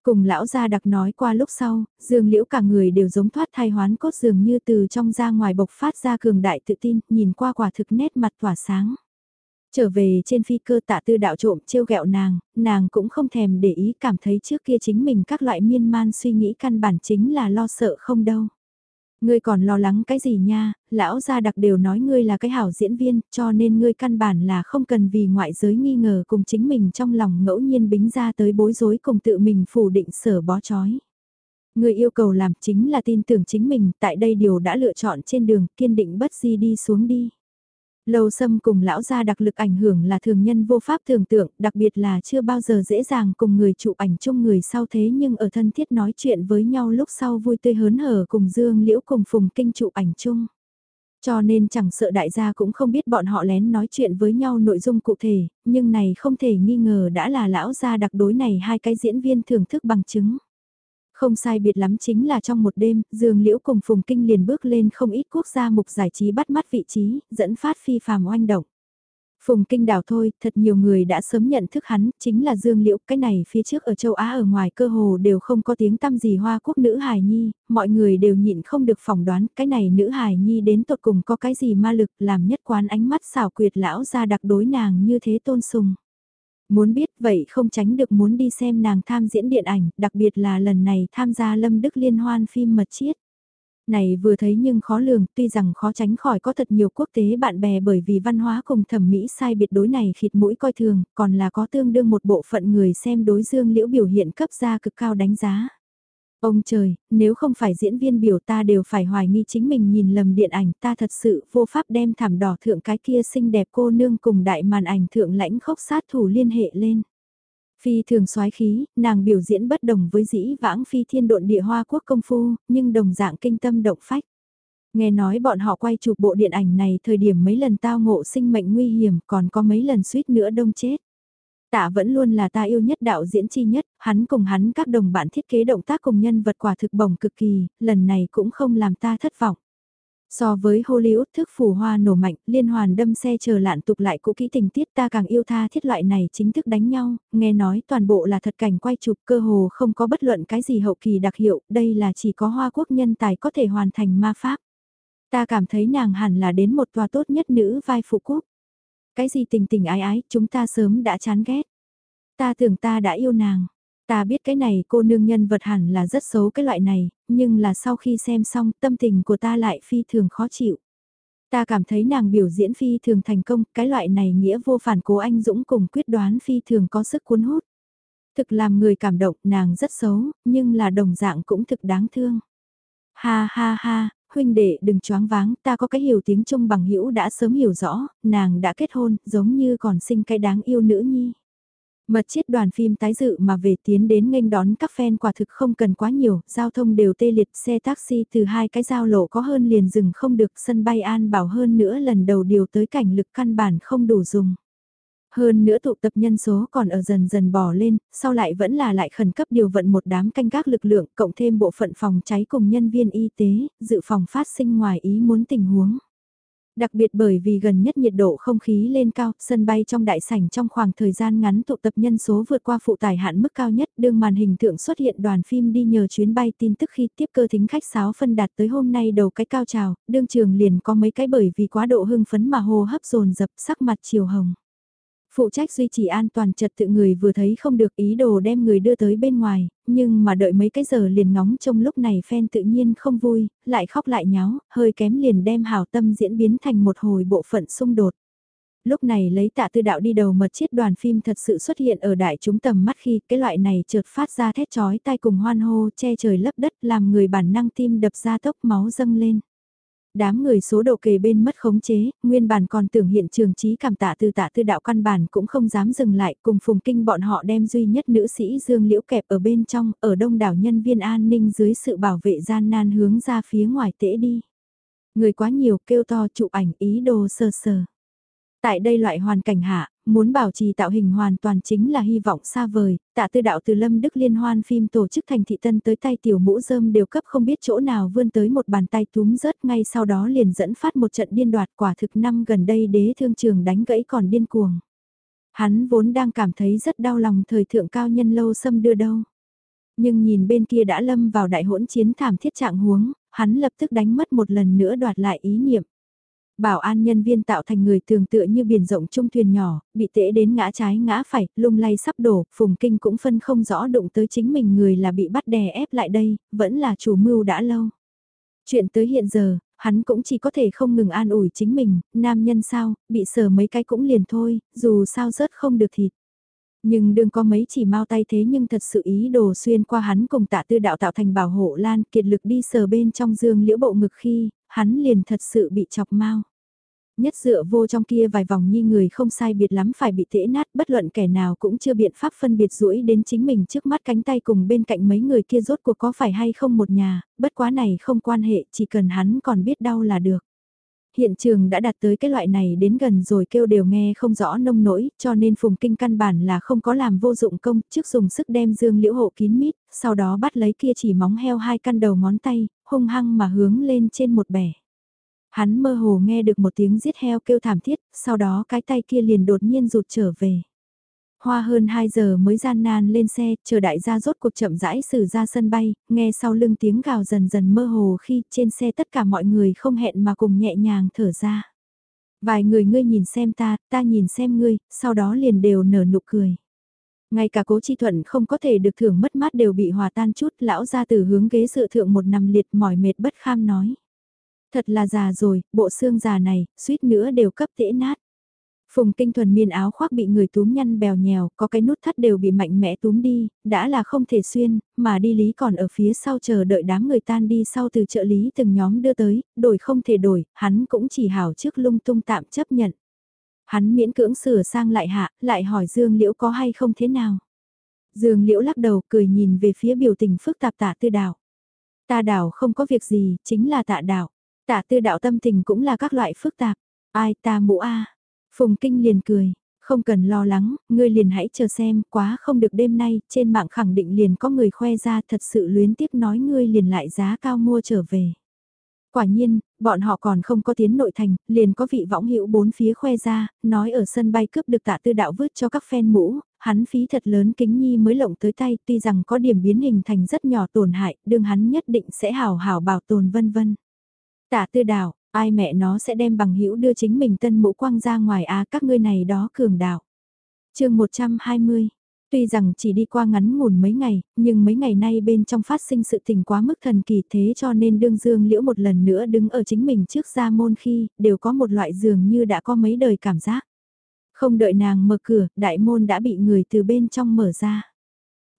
Cùng lão gia đặc nói qua lúc sau, Dương Liễu cả người đều giống thoát thai hoán cốt dường như từ trong ra ngoài bộc phát ra cường đại tự tin, nhìn qua quả thực nét mặt tỏa sáng. Trở về trên phi cơ tạ tư đạo trộm trêu ghẹo nàng, nàng cũng không thèm để ý cảm thấy trước kia chính mình các loại miên man suy nghĩ căn bản chính là lo sợ không đâu. Ngươi còn lo lắng cái gì nha, lão gia đặc đều nói ngươi là cái hảo diễn viên, cho nên ngươi căn bản là không cần vì ngoại giới nghi ngờ cùng chính mình trong lòng ngẫu nhiên bính ra tới bối rối cùng tự mình phủ định sở bó chói. Ngươi yêu cầu làm chính là tin tưởng chính mình, tại đây điều đã lựa chọn trên đường, kiên định bất di đi xuống đi. Lâu xâm cùng lão gia đặc lực ảnh hưởng là thường nhân vô pháp tưởng tượng, đặc biệt là chưa bao giờ dễ dàng cùng người chụp ảnh chung người sau thế nhưng ở thân thiết nói chuyện với nhau lúc sau vui tươi hớn hở cùng Dương Liễu cùng Phùng Kinh chụp ảnh chung. Cho nên chẳng sợ đại gia cũng không biết bọn họ lén nói chuyện với nhau nội dung cụ thể, nhưng này không thể nghi ngờ đã là lão gia đặc đối này hai cái diễn viên thưởng thức bằng chứng. Không sai biệt lắm chính là trong một đêm, Dương Liễu cùng Phùng Kinh liền bước lên không ít quốc gia mục giải trí bắt mắt vị trí, dẫn phát phi phàm oanh động. Phùng Kinh đảo thôi, thật nhiều người đã sớm nhận thức hắn, chính là Dương Liễu, cái này phía trước ở châu Á ở ngoài cơ hồ đều không có tiếng tăm gì hoa quốc nữ hài nhi, mọi người đều nhịn không được phỏng đoán cái này nữ hài nhi đến tột cùng có cái gì ma lực làm nhất quán ánh mắt xảo quyệt lão ra đặc đối nàng như thế tôn sùng. Muốn biết vậy không tránh được muốn đi xem nàng tham diễn điện ảnh, đặc biệt là lần này tham gia Lâm Đức Liên hoan phim mật chiết. Này vừa thấy nhưng khó lường, tuy rằng khó tránh khỏi có thật nhiều quốc tế bạn bè bởi vì văn hóa cùng thẩm mỹ sai biệt đối này khịt mũi coi thường, còn là có tương đương một bộ phận người xem đối dương liễu biểu hiện cấp ra cực cao đánh giá. Ông trời, nếu không phải diễn viên biểu ta đều phải hoài nghi chính mình nhìn lầm điện ảnh ta thật sự vô pháp đem thảm đỏ thượng cái kia xinh đẹp cô nương cùng đại màn ảnh thượng lãnh khốc sát thủ liên hệ lên. Phi thường soái khí, nàng biểu diễn bất đồng với dĩ vãng phi thiên độn địa hoa quốc công phu, nhưng đồng dạng kinh tâm động phách. Nghe nói bọn họ quay chụp bộ điện ảnh này thời điểm mấy lần tao ngộ sinh mệnh nguy hiểm còn có mấy lần suýt nữa đông chết. Tạ vẫn luôn là ta yêu nhất đạo diễn chi nhất, hắn cùng hắn các đồng bạn thiết kế động tác cùng nhân vật quả thực bổng cực kỳ, lần này cũng không làm ta thất vọng. So với Hollywood thức phù hoa nổ mạnh, liên hoàn đâm xe chờ lạn tục lại cũ kỹ tình tiết ta càng yêu tha thiết loại này chính thức đánh nhau, nghe nói toàn bộ là thật cảnh quay chụp cơ hồ không có bất luận cái gì hậu kỳ đặc hiệu, đây là chỉ có hoa quốc nhân tài có thể hoàn thành ma pháp. Ta cảm thấy nàng hẳn là đến một tòa tốt nhất nữ vai phụ quốc. Cái gì tình tình ái ái, chúng ta sớm đã chán ghét. Ta tưởng ta đã yêu nàng. Ta biết cái này cô nương nhân vật hẳn là rất xấu cái loại này, nhưng là sau khi xem xong tâm tình của ta lại phi thường khó chịu. Ta cảm thấy nàng biểu diễn phi thường thành công, cái loại này nghĩa vô phản cố anh dũng cùng quyết đoán phi thường có sức cuốn hút. Thực làm người cảm động, nàng rất xấu, nhưng là đồng dạng cũng thực đáng thương. Ha ha ha, huynh đệ đừng choáng váng, ta có cái hiểu tiếng Trung bằng hữu đã sớm hiểu rõ, nàng đã kết hôn, giống như còn sinh cái đáng yêu nữ nhi. Mật chiết đoàn phim tái dự mà về tiến đến nghênh đón các fan quả thực không cần quá nhiều, giao thông đều tê liệt, xe taxi từ hai cái giao lộ có hơn liền dừng không được, sân bay an bảo hơn nữa lần đầu điều tới cảnh lực căn bản không đủ dùng. Hơn nữa tụ tập nhân số còn ở dần dần bò lên, sau lại vẫn là lại khẩn cấp điều vận một đám canh gác lực lượng, cộng thêm bộ phận phòng cháy cùng nhân viên y tế, dự phòng phát sinh ngoài ý muốn tình huống. Đặc biệt bởi vì gần nhất nhiệt độ không khí lên cao, sân bay trong đại sảnh trong khoảng thời gian ngắn tụ tập nhân số vượt qua phụ tải hạn mức cao nhất, đương màn hình thượng xuất hiện đoàn phim đi nhờ chuyến bay tin tức khi tiếp cơ thính khách sáo phân đạt tới hôm nay đầu cái cao trào, đương trường liền có mấy cái bởi vì quá độ hưng phấn mà hô hấp dồn dập sắc mặt chiều hồng. Phụ trách duy trì an toàn trật tự người vừa thấy không được ý đồ đem người đưa tới bên ngoài, nhưng mà đợi mấy cái giờ liền ngóng trong lúc này phen tự nhiên không vui, lại khóc lại nháo, hơi kém liền đem hảo tâm diễn biến thành một hồi bộ phận xung đột. Lúc này lấy tạ tư đạo đi đầu mật chiết đoàn phim thật sự xuất hiện ở đại chúng tầm mắt khi cái loại này trượt phát ra thét chói tai cùng hoan hô che trời lấp đất làm người bản năng tim đập ra tốc máu dâng lên. Đám người số độ kề bên mất khống chế, nguyên bản còn tưởng hiện trường trí cảm tạ từ tạ tư đạo căn bản cũng không dám dừng lại cùng phùng kinh bọn họ đem duy nhất nữ sĩ Dương Liễu kẹp ở bên trong, ở đông đảo nhân viên an ninh dưới sự bảo vệ gian nan hướng ra phía ngoài tễ đi. Người quá nhiều kêu to chụp ảnh ý đồ sơ sờ. Tại đây loại hoàn cảnh hạ, muốn bảo trì tạo hình hoàn toàn chính là hy vọng xa vời, tạ tư đạo từ lâm đức liên hoan phim tổ chức thành thị tân tới tay tiểu mũ dơm đều cấp không biết chỗ nào vươn tới một bàn tay túm rớt ngay sau đó liền dẫn phát một trận điên đoạt quả thực năm gần đây đế thương trường đánh gãy còn điên cuồng. Hắn vốn đang cảm thấy rất đau lòng thời thượng cao nhân lâu xâm đưa đâu. Nhưng nhìn bên kia đã lâm vào đại hỗn chiến thảm thiết trạng huống, hắn lập tức đánh mất một lần nữa đoạt lại ý niệm. Bảo an nhân viên tạo thành người tường tựa như biển rộng trung thuyền nhỏ, bị tễ đến ngã trái ngã phải, lung lay sắp đổ, phùng kinh cũng phân không rõ đụng tới chính mình người là bị bắt đè ép lại đây, vẫn là chủ mưu đã lâu. Chuyện tới hiện giờ, hắn cũng chỉ có thể không ngừng an ủi chính mình, nam nhân sao, bị sờ mấy cái cũng liền thôi, dù sao rớt không được thịt. Nhưng đừng có mấy chỉ mau tay thế nhưng thật sự ý đồ xuyên qua hắn cùng tạ tư đạo tạo thành bảo hộ lan kiệt lực đi sờ bên trong dương liễu bộ ngực khi, hắn liền thật sự bị chọc mau. Nhất dựa vô trong kia vài vòng nhi người không sai biệt lắm phải bị tễ nát bất luận kẻ nào cũng chưa biện pháp phân biệt rũi đến chính mình trước mắt cánh tay cùng bên cạnh mấy người kia rốt cuộc có phải hay không một nhà, bất quá này không quan hệ chỉ cần hắn còn biết đau là được hiện trường đã đạt tới cái loại này đến gần rồi kêu đều nghe không rõ nông nỗi, cho nên phùng kinh căn bản là không có làm vô dụng công, trước dùng sức đem dương liễu hộ kín mít, sau đó bắt lấy kia chỉ móng heo hai căn đầu ngón tay, hung hăng mà hướng lên trên một bẻ. Hắn mơ hồ nghe được một tiếng giết heo kêu thảm thiết, sau đó cái tay kia liền đột nhiên rụt trở về. Hoa hơn 2 giờ mới gian nan lên xe, chờ đại gia rốt cuộc chậm rãi xử ra sân bay, nghe sau lưng tiếng gào dần dần mơ hồ khi trên xe tất cả mọi người không hẹn mà cùng nhẹ nhàng thở ra. Vài người ngươi nhìn xem ta, ta nhìn xem ngươi, sau đó liền đều nở nụ cười. Ngay cả cố chi thuận không có thể được thưởng mất mát đều bị hòa tan chút, lão ra từ hướng ghế sự thượng một nằm liệt mỏi mệt bất kham nói. Thật là già rồi, bộ xương già này, suýt nữa đều cấp tễ nát. Phùng kinh thuần miên áo khoác bị người túm nhăn bèo nhèo, có cái nút thắt đều bị mạnh mẽ túm đi, đã là không thể xuyên, mà đi lý còn ở phía sau chờ đợi đám người tan đi sau từ trợ lý từng nhóm đưa tới, đổi không thể đổi, hắn cũng chỉ hảo trước lung tung tạm chấp nhận. Hắn miễn cưỡng sửa sang lại hạ, lại hỏi Dương Liễu có hay không thế nào. Dương Liễu lắc đầu cười nhìn về phía biểu tình phức tạp tạ tư đảo. Ta đảo không có việc gì, chính là tạ đảo. Tạ tư đạo tâm tình cũng là các loại phức tạp. Ai ta mũ a Phùng Kinh liền cười, không cần lo lắng, ngươi liền hãy chờ xem, quá không được đêm nay, trên mạng khẳng định liền có người khoe ra thật sự luyến tiếp nói ngươi liền lại giá cao mua trở về. Quả nhiên, bọn họ còn không có tiến nội thành, liền có vị võng hữu bốn phía khoe ra, nói ở sân bay cướp được tạ tư đạo vứt cho các fan mũ, hắn phí thật lớn kính nhi mới lộng tới tay tuy rằng có điểm biến hình thành rất nhỏ tổn hại, đương hắn nhất định sẽ hào hào bảo tồn vân vân. Tạ tư đào, Ai mẹ nó sẽ đem bằng hữu đưa chính mình tân mũ quang ra ngoài á các ngươi này đó cường đạo. chương 120 Tuy rằng chỉ đi qua ngắn ngủn mấy ngày, nhưng mấy ngày nay bên trong phát sinh sự tình quá mức thần kỳ thế cho nên đương dương liễu một lần nữa đứng ở chính mình trước ra môn khi, đều có một loại dường như đã có mấy đời cảm giác. Không đợi nàng mở cửa, đại môn đã bị người từ bên trong mở ra.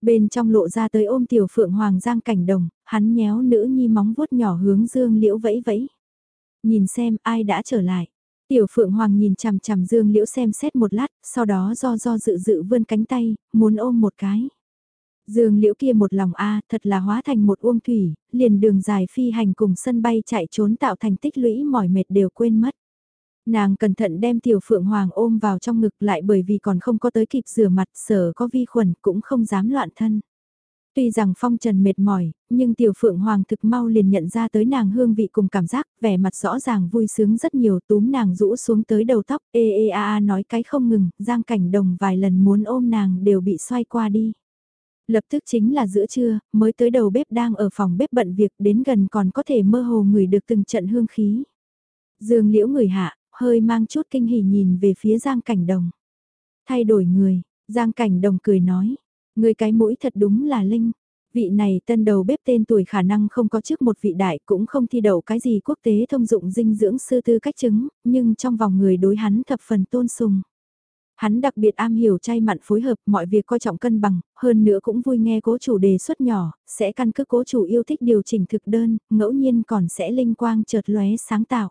Bên trong lộ ra tới ôm tiểu phượng hoàng giang cảnh đồng, hắn nhéo nữ nhi móng vuốt nhỏ hướng dương liễu vẫy vẫy nhìn xem ai đã trở lại. Tiểu Phượng Hoàng nhìn chằm chằm Dương Liễu xem xét một lát, sau đó do do dự dự vươn cánh tay, muốn ôm một cái. Dương Liễu kia một lòng a, thật là hóa thành một uông thủy, liền đường dài phi hành cùng sân bay chạy trốn tạo thành tích lũy mỏi mệt đều quên mất. Nàng cẩn thận đem Tiểu Phượng Hoàng ôm vào trong ngực lại bởi vì còn không có tới kịp rửa mặt sở có vi khuẩn cũng không dám loạn thân. Tuy rằng phong trần mệt mỏi, nhưng tiểu phượng hoàng thực mau liền nhận ra tới nàng hương vị cùng cảm giác, vẻ mặt rõ ràng vui sướng rất nhiều túm nàng rũ xuống tới đầu tóc, ê ê a a nói cái không ngừng, giang cảnh đồng vài lần muốn ôm nàng đều bị xoay qua đi. Lập tức chính là giữa trưa, mới tới đầu bếp đang ở phòng bếp bận việc đến gần còn có thể mơ hồ ngửi được từng trận hương khí. Dương liễu người hạ, hơi mang chút kinh hỉ nhìn về phía giang cảnh đồng. Thay đổi người, giang cảnh đồng cười nói, Người cái mũi thật đúng là linh. Vị này tân đầu bếp tên tuổi khả năng không có trước một vị đại cũng không thi đậu cái gì quốc tế thông dụng dinh dưỡng sư tư cách chứng, nhưng trong vòng người đối hắn thập phần tôn sùng. Hắn đặc biệt am hiểu chay mặn phối hợp mọi việc coi trọng cân bằng, hơn nữa cũng vui nghe cố chủ đề xuất nhỏ, sẽ căn cứ cố chủ yêu thích điều chỉnh thực đơn, ngẫu nhiên còn sẽ linh quang chợt lóe sáng tạo.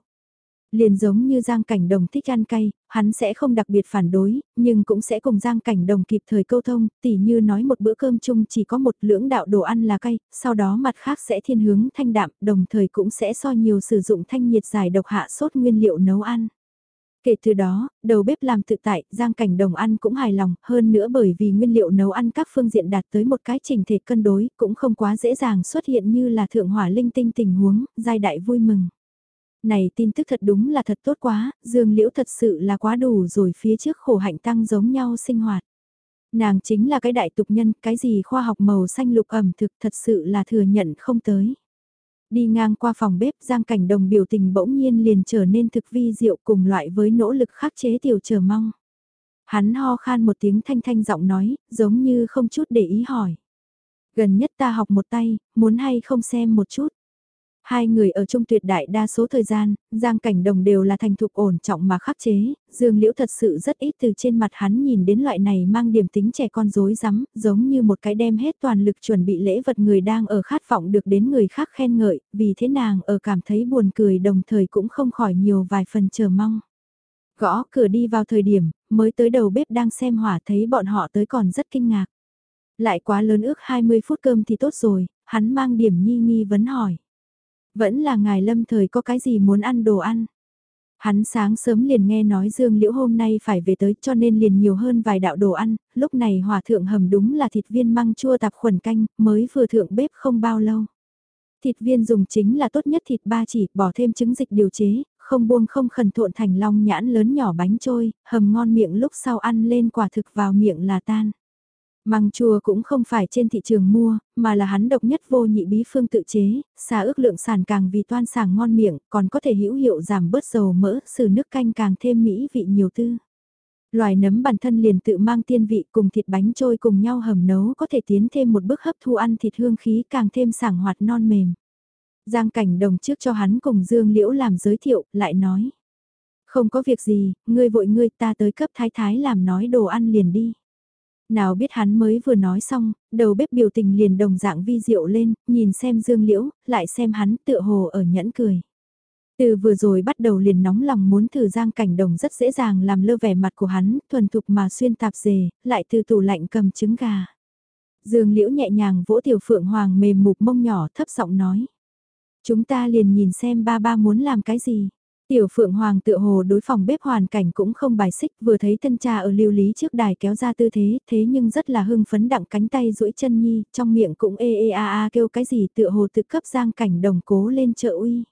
Liền giống như Giang Cảnh Đồng thích ăn cay, hắn sẽ không đặc biệt phản đối, nhưng cũng sẽ cùng Giang Cảnh Đồng kịp thời câu thông, tỉ như nói một bữa cơm chung chỉ có một lưỡng đạo đồ ăn là cay, sau đó mặt khác sẽ thiên hướng thanh đạm, đồng thời cũng sẽ so nhiều sử dụng thanh nhiệt giải độc hạ sốt nguyên liệu nấu ăn. Kể từ đó, đầu bếp làm tự tại, Giang Cảnh Đồng ăn cũng hài lòng, hơn nữa bởi vì nguyên liệu nấu ăn các phương diện đạt tới một cái trình thể cân đối, cũng không quá dễ dàng xuất hiện như là thượng hỏa linh tinh tình huống, giai đại vui mừng. Này tin tức thật đúng là thật tốt quá, Dương Liễu thật sự là quá đủ rồi phía trước khổ hạnh tăng giống nhau sinh hoạt. Nàng chính là cái đại tục nhân, cái gì khoa học màu xanh lục ẩm thực thật sự là thừa nhận không tới. Đi ngang qua phòng bếp Giang Cảnh Đồng biểu tình bỗng nhiên liền trở nên thực vi diệu cùng loại với nỗ lực khắc chế tiểu chờ mong. Hắn ho khan một tiếng thanh thanh giọng nói, giống như không chút để ý hỏi. Gần nhất ta học một tay, muốn hay không xem một chút. Hai người ở chung tuyệt đại đa số thời gian, Giang Cảnh Đồng đều là thành thục ổn trọng mà khắc chế, Dương Liễu thật sự rất ít từ trên mặt hắn nhìn đến loại này mang điểm tính trẻ con dối rắm giống như một cái đem hết toàn lực chuẩn bị lễ vật người đang ở khát vọng được đến người khác khen ngợi, vì thế nàng ở cảm thấy buồn cười đồng thời cũng không khỏi nhiều vài phần chờ mong. Gõ cửa đi vào thời điểm, mới tới đầu bếp đang xem hỏa thấy bọn họ tới còn rất kinh ngạc. Lại quá lớn ước 20 phút cơm thì tốt rồi, hắn mang điểm nhi nghi vấn hỏi. Vẫn là ngài lâm thời có cái gì muốn ăn đồ ăn. Hắn sáng sớm liền nghe nói Dương Liễu hôm nay phải về tới cho nên liền nhiều hơn vài đạo đồ ăn, lúc này hòa thượng hầm đúng là thịt viên măng chua tạp khuẩn canh, mới vừa thượng bếp không bao lâu. Thịt viên dùng chính là tốt nhất thịt ba chỉ, bỏ thêm trứng dịch điều chế, không buông không khẩn thuộn thành long nhãn lớn nhỏ bánh trôi, hầm ngon miệng lúc sau ăn lên quả thực vào miệng là tan. Măng chua cũng không phải trên thị trường mua, mà là hắn độc nhất vô nhị bí phương tự chế, xà ước lượng sản càng vì toan sàng ngon miệng, còn có thể hữu hiệu giảm bớt dầu mỡ, sử nước canh càng thêm mỹ vị nhiều tư. Loài nấm bản thân liền tự mang tiên vị cùng thịt bánh trôi cùng nhau hầm nấu có thể tiến thêm một bước hấp thu ăn thịt hương khí càng thêm sảng hoạt non mềm. Giang cảnh đồng trước cho hắn cùng Dương Liễu làm giới thiệu, lại nói. Không có việc gì, ngươi vội ngươi ta tới cấp thái thái làm nói đồ ăn liền đi nào biết hắn mới vừa nói xong, đầu bếp biểu tình liền đồng dạng vi diệu lên, nhìn xem Dương Liễu, lại xem hắn tựa hồ ở nhẫn cười. Từ vừa rồi bắt đầu liền nóng lòng muốn thử giang cảnh đồng rất dễ dàng làm lơ vẻ mặt của hắn, thuần thục mà xuyên tạp dề, lại từ tủ lạnh cầm trứng gà. Dương Liễu nhẹ nhàng vỗ tiểu phượng hoàng mềm mục mông nhỏ thấp giọng nói. Chúng ta liền nhìn xem ba ba muốn làm cái gì. Tiểu Phượng Hoàng tự hồ đối phòng bếp hoàn cảnh cũng không bài xích vừa thấy thân cha ở lưu lý trước đài kéo ra tư thế, thế nhưng rất là hưng phấn đặng cánh tay duỗi chân nhi, trong miệng cũng ê ê a a kêu cái gì tự hồ tự cấp giang cảnh đồng cố lên trợ uy.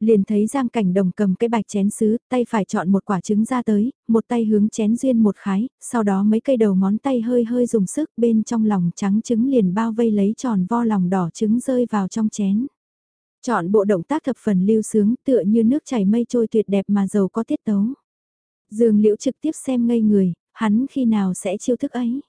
Liền thấy giang cảnh đồng cầm cái bạch chén sứ, tay phải chọn một quả trứng ra tới, một tay hướng chén duyên một khái, sau đó mấy cây đầu ngón tay hơi hơi dùng sức bên trong lòng trắng trứng liền bao vây lấy tròn vo lòng đỏ trứng rơi vào trong chén. Chọn bộ động tác thập phần lưu sướng tựa như nước chảy mây trôi tuyệt đẹp mà giàu có tiết tấu. Dương Liễu trực tiếp xem ngây người, hắn khi nào sẽ chiêu thức ấy.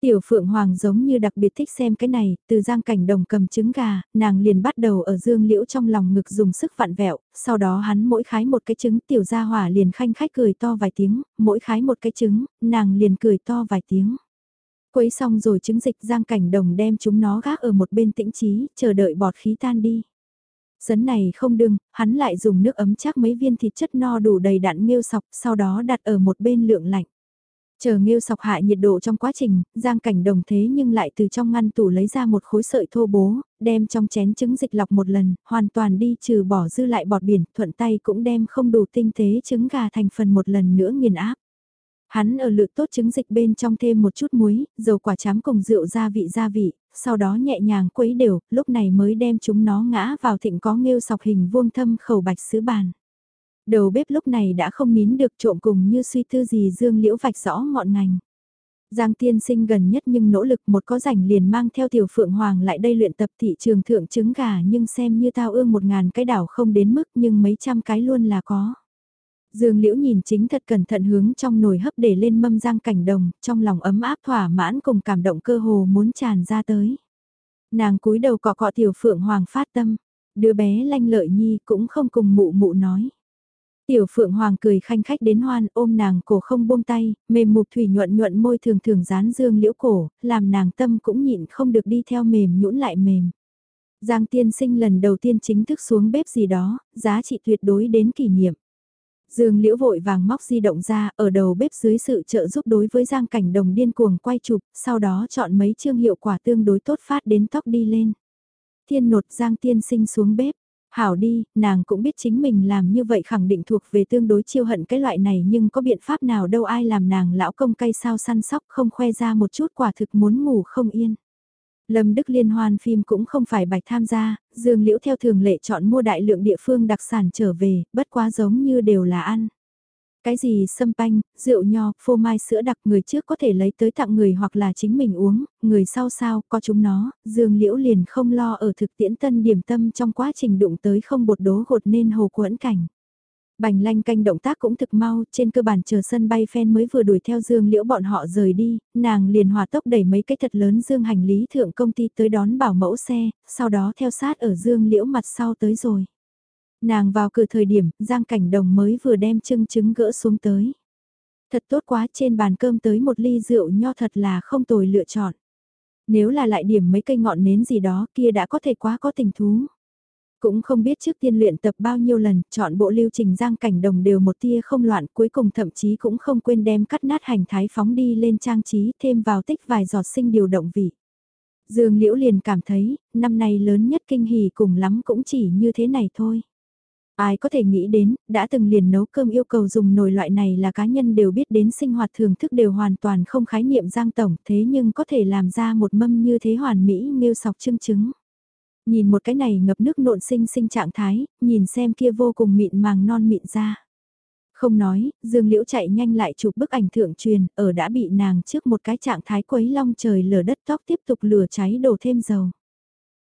Tiểu Phượng Hoàng giống như đặc biệt thích xem cái này, từ giang cảnh đồng cầm trứng gà, nàng liền bắt đầu ở Dương Liễu trong lòng ngực dùng sức vặn vẹo, sau đó hắn mỗi khái một cái trứng tiểu gia hỏa liền khanh khách cười to vài tiếng, mỗi khái một cái trứng, nàng liền cười to vài tiếng. Quấy xong rồi trứng dịch giang cảnh đồng đem chúng nó gác ở một bên tĩnh trí, chờ đợi bọt khí tan đi. Sấn này không đừng, hắn lại dùng nước ấm chắc mấy viên thịt chất no đủ đầy đặn nghêu sọc, sau đó đặt ở một bên lượng lạnh. Chờ nghêu sọc hạ nhiệt độ trong quá trình, giang cảnh đồng thế nhưng lại từ trong ngăn tủ lấy ra một khối sợi thô bố, đem trong chén trứng dịch lọc một lần, hoàn toàn đi trừ bỏ dư lại bọt biển, thuận tay cũng đem không đủ tinh tế trứng gà thành phần một lần nữa nghiền áp. Hắn ở lự tốt trứng dịch bên trong thêm một chút muối, dầu quả chám cùng rượu gia vị gia vị, sau đó nhẹ nhàng quấy đều, lúc này mới đem chúng nó ngã vào thịnh có nghêu sọc hình vuông thâm khẩu bạch sứ bàn. Đầu bếp lúc này đã không nín được trộm cùng như suy tư gì dương liễu vạch rõ ngọn ngành. Giang tiên sinh gần nhất nhưng nỗ lực một có rảnh liền mang theo tiểu phượng hoàng lại đây luyện tập thị trường thượng trứng gà nhưng xem như tao ương một ngàn cái đảo không đến mức nhưng mấy trăm cái luôn là có. Dương Liễu nhìn chính thật cẩn thận hướng trong nồi hấp để lên mâm giang cảnh đồng, trong lòng ấm áp thỏa mãn cùng cảm động cơ hồ muốn tràn ra tới. Nàng cúi đầu cọ cọ tiểu phượng hoàng phát tâm, đứa bé lanh lợi nhi cũng không cùng mụ mụ nói. Tiểu phượng hoàng cười khanh khách đến hoan ôm nàng cổ không buông tay, mềm mục thủy nhuận nhuận môi thường thường dán dương liễu cổ, làm nàng tâm cũng nhịn không được đi theo mềm nhũn lại mềm. Giang tiên sinh lần đầu tiên chính thức xuống bếp gì đó, giá trị tuyệt đối đến kỷ niệm. Dương Liễu vội vàng móc di động ra, ở đầu bếp dưới sự trợ giúp đối với Giang Cảnh Đồng điên cuồng quay chụp, sau đó chọn mấy chương hiệu quả tương đối tốt phát đến tóc đi lên. Thiên nột Giang tiên sinh xuống bếp, Hảo đi, nàng cũng biết chính mình làm như vậy khẳng định thuộc về tương đối chiêu hận cái loại này nhưng có biện pháp nào đâu ai làm nàng lão công cây sao săn sóc không khoe ra một chút quả thực muốn ngủ không yên. Lâm Đức Liên hoan phim cũng không phải bạch tham gia, Dương Liễu theo thường lệ chọn mua đại lượng địa phương đặc sản trở về, bất quá giống như đều là ăn. Cái gì sâm panh, rượu nho, phô mai sữa đặc người trước có thể lấy tới tặng người hoặc là chính mình uống, người sau sao có chúng nó, Dương Liễu liền không lo ở thực tiễn tân điểm tâm trong quá trình đụng tới không bột đố gột nên hồ quẫn cảnh. Bành lanh canh động tác cũng thực mau, trên cơ bản chờ sân bay phen mới vừa đuổi theo Dương Liễu bọn họ rời đi, nàng liền hòa tốc đẩy mấy cái thật lớn Dương hành lý thượng công ty tới đón bảo mẫu xe, sau đó theo sát ở Dương Liễu mặt sau tới rồi. Nàng vào cửa thời điểm, Giang Cảnh Đồng mới vừa đem trưng trứng gỡ xuống tới. Thật tốt quá trên bàn cơm tới một ly rượu nho thật là không tồi lựa chọn. Nếu là lại điểm mấy cây ngọn nến gì đó kia đã có thể quá có tình thú. Cũng không biết trước tiên luyện tập bao nhiêu lần, chọn bộ lưu trình giang cảnh đồng đều một tia không loạn, cuối cùng thậm chí cũng không quên đem cắt nát hành thái phóng đi lên trang trí, thêm vào tích vài giọt sinh điều động vị. Dương Liễu liền cảm thấy, năm nay lớn nhất kinh hỉ cùng lắm cũng chỉ như thế này thôi. Ai có thể nghĩ đến, đã từng liền nấu cơm yêu cầu dùng nồi loại này là cá nhân đều biết đến sinh hoạt thưởng thức đều hoàn toàn không khái niệm giang tổng thế nhưng có thể làm ra một mâm như thế hoàn mỹ nêu sọc trưng chứng. Nhìn một cái này ngập nước nộn sinh sinh trạng thái, nhìn xem kia vô cùng mịn màng non mịn ra. Không nói, Dương Liễu chạy nhanh lại chụp bức ảnh thượng truyền, ở đã bị nàng trước một cái trạng thái quấy long trời lở đất tóc tiếp tục lửa cháy đổ thêm dầu.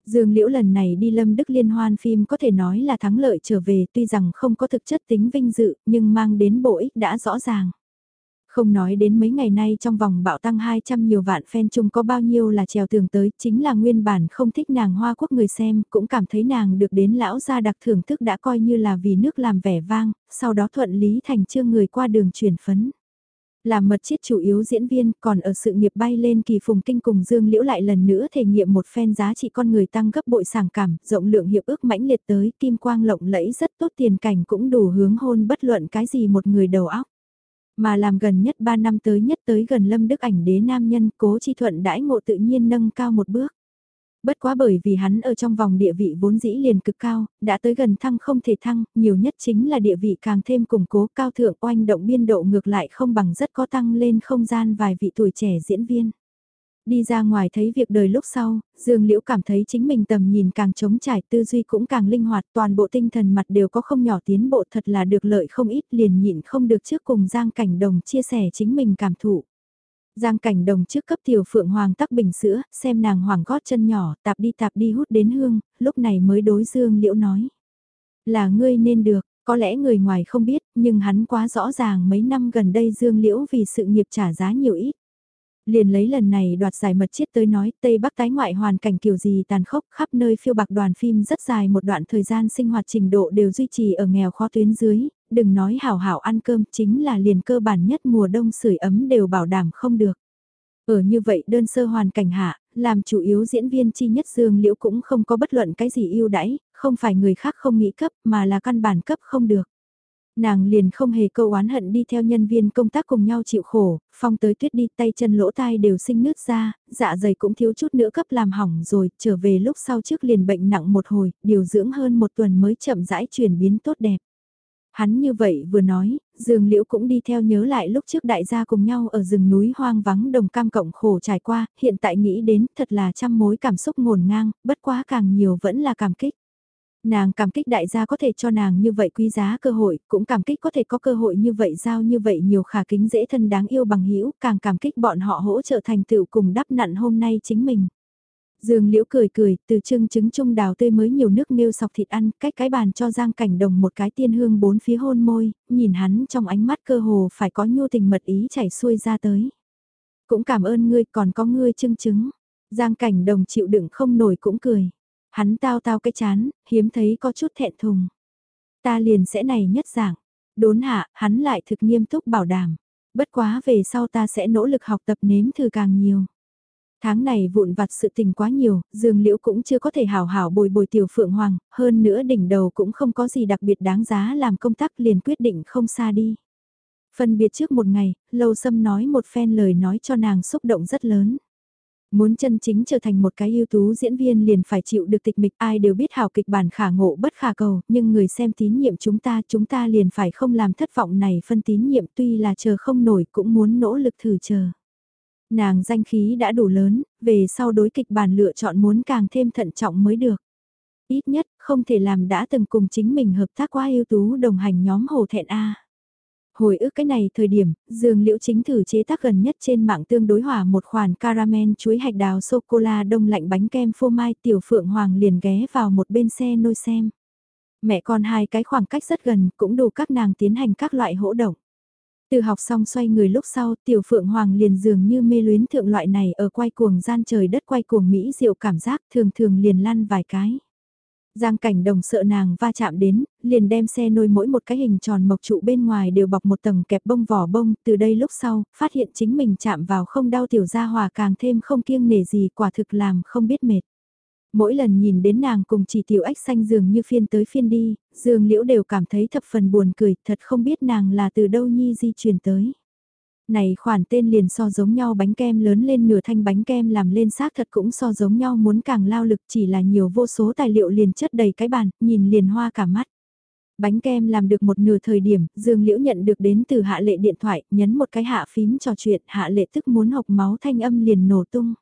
Dương Liễu lần này đi Lâm Đức Liên hoan phim có thể nói là thắng lợi trở về tuy rằng không có thực chất tính vinh dự nhưng mang đến bổ ích đã rõ ràng. Không nói đến mấy ngày nay trong vòng bạo tăng 200 nhiều vạn fan chung có bao nhiêu là trèo tường tới, chính là nguyên bản không thích nàng hoa quốc người xem, cũng cảm thấy nàng được đến lão gia đặc thưởng thức đã coi như là vì nước làm vẻ vang, sau đó thuận lý thành chương người qua đường chuyển phấn. Làm mật chiết chủ yếu diễn viên, còn ở sự nghiệp bay lên kỳ phùng kinh cùng Dương Liễu lại lần nữa thể nghiệm một phen giá trị con người tăng gấp bội sảng cảm, rộng lượng hiệp ước mãnh liệt tới, kim quang lộng lẫy rất tốt tiền cảnh cũng đủ hướng hôn bất luận cái gì một người đầu óc. Mà làm gần nhất 3 năm tới nhất tới gần lâm đức ảnh đế nam nhân cố chi thuận đãi ngộ tự nhiên nâng cao một bước. Bất quá bởi vì hắn ở trong vòng địa vị vốn dĩ liền cực cao, đã tới gần thăng không thể thăng, nhiều nhất chính là địa vị càng thêm củng cố cao thượng oanh động biên độ ngược lại không bằng rất có tăng lên không gian vài vị tuổi trẻ diễn viên. Đi ra ngoài thấy việc đời lúc sau, Dương Liễu cảm thấy chính mình tầm nhìn càng trống trải tư duy cũng càng linh hoạt toàn bộ tinh thần mặt đều có không nhỏ tiến bộ thật là được lợi không ít liền nhịn không được trước cùng Giang Cảnh Đồng chia sẻ chính mình cảm thụ. Giang cảnh đồng trước cấp tiểu phượng hoàng tắc bình sữa, xem nàng hoàng gót chân nhỏ, tạp đi tạp đi hút đến hương, lúc này mới đối dương liễu nói. Là ngươi nên được, có lẽ người ngoài không biết, nhưng hắn quá rõ ràng mấy năm gần đây dương liễu vì sự nghiệp trả giá nhiều ít. Liền lấy lần này đoạt giải mật chiết tới nói Tây Bắc tái ngoại hoàn cảnh kiểu gì tàn khốc khắp nơi phiêu bạc đoàn phim rất dài một đoạn thời gian sinh hoạt trình độ đều duy trì ở nghèo khó tuyến dưới, đừng nói hảo hảo ăn cơm chính là liền cơ bản nhất mùa đông sưởi ấm đều bảo đảm không được. Ở như vậy đơn sơ hoàn cảnh hạ, làm chủ yếu diễn viên chi nhất Dương Liễu cũng không có bất luận cái gì ưu đãi, không phải người khác không nghĩ cấp mà là căn bản cấp không được. Nàng liền không hề câu oán hận đi theo nhân viên công tác cùng nhau chịu khổ, phong tới tuyết đi tay chân lỗ tai đều sinh nứt ra, dạ dày cũng thiếu chút nữa cấp làm hỏng rồi, trở về lúc sau trước liền bệnh nặng một hồi, điều dưỡng hơn một tuần mới chậm rãi chuyển biến tốt đẹp. Hắn như vậy vừa nói, Dương Liễu cũng đi theo nhớ lại lúc trước đại gia cùng nhau ở rừng núi hoang vắng đồng cam cộng khổ trải qua, hiện tại nghĩ đến thật là trăm mối cảm xúc ngổn ngang, bất quá càng nhiều vẫn là cảm kích. Nàng cảm kích đại gia có thể cho nàng như vậy quý giá cơ hội, cũng cảm kích có thể có cơ hội như vậy giao như vậy nhiều khả kính dễ thân đáng yêu bằng hữu càng cảm kích bọn họ hỗ trợ thành tựu cùng đắp nặn hôm nay chính mình. Dương Liễu cười cười, từ trưng trứng trung đào tươi mới nhiều nước nêu sọc thịt ăn, cách cái bàn cho Giang Cảnh Đồng một cái tiên hương bốn phía hôn môi, nhìn hắn trong ánh mắt cơ hồ phải có nhu tình mật ý chảy xuôi ra tới. Cũng cảm ơn ngươi còn có ngươi trưng trứng. Giang Cảnh Đồng chịu đựng không nổi cũng cười. Hắn tao tao cái chán, hiếm thấy có chút thẹn thùng. Ta liền sẽ này nhất dạng. Đốn hạ, hắn lại thực nghiêm túc bảo đảm. Bất quá về sau ta sẽ nỗ lực học tập nếm thử càng nhiều. Tháng này vụn vặt sự tình quá nhiều, Dương Liễu cũng chưa có thể hảo hảo bồi bồi tiểu phượng hoàng, hơn nữa đỉnh đầu cũng không có gì đặc biệt đáng giá làm công tác liền quyết định không xa đi. Phân biệt trước một ngày, Lâu Sâm nói một phen lời nói cho nàng xúc động rất lớn. Muốn chân chính trở thành một cái ưu tú diễn viên liền phải chịu được tịch mịch ai đều biết hào kịch bản khả ngộ bất khả cầu, nhưng người xem tín nhiệm chúng ta chúng ta liền phải không làm thất vọng này phân tín nhiệm tuy là chờ không nổi cũng muốn nỗ lực thử chờ. Nàng danh khí đã đủ lớn, về sau đối kịch bản lựa chọn muốn càng thêm thận trọng mới được. Ít nhất không thể làm đã từng cùng chính mình hợp tác quá ưu tú đồng hành nhóm hồ thẹn A. Hồi ức cái này thời điểm, Dương Liễu chính thử chế tác gần nhất trên mạng tương đối hỏa một khoản caramel chuối hạch đào sô-cô-la đông lạnh bánh kem phô mai tiểu phượng hoàng liền ghé vào một bên xe nôi xem. Mẹ con hai cái khoảng cách rất gần cũng đủ các nàng tiến hành các loại hỗ động. Từ học xong xoay người lúc sau tiểu phượng hoàng liền dường như mê luyến thượng loại này ở quay cuồng gian trời đất quay cuồng Mỹ diệu cảm giác thường thường liền lăn vài cái. Giang cảnh đồng sợ nàng va chạm đến, liền đem xe nôi mỗi một cái hình tròn mộc trụ bên ngoài đều bọc một tầng kẹp bông vỏ bông, từ đây lúc sau, phát hiện chính mình chạm vào không đau tiểu gia hòa càng thêm không kiêng nể gì quả thực làm không biết mệt. Mỗi lần nhìn đến nàng cùng chỉ tiểu ếch xanh dường như phiên tới phiên đi, dường liễu đều cảm thấy thập phần buồn cười, thật không biết nàng là từ đâu nhi di chuyển tới. Này khoản tên liền so giống nhau bánh kem lớn lên nửa thanh bánh kem làm lên xác thật cũng so giống nhau muốn càng lao lực chỉ là nhiều vô số tài liệu liền chất đầy cái bàn, nhìn liền hoa cả mắt. Bánh kem làm được một nửa thời điểm, Dương Liễu nhận được đến từ hạ lệ điện thoại, nhấn một cái hạ phím trò chuyện, hạ lệ tức muốn học máu thanh âm liền nổ tung.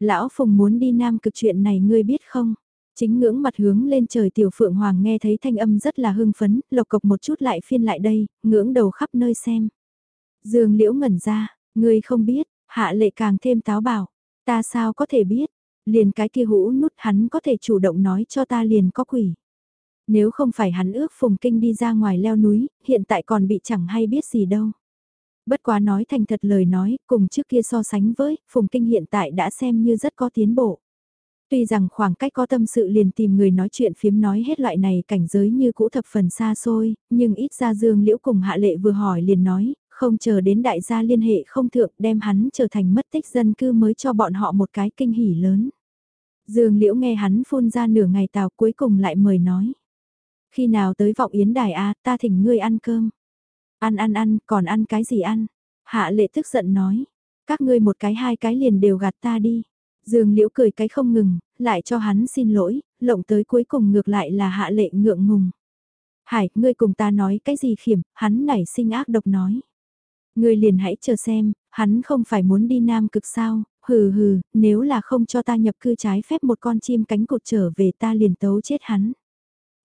Lão Phùng muốn đi nam cực chuyện này ngươi biết không? Chính ngưỡng mặt hướng lên trời tiểu phượng hoàng nghe thấy thanh âm rất là hưng phấn, lộc cộc một chút lại phiên lại đây, ngưỡng đầu khắp nơi xem. Dương Liễu ngẩn ra, ngươi không biết, hạ lệ càng thêm táo bảo, ta sao có thể biết, liền cái kia hũ nút hắn có thể chủ động nói cho ta liền có quỷ. Nếu không phải hắn ước Phùng Kinh đi ra ngoài leo núi, hiện tại còn bị chẳng hay biết gì đâu. Bất quá nói thành thật lời nói, cùng trước kia so sánh với, Phùng Kinh hiện tại đã xem như rất có tiến bộ. Tuy rằng khoảng cách có tâm sự liền tìm người nói chuyện phiếm nói hết loại này cảnh giới như cũ thập phần xa xôi, nhưng ít ra Dương Liễu cùng Hạ Lệ vừa hỏi liền nói, không chờ đến đại gia liên hệ không thượng đem hắn trở thành mất tích dân cư mới cho bọn họ một cái kinh hỉ lớn. Dương Liễu nghe hắn phun ra nửa ngày tào cuối cùng lại mời nói. Khi nào tới vọng yến đài a ta thỉnh ngươi ăn cơm. Ăn ăn ăn, còn ăn cái gì ăn? Hạ lệ tức giận nói. Các ngươi một cái hai cái liền đều gạt ta đi. Dương Liễu cười cái không ngừng, lại cho hắn xin lỗi, lộng tới cuối cùng ngược lại là hạ lệ ngượng ngùng. Hải, ngươi cùng ta nói cái gì khiểm, hắn nảy sinh ác độc nói. Ngươi liền hãy chờ xem, hắn không phải muốn đi nam cực sao, hừ hừ, nếu là không cho ta nhập cư trái phép một con chim cánh cụt trở về ta liền tấu chết hắn.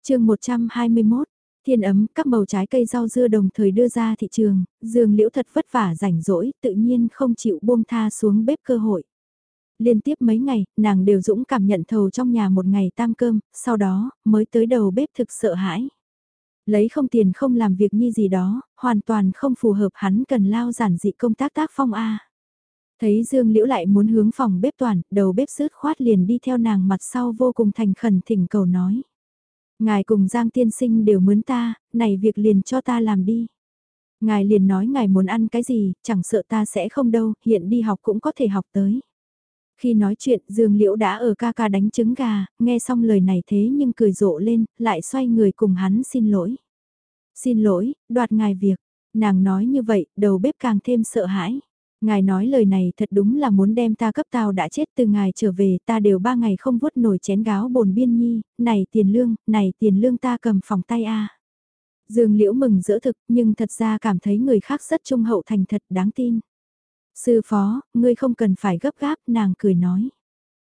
chương 121 Thiên ấm, các màu trái cây rau dưa đồng thời đưa ra thị trường, dương liễu thật vất vả rảnh rỗi, tự nhiên không chịu buông tha xuống bếp cơ hội. Liên tiếp mấy ngày, nàng đều dũng cảm nhận thầu trong nhà một ngày tam cơm, sau đó, mới tới đầu bếp thực sợ hãi. Lấy không tiền không làm việc như gì đó, hoàn toàn không phù hợp hắn cần lao giản dị công tác tác phong A. Thấy Dương Liễu lại muốn hướng phòng bếp toàn, đầu bếp sứt khoát liền đi theo nàng mặt sau vô cùng thành khẩn thỉnh cầu nói. Ngài cùng Giang tiên sinh đều mướn ta, này việc liền cho ta làm đi. Ngài liền nói ngài muốn ăn cái gì, chẳng sợ ta sẽ không đâu, hiện đi học cũng có thể học tới. Khi nói chuyện Dương Liễu đã ở ca ca đánh trứng gà, nghe xong lời này thế nhưng cười rộ lên, lại xoay người cùng hắn xin lỗi. Xin lỗi, đoạt ngài việc. Nàng nói như vậy, đầu bếp càng thêm sợ hãi. Ngài nói lời này thật đúng là muốn đem ta cấp tao đã chết từ ngài trở về ta đều ba ngày không vuốt nổi chén gáo bồn biên nhi, này tiền lương, này tiền lương ta cầm phòng tay a Dương Liễu mừng giữa thực nhưng thật ra cảm thấy người khác rất trung hậu thành thật đáng tin. Sư phó, ngươi không cần phải gấp gáp, nàng cười nói.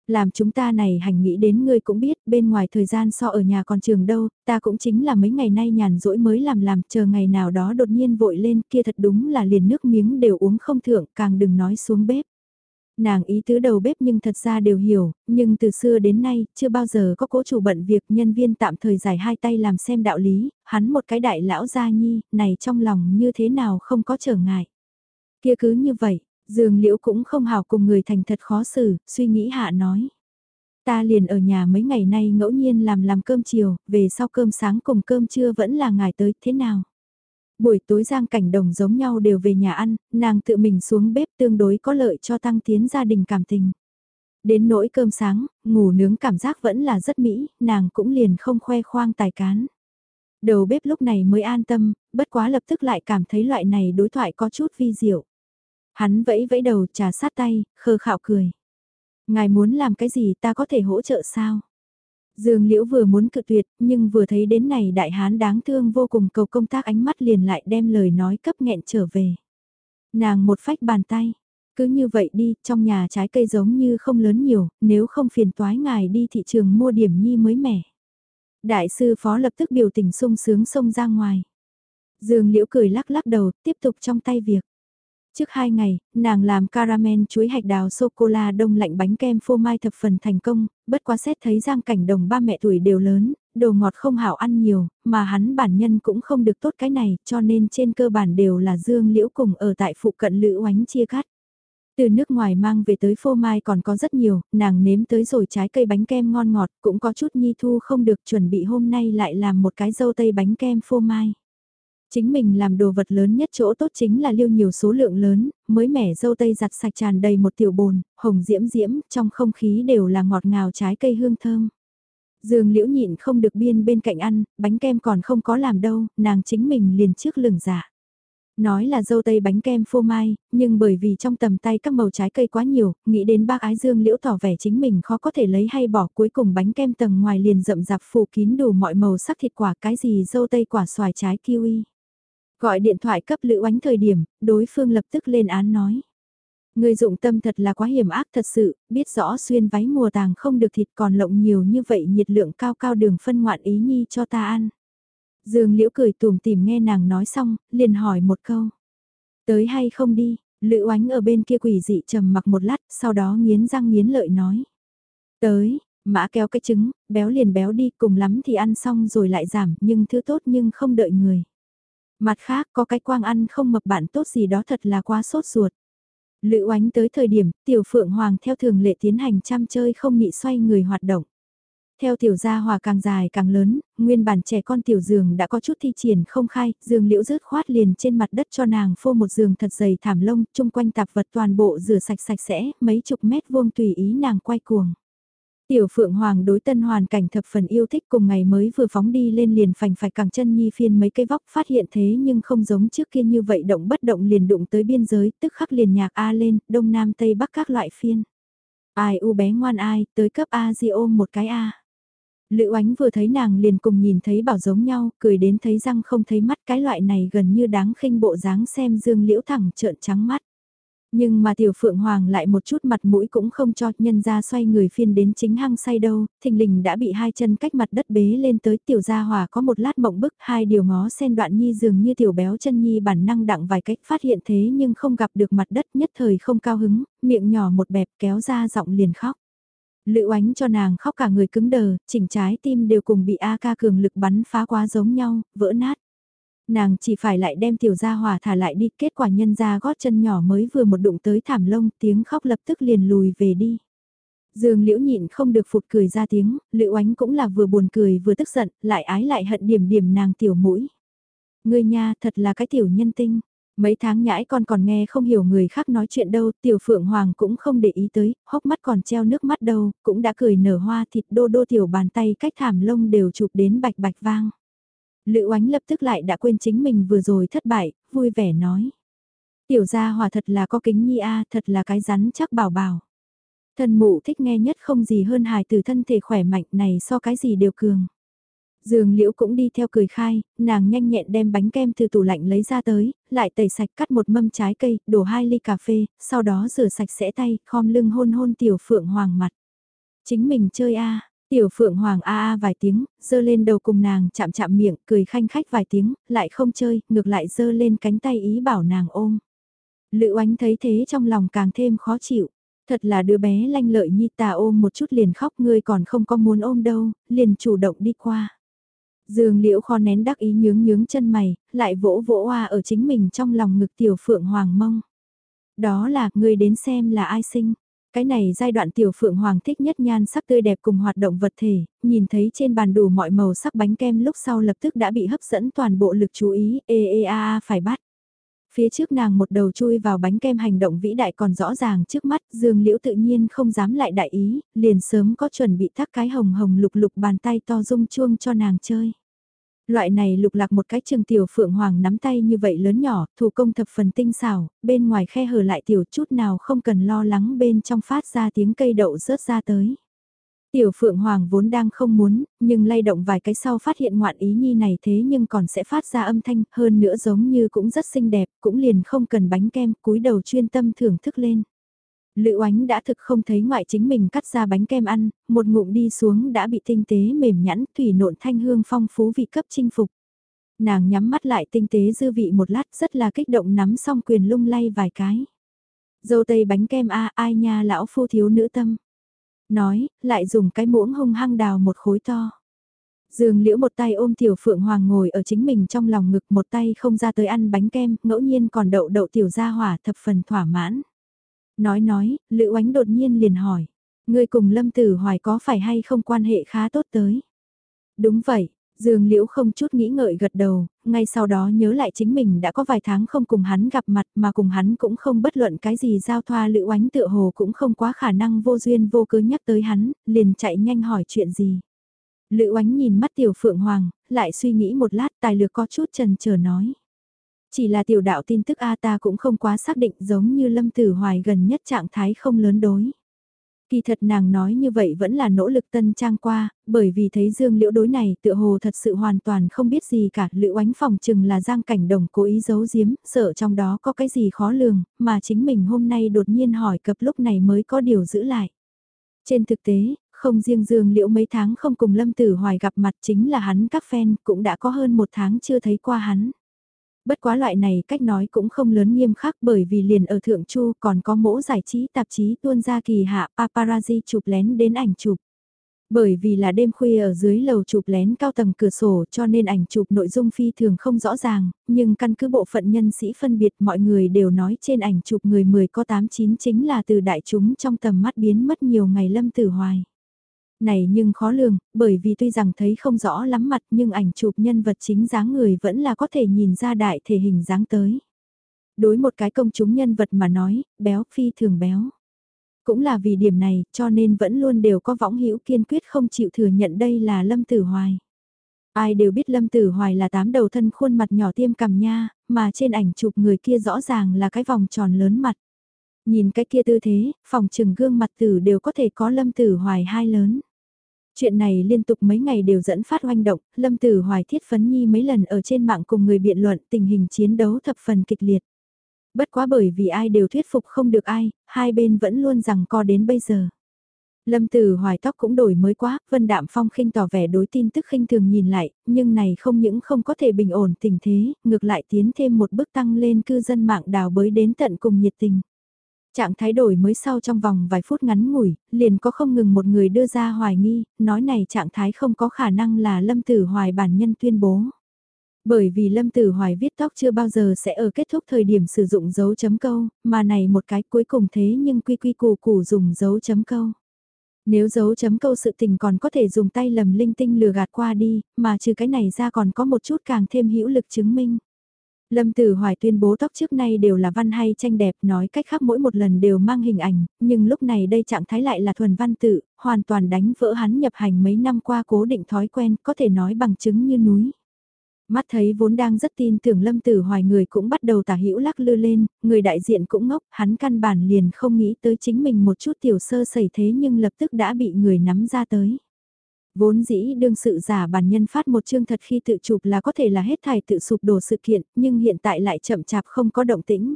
Làm chúng ta này hành nghĩ đến ngươi cũng biết, bên ngoài thời gian so ở nhà còn trường đâu, ta cũng chính là mấy ngày nay nhàn rỗi mới làm làm, chờ ngày nào đó đột nhiên vội lên kia thật đúng là liền nước miếng đều uống không thượng, càng đừng nói xuống bếp. Nàng ý tứ đầu bếp nhưng thật ra đều hiểu, nhưng từ xưa đến nay, chưa bao giờ có cố chủ bận việc nhân viên tạm thời giải hai tay làm xem đạo lý, hắn một cái đại lão gia nhi, này trong lòng như thế nào không có trở ngại. Kia cứ như vậy, Dương Liễu cũng không hào cùng người thành thật khó xử, suy nghĩ hạ nói. Ta liền ở nhà mấy ngày nay ngẫu nhiên làm làm cơm chiều, về sau cơm sáng cùng cơm trưa vẫn là ngài tới, thế nào? Buổi tối giang cảnh đồng giống nhau đều về nhà ăn, nàng tự mình xuống bếp tương đối có lợi cho tăng tiến gia đình cảm tình. Đến nỗi cơm sáng, ngủ nướng cảm giác vẫn là rất mỹ, nàng cũng liền không khoe khoang tài cán. Đầu bếp lúc này mới an tâm, bất quá lập tức lại cảm thấy loại này đối thoại có chút vi diệu. Hắn vẫy vẫy đầu trà sát tay, khờ khạo cười. Ngài muốn làm cái gì ta có thể hỗ trợ sao? Dương Liễu vừa muốn cự tuyệt, nhưng vừa thấy đến này đại hán đáng thương vô cùng cầu công tác ánh mắt liền lại đem lời nói cấp nghẹn trở về. Nàng một phách bàn tay, cứ như vậy đi, trong nhà trái cây giống như không lớn nhiều, nếu không phiền toái ngài đi thị trường mua điểm nhi mới mẻ. Đại sư phó lập tức biểu tình sung sướng xông ra ngoài. Dương Liễu cười lắc lắc đầu, tiếp tục trong tay việc. Trước hai ngày, nàng làm caramel chuối hạch đào sô-cô-la đông lạnh bánh kem phô mai thập phần thành công, bất quá xét thấy giang cảnh đồng ba mẹ tuổi đều lớn, đồ ngọt không hảo ăn nhiều, mà hắn bản nhân cũng không được tốt cái này, cho nên trên cơ bản đều là dương liễu cùng ở tại phụ cận lữ oánh chia cắt. Từ nước ngoài mang về tới phô mai còn có rất nhiều, nàng nếm tới rồi trái cây bánh kem ngon ngọt, cũng có chút nhi thu không được chuẩn bị hôm nay lại làm một cái dâu tây bánh kem phô mai. Chính mình làm đồ vật lớn nhất chỗ tốt chính là liêu nhiều số lượng lớn, mới mẻ dâu tây giặt sạch tràn đầy một tiểu bồn, hồng diễm diễm, trong không khí đều là ngọt ngào trái cây hương thơm. Dương liễu nhịn không được biên bên cạnh ăn, bánh kem còn không có làm đâu, nàng chính mình liền trước lửng giả. Nói là dâu tây bánh kem phô mai, nhưng bởi vì trong tầm tay các màu trái cây quá nhiều, nghĩ đến bác ái dương liễu tỏ vẻ chính mình khó có thể lấy hay bỏ cuối cùng bánh kem tầng ngoài liền rậm rạp phủ kín đủ mọi màu sắc thịt quả cái gì dâu tây quả xoài trái kiwi. Gọi điện thoại cấp Lữ Oánh thời điểm, đối phương lập tức lên án nói. Người dụng tâm thật là quá hiểm ác thật sự, biết rõ xuyên váy mùa tàng không được thịt còn lộng nhiều như vậy nhiệt lượng cao cao đường phân ngoạn ý nhi cho ta ăn. Dương Liễu cười tùm tìm nghe nàng nói xong, liền hỏi một câu. Tới hay không đi, Lữ Oánh ở bên kia quỷ dị trầm mặc một lát, sau đó nghiến răng nghiến lợi nói. Tới, mã kéo cái trứng, béo liền béo đi, cùng lắm thì ăn xong rồi lại giảm, nhưng thứ tốt nhưng không đợi người. Mặt khác có cái quang ăn không mập bạn tốt gì đó thật là quá sốt ruột. Lữ oánh tới thời điểm, tiểu phượng hoàng theo thường lệ tiến hành chăm chơi không nhị xoay người hoạt động. Theo tiểu gia hòa càng dài càng lớn, nguyên bản trẻ con tiểu giường đã có chút thi triển không khai, giường liễu rớt khoát liền trên mặt đất cho nàng phô một giường thật dày thảm lông, chung quanh tạp vật toàn bộ rửa sạch sạch sẽ, mấy chục mét vuông tùy ý nàng quay cuồng. Tiểu Phượng Hoàng đối tân hoàn cảnh thập phần yêu thích cùng ngày mới vừa phóng đi lên liền phành phải càng chân nhi phiên mấy cây vóc phát hiện thế nhưng không giống trước kia như vậy động bất động liền đụng tới biên giới tức khắc liền nhạc A lên, đông nam tây bắc các loại phiên. Ai u bé ngoan ai, tới cấp A di ôm một cái A. Lữ ánh vừa thấy nàng liền cùng nhìn thấy bảo giống nhau, cười đến thấy răng không thấy mắt cái loại này gần như đáng khinh bộ dáng xem dương liễu thẳng trợn trắng mắt. Nhưng mà tiểu phượng hoàng lại một chút mặt mũi cũng không cho nhân ra xoay người phiên đến chính hăng say đâu, thình lình đã bị hai chân cách mặt đất bế lên tới tiểu gia hòa có một lát mộng bức hai điều ngó sen đoạn nhi dường như tiểu béo chân nhi bản năng đặng vài cách phát hiện thế nhưng không gặp được mặt đất nhất thời không cao hứng, miệng nhỏ một bẹp kéo ra giọng liền khóc. Lữ oánh cho nàng khóc cả người cứng đờ, chỉnh trái tim đều cùng bị A ca cường lực bắn phá quá giống nhau, vỡ nát nàng chỉ phải lại đem tiểu gia hòa thả lại đi, kết quả nhân ra gót chân nhỏ mới vừa một đụng tới thảm lông, tiếng khóc lập tức liền lùi về đi. Dương liễu nhịn không được phụt cười ra tiếng, liễu ánh cũng là vừa buồn cười vừa tức giận, lại ái lại hận điểm điểm nàng tiểu mũi. Ngươi nha, thật là cái tiểu nhân tinh. Mấy tháng nhãi con còn nghe không hiểu người khác nói chuyện đâu, tiểu phượng hoàng cũng không để ý tới, hốc mắt còn treo nước mắt đâu, cũng đã cười nở hoa thịt đô đô tiểu bàn tay cách thảm lông đều chụp đến bạch bạch vang. Lữ oánh lập tức lại đã quên chính mình vừa rồi thất bại, vui vẻ nói. Tiểu gia hòa thật là có kính nhi a thật là cái rắn chắc bảo bảo. Thần mụ thích nghe nhất không gì hơn hài từ thân thể khỏe mạnh này so cái gì đều cường. Dương liễu cũng đi theo cười khai, nàng nhanh nhẹn đem bánh kem từ tủ lạnh lấy ra tới, lại tẩy sạch cắt một mâm trái cây, đổ hai ly cà phê, sau đó rửa sạch sẽ tay, khom lưng hôn hôn tiểu phượng hoàng mặt. Chính mình chơi a Tiểu Phượng Hoàng a a vài tiếng, dơ lên đầu cùng nàng chạm chạm miệng, cười khanh khách vài tiếng, lại không chơi, ngược lại dơ lên cánh tay ý bảo nàng ôm. Lữ oánh thấy thế trong lòng càng thêm khó chịu. Thật là đứa bé lanh lợi nhi ta ôm một chút liền khóc ngươi còn không có muốn ôm đâu, liền chủ động đi qua. Dương liễu kho nén đắc ý nhướng nhướng chân mày, lại vỗ vỗ hoa ở chính mình trong lòng ngực tiểu phượng hoàng mông. Đó là, người đến xem là ai sinh. Cái này giai đoạn tiểu phượng hoàng thích nhất nhan sắc tươi đẹp cùng hoạt động vật thể, nhìn thấy trên bàn đủ mọi màu sắc bánh kem lúc sau lập tức đã bị hấp dẫn toàn bộ lực chú ý, ê ê a a phải bắt. Phía trước nàng một đầu chui vào bánh kem hành động vĩ đại còn rõ ràng trước mắt, dương liễu tự nhiên không dám lại đại ý, liền sớm có chuẩn bị thắt cái hồng hồng lục lục bàn tay to rung chuông cho nàng chơi. Loại này lục lạc một cái trường tiểu phượng hoàng nắm tay như vậy lớn nhỏ, thủ công thập phần tinh xảo, bên ngoài khe hở lại tiểu chút nào không cần lo lắng bên trong phát ra tiếng cây đậu rớt ra tới. Tiểu Phượng Hoàng vốn đang không muốn, nhưng lay động vài cái sau phát hiện ngoạn ý nhi này thế nhưng còn sẽ phát ra âm thanh, hơn nữa giống như cũng rất xinh đẹp, cũng liền không cần bánh kem, cúi đầu chuyên tâm thưởng thức lên. Lữ oánh đã thực không thấy ngoại chính mình cắt ra bánh kem ăn, một ngụm đi xuống đã bị tinh tế mềm nhẵn, thủy nộn thanh hương phong phú vị cấp chinh phục. Nàng nhắm mắt lại tinh tế dư vị một lát rất là kích động nắm xong quyền lung lay vài cái. Dâu tây bánh kem a ai nha lão phu thiếu nữ tâm. Nói, lại dùng cái muỗng hung hăng đào một khối to. Dương liễu một tay ôm tiểu phượng hoàng ngồi ở chính mình trong lòng ngực một tay không ra tới ăn bánh kem, ngẫu nhiên còn đậu đậu tiểu gia hỏa thập phần thỏa mãn. Nói nói, Lữ Oánh đột nhiên liền hỏi, người cùng Lâm Tử Hoài có phải hay không quan hệ khá tốt tới? Đúng vậy, Dương Liễu không chút nghĩ ngợi gật đầu, ngay sau đó nhớ lại chính mình đã có vài tháng không cùng hắn gặp mặt mà cùng hắn cũng không bất luận cái gì giao thoa lữ oánh tựa hồ cũng không quá khả năng vô duyên vô cớ nhắc tới hắn, liền chạy nhanh hỏi chuyện gì. Lữ oánh nhìn mắt tiểu phượng hoàng, lại suy nghĩ một lát tài lược có chút trần chờ nói. Chỉ là tiểu đạo tin tức A ta cũng không quá xác định giống như lâm tử hoài gần nhất trạng thái không lớn đối. Kỳ thật nàng nói như vậy vẫn là nỗ lực tân trang qua, bởi vì thấy Dương Liễu đối này tựa hồ thật sự hoàn toàn không biết gì cả, Liễu Ánh phòng chừng là Giang Cảnh Đồng cố ý giấu giếm, sợ trong đó có cái gì khó lường, mà chính mình hôm nay đột nhiên hỏi cập lúc này mới có điều giữ lại. Trên thực tế, không riêng Dương Liễu mấy tháng không cùng Lâm Tử Hoài gặp mặt chính là hắn các fan cũng đã có hơn một tháng chưa thấy qua hắn. Bất quá loại này cách nói cũng không lớn nghiêm khắc bởi vì liền ở Thượng Chu còn có mẫu giải trí tạp chí tuôn ra kỳ hạ paparazzi chụp lén đến ảnh chụp. Bởi vì là đêm khuya ở dưới lầu chụp lén cao tầng cửa sổ cho nên ảnh chụp nội dung phi thường không rõ ràng, nhưng căn cứ bộ phận nhân sĩ phân biệt mọi người đều nói trên ảnh chụp người 10 có 89 chính là từ đại chúng trong tầm mắt biến mất nhiều ngày lâm tử hoài. Này nhưng khó lường, bởi vì tuy rằng thấy không rõ lắm mặt nhưng ảnh chụp nhân vật chính dáng người vẫn là có thể nhìn ra đại thể hình dáng tới. Đối một cái công chúng nhân vật mà nói, béo phi thường béo. Cũng là vì điểm này cho nên vẫn luôn đều có võng hữu kiên quyết không chịu thừa nhận đây là Lâm Tử Hoài. Ai đều biết Lâm Tử Hoài là tám đầu thân khuôn mặt nhỏ tiêm cằm nha, mà trên ảnh chụp người kia rõ ràng là cái vòng tròn lớn mặt. Nhìn cái kia tư thế, phòng trừng gương mặt tử đều có thể có Lâm Tử Hoài hai lớn. Chuyện này liên tục mấy ngày đều dẫn phát hoành động, Lâm Tử Hoài thiết phấn nhi mấy lần ở trên mạng cùng người biện luận tình hình chiến đấu thập phần kịch liệt. Bất quá bởi vì ai đều thuyết phục không được ai, hai bên vẫn luôn rằng co đến bây giờ. Lâm Tử Hoài tóc cũng đổi mới quá, Vân Đạm Phong khinh tỏ vẻ đối tin tức khinh thường nhìn lại, nhưng này không những không có thể bình ổn tình thế, ngược lại tiến thêm một bước tăng lên cư dân mạng đào bới đến tận cùng nhiệt tình. Trạng thái đổi mới sau trong vòng vài phút ngắn ngủi, liền có không ngừng một người đưa ra hoài nghi, nói này trạng thái không có khả năng là Lâm Tử Hoài bản nhân tuyên bố. Bởi vì Lâm Tử Hoài viết tóc chưa bao giờ sẽ ở kết thúc thời điểm sử dụng dấu chấm câu, mà này một cái cuối cùng thế nhưng quy quy củ củ dùng dấu chấm câu. Nếu dấu chấm câu sự tình còn có thể dùng tay lầm linh tinh lừa gạt qua đi, mà trừ cái này ra còn có một chút càng thêm hữu lực chứng minh. Lâm Tử Hoài tuyên bố tóc trước nay đều là văn hay tranh đẹp nói cách khác mỗi một lần đều mang hình ảnh, nhưng lúc này đây trạng thái lại là thuần văn tự, hoàn toàn đánh vỡ hắn nhập hành mấy năm qua cố định thói quen có thể nói bằng chứng như núi. Mắt thấy vốn đang rất tin tưởng Lâm Tử Hoài người cũng bắt đầu tả hữu lắc lư lên, người đại diện cũng ngốc, hắn căn bản liền không nghĩ tới chính mình một chút tiểu sơ sẩy thế nhưng lập tức đã bị người nắm ra tới. Vốn dĩ đương sự giả bản nhân phát một chương thật khi tự chụp là có thể là hết thải tự sụp đổ sự kiện, nhưng hiện tại lại chậm chạp không có động tĩnh.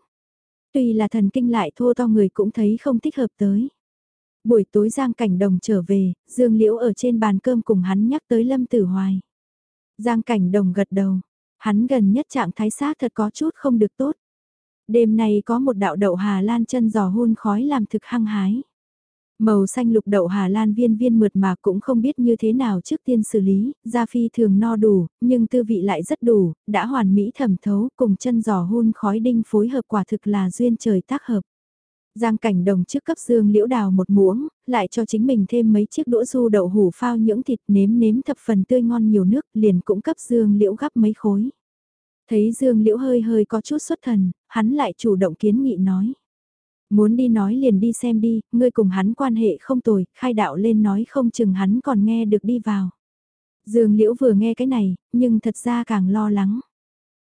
Tuy là thần kinh lại thô to người cũng thấy không thích hợp tới. Buổi tối Giang Cảnh Đồng trở về, Dương Liễu ở trên bàn cơm cùng hắn nhắc tới Lâm Tử Hoài. Giang Cảnh Đồng gật đầu, hắn gần nhất trạng thái xác thật có chút không được tốt. Đêm nay có một đạo đậu Hà Lan chân giò hun khói làm thực hăng hái. Màu xanh lục đậu Hà Lan viên viên mượt mà cũng không biết như thế nào trước tiên xử lý, gia phi thường no đủ, nhưng tư vị lại rất đủ, đã hoàn mỹ thẩm thấu cùng chân giò hun khói đinh phối hợp quả thực là duyên trời tác hợp. Giang cảnh đồng trước cấp dương liễu đào một muỗng, lại cho chính mình thêm mấy chiếc đũa du đậu hủ phao những thịt nếm nếm thập phần tươi ngon nhiều nước liền cũng cấp dương liễu gắp mấy khối. Thấy dương liễu hơi hơi có chút xuất thần, hắn lại chủ động kiến nghị nói. Muốn đi nói liền đi xem đi, ngươi cùng hắn quan hệ không tồi, khai đạo lên nói không chừng hắn còn nghe được đi vào. Dương Liễu vừa nghe cái này, nhưng thật ra càng lo lắng.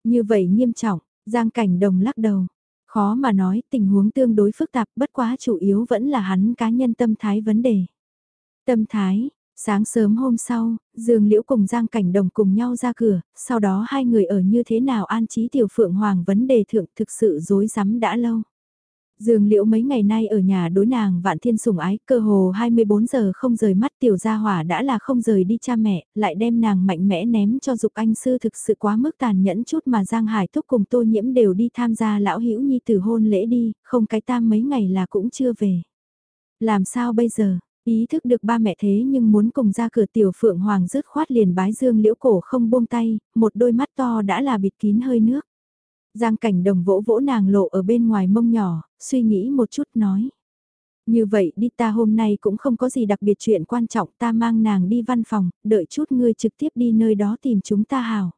Như vậy nghiêm trọng, Giang Cảnh Đồng lắc đầu. Khó mà nói, tình huống tương đối phức tạp, bất quá chủ yếu vẫn là hắn cá nhân tâm thái vấn đề. Tâm thái, sáng sớm hôm sau, Dương Liễu cùng Giang Cảnh Đồng cùng nhau ra cửa, sau đó hai người ở như thế nào an trí tiểu phượng hoàng vấn đề thượng thực sự dối rắm đã lâu. Dương liễu mấy ngày nay ở nhà đối nàng vạn thiên sủng ái, cơ hồ 24 giờ không rời mắt tiểu gia hỏa đã là không rời đi cha mẹ, lại đem nàng mạnh mẽ ném cho dục anh sư thực sự quá mức tàn nhẫn chút mà Giang Hải thúc cùng tô nhiễm đều đi tham gia lão hữu nhi tử hôn lễ đi, không cái tam mấy ngày là cũng chưa về. Làm sao bây giờ, ý thức được ba mẹ thế nhưng muốn cùng ra cửa tiểu phượng hoàng rứt khoát liền bái dương liễu cổ không buông tay, một đôi mắt to đã là bịt kín hơi nước. Giang cảnh đồng vỗ vỗ nàng lộ ở bên ngoài mông nhỏ, suy nghĩ một chút nói. Như vậy đi ta hôm nay cũng không có gì đặc biệt chuyện quan trọng ta mang nàng đi văn phòng, đợi chút ngươi trực tiếp đi nơi đó tìm chúng ta hào.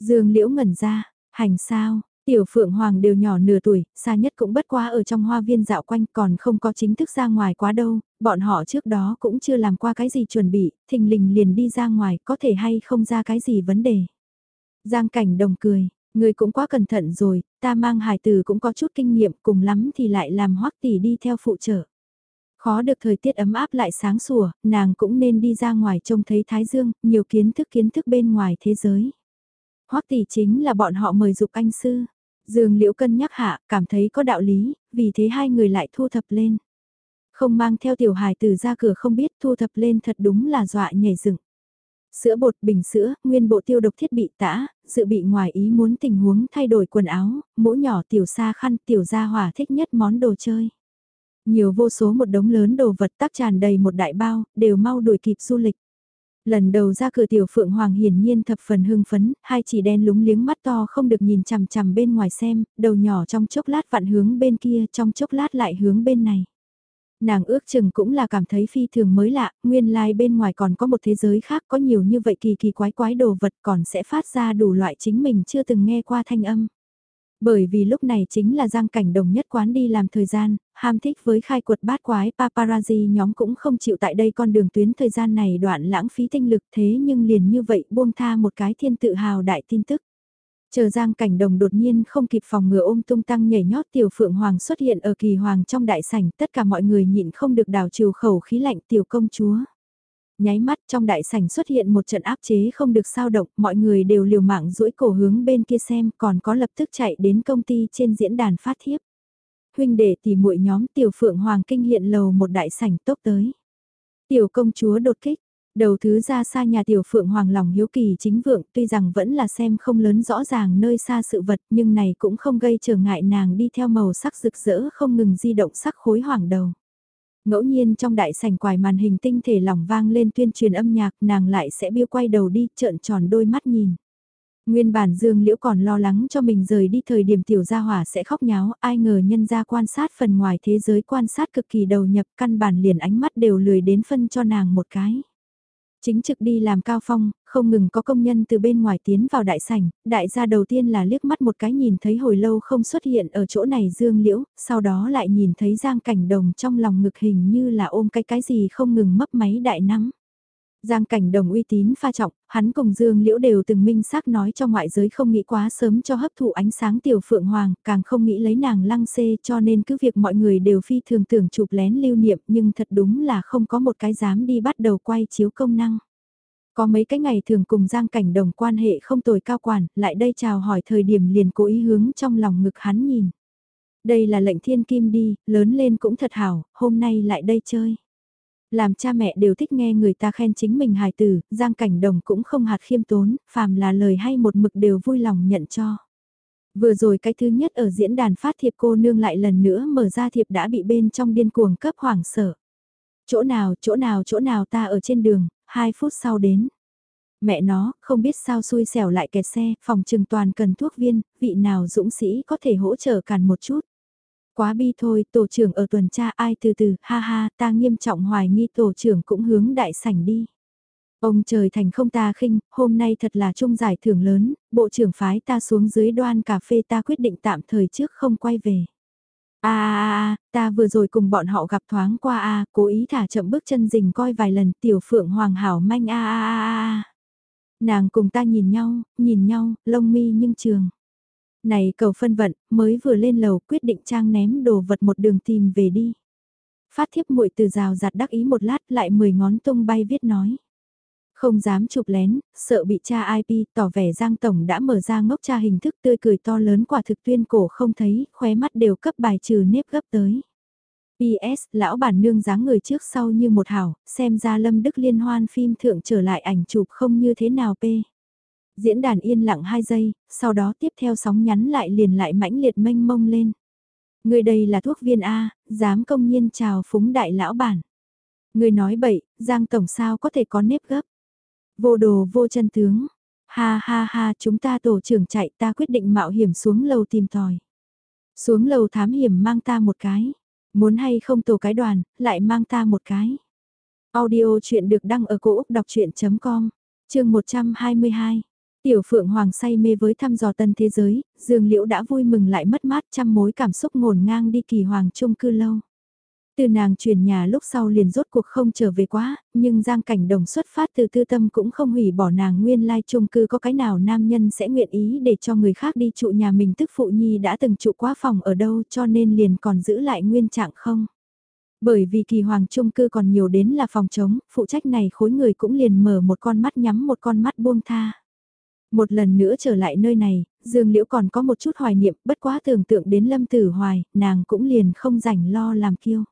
Dương liễu ngẩn ra, hành sao, tiểu phượng hoàng đều nhỏ nửa tuổi, xa nhất cũng bất quá ở trong hoa viên dạo quanh còn không có chính thức ra ngoài quá đâu, bọn họ trước đó cũng chưa làm qua cái gì chuẩn bị, thình lình liền đi ra ngoài có thể hay không ra cái gì vấn đề. Giang cảnh đồng cười, Người cũng quá cẩn thận rồi, ta mang hài từ cũng có chút kinh nghiệm cùng lắm thì lại làm hoắc tỷ đi theo phụ trợ. Khó được thời tiết ấm áp lại sáng sủa, nàng cũng nên đi ra ngoài trông thấy Thái Dương, nhiều kiến thức kiến thức bên ngoài thế giới. Hoắc tỷ chính là bọn họ mời dục anh sư. Dương Liễu cân nhắc hạ, cảm thấy có đạo lý, vì thế hai người lại thu thập lên. Không mang theo tiểu hài từ ra cửa không biết thu thập lên thật đúng là dọa nhảy dựng sữa bột, bình sữa, nguyên bộ tiêu độc thiết bị tã, dự bị ngoài ý muốn tình huống thay đổi quần áo, mũ nhỏ tiểu xa khăn, tiểu gia hỏa thích nhất món đồ chơi. Nhiều vô số một đống lớn đồ vật tắc tràn đầy một đại bao, đều mau đuổi kịp du lịch. Lần đầu ra cửa tiểu phượng hoàng hiển nhiên thập phần hưng phấn, hai chỉ đen lúng liếng mắt to không được nhìn chằm chằm bên ngoài xem, đầu nhỏ trong chốc lát vặn hướng bên kia trong chốc lát lại hướng bên này. Nàng ước chừng cũng là cảm thấy phi thường mới lạ, nguyên lai like bên ngoài còn có một thế giới khác có nhiều như vậy kỳ kỳ quái quái đồ vật còn sẽ phát ra đủ loại chính mình chưa từng nghe qua thanh âm. Bởi vì lúc này chính là giang cảnh đồng nhất quán đi làm thời gian, ham thích với khai quật bát quái paparazzi nhóm cũng không chịu tại đây con đường tuyến thời gian này đoạn lãng phí tinh lực thế nhưng liền như vậy buông tha một cái thiên tự hào đại tin tức. Chờ Giang Cảnh Đồng đột nhiên không kịp phòng ngừa ôm tung tăng nhảy nhót tiểu phượng hoàng xuất hiện ở kỳ hoàng trong đại sảnh, tất cả mọi người nhịn không được đào trừ khẩu khí lạnh tiểu công chúa. Nháy mắt trong đại sảnh xuất hiện một trận áp chế không được sao động, mọi người đều liều mạng duỗi cổ hướng bên kia xem, còn có lập tức chạy đến công ty trên diễn đàn phát thiếp. Huynh đệ tỷ muội nhóm tiểu phượng hoàng kinh hiện lầu một đại sảnh tốc tới. Tiểu công chúa đột kích, Đầu thứ ra xa nhà tiểu phượng hoàng lòng hiếu kỳ chính vượng tuy rằng vẫn là xem không lớn rõ ràng nơi xa sự vật nhưng này cũng không gây trở ngại nàng đi theo màu sắc rực rỡ không ngừng di động sắc khối hoàng đầu. Ngẫu nhiên trong đại sảnh quài màn hình tinh thể lỏng vang lên tuyên truyền âm nhạc nàng lại sẽ biêu quay đầu đi trợn tròn đôi mắt nhìn. Nguyên bản Dương Liễu còn lo lắng cho mình rời đi thời điểm tiểu gia hỏa sẽ khóc nháo, ai ngờ nhân gia quan sát phần ngoài thế giới quan sát cực kỳ đầu nhập căn bản liền ánh mắt đều lười đến phân cho nàng một cái. Chính trực đi làm cao phong, không ngừng có công nhân từ bên ngoài tiến vào đại sảnh, đại gia đầu tiên là liếc mắt một cái nhìn thấy hồi lâu không xuất hiện ở chỗ này dương liễu, sau đó lại nhìn thấy giang cảnh đồng trong lòng ngực hình như là ôm cái cái gì không ngừng mấp máy đại nắm. Giang cảnh đồng uy tín pha trọng, hắn cùng Dương Liễu đều từng minh xác nói cho ngoại giới không nghĩ quá sớm cho hấp thụ ánh sáng tiểu phượng hoàng, càng không nghĩ lấy nàng lăng xê cho nên cứ việc mọi người đều phi thường tưởng chụp lén lưu niệm nhưng thật đúng là không có một cái dám đi bắt đầu quay chiếu công năng. Có mấy cái ngày thường cùng Giang cảnh đồng quan hệ không tồi cao quản, lại đây chào hỏi thời điểm liền cố ý hướng trong lòng ngực hắn nhìn. Đây là lệnh thiên kim đi, lớn lên cũng thật hảo, hôm nay lại đây chơi. Làm cha mẹ đều thích nghe người ta khen chính mình hài tử, Giang Cảnh Đồng cũng không hạt khiêm tốn, phàm là lời hay một mực đều vui lòng nhận cho. Vừa rồi cái thứ nhất ở diễn đàn phát thiệp cô nương lại lần nữa mở ra thiệp đã bị bên trong điên cuồng cấp hoảng sợ. Chỗ nào, chỗ nào, chỗ nào ta ở trên đường, 2 phút sau đến. Mẹ nó, không biết sao xui xẻo lại kẹt xe, phòng trừng toàn cần thuốc viên, vị nào dũng sĩ có thể hỗ trợ càn một chút. Quá bi thôi, tổ trưởng ở tuần tra ai từ từ, ha ha, ta nghiêm trọng hoài nghi tổ trưởng cũng hướng đại sảnh đi. Ông trời thành không ta khinh, hôm nay thật là trung giải thưởng lớn, bộ trưởng phái ta xuống dưới đoan cà phê ta quyết định tạm thời trước không quay về. a a a ta vừa rồi cùng bọn họ gặp thoáng qua a cố ý thả chậm bước chân rình coi vài lần tiểu phượng hoàng hảo manh a a a a Nàng cùng ta nhìn nhau, nhìn nhau, lông mi nhưng trường. Này cầu phân vận, mới vừa lên lầu quyết định trang ném đồ vật một đường tìm về đi. Phát thiếp muội từ rào giặt đắc ý một lát lại mười ngón tung bay viết nói. Không dám chụp lén, sợ bị cha IP tỏ vẻ Giang Tổng đã mở ra ngốc cha hình thức tươi cười to lớn quả thực tuyên cổ không thấy, khóe mắt đều cấp bài trừ nếp gấp tới. PS, lão bản nương dáng người trước sau như một hảo, xem ra Lâm Đức Liên hoan phim thượng trở lại ảnh chụp không như thế nào p. Diễn đàn yên lặng 2 giây, sau đó tiếp theo sóng nhắn lại liền lại mãnh liệt mênh mông lên. Người đây là thuốc viên A, dám công nhiên chào phúng đại lão bản. Người nói bậy, Giang Tổng sao có thể có nếp gấp. Vô đồ vô chân tướng. Ha ha ha chúng ta tổ trưởng chạy ta quyết định mạo hiểm xuống lầu tìm tòi. Xuống lầu thám hiểm mang ta một cái. Muốn hay không tổ cái đoàn, lại mang ta một cái. Audio chuyện được đăng ở cổ Úc đọc chuyện.com, chương 122. Tiểu Phượng Hoàng say mê với thăm dò tân thế giới, Dương Liễu đã vui mừng lại mất mát trăm mối cảm xúc ngổn ngang đi kỳ hoàng chung cư lâu. Từ nàng chuyển nhà lúc sau liền rốt cuộc không trở về quá, nhưng Giang Cảnh Đồng xuất phát từ tư tâm cũng không hủy bỏ nàng nguyên lai chung cư có cái nào nam nhân sẽ nguyện ý để cho người khác đi trụ nhà mình tức phụ nhi đã từng trụ quá phòng ở đâu cho nên liền còn giữ lại nguyên trạng không. Bởi vì kỳ hoàng chung cư còn nhiều đến là phòng chống, phụ trách này khối người cũng liền mở một con mắt nhắm một con mắt buông tha. Một lần nữa trở lại nơi này, Dương Liễu còn có một chút hoài niệm, bất quá tưởng tượng đến Lâm Tử Hoài, nàng cũng liền không rảnh lo làm kiêu.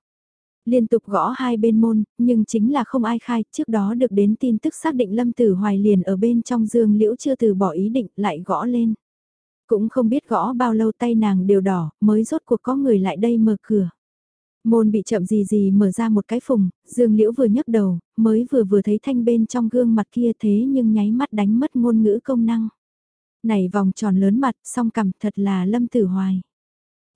Liên tục gõ hai bên môn, nhưng chính là không ai khai, trước đó được đến tin tức xác định Lâm Tử Hoài liền ở bên trong Dương Liễu chưa từ bỏ ý định lại gõ lên. Cũng không biết gõ bao lâu tay nàng đều đỏ, mới rốt cuộc có người lại đây mở cửa. Môn bị chậm gì gì mở ra một cái phùng, Dương Liễu vừa nhấc đầu, mới vừa vừa thấy thanh bên trong gương mặt kia thế nhưng nháy mắt đánh mất ngôn ngữ công năng. Này vòng tròn lớn mặt, song cằm thật là Lâm Tử Hoài.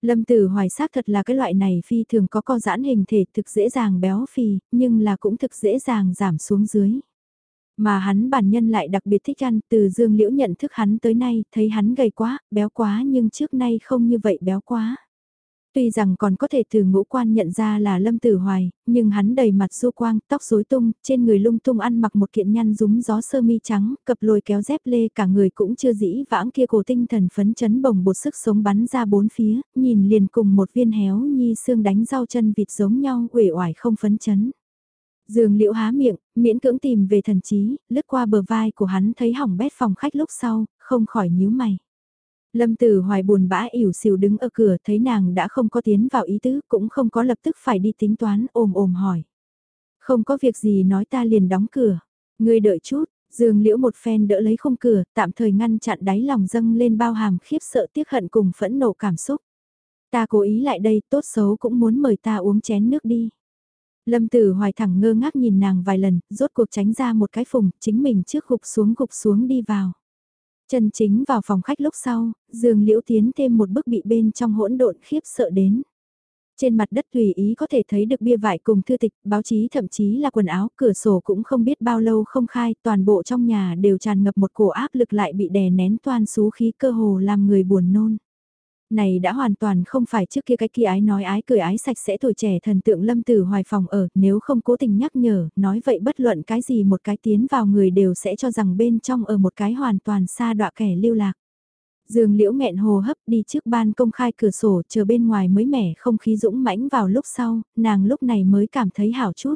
Lâm Tử Hoài xác thật là cái loại này phi thường có co giãn hình thể thực dễ dàng béo phì, nhưng là cũng thực dễ dàng giảm xuống dưới. Mà hắn bản nhân lại đặc biệt thích ăn, từ Dương Liễu nhận thức hắn tới nay, thấy hắn gầy quá, béo quá nhưng trước nay không như vậy béo quá. Tuy rằng còn có thể từ ngũ quan nhận ra là Lâm Tử Hoài, nhưng hắn đầy mặt du quang, tóc rối tung, trên người lung tung ăn mặc một kiện nhăn rúng gió sơ mi trắng, cập lồi kéo dép lê cả người cũng chưa dĩ vãng kia cổ tinh thần phấn chấn bồng bột sức sống bắn ra bốn phía, nhìn liền cùng một viên héo nhi xương đánh rau chân vịt giống nhau uể oải không phấn chấn. Dương liễu há miệng, miễn cưỡng tìm về thần trí, lướt qua bờ vai của hắn thấy hỏng bét phòng khách lúc sau, không khỏi nhíu mày. Lâm Tử Hoài buồn bã ỉu xìu đứng ở cửa thấy nàng đã không có tiến vào ý tứ cũng không có lập tức phải đi tính toán ồm ồm hỏi. Không có việc gì nói ta liền đóng cửa. Ngươi đợi chút, Dương Liễu một phen đỡ lấy khung cửa, tạm thời ngăn chặn đáy lòng dâng lên bao hàm khiếp sợ tiếc hận cùng phẫn nộ cảm xúc. Ta cố ý lại đây, tốt xấu cũng muốn mời ta uống chén nước đi. Lâm Tử Hoài thẳng ngơ ngác nhìn nàng vài lần, rốt cuộc tránh ra một cái phùng, chính mình trước gục xuống gục xuống đi vào. Chân chính vào phòng khách lúc sau, Dương Liễu tiến thêm một bước bị bên trong hỗn độn khiếp sợ đến. Trên mặt đất tùy ý có thể thấy được bia vải cùng thư tịch, báo chí thậm chí là quần áo, cửa sổ cũng không biết bao lâu không khai, toàn bộ trong nhà đều tràn ngập một cổ áp lực lại bị đè nén toan xú khí cơ hồ làm người buồn nôn. Này đã hoàn toàn không phải trước kia cái kia ái nói ái cười ái sạch sẽ tuổi trẻ thần tượng lâm tử hoài phòng ở, nếu không cố tình nhắc nhở, nói vậy bất luận cái gì một cái tiến vào người đều sẽ cho rằng bên trong ở một cái hoàn toàn xa đọa kẻ lưu lạc. Dương liễu nghẹn hồ hấp đi trước ban công khai cửa sổ chờ bên ngoài mới mẻ không khí dũng mãnh vào lúc sau, nàng lúc này mới cảm thấy hảo chút.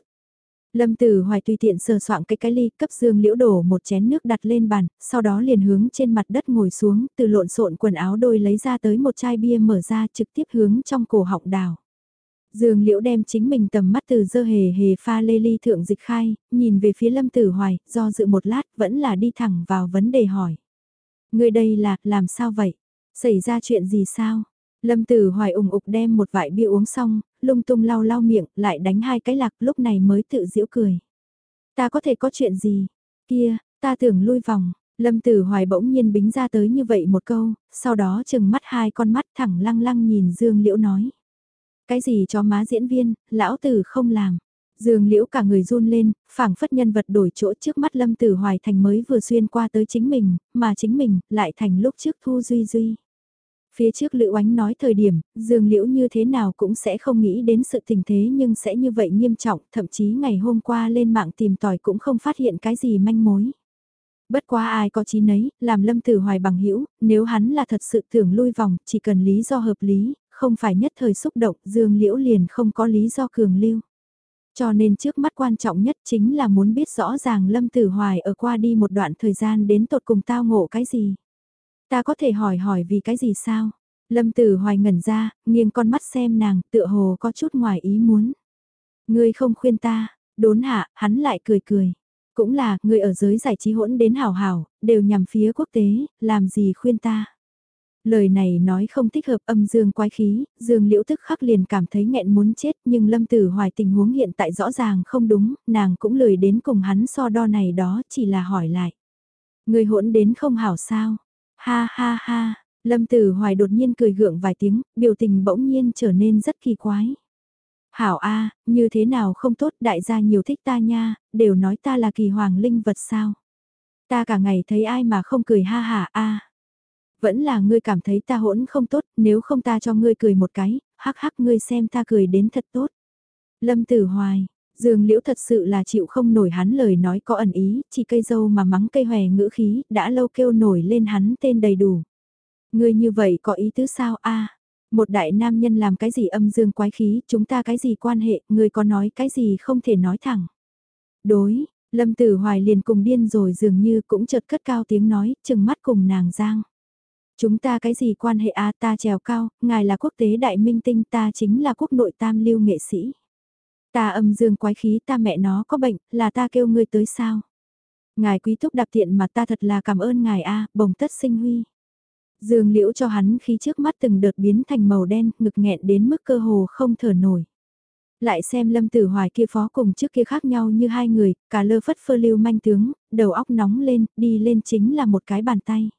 Lâm Tử Hoài tùy tiện sờ soạn cái cái ly cấp Dương Liễu đổ một chén nước đặt lên bàn, sau đó liền hướng trên mặt đất ngồi xuống, từ lộn xộn quần áo đôi lấy ra tới một chai bia mở ra trực tiếp hướng trong cổ họng đào. Dương Liễu đem chính mình tầm mắt từ dơ hề hề pha lê ly thượng dịch khai, nhìn về phía Lâm Tử Hoài, do dự một lát vẫn là đi thẳng vào vấn đề hỏi. Người đây là, làm sao vậy? Xảy ra chuyện gì sao? Lâm Tử Hoài ủng ục đem một vại bia uống xong, lung tung lau lau miệng, lại đánh hai cái lạc lúc này mới tự giễu cười. Ta có thể có chuyện gì? Kia, ta tưởng lui vòng. Lâm Tử Hoài bỗng nhiên bính ra tới như vậy một câu, sau đó chừng mắt hai con mắt thẳng lăng lăng nhìn Dương Liễu nói. Cái gì cho má diễn viên, lão tử không làm. Dương Liễu cả người run lên, phảng phất nhân vật đổi chỗ trước mắt Lâm Tử Hoài thành mới vừa xuyên qua tới chính mình, mà chính mình lại thành lúc trước Thu Duy Duy. Phía trước Lữ Oánh nói thời điểm, Dương Liễu như thế nào cũng sẽ không nghĩ đến sự tình thế nhưng sẽ như vậy nghiêm trọng, thậm chí ngày hôm qua lên mạng tìm tòi cũng không phát hiện cái gì manh mối. Bất quá ai có chí nấy, làm Lâm Tử Hoài bằng hữu nếu hắn là thật sự tưởng lui vòng, chỉ cần lý do hợp lý, không phải nhất thời xúc động, Dương Liễu liền không có lý do cường lưu. Cho nên trước mắt quan trọng nhất chính là muốn biết rõ ràng Lâm Tử Hoài ở qua đi một đoạn thời gian đến tột cùng tao ngộ cái gì. Ta có thể hỏi hỏi vì cái gì sao? Lâm Tử Hoài ngẩn ra, nghiêng con mắt xem nàng, tựa hồ có chút ngoài ý muốn. Ngươi không khuyên ta, đốn hạ, hắn lại cười cười. Cũng là, người ở giới giải trí hỗn đến hảo hảo, đều nhằm phía quốc tế, làm gì khuyên ta. Lời này nói không thích hợp âm dương quái khí, dương liễu tức khắc liền cảm thấy nghẹn muốn chết nhưng lâm tử hoài tình huống hiện tại rõ ràng không đúng, nàng cũng lười đến cùng hắn so đo này đó chỉ là hỏi lại. Người hỗn đến không hảo sao? Ha ha ha, lâm tử hoài đột nhiên cười gượng vài tiếng, biểu tình bỗng nhiên trở nên rất kỳ quái. Hảo A, như thế nào không tốt đại gia nhiều thích ta nha, đều nói ta là kỳ hoàng linh vật sao. Ta cả ngày thấy ai mà không cười ha ha A. Vẫn là ngươi cảm thấy ta hỗn không tốt, nếu không ta cho ngươi cười một cái, hắc hắc ngươi xem ta cười đến thật tốt. Lâm tử hoài, Dương Liễu thật sự là chịu không nổi hắn lời nói có ẩn ý, chỉ cây dâu mà mắng cây hòe ngữ khí, đã lâu kêu nổi lên hắn tên đầy đủ. Ngươi như vậy có ý tứ sao a? Một đại nam nhân làm cái gì âm dương quái khí, chúng ta cái gì quan hệ, ngươi có nói cái gì không thể nói thẳng. Đối, Lâm Tử Hoài liền cùng điên rồi dường như cũng chợt cất cao tiếng nói, chừng mắt cùng nàng giang. Chúng ta cái gì quan hệ a ta trèo cao, ngài là quốc tế đại minh tinh ta chính là quốc nội tam lưu nghệ sĩ. Ta âm dương quái khí ta mẹ nó có bệnh, là ta kêu ngươi tới sao? Ngài quý thúc đạp tiện mà ta thật là cảm ơn ngài a bồng tất sinh huy. Dương liễu cho hắn khí trước mắt từng đợt biến thành màu đen, ngực nghẹn đến mức cơ hồ không thở nổi. Lại xem lâm tử hoài kia phó cùng trước kia khác nhau như hai người, cả lơ phất phơ lưu manh tướng, đầu óc nóng lên, đi lên chính là một cái bàn tay.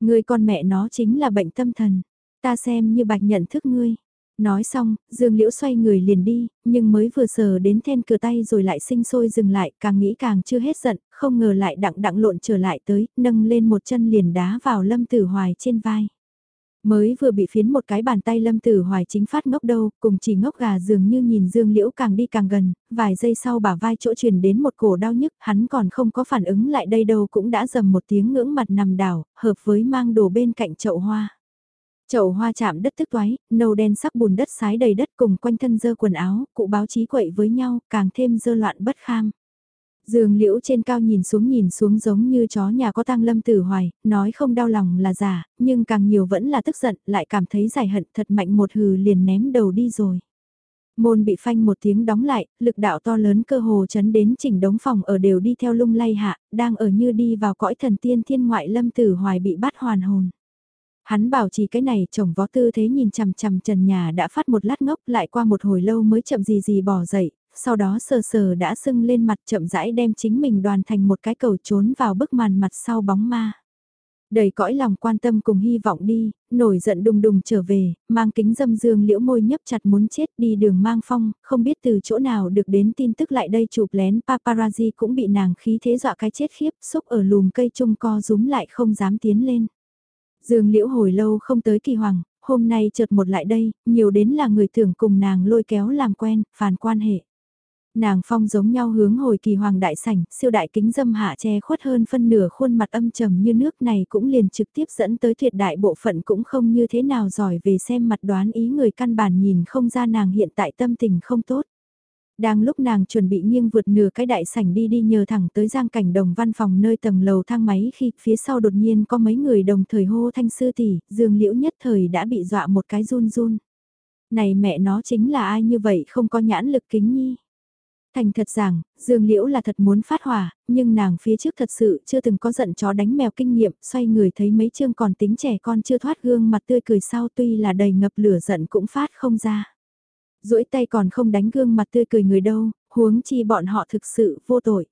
Ngươi con mẹ nó chính là bệnh tâm thần, ta xem như bạch nhận thức ngươi. Nói xong, Dương Liễu xoay người liền đi, nhưng mới vừa sờ đến then cửa tay rồi lại sinh sôi dừng lại, càng nghĩ càng chưa hết giận, không ngờ lại đặng đặng lộn trở lại tới, nâng lên một chân liền đá vào Lâm Tử Hoài trên vai. Mới vừa bị phiến một cái bàn tay Lâm Tử Hoài chính phát ngốc đâu, cùng chỉ ngốc gà dường như nhìn Dương Liễu càng đi càng gần, vài giây sau bả vai chỗ truyền đến một cổ đau nhức, hắn còn không có phản ứng lại đây đâu cũng đã dầm một tiếng ngưỡng mặt nằm đảo, hợp với mang đồ bên cạnh chậu hoa. Chậu hoa chạm đất tức toái, nâu đen sắc bùn đất sái đầy đất cùng quanh thân dơ quần áo, cụ báo chí quậy với nhau, càng thêm dơ loạn bất kham. Dương liễu trên cao nhìn xuống nhìn xuống giống như chó nhà có tăng lâm tử hoài, nói không đau lòng là giả, nhưng càng nhiều vẫn là tức giận, lại cảm thấy giải hận thật mạnh một hừ liền ném đầu đi rồi. Môn bị phanh một tiếng đóng lại, lực đạo to lớn cơ hồ chấn đến chỉnh đống phòng ở đều đi theo lung lay hạ, đang ở như đi vào cõi thần tiên thiên ngoại lâm tử hoài bị bắt hoàn hồn. Hắn bảo trì cái này chồng vó tư thế nhìn chằm chằm trần nhà đã phát một lát ngốc lại qua một hồi lâu mới chậm gì gì bỏ dậy, sau đó sờ sờ đã sưng lên mặt chậm rãi đem chính mình đoàn thành một cái cầu trốn vào bức màn mặt sau bóng ma. Đầy cõi lòng quan tâm cùng hy vọng đi, nổi giận đùng đùng trở về, mang kính dâm dương liễu môi nhấp chặt muốn chết đi đường mang phong, không biết từ chỗ nào được đến tin tức lại đây chụp lén paparazzi cũng bị nàng khí thế dọa cái chết khiếp, xúc ở lùm cây trung co rúm lại không dám tiến lên. Dương Liễu hồi lâu không tới kỳ hoàng, hôm nay chợt một lại đây, nhiều đến là người tưởng cùng nàng lôi kéo làm quen, phàn quan hệ. Nàng phong giống nhau hướng hồi kỳ hoàng đại sảnh, siêu đại kính dâm hạ che khuất hơn phân nửa khuôn mặt âm trầm như nước này cũng liền trực tiếp dẫn tới tuyệt đại bộ phận cũng không như thế nào giỏi về xem mặt đoán ý người căn bản nhìn không ra nàng hiện tại tâm tình không tốt. Đang lúc nàng chuẩn bị nghiêng vượt nửa cái đại sảnh đi đi nhờ thẳng tới giang cảnh đồng văn phòng nơi tầng lầu thang máy khi phía sau đột nhiên có mấy người đồng thời hô thanh sư tỷ, dương liễu nhất thời đã bị dọa một cái run run. Này mẹ nó chính là ai như vậy không có nhãn lực kính nhi. Thành thật rằng, Dương Liễu là thật muốn phát hỏa, nhưng nàng phía trước thật sự chưa từng có giận chó đánh mèo kinh nghiệm, xoay người thấy mấy chương còn tính trẻ con chưa thoát gương mặt tươi cười sau tuy là đầy ngập lửa giận cũng phát không ra duỗi tay còn không đánh gương mặt tươi cười người đâu, huống chi bọn họ thực sự vô tội.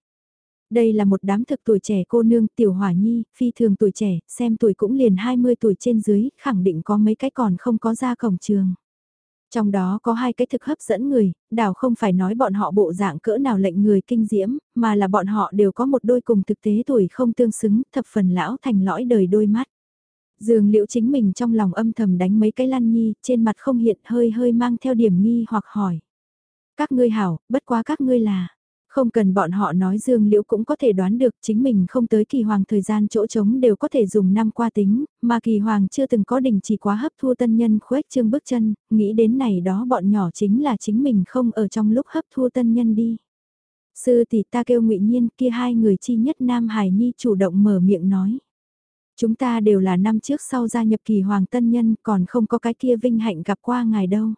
Đây là một đám thực tuổi trẻ cô nương tiểu hỏa nhi, phi thường tuổi trẻ, xem tuổi cũng liền 20 tuổi trên dưới, khẳng định có mấy cái còn không có ra cổng trường. Trong đó có hai cái thực hấp dẫn người, đảo không phải nói bọn họ bộ dạng cỡ nào lệnh người kinh diễm, mà là bọn họ đều có một đôi cùng thực tế tuổi không tương xứng, thập phần lão thành lõi đời đôi mắt. Dương liễu chính mình trong lòng âm thầm đánh mấy cái lăn nhi, trên mặt không hiện hơi hơi mang theo điểm nghi hoặc hỏi. Các ngươi hảo, bất quá các ngươi là, Không cần bọn họ nói Dương Liễu cũng có thể đoán được chính mình không tới kỳ hoàng thời gian chỗ trống đều có thể dùng năm qua tính, mà kỳ hoàng chưa từng có đình chỉ quá hấp thu tân nhân khuếch trương bước chân, nghĩ đến này đó bọn nhỏ chính là chính mình không ở trong lúc hấp thu tân nhân đi. Sư tỷ ta kêu ngụy Nhiên kia hai người chi nhất Nam Hải Nhi chủ động mở miệng nói. Chúng ta đều là năm trước sau gia nhập kỳ hoàng tân nhân còn không có cái kia vinh hạnh gặp qua ngài đâu.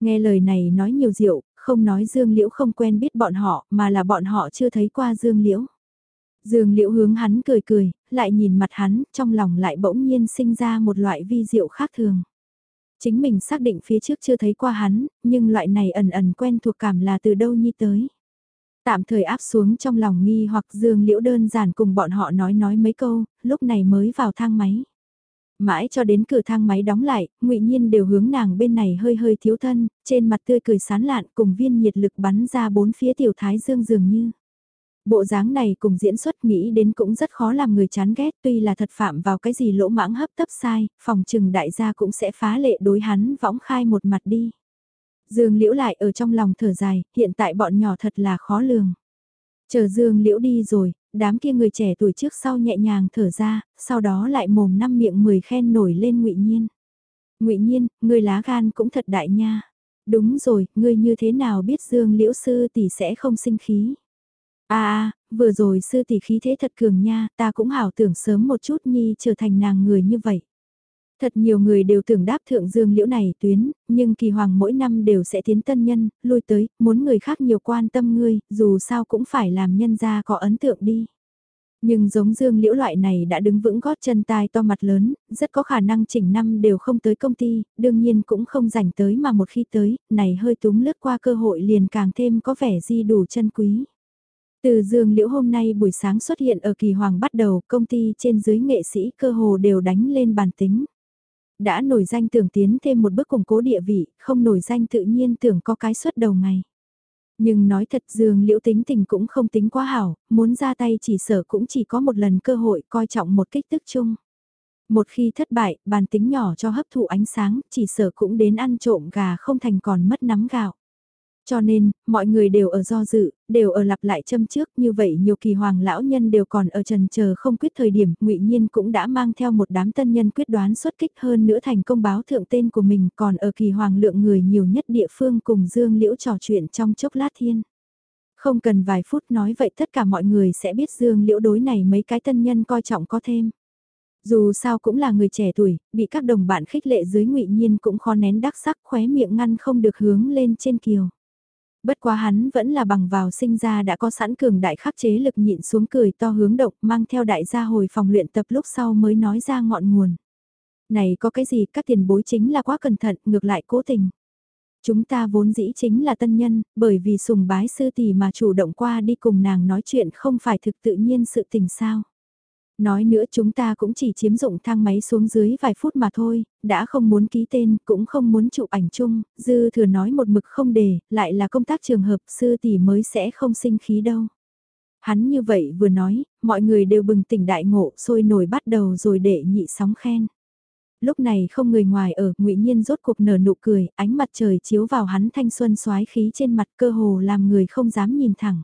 Nghe lời này nói nhiều diệu, không nói Dương Liễu không quen biết bọn họ mà là bọn họ chưa thấy qua Dương Liễu. Dương Liễu hướng hắn cười cười, lại nhìn mặt hắn, trong lòng lại bỗng nhiên sinh ra một loại vi diệu khác thường. Chính mình xác định phía trước chưa thấy qua hắn, nhưng loại này ẩn ẩn quen thuộc cảm là từ đâu nhi tới. Tạm thời áp xuống trong lòng nghi hoặc Dương Liễu đơn giản cùng bọn họ nói nói mấy câu, lúc này mới vào thang máy. Mãi cho đến cửa thang máy đóng lại, ngụy Nhiên đều hướng nàng bên này hơi hơi thiếu thân, trên mặt tươi cười sán lạn cùng viên nhiệt lực bắn ra bốn phía tiểu thái dương dường như. Bộ dáng này cùng diễn xuất nghĩ đến cũng rất khó làm người chán ghét tuy là thật phạm vào cái gì lỗ mãng hấp tấp sai, phòng trừng đại gia cũng sẽ phá lệ đối hắn võng khai một mặt đi. Dương Liễu lại ở trong lòng thở dài, hiện tại bọn nhỏ thật là khó lường. Chờ Dương Liễu đi rồi, đám kia người trẻ tuổi trước sau nhẹ nhàng thở ra, sau đó lại mồm năm miệng mười khen nổi lên ngụy Nhiên. ngụy Nhiên, người lá gan cũng thật đại nha. Đúng rồi, ngươi như thế nào biết Dương Liễu sư tỷ sẽ không sinh khí? A a, vừa rồi sư tỷ khí thế thật cường nha, ta cũng hảo tưởng sớm một chút nhi trở thành nàng người như vậy. Thật nhiều người đều tưởng đáp thượng dương liễu này tuyến, nhưng kỳ hoàng mỗi năm đều sẽ tiến tân nhân, lui tới, muốn người khác nhiều quan tâm ngươi, dù sao cũng phải làm nhân gia có ấn tượng đi. Nhưng giống dương liễu loại này đã đứng vững gót chân tai to mặt lớn, rất có khả năng chỉnh năm đều không tới công ty, đương nhiên cũng không rảnh tới mà một khi tới, này hơi túng lướt qua cơ hội liền càng thêm có vẻ di đủ chân quý. Từ dương liễu hôm nay buổi sáng xuất hiện ở kỳ hoàng bắt đầu, công ty trên dưới nghệ sĩ cơ hồ đều đánh lên bàn tính. Đã nổi danh tưởng tiến thêm một bước củng cố địa vị, không nổi danh tự nhiên tưởng có cái suất đầu ngày. Nhưng nói thật Dương Liễu tính tình cũng không tính quá hảo, muốn ra tay chỉ sở cũng chỉ có một lần cơ hội coi trọng một kích tức chung. Một khi thất bại, bàn tính nhỏ cho hấp thụ ánh sáng, chỉ sở cũng đến ăn trộm gà không thành còn mất nắm gạo. Cho nên, mọi người đều ở do dự, đều ở lặp lại châm trước như vậy nhiều kỳ hoàng lão nhân đều còn ở trần chờ không quyết thời điểm, ngụy Nhiên cũng đã mang theo một đám tân nhân quyết đoán xuất kích hơn nữa thành công báo thượng tên của mình còn ở kỳ hoàng lượng người nhiều nhất địa phương cùng Dương Liễu trò chuyện trong chốc lát thiên. Không cần vài phút nói vậy tất cả mọi người sẽ biết Dương Liễu đối này mấy cái tân nhân coi trọng có thêm. Dù sao cũng là người trẻ tuổi, bị các đồng bạn khích lệ dưới ngụy Nhiên cũng khó nén đắc sắc khóe miệng ngăn không được hướng lên trên kiều. Bất quá hắn vẫn là bằng vào sinh ra đã có sẵn cường đại khắc chế lực nhịn xuống cười to hướng động mang theo đại gia hồi phòng luyện tập lúc sau mới nói ra ngọn nguồn. Này có cái gì các tiền bối chính là quá cẩn thận ngược lại cố tình. Chúng ta vốn dĩ chính là tân nhân, bởi vì sùng bái sư tỷ mà chủ động qua đi cùng nàng nói chuyện không phải thực tự nhiên sự tình sao. Nói nữa chúng ta cũng chỉ chiếm dụng thang máy xuống dưới vài phút mà thôi, đã không muốn ký tên, cũng không muốn chụp ảnh chung, dư thừa nói một mực không để, lại là công tác trường hợp sư tỷ mới sẽ không sinh khí đâu. Hắn như vậy vừa nói, mọi người đều bừng tỉnh đại ngộ, sôi nổi bắt đầu rồi để nhị sóng khen. Lúc này không người ngoài ở, ngụy Nhiên rốt cuộc nở nụ cười, ánh mặt trời chiếu vào hắn thanh xuân xoái khí trên mặt cơ hồ làm người không dám nhìn thẳng.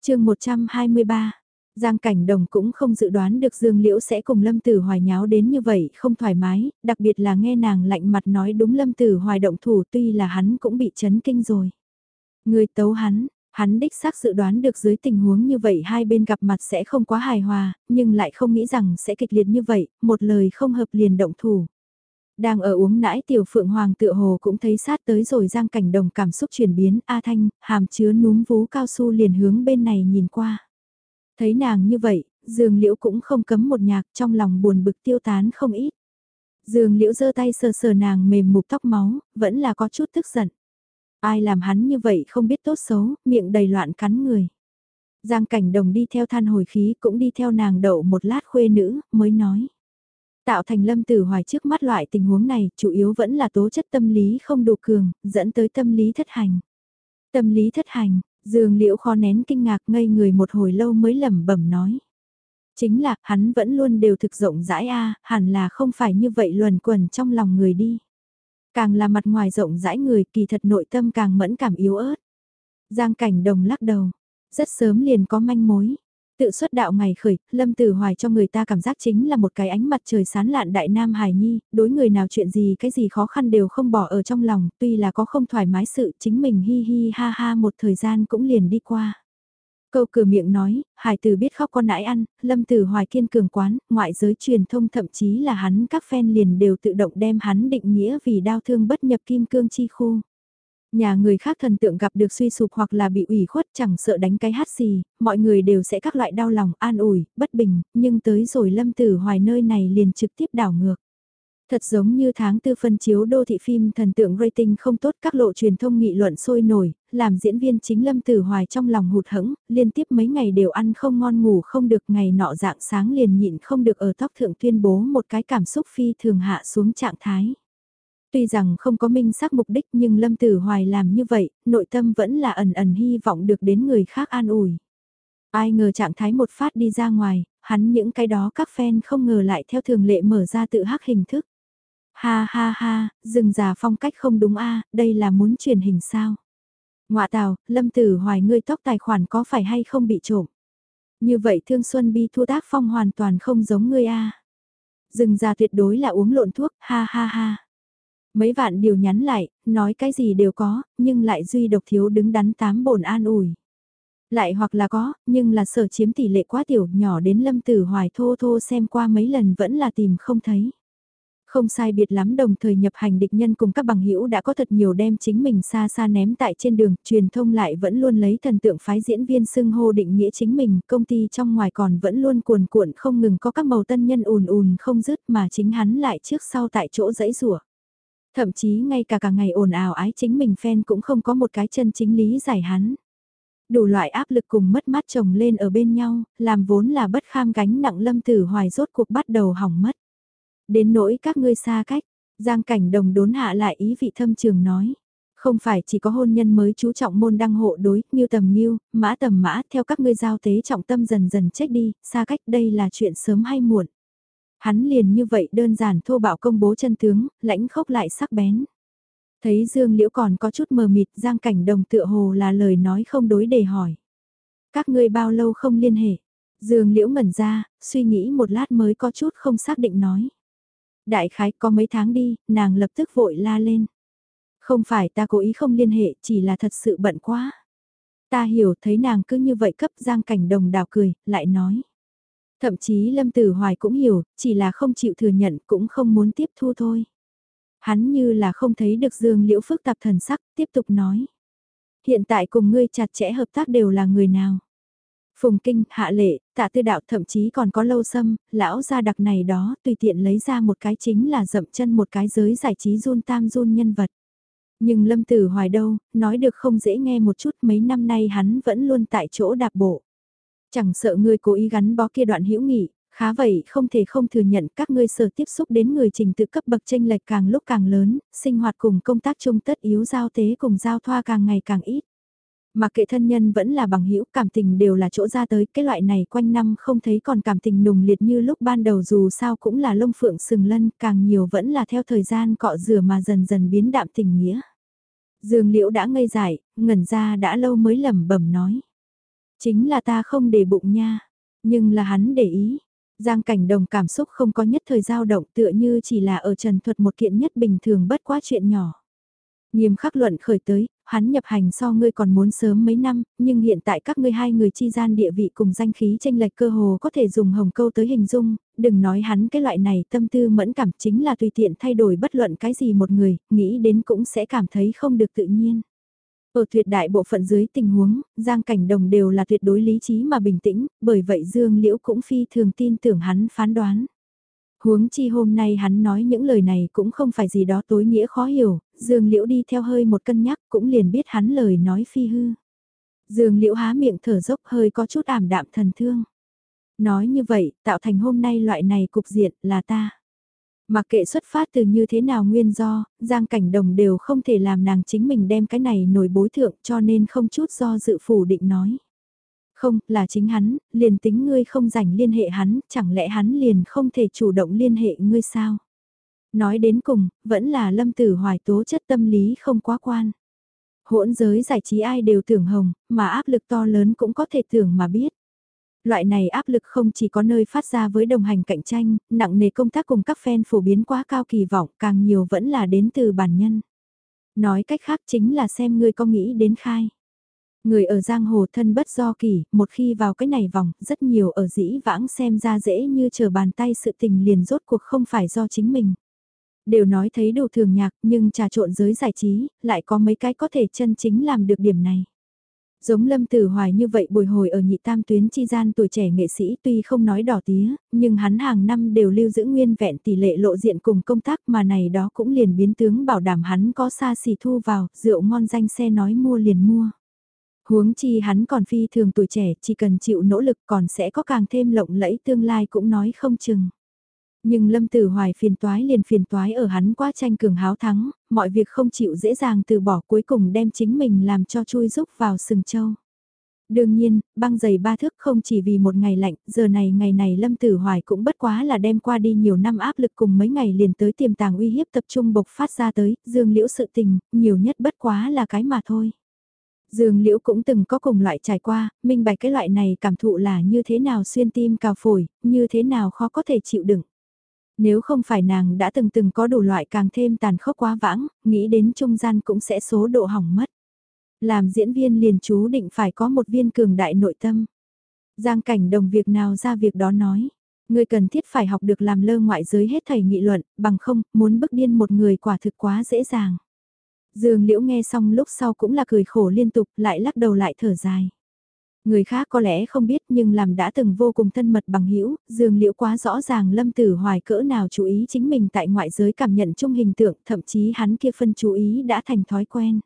chương 123 Giang Cảnh Đồng cũng không dự đoán được Dương Liễu sẽ cùng Lâm Tử Hoài nháo đến như vậy, không thoải mái, đặc biệt là nghe nàng lạnh mặt nói đúng Lâm Tử Hoài động thủ tuy là hắn cũng bị chấn kinh rồi. Người tấu hắn, hắn đích xác dự đoán được dưới tình huống như vậy hai bên gặp mặt sẽ không quá hài hòa, nhưng lại không nghĩ rằng sẽ kịch liệt như vậy, một lời không hợp liền động thủ. Đang ở uống nãi tiểu phượng hoàng tựa hồ cũng thấy sát tới rồi giang cảnh đồng cảm xúc chuyển biến A Thanh, hàm chứa núm vú cao su liền hướng bên này nhìn qua. Thấy nàng như vậy, Dương Liễu cũng không cấm một nhạc trong lòng buồn bực tiêu tán không ít. Dương Liễu giơ tay sờ sờ nàng mềm mục tóc máu, vẫn là có chút tức giận. Ai làm hắn như vậy không biết tốt xấu, miệng đầy loạn cắn người. Giang cảnh đồng đi theo than hồi khí cũng đi theo nàng đậu một lát khuê nữ, mới nói. Tạo thành lâm tử hoài trước mắt loại tình huống này, chủ yếu vẫn là tố chất tâm lý không đủ cường, dẫn tới tâm lý thất hành. Tâm lý thất hành, Dương Liễu khó nén kinh ngạc ngây người một hồi lâu mới lẩm bẩm nói. Chính là, hắn vẫn luôn đều thực rộng rãi a, hẳn là không phải như vậy luẩn quẩn trong lòng người đi. Càng là mặt ngoài rộng rãi người kỳ thật nội tâm càng mẫn cảm yếu ớt. Giang cảnh đồng lắc đầu. Rất sớm liền có manh mối. Tự xuất đạo ngày khởi, Lâm Tử Hoài cho người ta cảm giác chính là một cái ánh mặt trời sán lạn đại nam hài nhi, đối người nào chuyện gì cái gì khó khăn đều không bỏ ở trong lòng, tuy là có không thoải mái sự chính mình hi hi ha ha một thời gian cũng liền đi qua. Câu cửa miệng nói, hải tử biết khóc con nãi ăn, lâm tử hoài kiên cường quán, ngoại giới truyền thông thậm chí là hắn các fan liền đều tự động đem hắn định nghĩa vì đau thương bất nhập kim cương chi khu. Nhà người khác thần tượng gặp được suy sụp hoặc là bị ủy khuất chẳng sợ đánh cái hát gì, mọi người đều sẽ các loại đau lòng, an ủi, bất bình, nhưng tới rồi lâm tử hoài nơi này liền trực tiếp đảo ngược. Thật giống như tháng tư phân chiếu đô thị phim thần tượng rating không tốt các lộ truyền thông nghị luận sôi nổi, làm diễn viên chính Lâm Tử Hoài trong lòng hụt hẫng, liên tiếp mấy ngày đều ăn không ngon ngủ không được ngày nọ dạng sáng liền nhịn không được ở tóc thượng tuyên bố một cái cảm xúc phi thường hạ xuống trạng thái. Tuy rằng không có minh xác mục đích nhưng Lâm Tử Hoài làm như vậy, nội tâm vẫn là ẩn ẩn hy vọng được đến người khác an ủi. Ai ngờ trạng thái một phát đi ra ngoài, hắn những cái đó các fan không ngờ lại theo thường lệ mở ra tự hắc hình thức. Ha ha ha, rừng già phong cách không đúng a đây là muốn truyền hình sao? Ngoạ tào, lâm tử hoài ngươi tóc tài khoản có phải hay không bị trộm? Như vậy thương xuân bi thu tác phong hoàn toàn không giống ngươi a Rừng già tuyệt đối là uống lộn thuốc, ha ha ha. Mấy vạn điều nhắn lại, nói cái gì đều có, nhưng lại duy độc thiếu đứng đắn tám bổn an ủi. Lại hoặc là có, nhưng là sở chiếm tỷ lệ quá tiểu nhỏ đến lâm tử hoài thô thô xem qua mấy lần vẫn là tìm không thấy. Không sai biệt lắm đồng thời nhập hành địch nhân cùng các bằng hữu đã có thật nhiều đem chính mình xa xa ném tại trên đường, truyền thông lại vẫn luôn lấy thần tượng phái diễn viên xưng hô định nghĩa chính mình, công ty trong ngoài còn vẫn luôn cuồn cuộn không ngừng có các màu tân nhân ùn ùn không dứt mà chính hắn lại trước sau tại chỗ dãy rủa Thậm chí ngay cả cả ngày ồn ào ái chính mình fan cũng không có một cái chân chính lý giải hắn. Đủ loại áp lực cùng mất mát chồng lên ở bên nhau, làm vốn là bất kham gánh nặng lâm tử hoài rốt cuộc bắt đầu hỏng mất. Đến nỗi các ngươi xa cách, Giang Cảnh Đồng đốn hạ lại ý vị thâm trường nói. Không phải chỉ có hôn nhân mới chú trọng môn đăng hộ đối, như tầm nghiêu, mã tầm mã, theo các ngươi giao tế trọng tâm dần dần chết đi, xa cách đây là chuyện sớm hay muộn. Hắn liền như vậy đơn giản thô bạo công bố chân tướng, lãnh khốc lại sắc bén. Thấy Dương Liễu còn có chút mờ mịt, Giang Cảnh Đồng tựa hồ là lời nói không đối để hỏi. Các ngươi bao lâu không liên hệ? Dương Liễu ngẩn ra, suy nghĩ một lát mới có chút không xác định nói. Đại khái có mấy tháng đi, nàng lập tức vội la lên. Không phải ta cố ý không liên hệ, chỉ là thật sự bận quá. Ta hiểu thấy nàng cứ như vậy cấp giang cảnh đồng đào cười, lại nói. Thậm chí Lâm Tử Hoài cũng hiểu, chỉ là không chịu thừa nhận cũng không muốn tiếp thu thôi. Hắn như là không thấy được Dương Liễu phức tạp thần sắc, tiếp tục nói. Hiện tại cùng ngươi chặt chẽ hợp tác đều là người nào? Phùng Kinh, Hạ Lệ, Tạ Tư Đạo thậm chí còn có lâu xâm, lão gia đặc này đó tùy tiện lấy ra một cái chính là dậm chân một cái giới giải trí run tam run nhân vật. Nhưng Lâm Tử Hoài đâu, nói được không dễ nghe một chút mấy năm nay hắn vẫn luôn tại chỗ đạp bộ. Chẳng sợ ngươi cố ý gắn bó kia đoạn hữu nghị, khá vậy không thể không thừa nhận các ngươi sở tiếp xúc đến người trình tự cấp bậc tranh lệch càng lúc càng lớn, sinh hoạt cùng công tác chung tất yếu giao tế cùng giao thoa càng ngày càng ít. Mà kệ thân nhân vẫn là bằng hữu cảm tình đều là chỗ ra tới, cái loại này quanh năm không thấy còn cảm tình nùng liệt như lúc ban đầu dù sao cũng là lông phượng sừng lân, càng nhiều vẫn là theo thời gian cọ rửa mà dần dần biến đạm tình nghĩa. Dương liễu đã ngây dại, ngẩn ra đã lâu mới lẩm bẩm nói. Chính là ta không để bụng nha, nhưng là hắn để ý. Giang cảnh đồng cảm xúc không có nhất thời dao động tựa như chỉ là ở trần thuật một kiện nhất bình thường bất quá chuyện nhỏ. Nghiêm khắc luận khởi tới, hắn nhập hành so ngươi còn muốn sớm mấy năm, nhưng hiện tại các ngươi hai người chi gian địa vị cùng danh khí tranh lệch cơ hồ có thể dùng hồng câu tới hình dung, đừng nói hắn cái loại này tâm tư mẫn cảm chính là tùy tiện thay đổi bất luận cái gì một người, nghĩ đến cũng sẽ cảm thấy không được tự nhiên. Ở tuyệt đại bộ phận dưới tình huống, Giang Cảnh Đồng đều là tuyệt đối lý trí mà bình tĩnh, bởi vậy Dương Liễu cũng phi thường tin tưởng hắn phán đoán. Huống chi hôm nay hắn nói những lời này cũng không phải gì đó tối nghĩa khó hiểu, Dương Liễu đi theo hơi một cân nhắc cũng liền biết hắn lời nói phi hư. Dương Liễu há miệng thở dốc hơi có chút ảm đạm thần thương. Nói như vậy, tạo thành hôm nay loại này cục diện là ta. Mặc kệ xuất phát từ như thế nào nguyên do, Giang Cảnh Đồng đều không thể làm nàng chính mình đem cái này nổi bối thượng cho nên không chút do dự phủ định nói. Không, là chính hắn, liền tính ngươi không rảnh liên hệ hắn, chẳng lẽ hắn liền không thể chủ động liên hệ ngươi sao? Nói đến cùng, vẫn là lâm tử hoài tố chất tâm lý không quá quan. Hỗn giới giải trí ai đều tưởng hồng, mà áp lực to lớn cũng có thể tưởng mà biết. Loại này áp lực không chỉ có nơi phát ra với đồng hành cạnh tranh, nặng nề công tác cùng các fan phổ biến quá cao kỳ vọng, càng nhiều vẫn là đến từ bản nhân. Nói cách khác chính là xem ngươi có nghĩ đến khai. Người ở giang hồ thân bất do kỳ, một khi vào cái này vòng, rất nhiều ở dĩ vãng xem ra dễ như chờ bàn tay sự tình liền rốt cuộc không phải do chính mình. Đều nói thấy đủ thường nhạc, nhưng trà trộn giới giải trí, lại có mấy cái có thể chân chính làm được điểm này. Giống Lâm Tử Hoài như vậy bồi hồi ở nhị tam tuyến chi gian tuổi trẻ nghệ sĩ tuy không nói đỏ tía, nhưng hắn hàng năm đều lưu giữ nguyên vẹn tỷ lệ lộ diện cùng công tác mà này đó cũng liền biến tướng bảo đảm hắn có xa xỉ thu vào, rượu ngon danh xe nói mua liền mua. Huống chi hắn còn phi thường tuổi trẻ, chỉ cần chịu nỗ lực còn sẽ có càng thêm lộng lẫy tương lai cũng nói không chừng. Nhưng Lâm Tử Hoài phiền toái liền phiền toái ở hắn quá tranh cường háo thắng, mọi việc không chịu dễ dàng từ bỏ cuối cùng đem chính mình làm cho chui rúc vào sừng châu. Đương nhiên, băng giày ba thước không chỉ vì một ngày lạnh, giờ này ngày này Lâm Tử Hoài cũng bất quá là đem qua đi nhiều năm áp lực cùng mấy ngày liền tới tiềm tàng uy hiếp tập trung bộc phát ra tới, dương liễu sự tình, nhiều nhất bất quá là cái mà thôi. Dương Liễu cũng từng có cùng loại trải qua, minh bạch cái loại này cảm thụ là như thế nào xuyên tim cào phổi, như thế nào khó có thể chịu đựng. Nếu không phải nàng đã từng từng có đủ loại càng thêm tàn khốc quá vãng, nghĩ đến trung gian cũng sẽ số độ hỏng mất. Làm diễn viên liền chú định phải có một viên cường đại nội tâm. Giang cảnh đồng việc nào ra việc đó nói. Người cần thiết phải học được làm lơ ngoại giới hết thầy nghị luận, bằng không, muốn bức điên một người quả thực quá dễ dàng. Dương Liễu nghe xong lúc sau cũng là cười khổ liên tục, lại lắc đầu lại thở dài. Người khác có lẽ không biết nhưng làm đã từng vô cùng thân mật bằng hữu Dương Liễu quá rõ ràng Lâm Tử Hoài cỡ nào chú ý chính mình tại ngoại giới cảm nhận chung hình tượng, thậm chí hắn kia phân chú ý đã thành thói quen.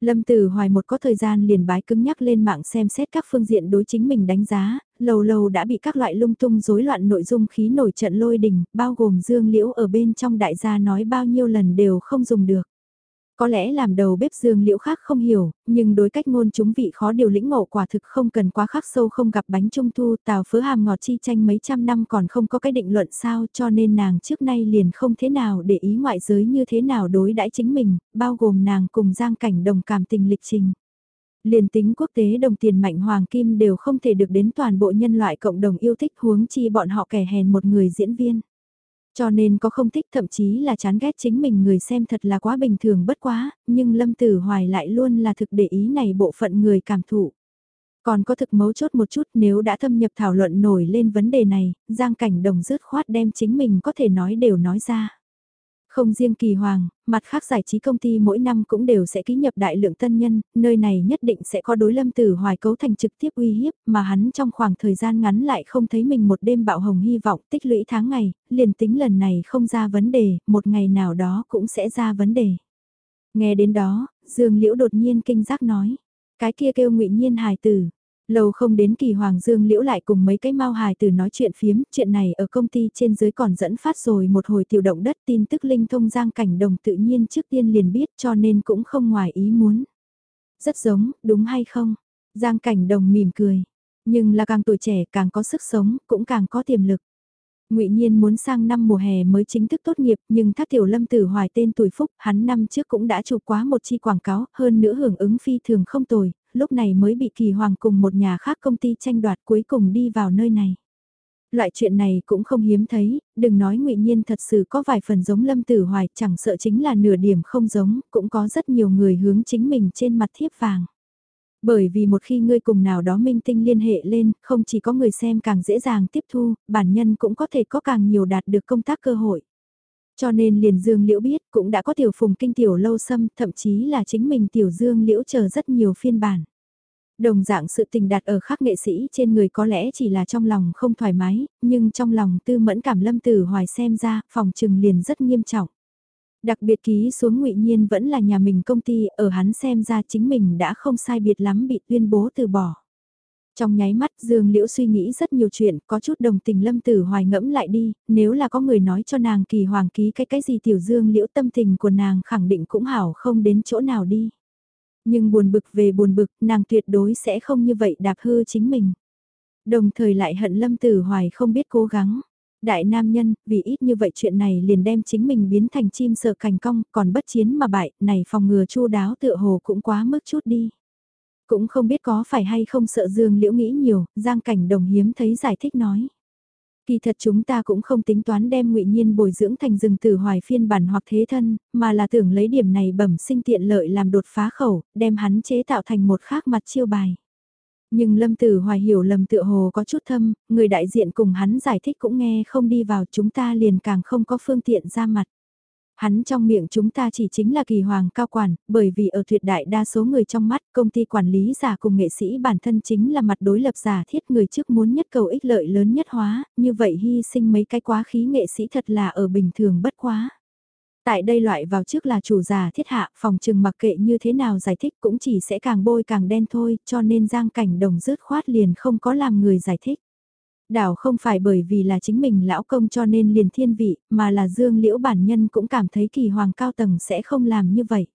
Lâm Tử Hoài một có thời gian liền bái cứng nhắc lên mạng xem xét các phương diện đối chính mình đánh giá, lâu lâu đã bị các loại lung tung rối loạn nội dung khí nổi trận lôi đình, bao gồm Dương Liễu ở bên trong đại gia nói bao nhiêu lần đều không dùng được. Có lẽ làm đầu bếp dương liễu khác không hiểu, nhưng đối cách ngôn chúng vị khó điều lĩnh ngộ quả thực không cần quá khắc sâu không gặp bánh trung thu tào phớ hàm ngọt chi tranh mấy trăm năm còn không có cái định luận sao cho nên nàng trước nay liền không thế nào để ý ngoại giới như thế nào đối đãi chính mình, bao gồm nàng cùng giang cảnh đồng cảm tình lịch trình. Liền tính quốc tế đồng tiền mạnh hoàng kim đều không thể được đến toàn bộ nhân loại cộng đồng yêu thích huống chi bọn họ kẻ hèn một người diễn viên. Cho nên có không thích thậm chí là chán ghét chính mình người xem thật là quá bình thường bất quá, nhưng Lâm Tử Hoài lại luôn là thực để ý này bộ phận người cảm thụ. Còn có thực mấu chốt một chút nếu đã thâm nhập thảo luận nổi lên vấn đề này, Giang Cảnh Đồng rứt khoát đem chính mình có thể nói đều nói ra. Không riêng kỳ hoàng, mặt khác giải trí công ty mỗi năm cũng đều sẽ ký nhập đại lượng tân nhân, nơi này nhất định sẽ có đối lâm tử hoài cấu thành trực tiếp uy hiếp mà hắn trong khoảng thời gian ngắn lại không thấy mình một đêm bạo hồng hy vọng tích lũy tháng ngày, liền tính lần này không ra vấn đề, một ngày nào đó cũng sẽ ra vấn đề. Nghe đến đó, Dương Liễu đột nhiên kinh giác nói, cái kia kêu ngụy nhiên hài tử, Lâu không đến kỳ Hoàng Dương Liễu lại cùng mấy cái mau hài từ nói chuyện phiếm, chuyện này ở công ty trên dưới còn dẫn phát rồi một hồi tiểu động đất tin tức linh thông giang cảnh đồng tự nhiên trước tiên liền biết cho nên cũng không ngoài ý muốn. Rất giống, đúng hay không? Giang cảnh đồng mỉm cười, nhưng là càng tuổi trẻ càng có sức sống, cũng càng có tiềm lực. Ngụy Nhiên muốn sang năm mùa hè mới chính thức tốt nghiệp, nhưng Thác Tiểu Lâm Tử Hoài tên tuổi phúc, hắn năm trước cũng đã chụp quá một chi quảng cáo, hơn nữa hưởng ứng phi thường không tồi, lúc này mới bị Kỳ Hoàng cùng một nhà khác công ty tranh đoạt cuối cùng đi vào nơi này. Loại chuyện này cũng không hiếm thấy, đừng nói ngụy Nhiên thật sự có vài phần giống Lâm Tử Hoài, chẳng sợ chính là nửa điểm không giống, cũng có rất nhiều người hướng chính mình trên mặt thiếp vàng. Bởi vì một khi ngươi cùng nào đó minh tinh liên hệ lên, không chỉ có người xem càng dễ dàng tiếp thu, bản nhân cũng có thể có càng nhiều đạt được công tác cơ hội. Cho nên liền Dương Liễu biết cũng đã có tiểu phùng kinh tiểu lâu xâm, thậm chí là chính mình tiểu Dương Liễu chờ rất nhiều phiên bản. Đồng dạng sự tình đặt ở khác nghệ sĩ trên người có lẽ chỉ là trong lòng không thoải mái, nhưng trong lòng tư mẫn cảm lâm tử hoài xem ra, phòng trừng liền rất nghiêm trọng. Đặc biệt ký xuống ngụy Nhiên vẫn là nhà mình công ty, ở hắn xem ra chính mình đã không sai biệt lắm bị tuyên bố từ bỏ. Trong nháy mắt Dương Liễu suy nghĩ rất nhiều chuyện, có chút đồng tình Lâm Tử Hoài ngẫm lại đi, nếu là có người nói cho nàng kỳ hoàng ký cái cái gì tiểu Dương Liễu tâm tình của nàng khẳng định cũng hảo không đến chỗ nào đi. Nhưng buồn bực về buồn bực, nàng tuyệt đối sẽ không như vậy đạp hư chính mình. Đồng thời lại hận Lâm Tử Hoài không biết cố gắng. Đại nam nhân, vì ít như vậy chuyện này liền đem chính mình biến thành chim sợ cành cong, còn bất chiến mà bại, này phòng ngừa chu đáo tựa hồ cũng quá mức chút đi. Cũng không biết có phải hay không sợ Dương Liễu nghĩ nhiều, Giang Cảnh Đồng hiếm thấy giải thích nói. Kỳ thật chúng ta cũng không tính toán đem ngụy Nhiên bồi dưỡng thành rừng tử hoài phiên bản hoặc thế thân, mà là tưởng lấy điểm này bẩm sinh tiện lợi làm đột phá khẩu, đem hắn chế tạo thành một khác mặt chiêu bài. Nhưng Lâm Tử Hoài hiểu lầm tựa hồ có chút thâm, người đại diện cùng hắn giải thích cũng nghe không đi vào chúng ta liền càng không có phương tiện ra mặt. Hắn trong miệng chúng ta chỉ chính là kỳ hoàng cao quản, bởi vì ở tuyệt đại đa số người trong mắt công ty quản lý giả cùng nghệ sĩ bản thân chính là mặt đối lập giả thiết người trước muốn nhất cầu ích lợi lớn nhất hóa, như vậy hy sinh mấy cái quá khí nghệ sĩ thật là ở bình thường bất quá. Tại đây loại vào trước là chủ giả thiết hạ, phòng trừng mặc kệ như thế nào giải thích cũng chỉ sẽ càng bôi càng đen thôi, cho nên giang cảnh đồng rớt khoát liền không có làm người giải thích. Đảo không phải bởi vì là chính mình lão công cho nên liền thiên vị, mà là dương liễu bản nhân cũng cảm thấy kỳ hoàng cao tầng sẽ không làm như vậy.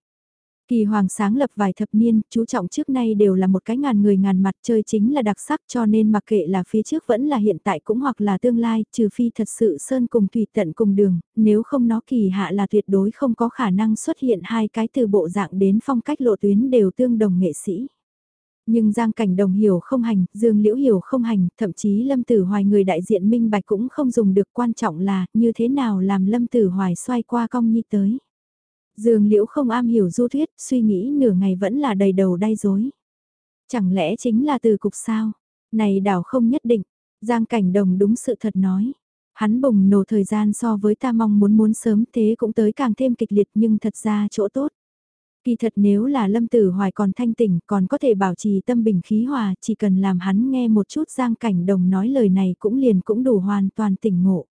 Kỳ hoàng sáng lập vài thập niên, chú trọng trước nay đều là một cái ngàn người ngàn mặt chơi chính là đặc sắc cho nên mặc kệ là phía trước vẫn là hiện tại cũng hoặc là tương lai, trừ phi thật sự sơn cùng thủy tận cùng đường, nếu không nó kỳ hạ là tuyệt đối không có khả năng xuất hiện hai cái từ bộ dạng đến phong cách lộ tuyến đều tương đồng nghệ sĩ. Nhưng Giang Cảnh Đồng hiểu không hành, Dương Liễu hiểu không hành, thậm chí Lâm Tử Hoài người đại diện minh bạch cũng không dùng được quan trọng là như thế nào làm Lâm Tử Hoài xoay qua cong nhi tới. Dương Liễu không am hiểu du thuyết, suy nghĩ nửa ngày vẫn là đầy đầu đay dối. Chẳng lẽ chính là từ cục sao? Này đảo không nhất định, Giang Cảnh Đồng đúng sự thật nói. Hắn bùng nổ thời gian so với ta mong muốn muốn sớm thế cũng tới càng thêm kịch liệt nhưng thật ra chỗ tốt. Kỳ thật nếu là Lâm Tử Hoài còn thanh tỉnh còn có thể bảo trì tâm bình khí hòa chỉ cần làm hắn nghe một chút Giang Cảnh Đồng nói lời này cũng liền cũng đủ hoàn toàn tỉnh ngộ.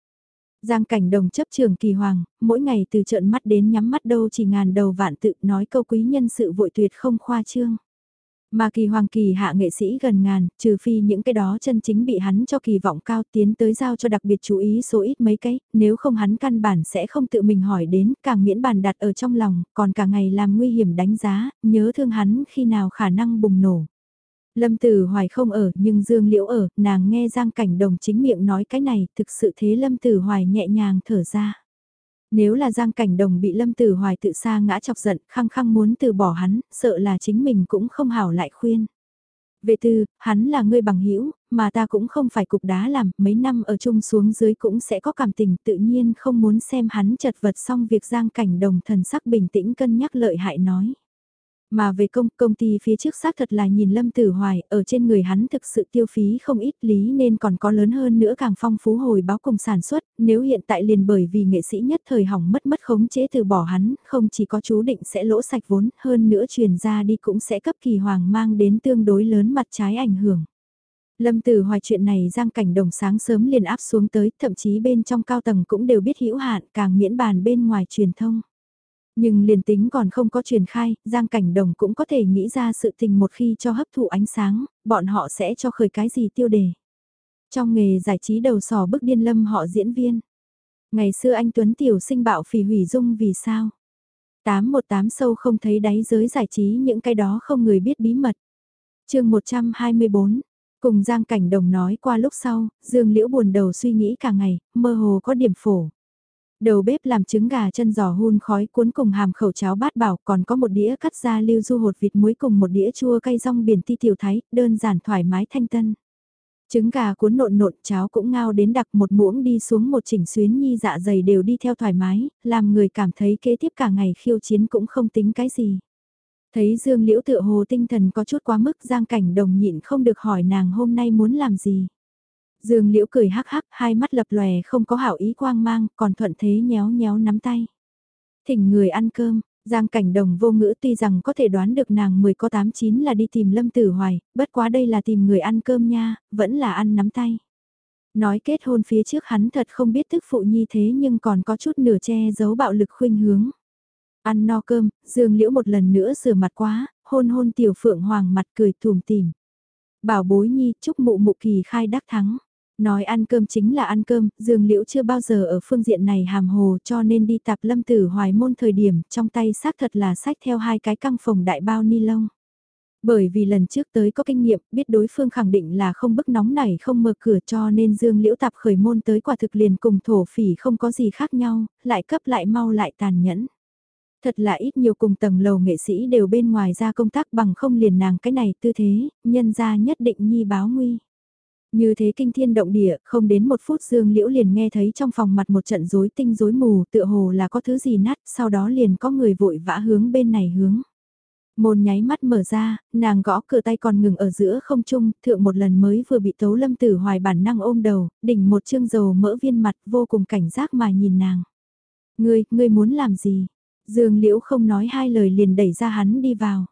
Giang cảnh đồng chấp trường kỳ hoàng, mỗi ngày từ trợn mắt đến nhắm mắt đâu chỉ ngàn đầu vạn tự nói câu quý nhân sự vội tuyệt không khoa trương. Mà kỳ hoàng kỳ hạ nghệ sĩ gần ngàn, trừ phi những cái đó chân chính bị hắn cho kỳ vọng cao tiến tới giao cho đặc biệt chú ý số ít mấy cái, nếu không hắn căn bản sẽ không tự mình hỏi đến, càng miễn bàn đặt ở trong lòng, còn cả ngày làm nguy hiểm đánh giá, nhớ thương hắn khi nào khả năng bùng nổ. Lâm Tử Hoài không ở nhưng Dương Liễu ở, nàng nghe Giang Cảnh Đồng chính miệng nói cái này, thực sự thế Lâm Tử Hoài nhẹ nhàng thở ra. Nếu là Giang Cảnh Đồng bị Lâm Tử Hoài tự xa ngã chọc giận, khăng khăng muốn từ bỏ hắn, sợ là chính mình cũng không hảo lại khuyên. Vệ tư, hắn là người bằng hữu mà ta cũng không phải cục đá làm, mấy năm ở chung xuống dưới cũng sẽ có cảm tình tự nhiên không muốn xem hắn chật vật xong việc Giang Cảnh Đồng thần sắc bình tĩnh cân nhắc lợi hại nói. Mà về công, công ty phía trước xác thật là nhìn Lâm Tử Hoài, ở trên người hắn thực sự tiêu phí không ít lý nên còn có lớn hơn nữa càng phong phú hồi báo cùng sản xuất, nếu hiện tại liền bởi vì nghệ sĩ nhất thời hỏng mất mất khống chế từ bỏ hắn, không chỉ có chú định sẽ lỗ sạch vốn, hơn nữa truyền ra đi cũng sẽ cấp kỳ hoàng mang đến tương đối lớn mặt trái ảnh hưởng. Lâm Tử Hoài chuyện này giang cảnh đồng sáng sớm liền áp xuống tới, thậm chí bên trong cao tầng cũng đều biết hữu hạn, càng miễn bàn bên ngoài truyền thông. Nhưng liền tính còn không có truyền khai, Giang Cảnh Đồng cũng có thể nghĩ ra sự tình một khi cho hấp thụ ánh sáng, bọn họ sẽ cho khởi cái gì tiêu đề. Trong nghề giải trí đầu sò bức điên lâm họ diễn viên. Ngày xưa anh Tuấn Tiểu sinh bạo phỉ hủy dung vì sao? 818 sâu không thấy đáy giới giải trí những cái đó không người biết bí mật. chương 124, cùng Giang Cảnh Đồng nói qua lúc sau, Dương Liễu buồn đầu suy nghĩ cả ngày, mơ hồ có điểm phổ. Đầu bếp làm trứng gà chân giò hun khói cuốn cùng hàm khẩu cháo bát bảo còn có một đĩa cắt ra lưu du hột vịt muối cùng một đĩa chua cay rong biển ti tiểu thái, đơn giản thoải mái thanh tân. Trứng gà cuốn nộn nộn cháo cũng ngao đến đặc một muỗng đi xuống một chỉnh xuyến nhi dạ dày đều đi theo thoải mái, làm người cảm thấy kế tiếp cả ngày khiêu chiến cũng không tính cái gì. Thấy Dương Liễu tựa hồ tinh thần có chút quá mức giang cảnh đồng nhịn không được hỏi nàng hôm nay muốn làm gì. Dương Liễu cười hắc hắc, hai mắt lập lòe không có hảo ý quang mang, còn thuận thế nhéo nhéo nắm tay. Thỉnh người ăn cơm, Giang cảnh đồng vô ngữ tuy rằng có thể đoán được nàng 10 có 8 9 là đi tìm Lâm Tử Hoài, bất quá đây là tìm người ăn cơm nha, vẫn là ăn nắm tay. Nói kết hôn phía trước hắn thật không biết thức phụ nhi thế nhưng còn có chút nửa che giấu bạo lực khuynh hướng. Ăn no cơm, Dương Liễu một lần nữa rửa mặt quá, hôn hôn tiểu phượng hoàng mặt cười thùm tìm. Bảo bối nhi chúc mụ mụ kỳ khai đắc thắng. Nói ăn cơm chính là ăn cơm, Dương Liễu chưa bao giờ ở phương diện này hàm hồ cho nên đi tạp lâm tử hoài môn thời điểm trong tay xác thật là sách theo hai cái căng phòng đại bao ni lông. Bởi vì lần trước tới có kinh nghiệm, biết đối phương khẳng định là không bức nóng này không mở cửa cho nên Dương Liễu Tạp khởi môn tới quả thực liền cùng thổ phỉ không có gì khác nhau, lại cấp lại mau lại tàn nhẫn. Thật là ít nhiều cùng tầng lầu nghệ sĩ đều bên ngoài ra công tác bằng không liền nàng cái này tư thế, nhân ra nhất định nhi báo nguy. Như thế kinh thiên động địa, không đến một phút Dương Liễu liền nghe thấy trong phòng mặt một trận rối tinh rối mù, tựa hồ là có thứ gì nát, sau đó liền có người vội vã hướng bên này hướng. Môn nháy mắt mở ra, nàng gõ cửa tay còn ngừng ở giữa không trung, thượng một lần mới vừa bị tấu lâm tử hoài bản năng ôm đầu, đỉnh một chương dầu mỡ viên mặt vô cùng cảnh giác mà nhìn nàng. Ngươi, ngươi muốn làm gì? Dương Liễu không nói hai lời liền đẩy ra hắn đi vào.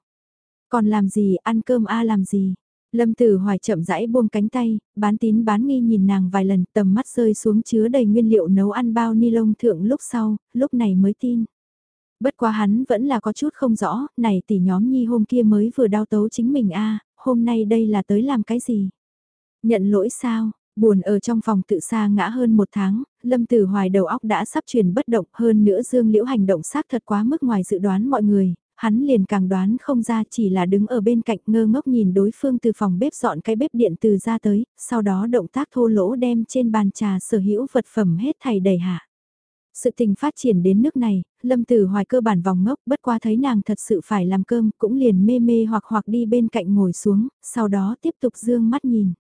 Còn làm gì, ăn cơm a làm gì? Lâm Tử Hoài chậm rãi buông cánh tay, bán tín bán nghi nhìn nàng vài lần tầm mắt rơi xuống chứa đầy nguyên liệu nấu ăn bao ni lông thượng lúc sau, lúc này mới tin. Bất quá hắn vẫn là có chút không rõ, này tỷ nhóm nhi hôm kia mới vừa đau tấu chính mình a hôm nay đây là tới làm cái gì? Nhận lỗi sao? Buồn ở trong phòng tự xa ngã hơn một tháng, Lâm Tử Hoài đầu óc đã sắp truyền bất động hơn nữa Dương Liễu hành động xác thật quá mức ngoài dự đoán mọi người, hắn liền càng đoán không ra chỉ là đứng ở bên cạnh ngơ ngốc nhìn đối phương từ phòng bếp dọn cái bếp điện từ ra tới, sau đó động tác thô lỗ đem trên bàn trà sở hữu vật phẩm hết thảy đầy hạ. Sự tình phát triển đến nước này, Lâm Tử Hoài cơ bản vòng ngốc bất qua thấy nàng thật sự phải làm cơm cũng liền mê mê hoặc hoặc đi bên cạnh ngồi xuống, sau đó tiếp tục dương mắt nhìn.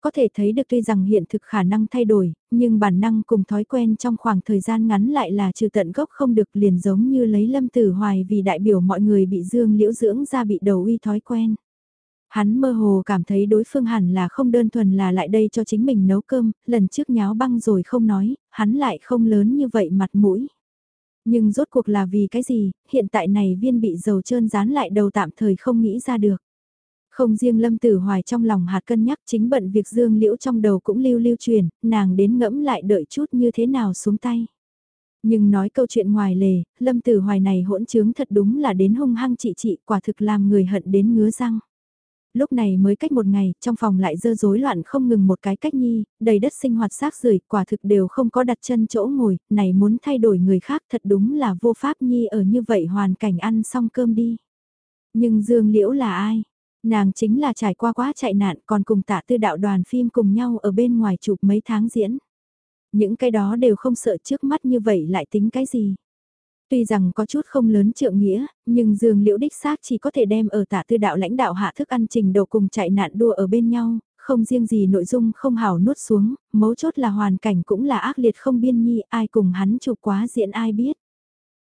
Có thể thấy được tuy rằng hiện thực khả năng thay đổi, nhưng bản năng cùng thói quen trong khoảng thời gian ngắn lại là trừ tận gốc không được liền giống như lấy lâm tử hoài vì đại biểu mọi người bị dương liễu dưỡng ra bị đầu uy thói quen. Hắn mơ hồ cảm thấy đối phương hẳn là không đơn thuần là lại đây cho chính mình nấu cơm, lần trước nháo băng rồi không nói, hắn lại không lớn như vậy mặt mũi. Nhưng rốt cuộc là vì cái gì, hiện tại này viên bị dầu trơn dán lại đầu tạm thời không nghĩ ra được. Không riêng Lâm Tử Hoài trong lòng hạt cân nhắc chính bận việc Dương Liễu trong đầu cũng lưu lưu truyền, nàng đến ngẫm lại đợi chút như thế nào xuống tay. Nhưng nói câu chuyện ngoài lề, Lâm Tử Hoài này hỗn trướng thật đúng là đến hung hăng chị chị quả thực làm người hận đến ngứa răng. Lúc này mới cách một ngày, trong phòng lại dơ rối loạn không ngừng một cái cách nhi, đầy đất sinh hoạt xác rời, quả thực đều không có đặt chân chỗ ngồi, này muốn thay đổi người khác thật đúng là vô pháp nhi ở như vậy hoàn cảnh ăn xong cơm đi. Nhưng Dương Liễu là ai? Nàng chính là trải qua quá chạy nạn còn cùng tạ tư đạo đoàn phim cùng nhau ở bên ngoài chụp mấy tháng diễn. Những cái đó đều không sợ trước mắt như vậy lại tính cái gì. Tuy rằng có chút không lớn trượng nghĩa, nhưng dương liễu đích xác chỉ có thể đem ở tạ tư đạo lãnh đạo hạ thức ăn trình độ cùng chạy nạn đua ở bên nhau, không riêng gì nội dung không hảo nuốt xuống, mấu chốt là hoàn cảnh cũng là ác liệt không biên nhi, ai cùng hắn chụp quá diễn ai biết.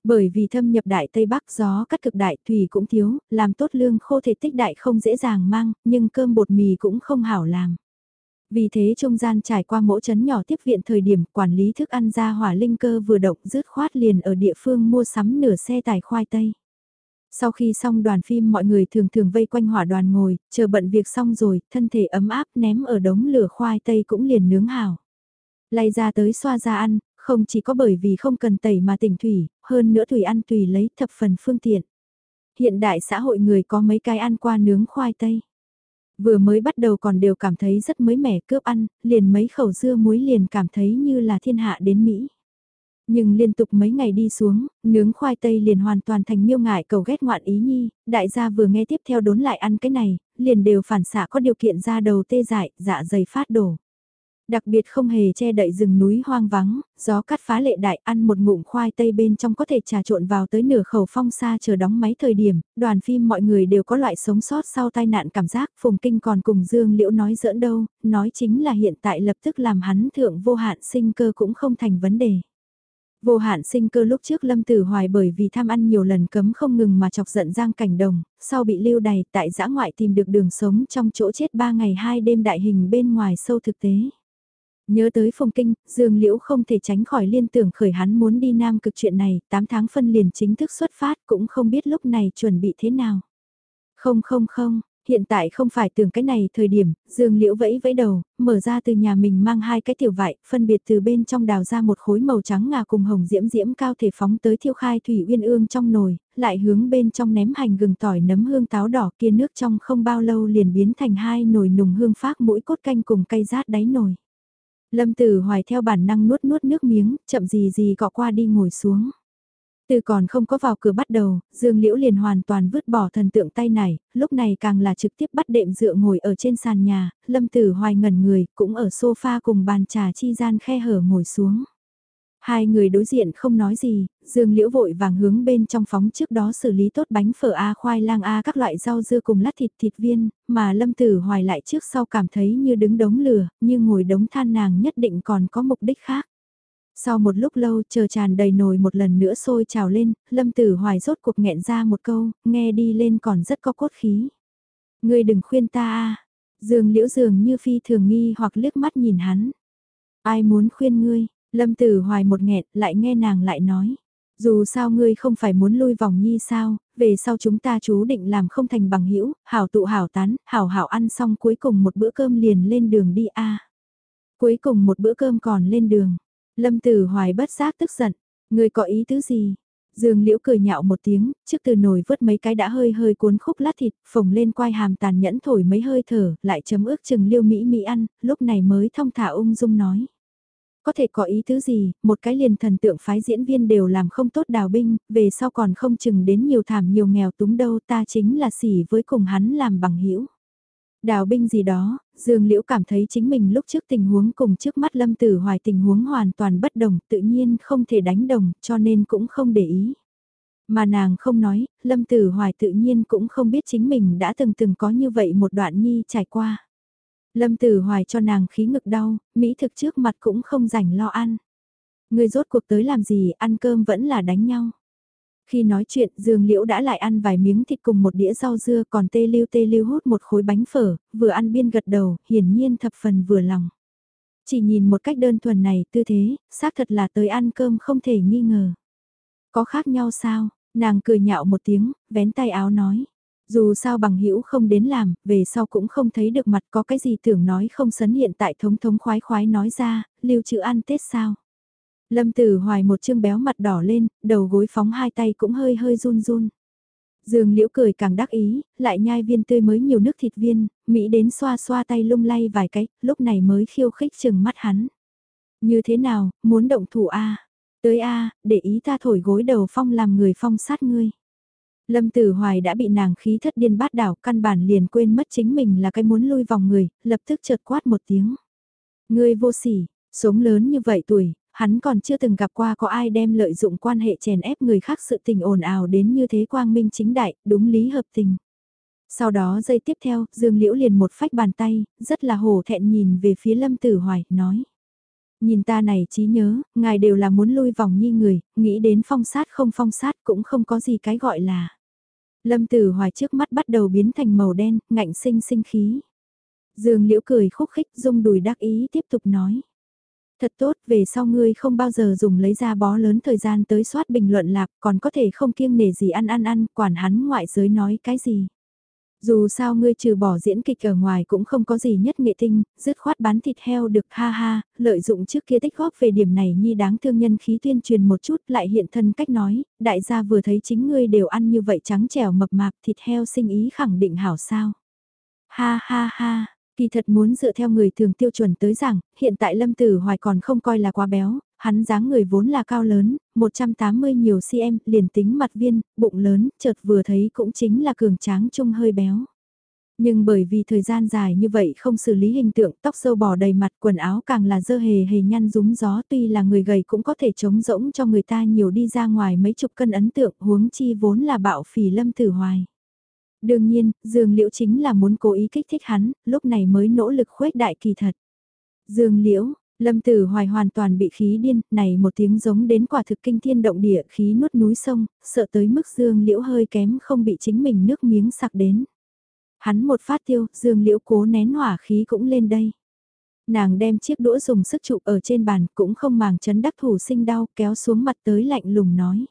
Bởi vì thâm nhập đại Tây Bắc gió cắt cực đại thủy cũng thiếu, làm tốt lương khô thể tích đại không dễ dàng mang, nhưng cơm bột mì cũng không hảo làm. Vì thế trung gian trải qua mỗi chấn nhỏ tiếp viện thời điểm quản lý thức ăn ra hỏa linh cơ vừa động rứt khoát liền ở địa phương mua sắm nửa xe tải khoai tây. Sau khi xong đoàn phim mọi người thường thường vây quanh hỏa đoàn ngồi, chờ bận việc xong rồi, thân thể ấm áp ném ở đống lửa khoai tây cũng liền nướng hảo. Lay ra tới xoa ra ăn, không chỉ có bởi vì không cần tẩy mà tỉnh thủy, hơn nữa thủy ăn tùy lấy thập phần phương tiện. Hiện đại xã hội người có mấy cái ăn qua nướng khoai tây. Vừa mới bắt đầu còn đều cảm thấy rất mới mẻ cướp ăn, liền mấy khẩu dưa muối liền cảm thấy như là thiên hạ đến Mỹ. Nhưng liên tục mấy ngày đi xuống, nướng khoai tây liền hoàn toàn thành miêu ngại cầu ghét ngoạn ý nhi, đại gia vừa nghe tiếp theo đốn lại ăn cái này, liền đều phản xạ có điều kiện ra đầu tê dại, dạ dày phát đổ. Đặc biệt không hề che đậy rừng núi hoang vắng, gió cắt phá lệ đại ăn một ngụm khoai tây bên trong có thể trà trộn vào tới nửa khẩu phong xa chờ đóng máy thời điểm, đoàn phim mọi người đều có loại sống sót sau tai nạn cảm giác, Phùng Kinh còn cùng Dương Liễu nói giỡn đâu, nói chính là hiện tại lập tức làm hắn thượng vô hạn sinh cơ cũng không thành vấn đề. Vô hạn sinh cơ lúc trước Lâm Tử Hoài bởi vì tham ăn nhiều lần cấm không ngừng mà chọc giận Giang Cảnh Đồng, sau bị lưu đày tại giã ngoại tìm được đường sống trong chỗ chết 3 ngày 2 đêm đại hình bên ngoài sâu thực tế. Nhớ tới phong kinh, Dương Liễu không thể tránh khỏi liên tưởng khởi hắn muốn đi Nam cực chuyện này, 8 tháng phân liền chính thức xuất phát cũng không biết lúc này chuẩn bị thế nào. Không không không, hiện tại không phải tưởng cái này thời điểm, Dương Liễu vẫy vẫy đầu, mở ra từ nhà mình mang hai cái tiểu vải, phân biệt từ bên trong đào ra một khối màu trắng ngà cùng hồng diễm diễm cao thể phóng tới thiêu khai thủy uyên ương trong nồi, lại hướng bên trong ném hành gừng tỏi nấm hương táo đỏ kia nước trong không bao lâu liền biến thành hai nồi nùng hương phát mũi cốt canh cùng cây rát đáy nồi. Lâm Tử Hoài theo bản năng nuốt nuốt nước miếng, chậm gì gì cọ qua đi ngồi xuống. Từ còn không có vào cửa bắt đầu, Dương Liễu liền hoàn toàn vứt bỏ thần tượng tay này, lúc này càng là trực tiếp bắt đệm dựa ngồi ở trên sàn nhà, Lâm Tử Hoài ngẩn người, cũng ở sofa cùng bàn trà chi gian khe hở ngồi xuống. Hai người đối diện không nói gì, Dương Liễu vội vàng hướng bên trong phóng trước đó xử lý tốt bánh phở A khoai lang A các loại rau dưa cùng lát thịt thịt viên, mà Lâm Tử Hoài lại trước sau cảm thấy như đứng đống lửa, như ngồi đống than nàng nhất định còn có mục đích khác. Sau một lúc lâu chờ tràn đầy nồi một lần nữa sôi trào lên, Lâm Tử Hoài rốt cuộc nghẹn ra một câu, nghe đi lên còn rất có cốt khí. Ngươi đừng khuyên ta a Dương Liễu dường như phi thường nghi hoặc liếc mắt nhìn hắn. Ai muốn khuyên ngươi, Lâm Tử Hoài một nghẹn, lại nghe nàng lại nói. Dù sao ngươi không phải muốn lui vòng nhi sao, về sau chúng ta chú định làm không thành bằng hữu hảo tụ hảo tán, hảo hảo ăn xong cuối cùng một bữa cơm liền lên đường đi a Cuối cùng một bữa cơm còn lên đường. Lâm Tử Hoài bất giác tức giận. Ngươi có ý tứ gì? Dương Liễu cười nhạo một tiếng, trước từ nồi vớt mấy cái đã hơi hơi cuốn khúc lát thịt, phồng lên quai hàm tàn nhẫn thổi mấy hơi thở, lại chấm ước chừng liêu Mỹ Mỹ ăn, lúc này mới thông thả ung dung nói có thể có ý tứ gì, một cái liền thần tượng phái diễn viên đều làm không tốt đào binh, về sau còn không chừng đến nhiều thảm nhiều nghèo túng đâu ta chính là xỉ với cùng hắn làm bằng hữu Đào binh gì đó, Dương Liễu cảm thấy chính mình lúc trước tình huống cùng trước mắt Lâm Tử Hoài tình huống hoàn toàn bất đồng, tự nhiên không thể đánh đồng, cho nên cũng không để ý. Mà nàng không nói, Lâm Tử Hoài tự nhiên cũng không biết chính mình đã từng từng có như vậy một đoạn nhi trải qua. Lâm Tử Hoài cho nàng khí ngực đau, Mỹ thực trước mặt cũng không rảnh lo ăn. Người rốt cuộc tới làm gì, ăn cơm vẫn là đánh nhau. Khi nói chuyện, Dương Liễu đã lại ăn vài miếng thịt cùng một đĩa rau dưa còn tê lưu tê lưu hút một khối bánh phở, vừa ăn biên gật đầu, hiển nhiên thập phần vừa lòng. Chỉ nhìn một cách đơn thuần này tư thế, xác thật là tới ăn cơm không thể nghi ngờ. Có khác nhau sao? Nàng cười nhạo một tiếng, vén tay áo nói. Dù sao bằng hữu không đến làm, về sau cũng không thấy được mặt có cái gì tưởng nói không sấn hiện tại thống thống khoái khoái nói ra, lưu trữ ăn Tết sao. Lâm Tử Hoài một chương béo mặt đỏ lên, đầu gối phóng hai tay cũng hơi hơi run run. Dương Liễu cười càng đắc ý, lại nhai viên tươi mới nhiều nước thịt viên, Mỹ đến xoa xoa tay lung lay vài cái, lúc này mới khiêu khích chừng mắt hắn. Như thế nào, muốn động thủ A? Tới A, để ý ta thổi gối đầu phong làm người phong sát ngươi. Lâm Tử Hoài đã bị nàng khí thất điên bát đảo, căn bản liền quên mất chính mình là cái muốn lui vòng người, lập tức chợt quát một tiếng. Ngươi vô sỉ, sống lớn như vậy tuổi, hắn còn chưa từng gặp qua có ai đem lợi dụng quan hệ chèn ép người khác sự tình ồn ào đến như thế quang minh chính đại, đúng lý hợp tình. Sau đó giây tiếp theo, Dương Liễu liền một phách bàn tay, rất là hổ thẹn nhìn về phía Lâm Tử Hoài, nói. Nhìn ta này trí nhớ, ngài đều là muốn lui vòng nhi người, nghĩ đến phong sát không phong sát cũng không có gì cái gọi là. Lâm Tử Hoài trước mắt bắt đầu biến thành màu đen, ngạnh sinh sinh khí. Dương Liễu cười khúc khích dung đùi đắc ý tiếp tục nói. Thật tốt, về sau ngươi không bao giờ dùng lấy ra bó lớn thời gian tới soát bình luận lạc, còn có thể không kiêng nể gì ăn ăn ăn, quản hắn ngoại giới nói cái gì. Dù sao ngươi trừ bỏ diễn kịch ở ngoài cũng không có gì nhất nghệ tinh, dứt khoát bán thịt heo được ha ha, lợi dụng trước kia tích góp về điểm này nhi đáng thương nhân khí tuyên truyền một chút lại hiện thân cách nói, đại gia vừa thấy chính ngươi đều ăn như vậy trắng trẻo mập mạp thịt heo sinh ý khẳng định hảo sao. Ha ha ha, kỳ thật muốn dựa theo người thường tiêu chuẩn tới rằng, hiện tại Lâm Tử Hoài còn không coi là quá béo, hắn dáng người vốn là cao lớn, 180 nhiều cm, liền tính mặt viên, bụng lớn, chợt vừa thấy cũng chính là cường tráng trung hơi béo. Nhưng bởi vì thời gian dài như vậy không xử lý hình tượng tóc sâu bò đầy mặt quần áo càng là dơ hề hề nhăn rúng gió tuy là người gầy cũng có thể chống rỗng cho người ta nhiều đi ra ngoài mấy chục cân ấn tượng huống chi vốn là bạo phì lâm tử hoài. Đương nhiên, Dương Liễu chính là muốn cố ý kích thích hắn, lúc này mới nỗ lực khuếch đại kỳ thật. Dương Liễu, Lâm Tử Hoài hoàn toàn bị khí điên, này một tiếng giống đến quả thực kinh thiên động địa khí nuốt núi sông, sợ tới mức Dương Liễu hơi kém không bị chính mình nước miếng sặc đến. Hắn một phát tiêu, Dương Liễu cố nén hỏa khí cũng lên đây. Nàng đem chiếc đũa dùng sức trụ ở trên bàn cũng không màng chấn đắc thủ sinh đau kéo xuống mặt tới lạnh lùng nói.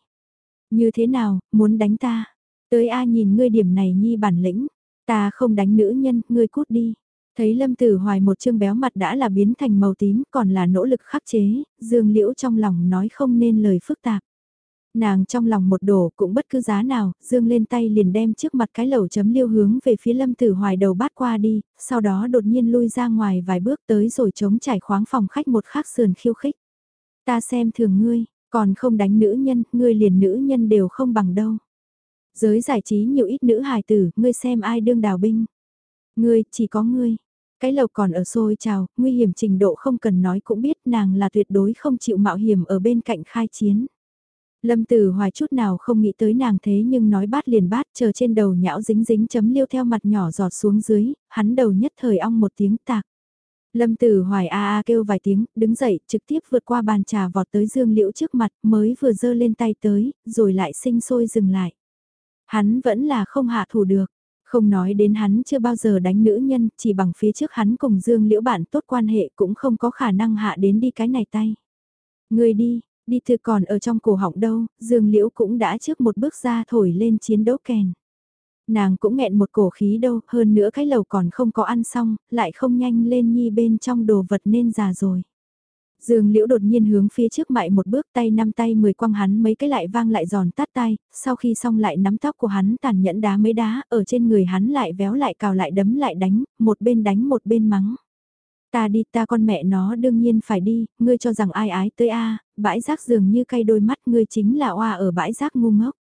Như thế nào, muốn đánh ta? Tới A nhìn ngươi điểm này nhi bản lĩnh, ta không đánh nữ nhân, ngươi cút đi. Thấy Lâm Tử Hoài một chương béo mặt đã là biến thành màu tím còn là nỗ lực khắc chế, Dương Liễu trong lòng nói không nên lời phức tạp. Nàng trong lòng một đổ cũng bất cứ giá nào, Dương lên tay liền đem trước mặt cái lẩu chấm liêu hướng về phía Lâm Tử Hoài đầu bát qua đi, sau đó đột nhiên lui ra ngoài vài bước tới rồi chống trải khoáng phòng khách một khắc sườn khiêu khích. Ta xem thường ngươi, Còn không đánh nữ nhân, ngươi liền nữ nhân đều không bằng đâu. Giới giải trí nhiều ít nữ hài tử, ngươi xem ai đương đào binh. Ngươi, chỉ có ngươi. Cái lộc còn ở sôi trào, nguy hiểm trình độ không cần nói cũng biết nàng là tuyệt đối không chịu mạo hiểm ở bên cạnh khai chiến. Lâm Tử Hoài chút nào không nghĩ tới nàng thế nhưng nói bát liền bát chờ trên đầu nhão dính dính chấm liêu theo mặt nhỏ giọt xuống dưới, hắn đầu nhất thời ong một tiếng tạc. Lâm Tử Hoài a a kêu vài tiếng, đứng dậy, trực tiếp vượt qua bàn trà vọt tới Dương Liễu trước mặt, mới vừa dơ lên tay tới, rồi lại sinh sôi dừng lại. Hắn vẫn là không hạ thủ được. Không nói đến hắn chưa bao giờ đánh nữ nhân, chỉ bằng phía trước hắn cùng Dương Liễu bạn tốt quan hệ cũng không có khả năng hạ đến đi cái này tay. Người đi, đi thư còn ở trong cổ họng đâu, Dương Liễu cũng đã trước một bước ra thổi lên chiến đấu kèn. Nàng cũng nghẹn một cổ khí đâu, hơn nữa cái lầu còn không có ăn xong, lại không nhanh lên nhi bên trong đồ vật nên già rồi. Dương Liễu đột nhiên hướng phía trước mại một bước tay năm tay mười quăng hắn mấy cái lại vang lại giòn tát tay, sau khi xong lại nắm tóc của hắn tàn nhẫn đá mấy đá, ở trên người hắn lại véo lại cào lại đấm lại đánh, một bên đánh một bên mắng. Ta đi ta con mẹ nó đương nhiên phải đi, ngươi cho rằng ai ái tới a bãi rác dường như cay đôi mắt ngươi chính là oa ở bãi rác ngu ngốc.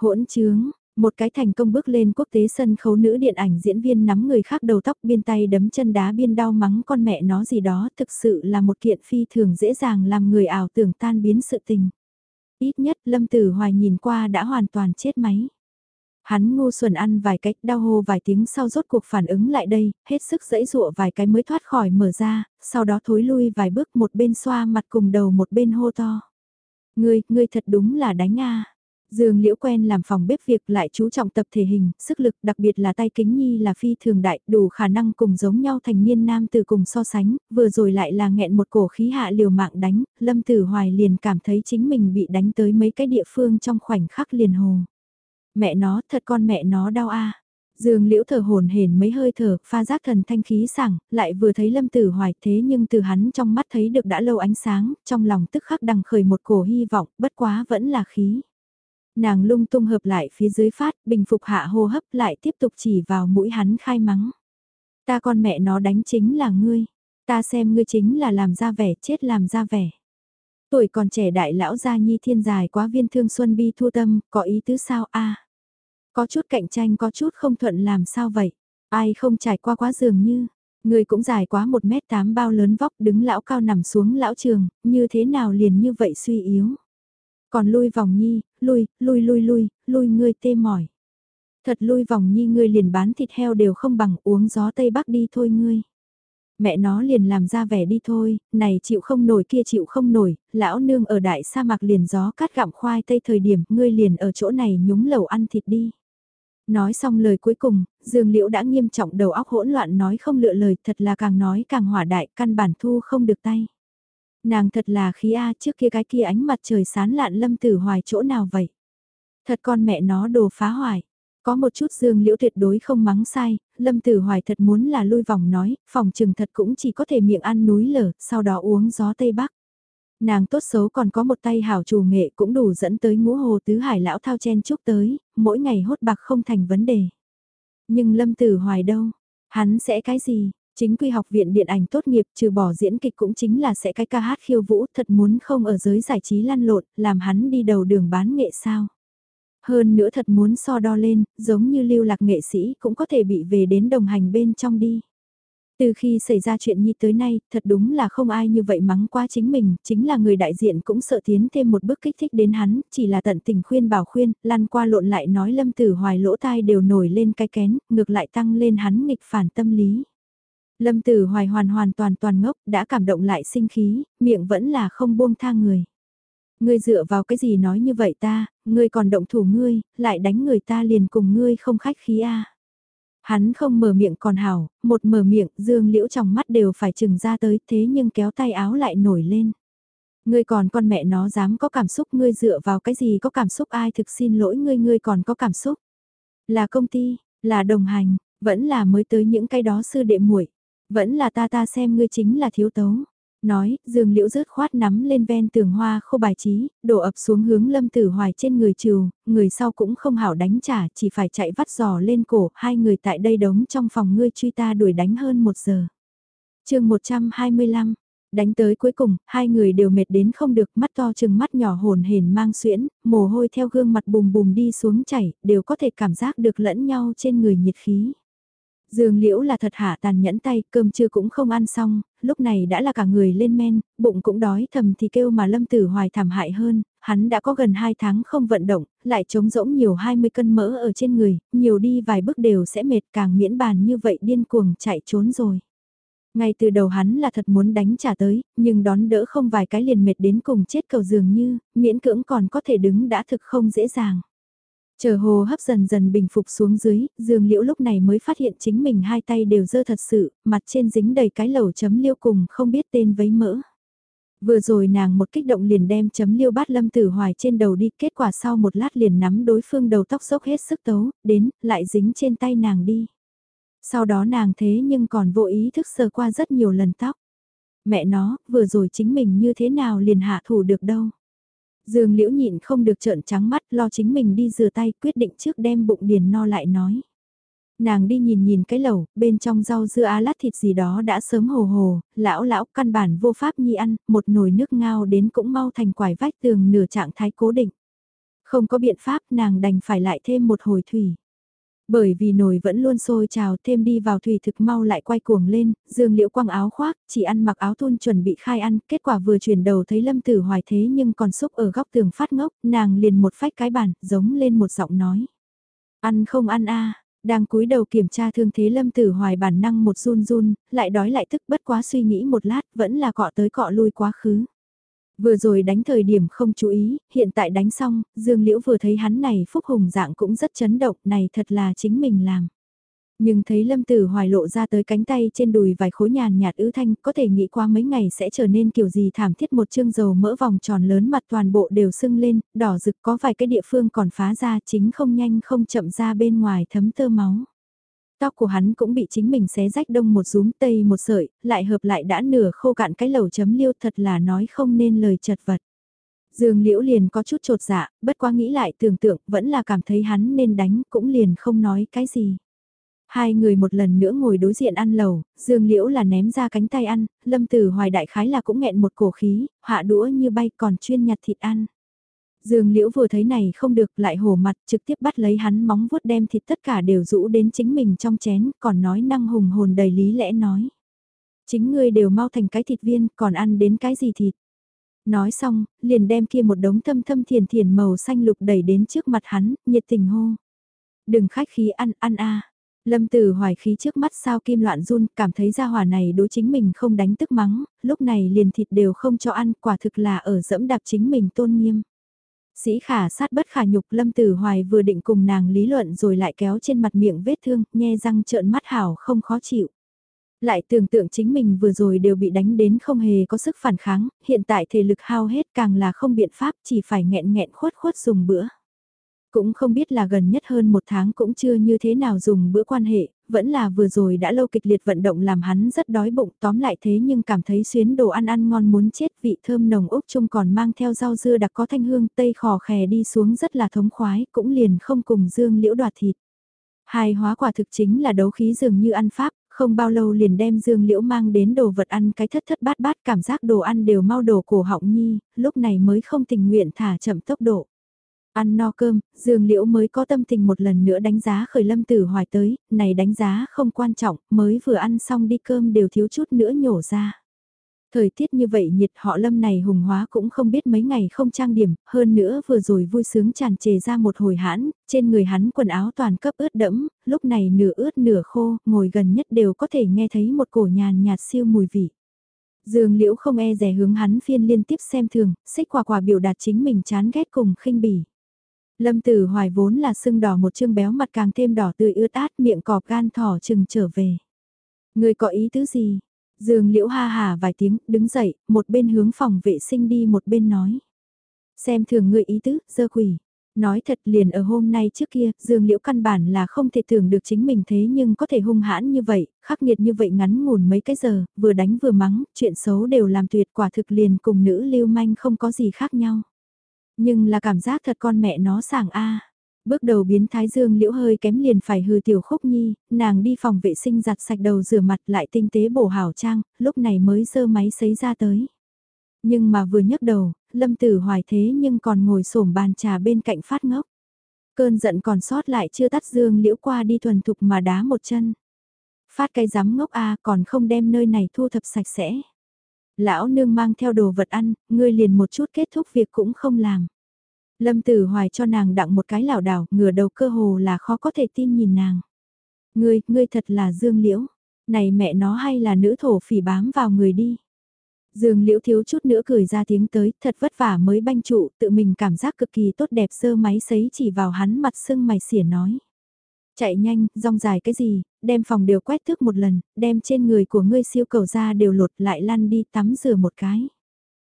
Hỗn trướng, một cái thành công bước lên quốc tế sân khấu nữ điện ảnh diễn viên nắm người khác đầu tóc biên tay đấm chân đá biên đau mắng con mẹ nó gì đó thực sự là một kiện phi thường dễ dàng làm người ảo tưởng tan biến sự tình. Ít nhất Lâm Tử Hoài nhìn qua đã hoàn toàn chết máy. Hắn ngu xuẩn ăn vài cách đau hô vài tiếng sau rốt cuộc phản ứng lại đây, hết sức dẫy dụa vài cái mới thoát khỏi mở ra, sau đó thối lui vài bước một bên xoa mặt cùng đầu một bên hô to. Ngươi, ngươi thật đúng là đánh a Dương Liễu quen làm phòng bếp việc lại chú trọng tập thể hình, sức lực đặc biệt là tay kính nhi là phi thường đại, đủ khả năng cùng giống nhau thành niên nam từ cùng so sánh, vừa rồi lại là nghẹn một cổ khí hạ liều mạng đánh, Lâm Tử Hoài liền cảm thấy chính mình bị đánh tới mấy cái địa phương trong khoảnh khắc liền hồ. Mẹ nó, thật con mẹ nó đau a. Dương Liễu thở hồn hển mấy hơi thở, pha giác thần thanh khí sảng, lại vừa thấy Lâm Tử Hoài thế nhưng từ hắn trong mắt thấy được đã lâu ánh sáng, trong lòng tức khắc đằng khởi một cổ hy vọng, bất quá vẫn là khí. Nàng lung tung hợp lại phía dưới phát, bình phục hạ hô hấp lại tiếp tục chỉ vào mũi hắn khai mắng. Ta con mẹ nó đánh chính là ngươi, ta xem ngươi chính là làm ra vẻ chết làm ra vẻ. Tuổi còn trẻ đại lão gia nhi thiên dài quá viên thương xuân bi thua tâm, có ý tứ sao a Có chút cạnh tranh có chút không thuận làm sao vậy? Ai không trải qua quá dường như, người cũng dài quá một mét tám bao lớn vóc đứng lão cao nằm xuống lão trường, như thế nào liền như vậy suy yếu. Còn lui vòng nhi, lui, lui lui lui, lui ngươi tê mỏi. Thật lui vòng nhi ngươi liền bán thịt heo đều không bằng uống gió Tây Bắc đi thôi ngươi. Mẹ nó liền làm ra vẻ đi thôi, này chịu không nổi kia chịu không nổi, lão nương ở đại sa mạc liền gió cắt gặm khoai tây thời điểm ngươi liền ở chỗ này nhúng lẩu ăn thịt đi. Nói xong lời cuối cùng, Dương Liễu đã nghiêm trọng đầu óc hỗn loạn nói không lựa lời thật là càng nói càng hỏa đại căn bản thu không được tay. Nàng thật là khí A trước kia cái kia ánh mặt trời sán lạn lâm tử hoài chỗ nào vậy? Thật con mẹ nó đồ phá hoại. Có một chút dương liễu tuyệt đối không mắng sai, lâm tử hoài thật muốn là lui vòng nói, phòng trừng thật cũng chỉ có thể miệng ăn núi lở, sau đó uống gió Tây Bắc. Nàng tốt xấu còn có một tay hảo chủ nghệ cũng đủ dẫn tới ngũ hồ tứ hải lão thao chen chúc tới, mỗi ngày hốt bạc không thành vấn đề. Nhưng lâm tử hoài đâu, hắn sẽ cái gì, Chính quy học viện điện ảnh tốt nghiệp trừ bỏ diễn kịch cũng chính là sẽ cái ca hát khiêu vũ thật muốn không ở giới giải trí lăn lộn, làm hắn đi đầu đường bán nghệ sao. Hơn nữa thật muốn so đo lên, giống như lưu lạc nghệ sĩ cũng có thể bị về đến đồng hành bên trong đi. Từ khi xảy ra chuyện như tới nay, thật đúng là không ai như vậy mắng qua chính mình, chính là người đại diện cũng sợ tiến thêm một bước kích thích đến hắn, chỉ là tận tình khuyên bảo khuyên, lăn qua lộn lại nói lâm tử hoài lỗ tai đều nổi lên cái kén, ngược lại tăng lên hắn nghịch phản tâm lý. Lâm Tử Hoài hoàn hoàn toàn toàn ngốc, đã cảm động lại sinh khí, miệng vẫn là không buông tha người. Ngươi dựa vào cái gì nói như vậy ta, ngươi còn động thủ ngươi, lại đánh người ta liền cùng ngươi không khách khí a. Hắn không mở miệng còn hảo, một mở miệng, dương liễu trong mắt đều phải chừng ra tới, thế nhưng kéo tay áo lại nổi lên. Ngươi còn con mẹ nó dám có cảm xúc, ngươi dựa vào cái gì có cảm xúc ai thực xin lỗi ngươi, ngươi còn có cảm xúc. Là công ty, là đồng hành, vẫn là mới tới những cái đó sư đệ muội vẫn là ta ta xem ngươi chính là thiếu tấu. Nói, dương liễu rớt khoát nắm lên ven tường hoa khô bài trí, đổ ập xuống hướng lâm tử hoài trên người trừ, người sau cũng không hảo đánh trả, chỉ phải chạy vắt giò lên cổ, hai người tại đây đống trong phòng ngươi truy ta đuổi đánh hơn một giờ. chương 125 Đánh tới cuối cùng, hai người đều mệt đến không được, mắt to chừng mắt nhỏ hồn hển mang xuyễn, mồ hôi theo gương mặt bùm bùm đi xuống chảy, đều có thể cảm giác được lẫn nhau trên người nhiệt khí. Dương Liễu là thật hạ tàn nhẫn tay, cơm trưa cũng không ăn xong, lúc này đã là cả người lên men, bụng cũng đói thầm thì kêu mà Lâm Tử Hoài thảm hại hơn, hắn đã có gần 2 tháng không vận động, lại trống rỗng nhiều 20 cân mỡ ở trên người, nhiều đi vài bước đều sẽ mệt càng miễn bàn như vậy điên cuồng chạy trốn rồi. Ngay từ đầu hắn là thật muốn đánh trả tới, nhưng đón đỡ không vài cái liền mệt đến cùng chết cầu dường như, miễn cưỡng còn có thể đứng đã thực không dễ dàng. Chờ hồ hấp dần dần bình phục xuống dưới, dương liễu lúc này mới phát hiện chính mình hai tay đều dơ thật sự, mặt trên dính đầy cái lẩu chấm liêu cùng không biết tên vấy mỡ. Vừa rồi nàng một kích động liền đem chấm liêu bát lâm tử hoài trên đầu đi, kết quả sau một lát liền nắm đối phương đầu tóc sốc hết sức tấu, đến, lại dính trên tay nàng đi. Sau đó nàng thế nhưng còn vô ý thức sờ qua rất nhiều lần tóc. Mẹ nó, vừa rồi chính mình như thế nào liền hạ thủ được đâu. Dương liễu nhịn không được trợn trắng mắt lo chính mình đi rửa tay quyết định trước đem bụng điền no lại nói. Nàng đi nhìn nhìn cái lẩu, bên trong rau dưa á lát thịt gì đó đã sớm hồ hồ, lão lão căn bản vô pháp nhi ăn, một nồi nước ngao đến cũng mau thành quải vách tường nửa trạng thái cố định. Không có biện pháp nàng đành phải lại thêm một hồi thủy. Bởi vì nồi vẫn luôn sôi trào thêm đi vào thủy thực mau lại quay cuồng lên, dương liễu quăng áo khoác, chỉ ăn mặc áo thun chuẩn bị khai ăn, kết quả vừa chuyển đầu thấy lâm tử hoài thế nhưng còn xúc ở góc tường phát ngốc, nàng liền một phách cái bàn, giống lên một giọng nói. Ăn không ăn a đang cúi đầu kiểm tra thương thế lâm tử hoài bản năng một run run, lại đói lại tức bất quá suy nghĩ một lát, vẫn là cọ tới cọ lui quá khứ. Vừa rồi đánh thời điểm không chú ý, hiện tại đánh xong, Dương Liễu vừa thấy hắn này phúc hùng dạng cũng rất chấn động, này thật là chính mình làm. Nhưng thấy Lâm Tử Hoài lộ ra tới cánh tay trên đùi vài khối nhàn nhạt ứ thanh, có thể nghĩ qua mấy ngày sẽ trở nên kiểu gì thảm thiết một chương dầu mỡ vòng tròn lớn mặt toàn bộ đều sưng lên, đỏ rực có vài cái địa phương còn phá ra chính không nhanh không chậm ra bên ngoài thấm tơ máu. Tóc của hắn cũng bị chính mình xé rách đông một rúm tây một sợi, lại hợp lại đã nửa khô cạn cái lẩu chấm liêu thật là nói không nên lời chật vật. Dương Liễu liền có chút trột dạ, bất quá nghĩ lại tưởng tượng vẫn là cảm thấy hắn nên đánh cũng liền không nói cái gì. Hai người một lần nữa ngồi đối diện ăn lẩu, Dương Liễu là ném ra cánh tay ăn, Lâm Tử Hoài đại khái là cũng nghẹn một cổ khí, hạ đũa như bay còn chuyên nhặt thịt ăn. Dương Liễu vừa thấy này không được lại hổ mặt trực tiếp bắt lấy hắn móng vuốt đem thịt tất cả đều rũ đến chính mình trong chén còn nói năng hùng hồn đầy lý lẽ nói. Chính ngươi đều mau thành cái thịt viên còn ăn đến cái gì thịt. Nói xong, liền đem kia một đống thâm thâm thiền thiền màu xanh lục đẩy đến trước mặt hắn, nhiệt tình hô. Đừng khách khí ăn, ăn a Lâm Tử hoài khí trước mắt sao kim loạn run, cảm thấy gia hỏa này đối chính mình không đánh tức mắng, lúc này liền thịt đều không cho ăn, quả thực là ở dẫm đạp chính mình tôn nghiêm. Sĩ khả sát bất khả nhục Lâm Tử Hoài vừa định cùng nàng lý luận rồi lại kéo trên mặt miệng vết thương, nhe răng trợn mắt hảo không khó chịu. Lại tưởng tượng chính mình vừa rồi đều bị đánh đến không hề có sức phản kháng, hiện tại thể lực hao hết càng là không biện pháp chỉ phải nghẹn nghẹn khuất khuất dùng bữa. Cũng không biết là gần nhất hơn một tháng cũng chưa như thế nào dùng bữa quan hệ, vẫn là vừa rồi đã lâu kịch liệt vận động làm hắn rất đói bụng tóm lại thế nhưng cảm thấy xuyến đồ ăn ăn ngon muốn chết vị thơm nồng úc chung còn mang theo rau dưa đặc có thanh hương tây khò khè đi xuống rất là thống khoái cũng liền không cùng dương liễu đoạt thịt. Hai hóa quả thực chính là đấu khí dường như ăn pháp, không bao lâu liền đem dương liễu mang đến đồ vật ăn cái thất thất bát bát cảm giác đồ ăn đều mau đổ cổ họng nhi, lúc này mới không tình nguyện thả chậm tốc độ. Ăn no cơm, Dương Liễu mới có tâm tình một lần nữa đánh giá khởi lâm tử hoài tới, này đánh giá không quan trọng, mới vừa ăn xong đi cơm đều thiếu chút nữa nhổ ra. Thời tiết như vậy nhiệt họ lâm này hùng hóa cũng không biết mấy ngày không trang điểm, hơn nữa vừa rồi vui sướng tràn trề ra một hồi hãn, trên người hắn quần áo toàn cấp ướt đẫm, lúc này nửa ướt nửa khô, ngồi gần nhất đều có thể nghe thấy một cổ nhàn nhạt siêu mùi vị. Dương Liễu không e rẻ hướng hắn phiên liên tiếp xem thường, xích quả quả biểu đạt chính mình chán ghét cùng khinh bỉ. Lâm Tử Hoài vốn là sưng đỏ một chương béo mặt càng thêm đỏ tươi ướt át miệng cọp gan thỏ chừng trở về. Người có ý tứ gì? Dương Liễu ha hà vài tiếng, đứng dậy, một bên hướng phòng vệ sinh đi một bên nói. Xem thường người ý tứ, dơ quỷ. Nói thật liền ở hôm nay trước kia, Dương Liễu căn bản là không thể tưởng được chính mình thế nhưng có thể hung hãn như vậy, khắc nghiệt như vậy ngắn ngủn mấy cái giờ, vừa đánh vừa mắng, chuyện xấu đều làm tuyệt quả thực liền cùng nữ lưu manh không có gì khác nhau. Nhưng là cảm giác thật con mẹ nó sảng a Bước đầu biến thái dương liễu hơi kém liền phải hư tiểu khúc nhi, nàng đi phòng vệ sinh giặt sạch đầu rửa mặt lại tinh tế bổ hảo trang, lúc này mới dơ máy sấy ra tới. Nhưng mà vừa nhấc đầu, lâm tử hoài thế nhưng còn ngồi xổm bàn trà bên cạnh phát ngốc. Cơn giận còn sót lại chưa tắt dương liễu qua đi thuần thục mà đá một chân. Phát cái giám ngốc a còn không đem nơi này thu thập sạch sẽ. Lão nương mang theo đồ vật ăn, ngươi liền một chút kết thúc việc cũng không làm. Lâm Tử Hoài cho nàng đặng một cái lảo đảo, ngửa đầu cơ hồ là khó có thể tin nhìn nàng. Ngươi, ngươi thật là Dương Liễu. Này mẹ nó hay là nữ thổ phỉ bám vào người đi. Dương Liễu thiếu chút nữa cười ra tiếng tới, thật vất vả mới banh trụ, tự mình cảm giác cực kỳ tốt đẹp sơ máy sấy chỉ vào hắn mặt sưng mày xỉa nói. Chạy nhanh, rong dài cái gì, đem phòng đều quét thước một lần, đem trên người của ngươi siêu cầu ra đều lột lại lăn đi tắm rửa một cái.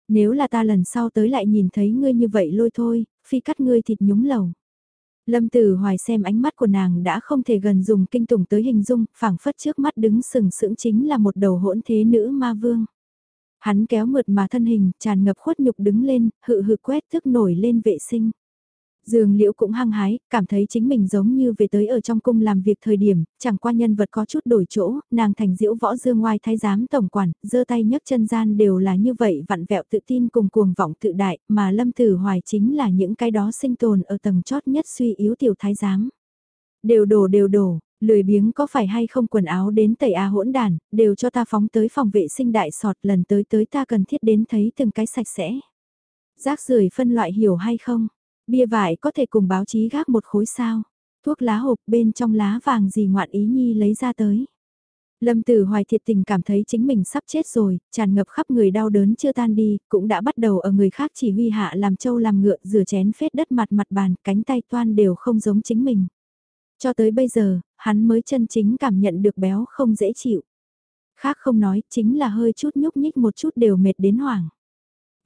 Nếu là ta lần sau tới lại nhìn thấy ngươi như vậy lôi thôi, phi cắt ngươi thịt nhúng lầu. Lâm Tử Hoài xem ánh mắt của nàng đã không thể gần dùng kinh tủng tới hình dung, phảng phất trước mắt đứng sừng sững chính là một đầu hỗn thế nữ ma vương. Hắn kéo mượt mà thân hình, tràn ngập khuất nhục đứng lên, hự hự quét thức nổi lên vệ sinh. Dương Liễu cũng hăng hái, cảm thấy chính mình giống như về tới ở trong cung làm việc thời điểm, chẳng qua nhân vật có chút đổi chỗ, nàng thành diễu võ dương ngoài thái giám tổng quản, giơ tay nhấc chân gian đều là như vậy vặn vẹo tự tin cùng cuồng vọng tự đại, mà Lâm Tử Hoài chính là những cái đó sinh tồn ở tầng chót nhất suy yếu tiểu thái giám. Đều đổ đều đổ, lười biếng có phải hay không quần áo đến tẩy a hỗn đàn, đều cho ta phóng tới phòng vệ sinh đại sọt lần tới tới ta cần thiết đến thấy từng cái sạch sẽ. Rác rưởi phân loại hiểu hay không? Bia vải có thể cùng báo chí gác một khối sao. Thuốc lá hộp bên trong lá vàng gì ngoạn ý nhi lấy ra tới. Lâm Tử Hoài thiệt tình cảm thấy chính mình sắp chết rồi, tràn ngập khắp người đau đớn chưa tan đi, cũng đã bắt đầu ở người khác chỉ huy hạ làm trâu làm ngựa rửa chén phết đất mặt mặt bàn, cánh tay toan đều không giống chính mình. Cho tới bây giờ, hắn mới chân chính cảm nhận được béo không dễ chịu. Khác không nói, chính là hơi chút nhúc nhích một chút đều mệt đến hoảng.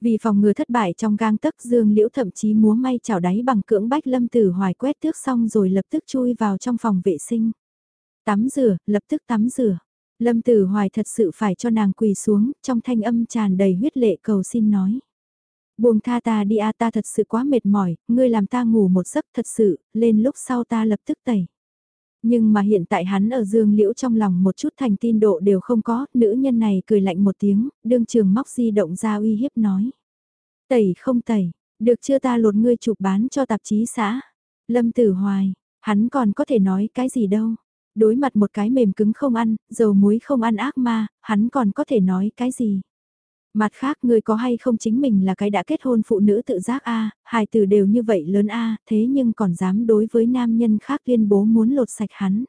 Vì phòng ngừa thất bại trong gang tấc Dương Liễu thậm chí múa may chảo đáy bằng cưỡng bách Lâm Tử Hoài quét tước xong rồi lập tức chui vào trong phòng vệ sinh. Tắm rửa, lập tức tắm rửa. Lâm Tử Hoài thật sự phải cho nàng quỳ xuống, trong thanh âm tràn đầy huyết lệ cầu xin nói. Buông tha ta đi a ta thật sự quá mệt mỏi, ngươi làm ta ngủ một giấc thật sự, lên lúc sau ta lập tức tẩy. Nhưng mà hiện tại hắn ở dương liễu trong lòng một chút thành tin độ đều không có, nữ nhân này cười lạnh một tiếng, đương trường móc di động ra uy hiếp nói. Tẩy không tẩy, được chưa ta lột ngươi chụp bán cho tạp chí xã. Lâm tử hoài, hắn còn có thể nói cái gì đâu. Đối mặt một cái mềm cứng không ăn, dầu muối không ăn ác ma, hắn còn có thể nói cái gì. Mặt khác người có hay không chính mình là cái đã kết hôn phụ nữ tự giác a hài từ đều như vậy lớn a thế nhưng còn dám đối với nam nhân khác tuyên bố muốn lột sạch hắn.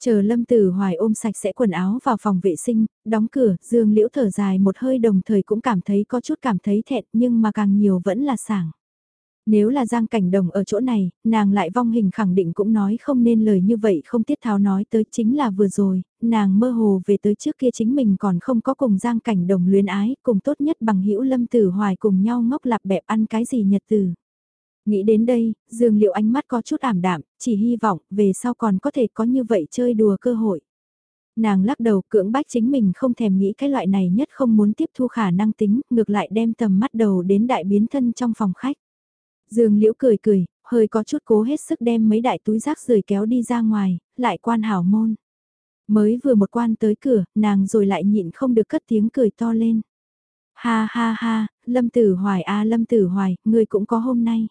Chờ lâm tử hoài ôm sạch sẽ quần áo vào phòng vệ sinh, đóng cửa, dương liễu thở dài một hơi đồng thời cũng cảm thấy có chút cảm thấy thẹn nhưng mà càng nhiều vẫn là sảng. Nếu là Giang Cảnh Đồng ở chỗ này, nàng lại vong hình khẳng định cũng nói không nên lời như vậy không tiết tháo nói tới chính là vừa rồi, nàng mơ hồ về tới trước kia chính mình còn không có cùng Giang Cảnh Đồng luyến ái, cùng tốt nhất bằng hữu lâm tử hoài cùng nhau ngốc lạp bẹp ăn cái gì nhật từ. Nghĩ đến đây, dường liệu ánh mắt có chút ảm đạm, chỉ hy vọng về sau còn có thể có như vậy chơi đùa cơ hội. Nàng lắc đầu cưỡng bách chính mình không thèm nghĩ cái loại này nhất không muốn tiếp thu khả năng tính, ngược lại đem tầm mắt đầu đến đại biến thân trong phòng khách. Dương Liễu cười cười, hơi có chút cố hết sức đem mấy đại túi rác rời kéo đi ra ngoài, lại quan hảo môn. Mới vừa một quan tới cửa, nàng rồi lại nhịn không được cất tiếng cười to lên. Ha ha ha, Lâm Tử Hoài a Lâm Tử Hoài, ngươi cũng có hôm nay.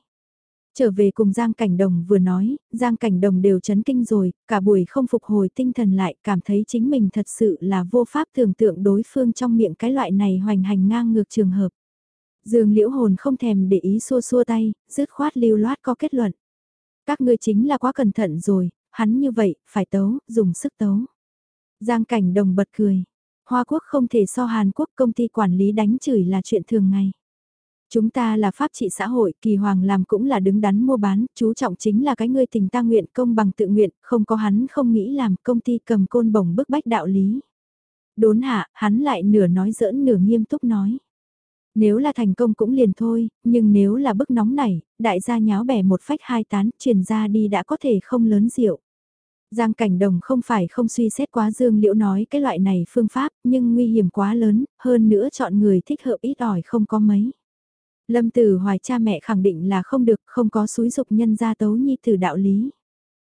Trở về cùng Giang Cảnh Đồng vừa nói, Giang Cảnh Đồng đều chấn kinh rồi, cả buổi không phục hồi tinh thần lại, cảm thấy chính mình thật sự là vô pháp tưởng tượng đối phương trong miệng cái loại này hoành hành ngang ngược trường hợp. Dương liễu hồn không thèm để ý xua xua tay, dứt khoát lưu loát có kết luận. Các ngươi chính là quá cẩn thận rồi, hắn như vậy, phải tấu, dùng sức tấu. Giang cảnh đồng bật cười. Hoa quốc không thể so Hàn Quốc công ty quản lý đánh chửi là chuyện thường ngày. Chúng ta là pháp trị xã hội, kỳ hoàng làm cũng là đứng đắn mua bán, chú trọng chính là cái ngươi tình ta nguyện công bằng tự nguyện, không có hắn không nghĩ làm công ty cầm côn bổng bức bách đạo lý. Đốn hạ, hắn lại nửa nói giỡn nửa nghiêm túc nói. Nếu là thành công cũng liền thôi, nhưng nếu là bức nóng này, đại gia nháo bẻ một phách hai tán, truyền ra đi đã có thể không lớn rượu. Giang cảnh đồng không phải không suy xét quá dương liễu nói cái loại này phương pháp, nhưng nguy hiểm quá lớn, hơn nữa chọn người thích hợp ít ỏi không có mấy. Lâm Tử Hoài cha mẹ khẳng định là không được, không có xúi dục nhân gia tấu nhi từ đạo lý.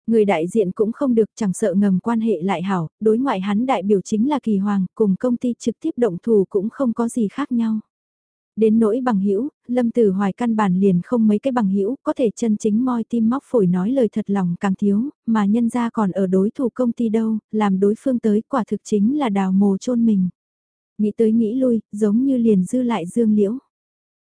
Người đại diện cũng không được chẳng sợ ngầm quan hệ lại hảo, đối ngoại hắn đại biểu chính là kỳ hoàng, cùng công ty trực tiếp động thủ cũng không có gì khác nhau. Đến nỗi bằng hữu Lâm Tử Hoài căn bản liền không mấy cái bằng hữu có thể chân chính moi tim móc phổi nói lời thật lòng càng thiếu, mà nhân ra còn ở đối thủ công ty đâu, làm đối phương tới quả thực chính là đào mồ chôn mình. Nghĩ tới nghĩ lui, giống như liền dư lại dương liễu.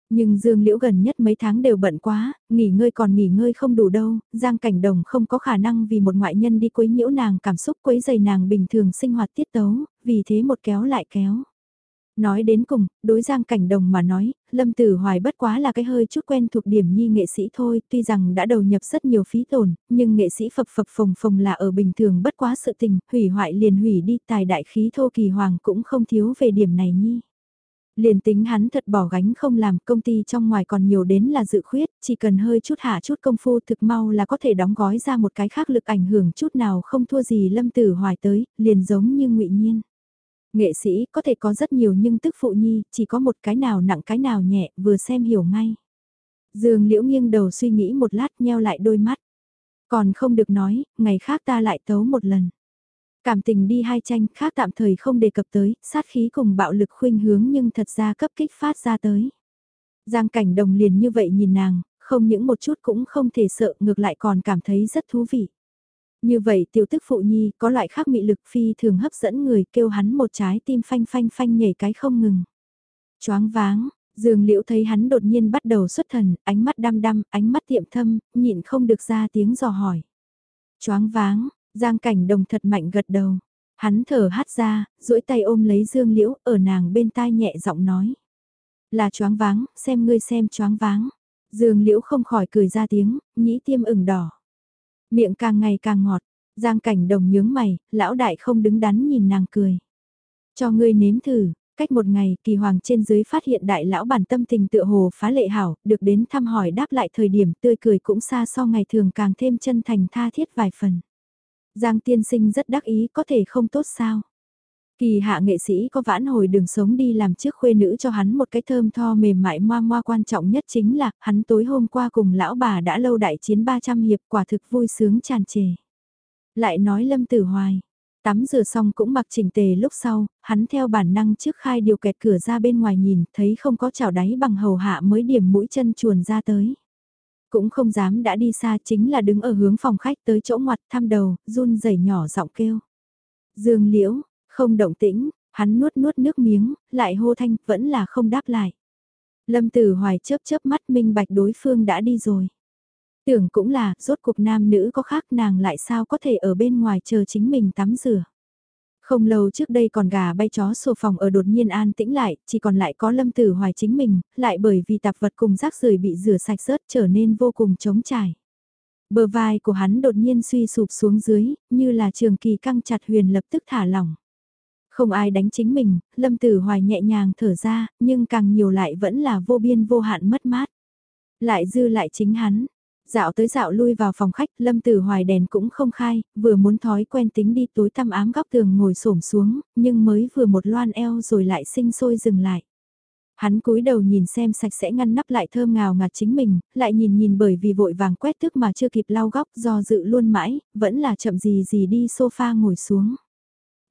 Nhưng Dương Liễu gần nhất mấy tháng đều bận quá, nghỉ ngơi còn nghỉ ngơi không đủ đâu, Giang Cảnh Đồng không có khả năng vì một ngoại nhân đi quấy nhiễu nàng cảm xúc quấy dày nàng bình thường sinh hoạt tiết tấu, vì thế một kéo lại kéo. Nói đến cùng, đối Giang Cảnh Đồng mà nói, Lâm Tử Hoài bất quá là cái hơi chút quen thuộc điểm nhi nghệ sĩ thôi, tuy rằng đã đầu nhập rất nhiều phí tổn, nhưng nghệ sĩ phập phập phồng phồng là ở bình thường bất quá sự tình, hủy hoại liền hủy đi, tài đại khí thô kỳ hoàng cũng không thiếu về điểm này nhi. Liền tính hắn thật bỏ gánh không làm, công ty trong ngoài còn nhiều đến là dự khuyết, chỉ cần hơi chút hạ chút công phu thực mau là có thể đóng gói ra một cái khác lực ảnh hưởng chút nào không thua gì Lâm Tử Hoài tới, liền giống như ngụy Nhiên. Nghệ sĩ có thể có rất nhiều nhưng tức phụ nhi, chỉ có một cái nào nặng cái nào nhẹ, vừa xem hiểu ngay. Dương Liễu nghiêng đầu suy nghĩ một lát nheo lại đôi mắt. Còn không được nói, ngày khác ta lại tấu một lần. Cảm tình đi hai tranh khác tạm thời không đề cập tới, sát khí cùng bạo lực khuynh hướng nhưng thật ra cấp kích phát ra tới. Giang cảnh đồng liền như vậy nhìn nàng, không những một chút cũng không thể sợ ngược lại còn cảm thấy rất thú vị. Như vậy tiểu tức phụ nhi có loại khác mị lực phi thường hấp dẫn người kêu hắn một trái tim phanh phanh phanh nhảy cái không ngừng. Choáng váng, Dương Liễu thấy hắn đột nhiên bắt đầu xuất thần, ánh mắt đăm đăm, ánh mắt tiệm thâm, nhịn không được ra tiếng dò hỏi. Choáng váng, Giang Cảnh Đồng thật mạnh gật đầu. Hắn thở hát ra, duỗi tay ôm lấy Dương Liễu, ở nàng bên tai nhẹ giọng nói. Là choáng váng, xem ngươi xem choáng váng. Dương Liễu không khỏi cười ra tiếng, nhĩ tiêm ửng đỏ. Miệng càng ngày càng ngọt, Giang Cảnh Đồng nhướng mày, lão đại không đứng đắn nhìn nàng cười. Cho ngươi nếm thử, cách một ngày kỳ hoàng trên dưới phát hiện đại lão bản tâm tình tựa hồ phá lệ hảo, được đến thăm hỏi đáp lại thời điểm tươi cười cũng xa so ngày thường càng thêm chân thành tha thiết vài phần. Giang tiên sinh rất đắc ý có thể không tốt sao. Kỳ hạ nghệ sĩ có vãn hồi đường sống đi làm trước khuê nữ cho hắn một cái thơm tho mềm mại moa moa quan trọng nhất chính là hắn tối hôm qua cùng lão bà đã lâu đại chiến 300 hiệp quả thực vui sướng tràn trề. Lại nói lâm tử hoài, tắm rửa xong cũng mặc chỉnh tề lúc sau, hắn theo bản năng trước khai điều kẹt cửa ra bên ngoài nhìn thấy không có chảo đáy bằng hầu hạ mới điểm mũi chân chuồn ra tới. Cũng không dám đã đi xa chính là đứng ở hướng phòng khách tới chỗ ngoặt thăm đầu, run rẩy nhỏ giọng kêu. Dương liễu, không động tĩnh, hắn nuốt nuốt nước miếng, lại hô thanh, vẫn là không đáp lại. Lâm Tử Hoài chớp chớp mắt minh bạch đối phương đã đi rồi. Tưởng cũng là, rốt cuộc nam nữ có khác nàng lại sao có thể ở bên ngoài chờ chính mình tắm rửa. Không lâu trước đây còn gà bay chó sổ phòng ở đột nhiên an tĩnh lại, chỉ còn lại có lâm tử hoài chính mình, lại bởi vì tạp vật cùng rác rưởi bị rửa sạch rớt trở nên vô cùng trống trải. Bờ vai của hắn đột nhiên suy sụp xuống dưới, như là trường kỳ căng chặt huyền lập tức thả lỏng. Không ai đánh chính mình, lâm tử hoài nhẹ nhàng thở ra, nhưng càng nhiều lại vẫn là vô biên vô hạn mất mát. Lại dư lại chính hắn, Dạo tới dạo lui vào phòng khách, Lâm Tử Hoài đèn cũng không khai, vừa muốn thói quen tính đi tối tăm ám góc tường ngồi xổm xuống, nhưng mới vừa một loan eo rồi lại sinh sôi dừng lại. Hắn cúi đầu nhìn xem sạch sẽ ngăn nắp lại thơm ngào ngạt chính mình, lại nhìn nhìn bởi vì vội vàng quét thức mà chưa kịp lau góc do dự luôn mãi, vẫn là chậm gì gì đi sofa ngồi xuống.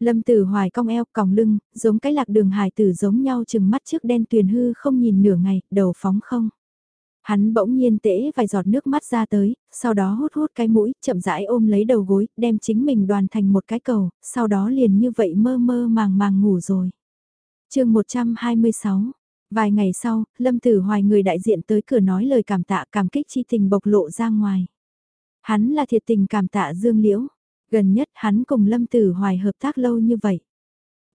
Lâm Tử Hoài cong eo còng lưng, giống cái lạc đường hài tử giống nhau chừng mắt trước đen tuyền hư không nhìn nửa ngày, đầu phóng không. Hắn bỗng nhiên tễ vài giọt nước mắt ra tới, sau đó hút hút cái mũi, chậm rãi ôm lấy đầu gối, đem chính mình đoàn thành một cái cầu, sau đó liền như vậy mơ mơ màng màng ngủ rồi. chương 126 Vài ngày sau, Lâm Tử Hoài người đại diện tới cửa nói lời cảm tạ cảm kích chi tình bộc lộ ra ngoài. Hắn là thiệt tình cảm tạ Dương Liễu. Gần nhất hắn cùng Lâm Tử Hoài hợp tác lâu như vậy.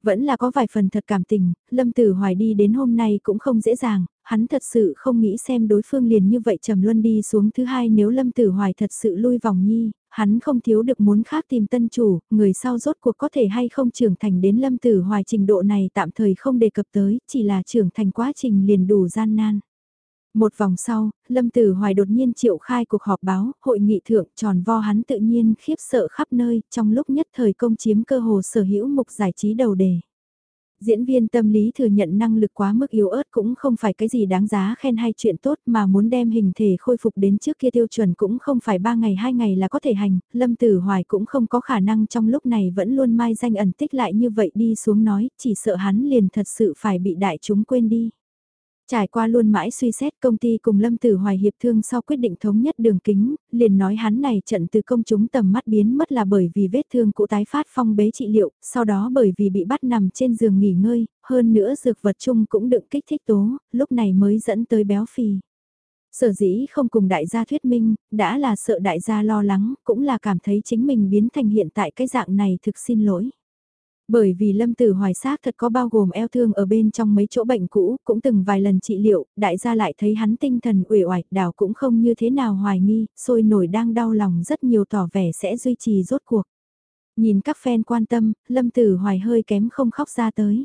Vẫn là có vài phần thật cảm tình, Lâm Tử Hoài đi đến hôm nay cũng không dễ dàng, hắn thật sự không nghĩ xem đối phương liền như vậy trầm luân đi xuống thứ hai nếu Lâm Tử Hoài thật sự lui vòng nhi, hắn không thiếu được muốn khác tìm tân chủ, người sau rốt cuộc có thể hay không trưởng thành đến Lâm Tử Hoài trình độ này tạm thời không đề cập tới, chỉ là trưởng thành quá trình liền đủ gian nan. Một vòng sau, Lâm Tử Hoài đột nhiên triệu khai cuộc họp báo, hội nghị thượng tròn vo hắn tự nhiên khiếp sợ khắp nơi, trong lúc nhất thời công chiếm cơ hồ sở hữu mục giải trí đầu đề. Diễn viên tâm lý thừa nhận năng lực quá mức yếu ớt cũng không phải cái gì đáng giá khen hay chuyện tốt mà muốn đem hình thể khôi phục đến trước kia tiêu chuẩn cũng không phải 3 ngày 2 ngày là có thể hành, Lâm Tử Hoài cũng không có khả năng trong lúc này vẫn luôn mai danh ẩn tích lại như vậy đi xuống nói, chỉ sợ hắn liền thật sự phải bị đại chúng quên đi. Trải qua luôn mãi suy xét công ty cùng Lâm Tử Hoài hiệp thương sau quyết định thống nhất đường kính, liền nói hắn này trận từ công chúng tầm mắt biến mất là bởi vì vết thương cũ tái phát phong bế trị liệu, sau đó bởi vì bị bắt nằm trên giường nghỉ ngơi, hơn nữa dược vật chung cũng đựng kích thích tố, lúc này mới dẫn tới béo phì. Sở dĩ không cùng đại gia thuyết minh, đã là sợ đại gia lo lắng, cũng là cảm thấy chính mình biến thành hiện tại cái dạng này thực xin lỗi. Bởi vì lâm tử hoài xác thật có bao gồm eo thương ở bên trong mấy chỗ bệnh cũ, cũng từng vài lần trị liệu, đại gia lại thấy hắn tinh thần uể oải, đảo cũng không như thế nào hoài nghi, sôi nổi đang đau lòng rất nhiều tỏ vẻ sẽ duy trì rốt cuộc. Nhìn các fan quan tâm, lâm tử hoài hơi kém không khóc ra tới.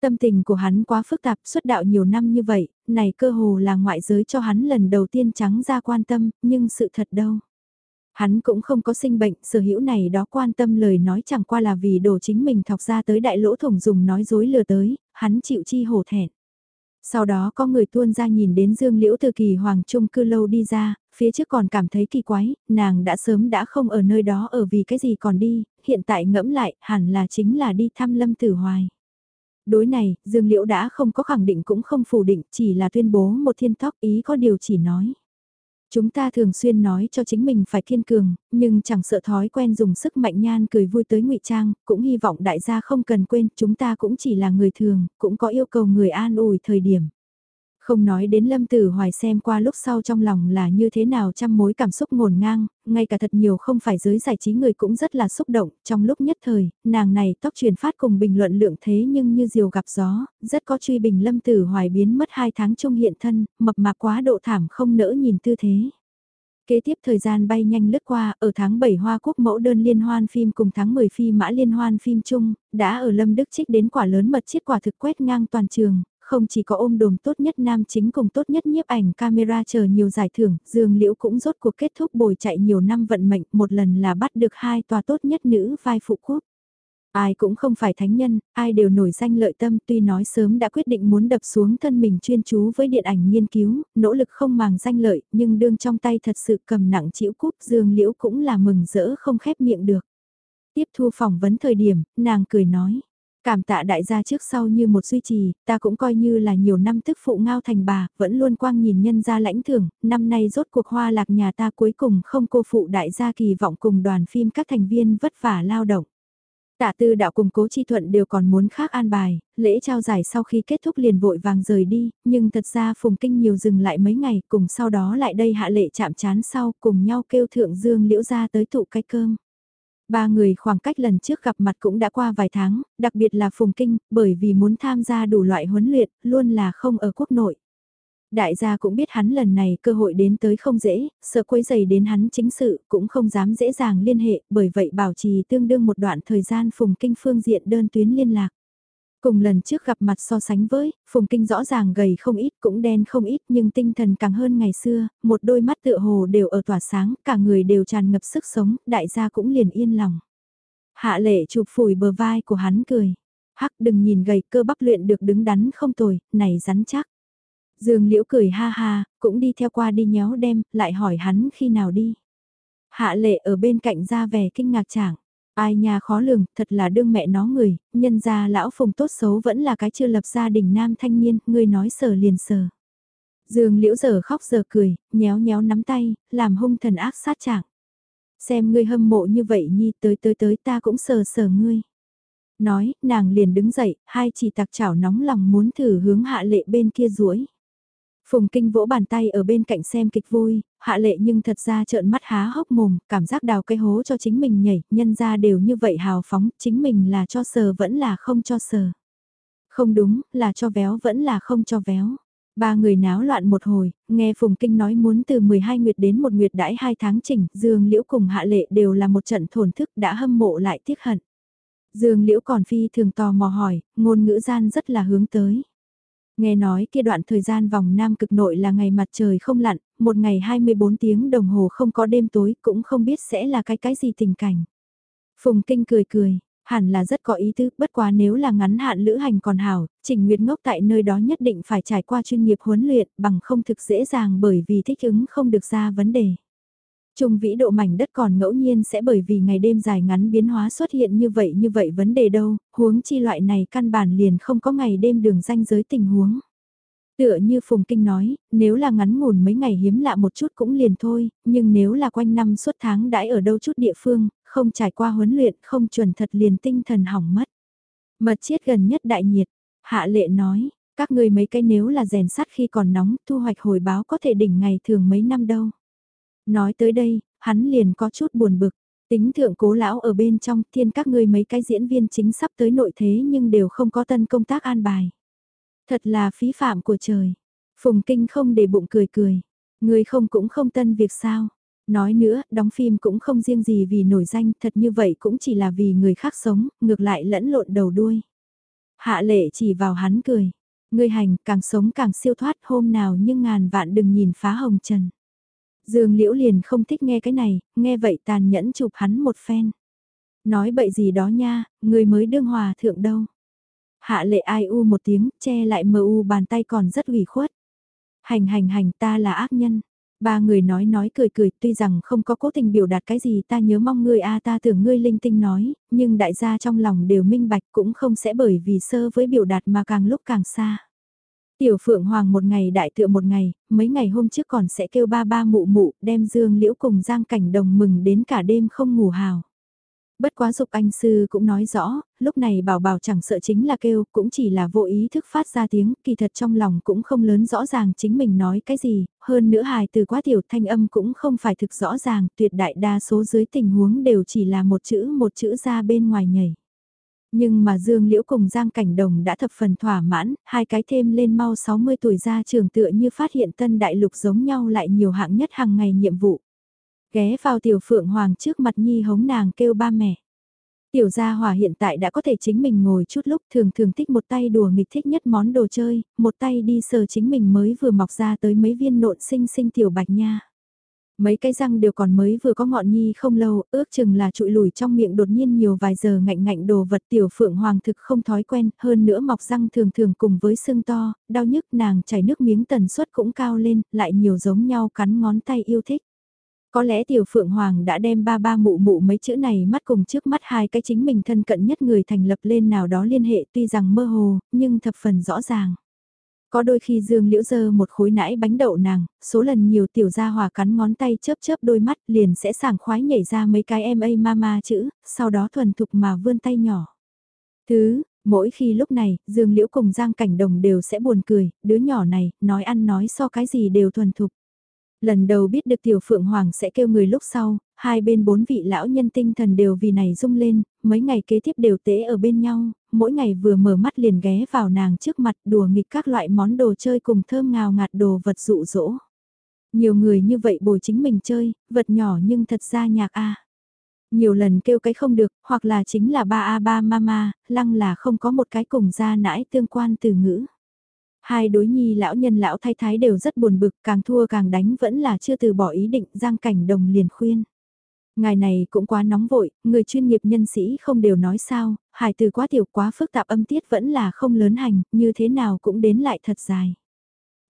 Tâm tình của hắn quá phức tạp xuất đạo nhiều năm như vậy, này cơ hồ là ngoại giới cho hắn lần đầu tiên trắng ra quan tâm, nhưng sự thật đâu. Hắn cũng không có sinh bệnh, sở hữu này đó quan tâm lời nói chẳng qua là vì đồ chính mình thọc ra tới đại lỗ thủng dùng nói dối lừa tới, hắn chịu chi hổ thẹn. Sau đó có người tuôn ra nhìn đến Dương Liễu từ kỳ Hoàng Trung cư lâu đi ra, phía trước còn cảm thấy kỳ quái, nàng đã sớm đã không ở nơi đó ở vì cái gì còn đi, hiện tại ngẫm lại, hẳn là chính là đi thăm Lâm Tử Hoài. Đối này, Dương Liễu đã không có khẳng định cũng không phủ định, chỉ là tuyên bố một thiên thóc ý có điều chỉ nói. Chúng ta thường xuyên nói cho chính mình phải kiên cường, nhưng chẳng sợ thói quen dùng sức mạnh nhan cười vui tới ngụy trang, cũng hy vọng đại gia không cần quên, chúng ta cũng chỉ là người thường, cũng có yêu cầu người an ủi thời điểm. Không nói đến Lâm Tử Hoài xem qua lúc sau trong lòng là như thế nào trăm mối cảm xúc ngổn ngang, ngay cả thật nhiều không phải giới giải trí người cũng rất là xúc động, trong lúc nhất thời, nàng này tóc truyền phát cùng bình luận lượng thế nhưng như diều gặp gió, rất có truy bình Lâm Tử Hoài biến mất hai tháng trung hiện thân, mập mạp quá độ thảm không nỡ nhìn tư thế. Kế tiếp thời gian bay nhanh lướt qua, ở tháng 7 Hoa Quốc mẫu đơn liên hoan phim cùng tháng 10 phi mã liên hoan phim chung, đã ở Lâm Đức Trích đến quả lớn mật chiết quả thực quét ngang toàn trường, không chỉ có ôm đồm tốt nhất nam chính cùng tốt nhất nhiếp ảnh camera chờ nhiều giải thưởng, Dương Liễu cũng rốt cuộc kết thúc bồi chạy nhiều năm vận mệnh, một lần là bắt được hai tòa tốt nhất nữ vai phụ quốc. Ai cũng không phải thánh nhân, ai đều nổi danh lợi tâm tuy nói sớm đã quyết định muốn đập xuống thân mình chuyên chú với điện ảnh nghiên cứu, nỗ lực không màng danh lợi, nhưng đương trong tay thật sự cầm nặng chịu cúp Dương Liễu cũng là mừng rỡ không khép miệng được. Tiếp thu phỏng vấn thời điểm, nàng cười nói Cảm tạ đại gia trước sau như một duy trì, ta cũng coi như là nhiều năm tức phụ ngao thành bà, vẫn luôn quang nhìn nhân gia lãnh thưởng, năm nay rốt cuộc hoa lạc nhà ta cuối cùng không cô phụ đại gia kỳ vọng cùng đoàn phim các thành viên vất vả lao động. Tạ tư đạo cùng cố chi thuận đều còn muốn khác an bài, lễ trao giải sau khi kết thúc liền vội vàng rời đi, nhưng thật ra phùng kinh nhiều dừng lại mấy ngày cùng sau đó lại đây hạ lệ chạm chán sau cùng nhau kêu thượng dương liễu ra tới tụ cái cơm. Ba người khoảng cách lần trước gặp mặt cũng đã qua vài tháng, đặc biệt là Phùng Kinh, bởi vì muốn tham gia đủ loại huấn luyện, luôn là không ở quốc nội. Đại gia cũng biết hắn lần này cơ hội đến tới không dễ, sợ quấy giày đến hắn chính sự, cũng không dám dễ dàng liên hệ, bởi vậy bảo trì tương đương một đoạn thời gian Phùng Kinh phương diện đơn tuyến liên lạc. Cùng lần trước gặp mặt so sánh với, Phùng Kinh rõ ràng gầy không ít cũng đen không ít nhưng tinh thần càng hơn ngày xưa, một đôi mắt tựa hồ đều ở tỏa sáng, cả người đều tràn ngập sức sống, đại gia cũng liền yên lòng. Hạ lệ chụp phủi bờ vai của hắn cười. Hắc đừng nhìn gầy cơ bắp luyện được đứng đắn không tồi, này rắn chắc. Dương liễu cười ha ha, cũng đi theo qua đi nhéo đem, lại hỏi hắn khi nào đi. Hạ lệ ở bên cạnh ra vẻ kinh ngạc chẳng. Ai nhà khó lường, thật là đương mẹ nó người, nhân ra lão phùng tốt xấu vẫn là cái chưa lập gia đình nam thanh niên, người nói sờ liền sờ. Dương liễu giờ khóc giờ cười, nhéo nhéo nắm tay, làm hung thần ác sát trạng. Xem ngươi hâm mộ như vậy nhi tới tới tới ta cũng sờ sờ ngươi. Nói, nàng liền đứng dậy, hai chỉ tạc chảo nóng lòng muốn thử hướng hạ lệ bên kia duỗi Phùng Kinh vỗ bàn tay ở bên cạnh xem kịch vui, hạ lệ nhưng thật ra trợn mắt há hốc mồm, cảm giác đào cái hố cho chính mình nhảy, nhân ra đều như vậy hào phóng, chính mình là cho sờ vẫn là không cho sờ. Không đúng, là cho véo vẫn là không cho véo. Ba người náo loạn một hồi, nghe Phùng Kinh nói muốn từ 12 nguyệt đến một nguyệt đãi hai tháng chỉnh, Dương Liễu cùng Hạ Lệ đều là một trận thổn thức đã hâm mộ lại tiếc hận. Dương Liễu còn phi thường tò mò hỏi, ngôn ngữ gian rất là hướng tới. Nghe nói kia đoạn thời gian vòng Nam cực nội là ngày mặt trời không lặn, một ngày 24 tiếng đồng hồ không có đêm tối cũng không biết sẽ là cái cái gì tình cảnh. Phùng Kinh cười cười, Hẳn là rất có ý tứ, bất quá nếu là ngắn hạn lữ hành còn hảo, Trình Nguyệt ngốc tại nơi đó nhất định phải trải qua chuyên nghiệp huấn luyện bằng không thực dễ dàng bởi vì thích ứng không được ra vấn đề. Trung vĩ độ mảnh đất còn ngẫu nhiên sẽ bởi vì ngày đêm dài ngắn biến hóa xuất hiện như vậy như vậy vấn đề đâu, huống chi loại này căn bản liền không có ngày đêm đường danh giới tình huống. Tựa như Phùng Kinh nói, nếu là ngắn ngủn mấy ngày hiếm lạ một chút cũng liền thôi, nhưng nếu là quanh năm suốt tháng đãi ở đâu chút địa phương, không trải qua huấn luyện, không chuẩn thật liền tinh thần hỏng mất. Mật chiết gần nhất đại nhiệt, hạ lệ nói, các người mấy cái nếu là rèn sắt khi còn nóng, thu hoạch hồi báo có thể đỉnh ngày thường mấy năm đâu. Nói tới đây, hắn liền có chút buồn bực, tính thượng cố lão ở bên trong thiên các ngươi mấy cái diễn viên chính sắp tới nội thế nhưng đều không có tân công tác an bài. Thật là phí phạm của trời. Phùng Kinh không để bụng cười cười. Người không cũng không tân việc sao. Nói nữa, đóng phim cũng không riêng gì vì nổi danh, thật như vậy cũng chỉ là vì người khác sống, ngược lại lẫn lộn đầu đuôi. Hạ lệ chỉ vào hắn cười. Người hành càng sống càng siêu thoát hôm nào nhưng ngàn vạn đừng nhìn phá hồng trần. Dương Liễu liền không thích nghe cái này, nghe vậy tàn nhẫn chụp hắn một phen. Nói bậy gì đó nha, người mới đương hòa thượng đâu. Hạ lệ ai u một tiếng, che lại mờ u bàn tay còn rất ủy khuất. Hành hành hành ta là ác nhân. Ba người nói nói cười cười tuy rằng không có cố tình biểu đạt cái gì ta nhớ mong ngươi a ta tưởng ngươi linh tinh nói, nhưng đại gia trong lòng đều minh bạch cũng không sẽ bởi vì sơ với biểu đạt mà càng lúc càng xa. Tiểu Phượng Hoàng một ngày đại tựa một ngày, mấy ngày hôm trước còn sẽ kêu ba ba mụ mụ đem Dương Liễu cùng Giang Cảnh Đồng mừng đến cả đêm không ngủ hào. Bất quá dục anh sư cũng nói rõ, lúc này bảo bảo chẳng sợ chính là kêu, cũng chỉ là vô ý thức phát ra tiếng, kỳ thật trong lòng cũng không lớn rõ ràng chính mình nói cái gì, hơn nữa hài từ quá tiểu thanh âm cũng không phải thực rõ ràng, tuyệt đại đa số dưới tình huống đều chỉ là một chữ một chữ ra bên ngoài nhảy. Nhưng mà Dương Liễu cùng Giang Cảnh Đồng đã thập phần thỏa mãn, hai cái thêm lên mau 60 tuổi ra trường tựa như phát hiện tân đại lục giống nhau lại nhiều hạng nhất hàng ngày nhiệm vụ. Ghé vào tiểu phượng hoàng trước mặt nhi hống nàng kêu ba mẹ. Tiểu gia hỏa hiện tại đã có thể chính mình ngồi chút lúc thường thường thích một tay đùa nghịch thích nhất món đồ chơi, một tay đi sờ chính mình mới vừa mọc ra tới mấy viên nộn xinh xinh tiểu bạch nha. Mấy cái răng đều còn mới vừa có ngọn nhi không lâu, ước chừng là trụi lùi trong miệng đột nhiên nhiều vài giờ ngạnh ngạnh đồ vật tiểu phượng hoàng thực không thói quen, hơn nữa mọc răng thường thường cùng với sưng to, đau nhức nàng chảy nước miếng tần suất cũng cao lên, lại nhiều giống nhau cắn ngón tay yêu thích. Có lẽ tiểu phượng hoàng đã đem ba ba mụ mụ mấy chữ này mắt cùng trước mắt hai cái chính mình thân cận nhất người thành lập lên nào đó liên hệ tuy rằng mơ hồ, nhưng thập phần rõ ràng. Có đôi khi Dương Liễu dơ một khối nãi bánh đậu nàng, số lần nhiều tiểu gia hòa cắn ngón tay chớp chớp đôi mắt liền sẽ sảng khoái nhảy ra mấy cái em a mama chữ, sau đó thuần thục mà vươn tay nhỏ. Thứ, mỗi khi lúc này, Dương Liễu cùng Giang Cảnh Đồng đều sẽ buồn cười, đứa nhỏ này, nói ăn nói so cái gì đều thuần thục. Lần đầu biết được Tiểu Phượng Hoàng sẽ kêu người lúc sau, hai bên bốn vị lão nhân tinh thần đều vì này rung lên, mấy ngày kế tiếp đều tế ở bên nhau, mỗi ngày vừa mở mắt liền ghé vào nàng trước mặt đùa nghịch các loại món đồ chơi cùng thơm ngào ngạt đồ vật dụ dỗ. Nhiều người như vậy bồi chính mình chơi, vật nhỏ nhưng thật ra nhạc a. Nhiều lần kêu cái không được, hoặc là chính là ba a ba mama, lăng là không có một cái cùng ra nãi tương quan từ ngữ. Hai đối nhi lão nhân lão thái thái đều rất buồn bực, càng thua càng đánh vẫn là chưa từ bỏ ý định, Giang Cảnh Đồng liền khuyên. Ngài này cũng quá nóng vội, người chuyên nghiệp nhân sĩ không đều nói sao, hài từ quá tiểu quá phức tạp âm tiết vẫn là không lớn hành, như thế nào cũng đến lại thật dài.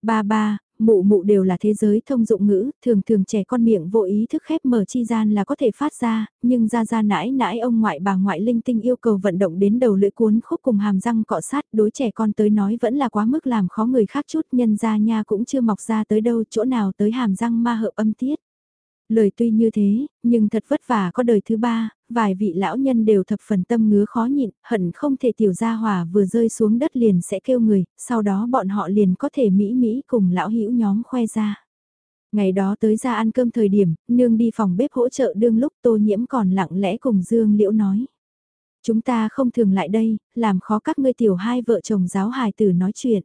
Ba ba, mụ mụ đều là thế giới thông dụng ngữ, thường thường trẻ con miệng vô ý thức khép mở chi gian là có thể phát ra, nhưng ra ra nãi nãi ông ngoại bà ngoại linh tinh yêu cầu vận động đến đầu lưỡi cuốn khúc cùng hàm răng cọ sát đối trẻ con tới nói vẫn là quá mức làm khó người khác chút nhân ra nha cũng chưa mọc ra tới đâu chỗ nào tới hàm răng ma hợp âm tiết. Lời tuy như thế, nhưng thật vất vả có đời thứ ba, vài vị lão nhân đều thập phần tâm ngứa khó nhịn, hận không thể tiểu gia hỏa vừa rơi xuống đất liền sẽ kêu người, sau đó bọn họ liền có thể mỹ mỹ cùng lão hữu nhóm khoe ra. Ngày đó tới ra ăn cơm thời điểm, nương đi phòng bếp hỗ trợ đương lúc tô nhiễm còn lặng lẽ cùng Dương Liễu nói. Chúng ta không thường lại đây, làm khó các ngươi tiểu hai vợ chồng giáo hài tử nói chuyện.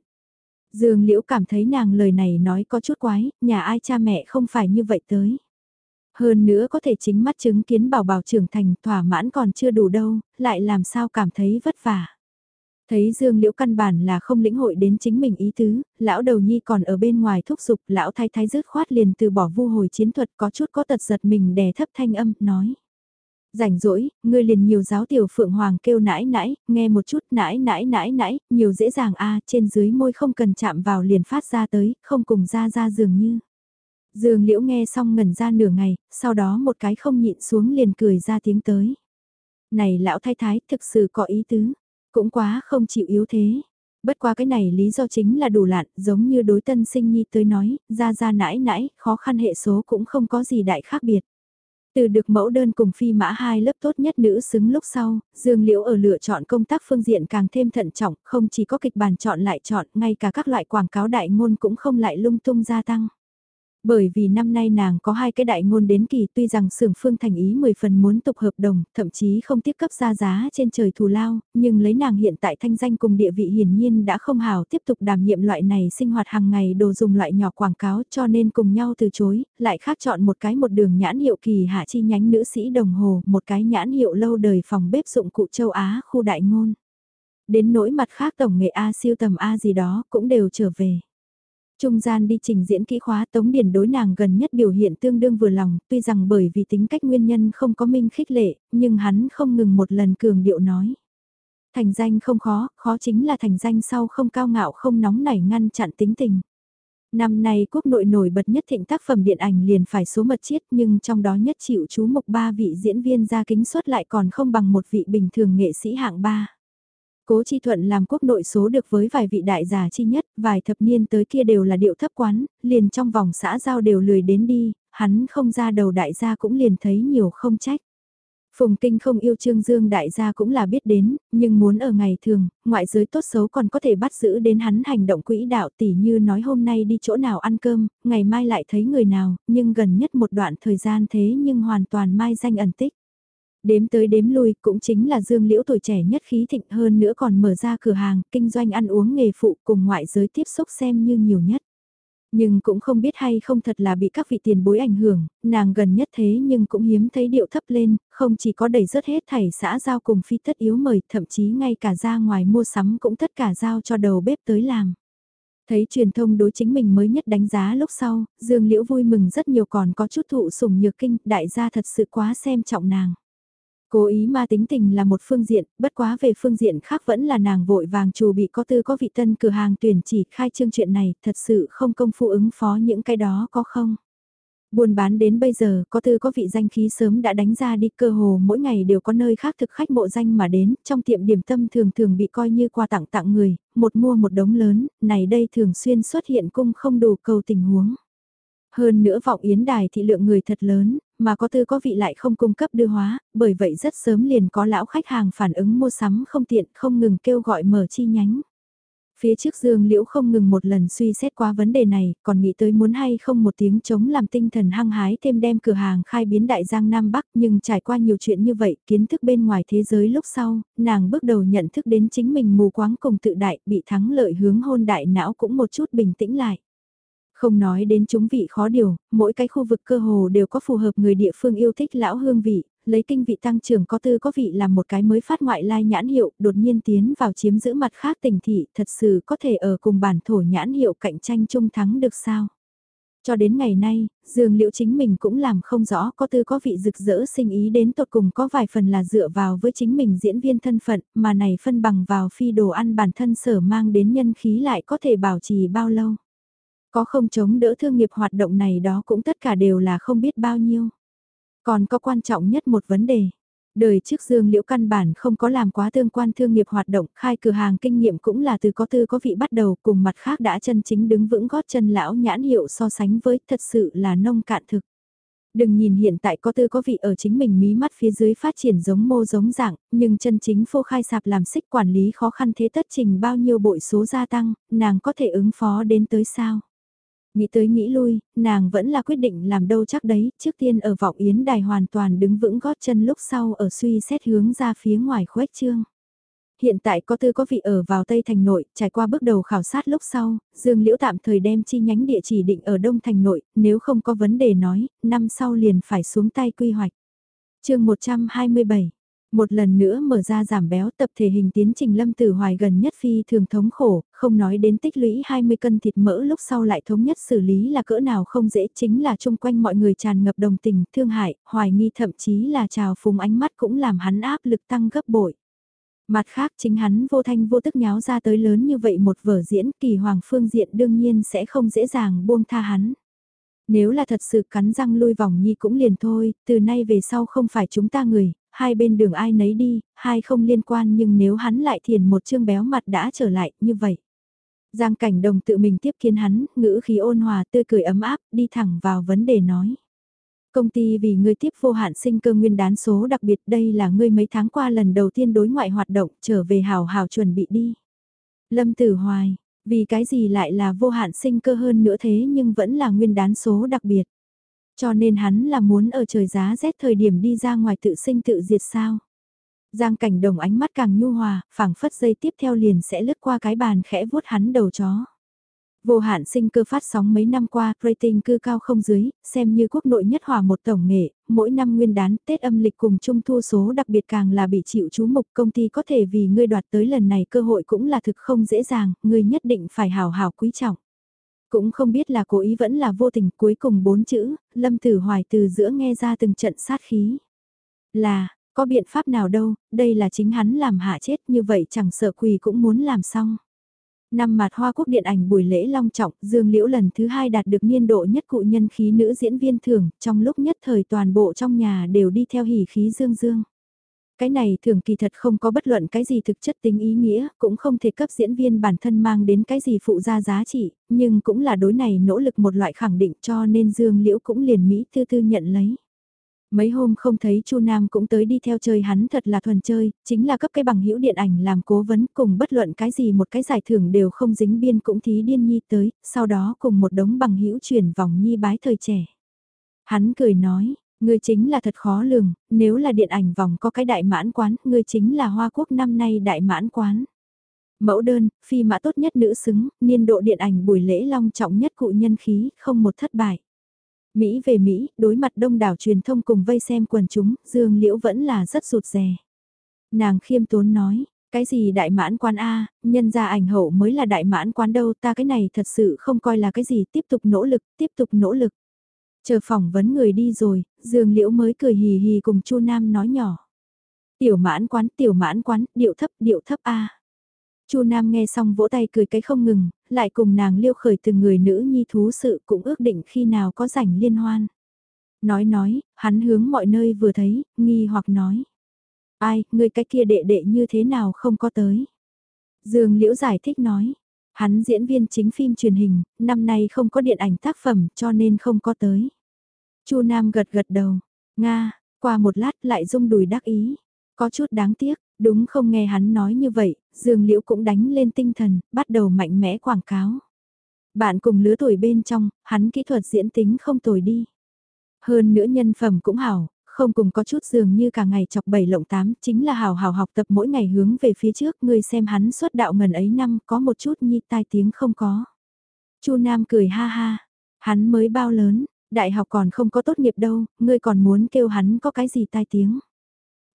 Dương Liễu cảm thấy nàng lời này nói có chút quái, nhà ai cha mẹ không phải như vậy tới. Hơn nữa có thể chính mắt chứng kiến bảo bảo trưởng thành thỏa mãn còn chưa đủ đâu, lại làm sao cảm thấy vất vả. Thấy Dương Liễu căn bản là không lĩnh hội đến chính mình ý tứ, lão đầu nhi còn ở bên ngoài thúc giục, lão thái thái rớt khoát liền từ bỏ vu hồi chiến thuật có chút có tật giật mình đè thấp thanh âm, nói. Rảnh rỗi, ngươi liền nhiều giáo tiểu phượng hoàng kêu nãi nãi, nghe một chút nãi nãi nãi nãi, nhiều dễ dàng a trên dưới môi không cần chạm vào liền phát ra tới, không cùng ra ra dường như. Dương liễu nghe xong ngẩn ra nửa ngày, sau đó một cái không nhịn xuống liền cười ra tiếng tới. Này lão thái thái thực sự có ý tứ, cũng quá không chịu yếu thế. Bất quá cái này lý do chính là đủ lạn, giống như đối tân sinh nhi tới nói, ra ra nãi nãi, khó khăn hệ số cũng không có gì đại khác biệt. Từ được mẫu đơn cùng phi mã hai lớp tốt nhất nữ xứng lúc sau, Dương Liễu ở lựa chọn công tác phương diện càng thêm thận trọng, không chỉ có kịch bản chọn lại chọn, ngay cả các loại quảng cáo đại ngôn cũng không lại lung tung gia tăng. Bởi vì năm nay nàng có hai cái đại ngôn đến kỳ tuy rằng sưởng phương thành ý 10 phần muốn tục hợp đồng, thậm chí không tiếp cấp ra giá trên trời thù lao, nhưng lấy nàng hiện tại thanh danh cùng địa vị hiển nhiên đã không hào tiếp tục đảm nhiệm loại này sinh hoạt hàng ngày đồ dùng loại nhỏ quảng cáo cho nên cùng nhau từ chối, lại khác chọn một cái một đường nhãn hiệu kỳ hạ chi nhánh nữ sĩ đồng hồ, một cái nhãn hiệu lâu đời phòng bếp dụng cụ châu Á khu đại ngôn. Đến nỗi mặt khác tổng nghệ A siêu tầm A gì đó cũng đều trở về. Trung gian đi trình diễn kỹ khóa Tống Điển đối nàng gần nhất biểu hiện tương đương vừa lòng, tuy rằng bởi vì tính cách nguyên nhân không có minh khích lệ, nhưng hắn không ngừng một lần cường điệu nói. Thành danh không khó, khó chính là thành danh sau không cao ngạo không nóng nảy ngăn chặn tính tình. Năm nay quốc nội nổi bật nhất thịnh tác phẩm điện ảnh liền phải số mật chiết nhưng trong đó nhất chịu chú mục ba vị diễn viên ra kính suất lại còn không bằng một vị bình thường nghệ sĩ hạng ba. Cố Chi Thuận làm quốc nội số được với vài vị đại giả chi nhất, vài thập niên tới kia đều là điệu thấp quán, liền trong vòng xã giao đều lười đến đi, hắn không ra đầu đại gia cũng liền thấy nhiều không trách. Phùng Kinh không yêu Trương Dương đại gia cũng là biết đến, nhưng muốn ở ngày thường, ngoại giới tốt xấu còn có thể bắt giữ đến hắn hành động quỹ đạo tỉ như nói hôm nay đi chỗ nào ăn cơm, ngày mai lại thấy người nào, nhưng gần nhất một đoạn thời gian thế nhưng hoàn toàn mai danh ẩn tích. Đếm tới đếm lui cũng chính là Dương Liễu tuổi trẻ nhất khí thịnh hơn nữa còn mở ra cửa hàng, kinh doanh ăn uống nghề phụ cùng ngoại giới tiếp xúc xem như nhiều nhất. Nhưng cũng không biết hay không thật là bị các vị tiền bối ảnh hưởng, nàng gần nhất thế nhưng cũng hiếm thấy điệu thấp lên, không chỉ có đẩy rớt hết thảy xã giao cùng phi tất yếu mời, thậm chí ngay cả ra ngoài mua sắm cũng tất cả giao cho đầu bếp tới làm. Thấy truyền thông đối chính mình mới nhất đánh giá lúc sau, Dương Liễu vui mừng rất nhiều còn có chút thụ sủng nhược kinh, đại gia thật sự quá xem trọng nàng. Cố ý ma tính tình là một phương diện, bất quá về phương diện khác vẫn là nàng vội vàng chủ bị có tư có vị tân cửa hàng tuyển chỉ khai trương chuyện này, thật sự không công phu ứng phó những cái đó có không. Buôn bán đến bây giờ, có tư có vị danh khí sớm đã đánh ra đi cơ hồ mỗi ngày đều có nơi khác thực khách mộ danh mà đến, trong tiệm điểm tâm thường thường bị coi như quà tặng tặng người, một mua một đống lớn, này đây thường xuyên xuất hiện cung không đủ cầu tình huống. Hơn nữa vọng yến đài thị lượng người thật lớn, mà có tư có vị lại không cung cấp đưa hóa, bởi vậy rất sớm liền có lão khách hàng phản ứng mua sắm không tiện không ngừng kêu gọi mở chi nhánh. Phía trước Dương Liễu không ngừng một lần suy xét qua vấn đề này, còn nghĩ tới muốn hay không một tiếng chống làm tinh thần hăng hái thêm đem cửa hàng khai biến đại giang Nam Bắc nhưng trải qua nhiều chuyện như vậy, kiến thức bên ngoài thế giới lúc sau, nàng bước đầu nhận thức đến chính mình mù quáng cùng tự đại bị thắng lợi hướng hôn đại não cũng một chút bình tĩnh lại. Không nói đến chúng vị khó điều, mỗi cái khu vực cơ hồ đều có phù hợp người địa phương yêu thích lão hương vị, lấy kinh vị tăng trưởng có tư có vị làm một cái mới phát ngoại lai nhãn hiệu, đột nhiên tiến vào chiếm giữ mặt khác tỉnh thị, thật sự có thể ở cùng bản thổ nhãn hiệu cạnh tranh chung thắng được sao? Cho đến ngày nay, dường liệu chính mình cũng làm không rõ có tư có vị rực rỡ sinh ý đến tột cùng có vài phần là dựa vào với chính mình diễn viên thân phận, mà này phân bằng vào phi đồ ăn bản thân sở mang đến nhân khí lại có thể bảo trì bao lâu. Có không chống đỡ thương nghiệp hoạt động này đó cũng tất cả đều là không biết bao nhiêu. Còn có quan trọng nhất một vấn đề. Đời trước Dương Liễu căn bản không có làm quá tương quan thương nghiệp hoạt động, khai cửa hàng kinh nghiệm cũng là từ có tư có vị bắt đầu cùng mặt khác đã chân chính đứng vững gót chân lão nhãn hiệu so sánh với thật sự là nông cạn thực. Đừng nhìn hiện tại có tư có vị ở chính mình mí mắt phía dưới phát triển giống mô giống dạng, nhưng chân chính phô khai sạp làm xích quản lý khó khăn thế tất trình bao nhiêu bội số gia tăng, nàng có thể ứng phó đến tới sao. Nghĩ tới nghĩ lui, nàng vẫn là quyết định làm đâu chắc đấy, trước tiên ở vọng yến đài hoàn toàn đứng vững gót chân lúc sau ở suy xét hướng ra phía ngoài khuếch trương. Hiện tại có tư có vị ở vào Tây Thành Nội, trải qua bước đầu khảo sát lúc sau, Dương Liễu tạm thời đem chi nhánh địa chỉ định ở Đông Thành Nội, nếu không có vấn đề nói, năm sau liền phải xuống tay quy hoạch. chương 127 một lần nữa mở ra giảm béo tập thể hình tiến trình lâm tử hoài gần nhất phi thường thống khổ, không nói đến tích lũy 20 cân thịt mỡ lúc sau lại thống nhất xử lý là cỡ nào không dễ chính là chung quanh mọi người tràn ngập đồng tình, thương hại, hoài nghi thậm chí là trào phúng ánh mắt cũng làm hắn áp lực tăng gấp bội. Mặt khác chính hắn vô thanh vô tức nháo ra tới lớn như vậy một vở diễn kỳ hoàng phương diện đương nhiên sẽ không dễ dàng buông tha hắn. Nếu là thật sự cắn răng lui vòng nhi cũng liền thôi, từ nay về sau không phải chúng ta người, hai bên đường ai nấy đi, hai không liên quan nhưng nếu hắn lại thiền một chương béo mặt đã trở lại, như vậy. Giang cảnh đồng tự mình tiếp kiến hắn, ngữ khí ôn hòa tươi cười ấm áp, đi thẳng vào vấn đề nói. Công ty vì ngươi tiếp vô hạn sinh cơ nguyên đán số đặc biệt đây là ngươi mấy tháng qua lần đầu tiên đối ngoại hoạt động trở về hào hào chuẩn bị đi. Lâm Tử Hoài, vì cái gì lại là vô hạn sinh cơ hơn nữa thế nhưng vẫn là nguyên đán số đặc biệt. Cho nên hắn là muốn ở trời giá rét thời điểm đi ra ngoài tự sinh tự diệt sao. Giang cảnh đồng ánh mắt càng nhu hòa, phảng phất dây tiếp theo liền sẽ lướt qua cái bàn khẽ vuốt hắn đầu chó. Vô hạn sinh cơ phát sóng mấy năm qua, rating cư cao không dưới, xem như quốc nội nhất hòa một tổng nghệ, mỗi năm nguyên đán, Tết âm lịch cùng trung thu số đặc biệt càng là bị chịu chú mục công ty có thể vì ngươi đoạt tới lần này cơ hội cũng là thực không dễ dàng, ngươi nhất định phải hào hào quý trọng. Cũng không biết là cố ý vẫn là vô tình cuối cùng bốn chữ, lâm tử hoài từ giữa nghe ra từng trận sát khí. Là, có biện pháp nào đâu, đây là chính hắn làm hạ chết như vậy chẳng sợ quỳ cũng muốn làm xong. Năm mặt Hoa Quốc điện ảnh buổi lễ long trọng, Dương Liễu lần thứ hai đạt được niên độ nhất cụ nhân khí nữ diễn viên thường, trong lúc nhất thời toàn bộ trong nhà đều đi theo hỉ khí dương dương. Cái này thường kỳ thật không có bất luận cái gì thực chất tính ý nghĩa, cũng không thể cấp diễn viên bản thân mang đến cái gì phụ ra giá trị, nhưng cũng là đối này nỗ lực một loại khẳng định cho nên Dương Liễu cũng liền Mỹ tư tư nhận lấy. Mấy hôm không thấy Chu Nam cũng tới đi theo chơi hắn thật là thuần chơi, chính là cấp cái bằng hữu điện ảnh làm cố vấn cùng bất luận cái gì một cái giải thưởng đều không dính biên cũng thí điên nhi tới, sau đó cùng một đống bằng hữu chuyển vòng nhi bái thời trẻ. Hắn cười nói, ngươi chính là thật khó lường, nếu là điện ảnh vòng có cái đại mãn quán, ngươi chính là Hoa Quốc năm nay đại mãn quán. Mẫu đơn, phi mã tốt nhất nữ xứng, niên độ điện ảnh buổi lễ long trọng nhất cụ nhân khí, không một thất bại. Mỹ về Mỹ, đối mặt đông đảo truyền thông cùng vây xem quần chúng, Dương Liễu vẫn là rất rụt rè. Nàng khiêm tốn nói, cái gì đại mãn quan A, nhân ra ảnh hậu mới là đại mãn quán đâu ta cái này thật sự không coi là cái gì tiếp tục nỗ lực, tiếp tục nỗ lực. Chờ phỏng vấn người đi rồi, Dương Liễu mới cười hì hì cùng Chu Nam nói nhỏ. Tiểu mãn quán, tiểu mãn quán, điệu thấp, điệu thấp A. Chu Nam nghe xong vỗ tay cười cái không ngừng, lại cùng nàng liêu khởi từng người nữ nhi thú sự cũng ước định khi nào có rảnh liên hoan. Nói nói, hắn hướng mọi nơi vừa thấy, nghi hoặc nói. Ai, người cái kia đệ đệ như thế nào không có tới. Dương Liễu giải thích nói. Hắn diễn viên chính phim truyền hình, năm nay không có điện ảnh tác phẩm cho nên không có tới. Chu Nam gật gật đầu. Nga, qua một lát lại rung đùi đắc ý. Có chút đáng tiếc, Đúng không nghe hắn nói như vậy, Dương Liễu cũng đánh lên tinh thần, bắt đầu mạnh mẽ quảng cáo. Bạn cùng lứa tuổi bên trong, hắn kỹ thuật diễn tính không tồi đi. Hơn nữa nhân phẩm cũng hảo, không cùng có chút dường như cả ngày chọc bảy lộng tám, chính là hào hào học tập mỗi ngày hướng về phía trước, người xem hắn xuất đạo ngần ấy năm có một chút nhi tai tiếng không có. Chu Nam cười ha ha, hắn mới bao lớn, đại học còn không có tốt nghiệp đâu, ngươi còn muốn kêu hắn có cái gì tai tiếng.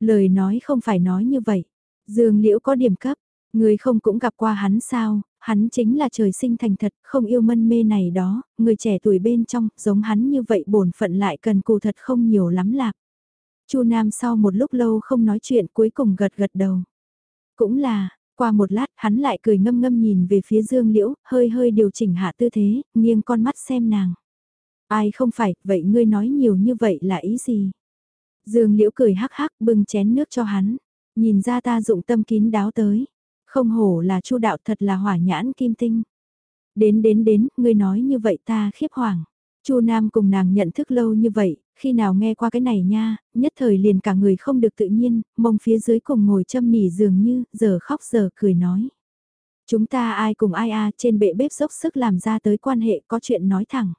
Lời nói không phải nói như vậy. Dương Liễu có điểm cấp, người không cũng gặp qua hắn sao, hắn chính là trời sinh thành thật, không yêu mân mê này đó, người trẻ tuổi bên trong, giống hắn như vậy bổn phận lại cần cù thật không nhiều lắm lạc. Chu Nam sau một lúc lâu không nói chuyện cuối cùng gật gật đầu. Cũng là, qua một lát hắn lại cười ngâm ngâm nhìn về phía Dương Liễu, hơi hơi điều chỉnh hạ tư thế, nghiêng con mắt xem nàng. Ai không phải, vậy ngươi nói nhiều như vậy là ý gì? Dương Liễu cười hắc hắc bưng chén nước cho hắn, nhìn ra ta dụng tâm kín đáo tới. Không hổ là chu đạo thật là hỏa nhãn kim tinh. Đến đến đến, ngươi nói như vậy ta khiếp hoàng. Chu Nam cùng nàng nhận thức lâu như vậy, khi nào nghe qua cái này nha, nhất thời liền cả người không được tự nhiên, mông phía dưới cùng ngồi châm nỉ dường như, giờ khóc giờ cười nói. Chúng ta ai cùng ai a trên bệ bếp dốc sức làm ra tới quan hệ có chuyện nói thẳng.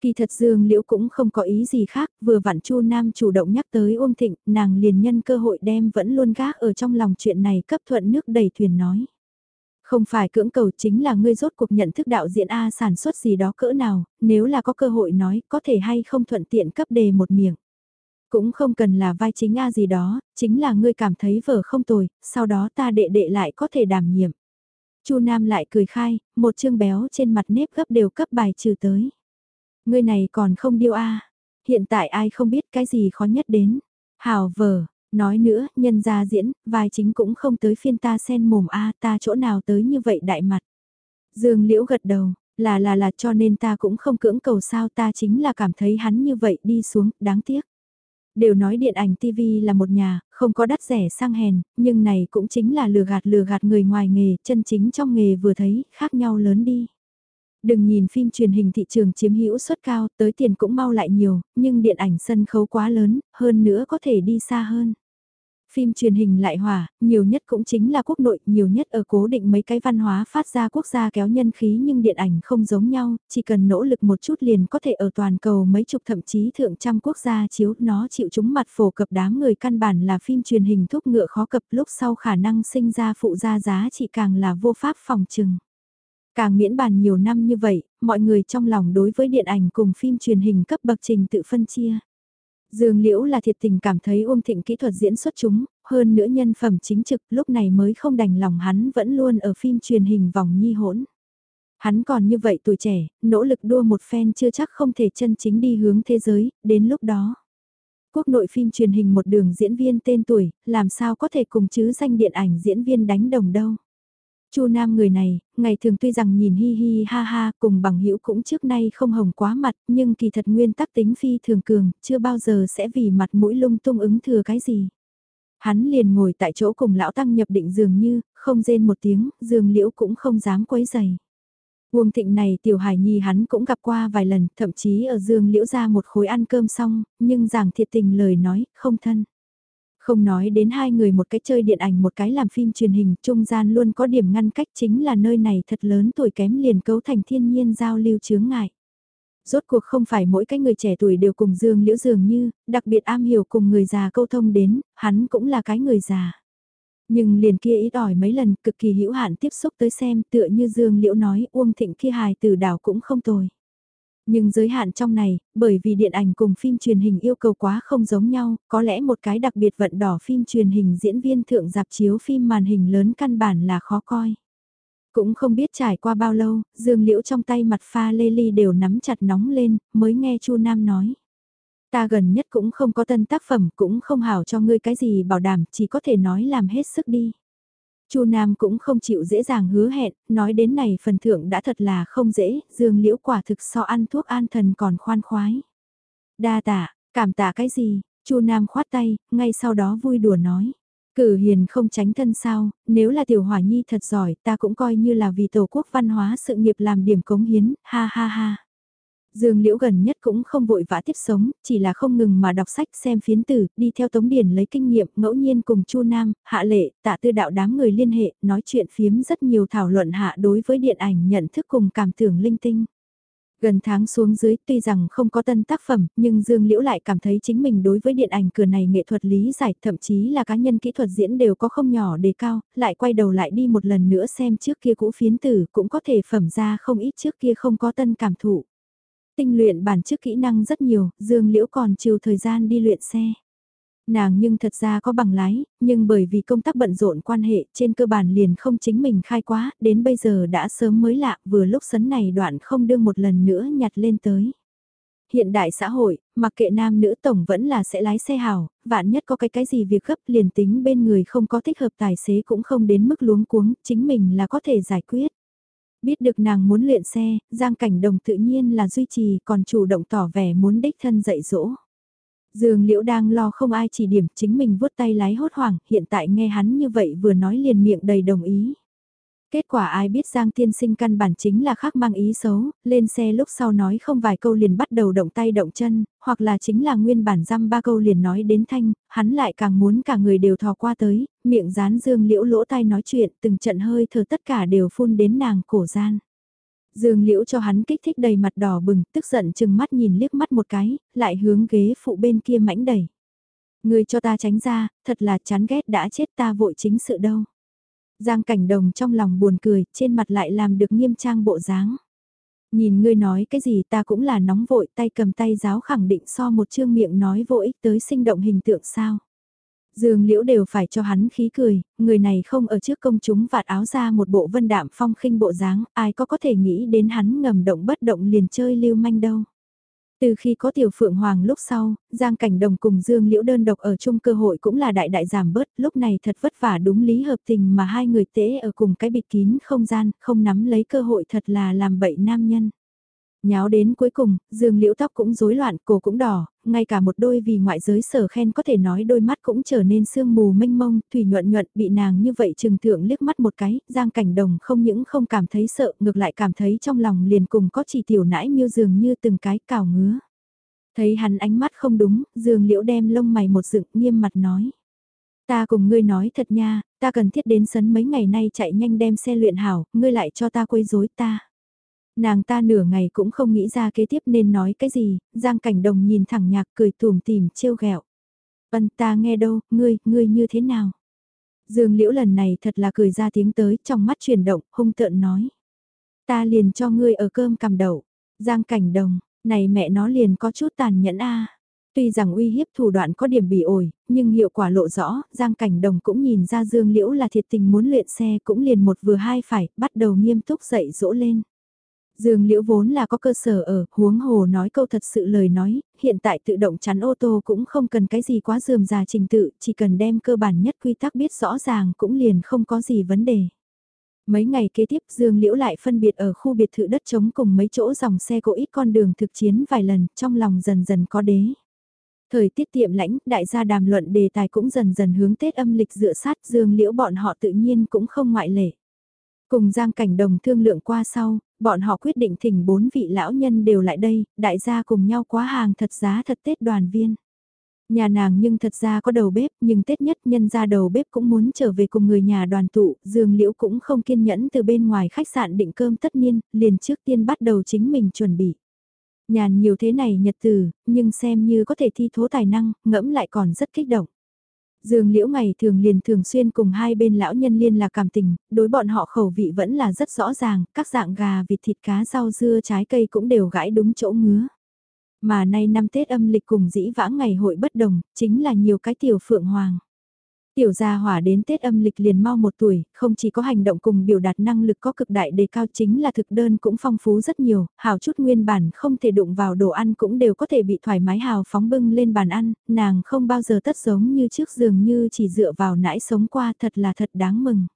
Kỳ thật Dương Liễu cũng không có ý gì khác, vừa vặn Chu Nam chủ động nhắc tới Uông Thịnh, nàng liền nhân cơ hội đem vẫn luôn gác ở trong lòng chuyện này cấp thuận nước đầy thuyền nói. Không phải cưỡng cầu chính là ngươi rốt cuộc nhận thức đạo diễn A sản xuất gì đó cỡ nào, nếu là có cơ hội nói có thể hay không thuận tiện cấp đề một miệng. Cũng không cần là vai chính A gì đó, chính là ngươi cảm thấy vở không tồi, sau đó ta đệ đệ lại có thể đảm nhiệm. Chu Nam lại cười khai, một chương béo trên mặt nếp gấp đều cấp bài trừ tới. Ngươi này còn không điêu A, hiện tại ai không biết cái gì khó nhất đến. Hào vở, nói nữa, nhân gia diễn, vai chính cũng không tới phiên ta sen mồm A ta chỗ nào tới như vậy đại mặt. Dương Liễu gật đầu, là là là cho nên ta cũng không cưỡng cầu sao ta chính là cảm thấy hắn như vậy đi xuống, đáng tiếc. Đều nói điện ảnh TV là một nhà, không có đắt rẻ sang hèn, nhưng này cũng chính là lừa gạt lừa gạt người ngoài nghề, chân chính trong nghề vừa thấy, khác nhau lớn đi. Đừng nhìn phim truyền hình thị trường chiếm hữu suất cao, tới tiền cũng mau lại nhiều, nhưng điện ảnh sân khấu quá lớn, hơn nữa có thể đi xa hơn. Phim truyền hình lại hòa, nhiều nhất cũng chính là quốc nội, nhiều nhất ở cố định mấy cái văn hóa phát ra quốc gia kéo nhân khí nhưng điện ảnh không giống nhau, chỉ cần nỗ lực một chút liền có thể ở toàn cầu mấy chục thậm chí thượng trăm quốc gia chiếu nó chịu chúng mặt phổ cập đám người căn bản là phim truyền hình thúc ngựa khó cập lúc sau khả năng sinh ra phụ gia giá trị càng là vô pháp phòng trừng. Càng miễn bàn nhiều năm như vậy, mọi người trong lòng đối với điện ảnh cùng phim truyền hình cấp bậc trình tự phân chia. Dương Liễu là thiệt tình cảm thấy Uông Thịnh kỹ thuật diễn xuất chúng, hơn nữa nhân phẩm chính trực lúc này mới không đành lòng hắn vẫn luôn ở phim truyền hình vòng nhi hỗn. Hắn còn như vậy tuổi trẻ, nỗ lực đua một phen chưa chắc không thể chân chính đi hướng thế giới, đến lúc đó. Quốc nội phim truyền hình một đường diễn viên tên tuổi, làm sao có thể cùng chứ danh điện ảnh diễn viên đánh đồng đâu. Chu Nam người này, ngày thường tuy rằng nhìn hi hi ha ha cùng bằng hữu cũng trước nay không hồng quá mặt, nhưng kỳ thật nguyên tắc tính phi thường cường, chưa bao giờ sẽ vì mặt mũi lung tung ứng thừa cái gì. Hắn liền ngồi tại chỗ cùng lão tăng nhập định dường như, không rên một tiếng, dường liễu cũng không dám quấy giày. Uông thịnh này tiểu hải nhi hắn cũng gặp qua vài lần, thậm chí ở dương liễu ra một khối ăn cơm xong, nhưng giảng thiệt tình lời nói, không thân. Không nói đến hai người một cái chơi điện ảnh một cái làm phim truyền hình, trung gian luôn có điểm ngăn cách chính là nơi này thật lớn tuổi kém liền cấu thành thiên nhiên giao lưu chướng ngại. Rốt cuộc không phải mỗi cái người trẻ tuổi đều cùng Dương Liễu dường như, đặc biệt am hiểu cùng người già câu thông đến, hắn cũng là cái người già. Nhưng liền kia ít ỏi mấy lần cực kỳ hữu hạn tiếp xúc tới xem tựa như Dương Liễu nói Uông Thịnh kia hài từ đảo cũng không tồi. Nhưng giới hạn trong này, bởi vì điện ảnh cùng phim truyền hình yêu cầu quá không giống nhau, có lẽ một cái đặc biệt vận đỏ phim truyền hình diễn viên thượng dạp chiếu phim màn hình lớn căn bản là khó coi. Cũng không biết trải qua bao lâu, dương liễu trong tay mặt pha lê ly đều nắm chặt nóng lên, mới nghe chu Nam nói. Ta gần nhất cũng không có tân tác phẩm, cũng không hảo cho ngươi cái gì bảo đảm, chỉ có thể nói làm hết sức đi. Chu Nam cũng không chịu dễ dàng hứa hẹn, nói đến này phần thưởng đã thật là không dễ, dương liễu quả thực so ăn thuốc an thần còn khoan khoái. Đa tạ, cảm tạ cái gì, Chu Nam khoát tay, ngay sau đó vui đùa nói. Cử hiền không tránh thân sao, nếu là tiểu hỏa nhi thật giỏi ta cũng coi như là vì tổ quốc văn hóa sự nghiệp làm điểm cống hiến, ha ha ha. Dương Liễu gần nhất cũng không vội vã tiếp sống, chỉ là không ngừng mà đọc sách xem phiến tử, đi theo Tống Điển lấy kinh nghiệm, ngẫu nhiên cùng Chu Nam, Hạ Lệ, tạ tư đạo đám người liên hệ, nói chuyện phiếm rất nhiều thảo luận hạ đối với điện ảnh nhận thức cùng cảm tưởng linh tinh. Gần tháng xuống dưới tuy rằng không có tân tác phẩm, nhưng Dương Liễu lại cảm thấy chính mình đối với điện ảnh cửa này nghệ thuật lý giải, thậm chí là cá nhân kỹ thuật diễn đều có không nhỏ đề cao, lại quay đầu lại đi một lần nữa xem trước kia cũ phiến tử cũng có thể phẩm ra không ít trước kia không có tân cảm thụ tinh luyện bản chức kỹ năng rất nhiều, Dương Liễu còn chiều thời gian đi luyện xe. Nàng nhưng thật ra có bằng lái, nhưng bởi vì công tác bận rộn quan hệ trên cơ bản liền không chính mình khai quá, đến bây giờ đã sớm mới lạ, vừa lúc sấn này đoạn không đương một lần nữa nhặt lên tới. Hiện đại xã hội, mặc kệ nam nữ tổng vẫn là sẽ lái xe hào, vạn nhất có cái cái gì việc gấp liền tính bên người không có thích hợp tài xế cũng không đến mức luống cuống, chính mình là có thể giải quyết. Biết được nàng muốn luyện xe, Giang Cảnh Đồng tự nhiên là duy trì còn chủ động tỏ vẻ muốn đích thân dạy dỗ. Dương Liễu đang lo không ai chỉ điểm chính mình vuốt tay lái hốt hoảng, hiện tại nghe hắn như vậy vừa nói liền miệng đầy đồng ý. Kết quả ai biết Giang tiên sinh căn bản chính là khác mang ý xấu, lên xe lúc sau nói không vài câu liền bắt đầu động tay động chân, hoặc là chính là nguyên bản răm ba câu liền nói đến thanh, hắn lại càng muốn cả người đều thò qua tới, miệng dán dương liễu lỗ tai nói chuyện, từng trận hơi thở tất cả đều phun đến nàng cổ gian. Dương liễu cho hắn kích thích đầy mặt đỏ bừng, tức giận chừng mắt nhìn liếc mắt một cái, lại hướng ghế phụ bên kia mãnh đẩy. Người cho ta tránh ra, thật là chán ghét đã chết ta vội chính sự đâu. Giang cảnh đồng trong lòng buồn cười, trên mặt lại làm được nghiêm trang bộ dáng. Nhìn ngươi nói cái gì ta cũng là nóng vội tay cầm tay giáo khẳng định so một chương miệng nói vô ích tới sinh động hình tượng sao. Dương Liễu đều phải cho hắn khí cười, người này không ở trước công chúng vạt áo ra một bộ vân đạm phong khinh bộ dáng, ai có có thể nghĩ đến hắn ngầm động bất động liền chơi lưu manh đâu. Từ khi có tiểu phượng hoàng lúc sau, Giang Cảnh Đồng cùng Dương Liễu đơn độc ở chung cơ hội cũng là đại đại giảm bớt, lúc này thật vất vả đúng lý hợp tình mà hai người tế ở cùng cái bịt kín không gian, không nắm lấy cơ hội thật là làm bậy nam nhân. Nháo đến cuối cùng, dương liễu tóc cũng rối loạn, cổ cũng đỏ, ngay cả một đôi vì ngoại giới sở khen có thể nói đôi mắt cũng trở nên sương mù mênh mông, thủy nhuận nhuận bị nàng như vậy trừng thượng liếc mắt một cái, giang cảnh đồng không những không cảm thấy sợ, ngược lại cảm thấy trong lòng liền cùng có chỉ tiểu nãi miêu dường như từng cái cào ngứa. Thấy hắn ánh mắt không đúng, dương liễu đem lông mày một dựng nghiêm mặt nói. Ta cùng ngươi nói thật nha, ta cần thiết đến sấn mấy ngày nay chạy nhanh đem xe luyện hảo, ngươi lại cho ta quấy rối ta. Nàng ta nửa ngày cũng không nghĩ ra kế tiếp nên nói cái gì, Giang Cảnh Đồng nhìn thẳng nhạc cười tùm tìm trêu ghẹo. vân ta nghe đâu, ngươi, ngươi như thế nào? Dương Liễu lần này thật là cười ra tiếng tới, trong mắt chuyển động, hung tợn nói. Ta liền cho ngươi ở cơm cầm đậu. Giang Cảnh Đồng, này mẹ nó liền có chút tàn nhẫn a. Tuy rằng uy hiếp thủ đoạn có điểm bị ổi, nhưng hiệu quả lộ rõ, Giang Cảnh Đồng cũng nhìn ra Dương Liễu là thiệt tình muốn luyện xe cũng liền một vừa hai phải, bắt đầu nghiêm túc dậy dỗ lên. Dương Liễu vốn là có cơ sở ở, huống hồ nói câu thật sự lời nói, hiện tại tự động chắn ô tô cũng không cần cái gì quá dườm già trình tự, chỉ cần đem cơ bản nhất quy tắc biết rõ ràng cũng liền không có gì vấn đề. Mấy ngày kế tiếp Dương Liễu lại phân biệt ở khu biệt thự đất trống cùng mấy chỗ dòng xe cộ ít con đường thực chiến vài lần, trong lòng dần dần có đế. Thời tiết tiệm lãnh, đại gia đàm luận đề tài cũng dần dần hướng Tết âm lịch dựa sát Dương Liễu bọn họ tự nhiên cũng không ngoại lệ. Cùng Giang Cảnh Đồng thương lượng qua sau, bọn họ quyết định thỉnh bốn vị lão nhân đều lại đây, đại gia cùng nhau quá hàng thật giá thật Tết đoàn viên. Nhà nàng nhưng thật ra có đầu bếp, nhưng Tết nhất nhân ra đầu bếp cũng muốn trở về cùng người nhà đoàn tụ, Dương Liễu cũng không kiên nhẫn từ bên ngoài khách sạn định cơm tất niên, liền trước tiên bắt đầu chính mình chuẩn bị. Nhàn nhiều thế này nhật từ, nhưng xem như có thể thi thố tài năng, ngẫm lại còn rất kích động. Dương Liễu ngày thường liền thường xuyên cùng hai bên lão nhân liên lạc cảm tình, đối bọn họ khẩu vị vẫn là rất rõ ràng, các dạng gà, vịt thịt cá rau dưa trái cây cũng đều gãi đúng chỗ ngứa. Mà nay năm Tết âm lịch cùng dĩ vãng ngày hội bất đồng, chính là nhiều cái tiểu phượng hoàng. Tiểu gia hỏa đến Tết âm lịch liền mau một tuổi, không chỉ có hành động cùng biểu đạt năng lực có cực đại đề cao chính là thực đơn cũng phong phú rất nhiều, hào chút nguyên bản không thể đụng vào đồ ăn cũng đều có thể bị thoải mái hào phóng bưng lên bàn ăn, nàng không bao giờ tất giống như trước giường như chỉ dựa vào nãi sống qua thật là thật đáng mừng.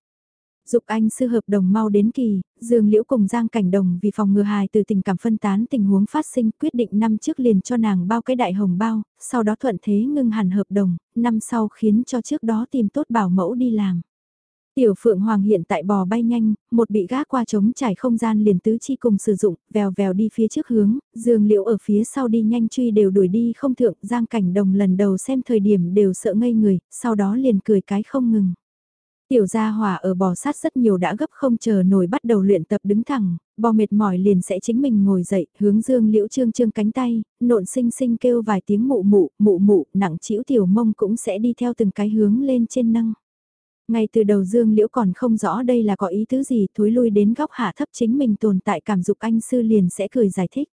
Dục anh sư hợp đồng mau đến kỳ, Dương Liễu cùng Giang Cảnh Đồng vì phòng ngừa hài từ tình cảm phân tán tình huống phát sinh quyết định năm trước liền cho nàng bao cái đại hồng bao, sau đó thuận thế ngưng hẳn hợp đồng, năm sau khiến cho trước đó tìm tốt bảo mẫu đi làm. Tiểu Phượng Hoàng hiện tại bò bay nhanh, một bị gác qua trống trải không gian liền tứ chi cùng sử dụng, vèo vèo đi phía trước hướng, Dương Liễu ở phía sau đi nhanh truy đều đuổi đi không thượng, Giang Cảnh Đồng lần đầu xem thời điểm đều sợ ngây người, sau đó liền cười cái không ngừng. Tiểu gia hỏa ở bò sát rất nhiều đã gấp không chờ nổi bắt đầu luyện tập đứng thẳng, bò mệt mỏi liền sẽ chính mình ngồi dậy, hướng dương liễu trương trương cánh tay, nộn sinh sinh kêu vài tiếng mụ mụ, mụ mụ, nặng chĩu tiểu mông cũng sẽ đi theo từng cái hướng lên trên nâng. Ngay từ đầu dương liễu còn không rõ đây là có ý tứ gì, thối lui đến góc hạ thấp chính mình tồn tại cảm dục anh sư liền sẽ cười giải thích.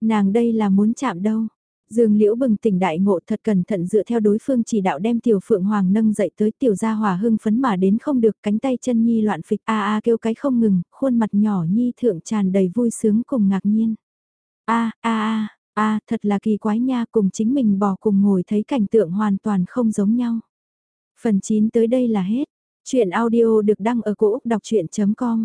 Nàng đây là muốn chạm đâu, Dương Liễu bừng tỉnh đại ngộ thật cẩn thận dựa theo đối phương chỉ đạo đem tiểu phượng hoàng nâng dậy tới tiểu gia hòa hưng phấn mà đến không được cánh tay chân nhi loạn phịch a a kêu cái không ngừng, khuôn mặt nhỏ nhi thượng tràn đầy vui sướng cùng ngạc nhiên. A a a a thật là kỳ quái nha cùng chính mình bỏ cùng ngồi thấy cảnh tượng hoàn toàn không giống nhau. Phần 9 tới đây là hết. Chuyện audio được đăng ở cổ Úc đọc chuyện.com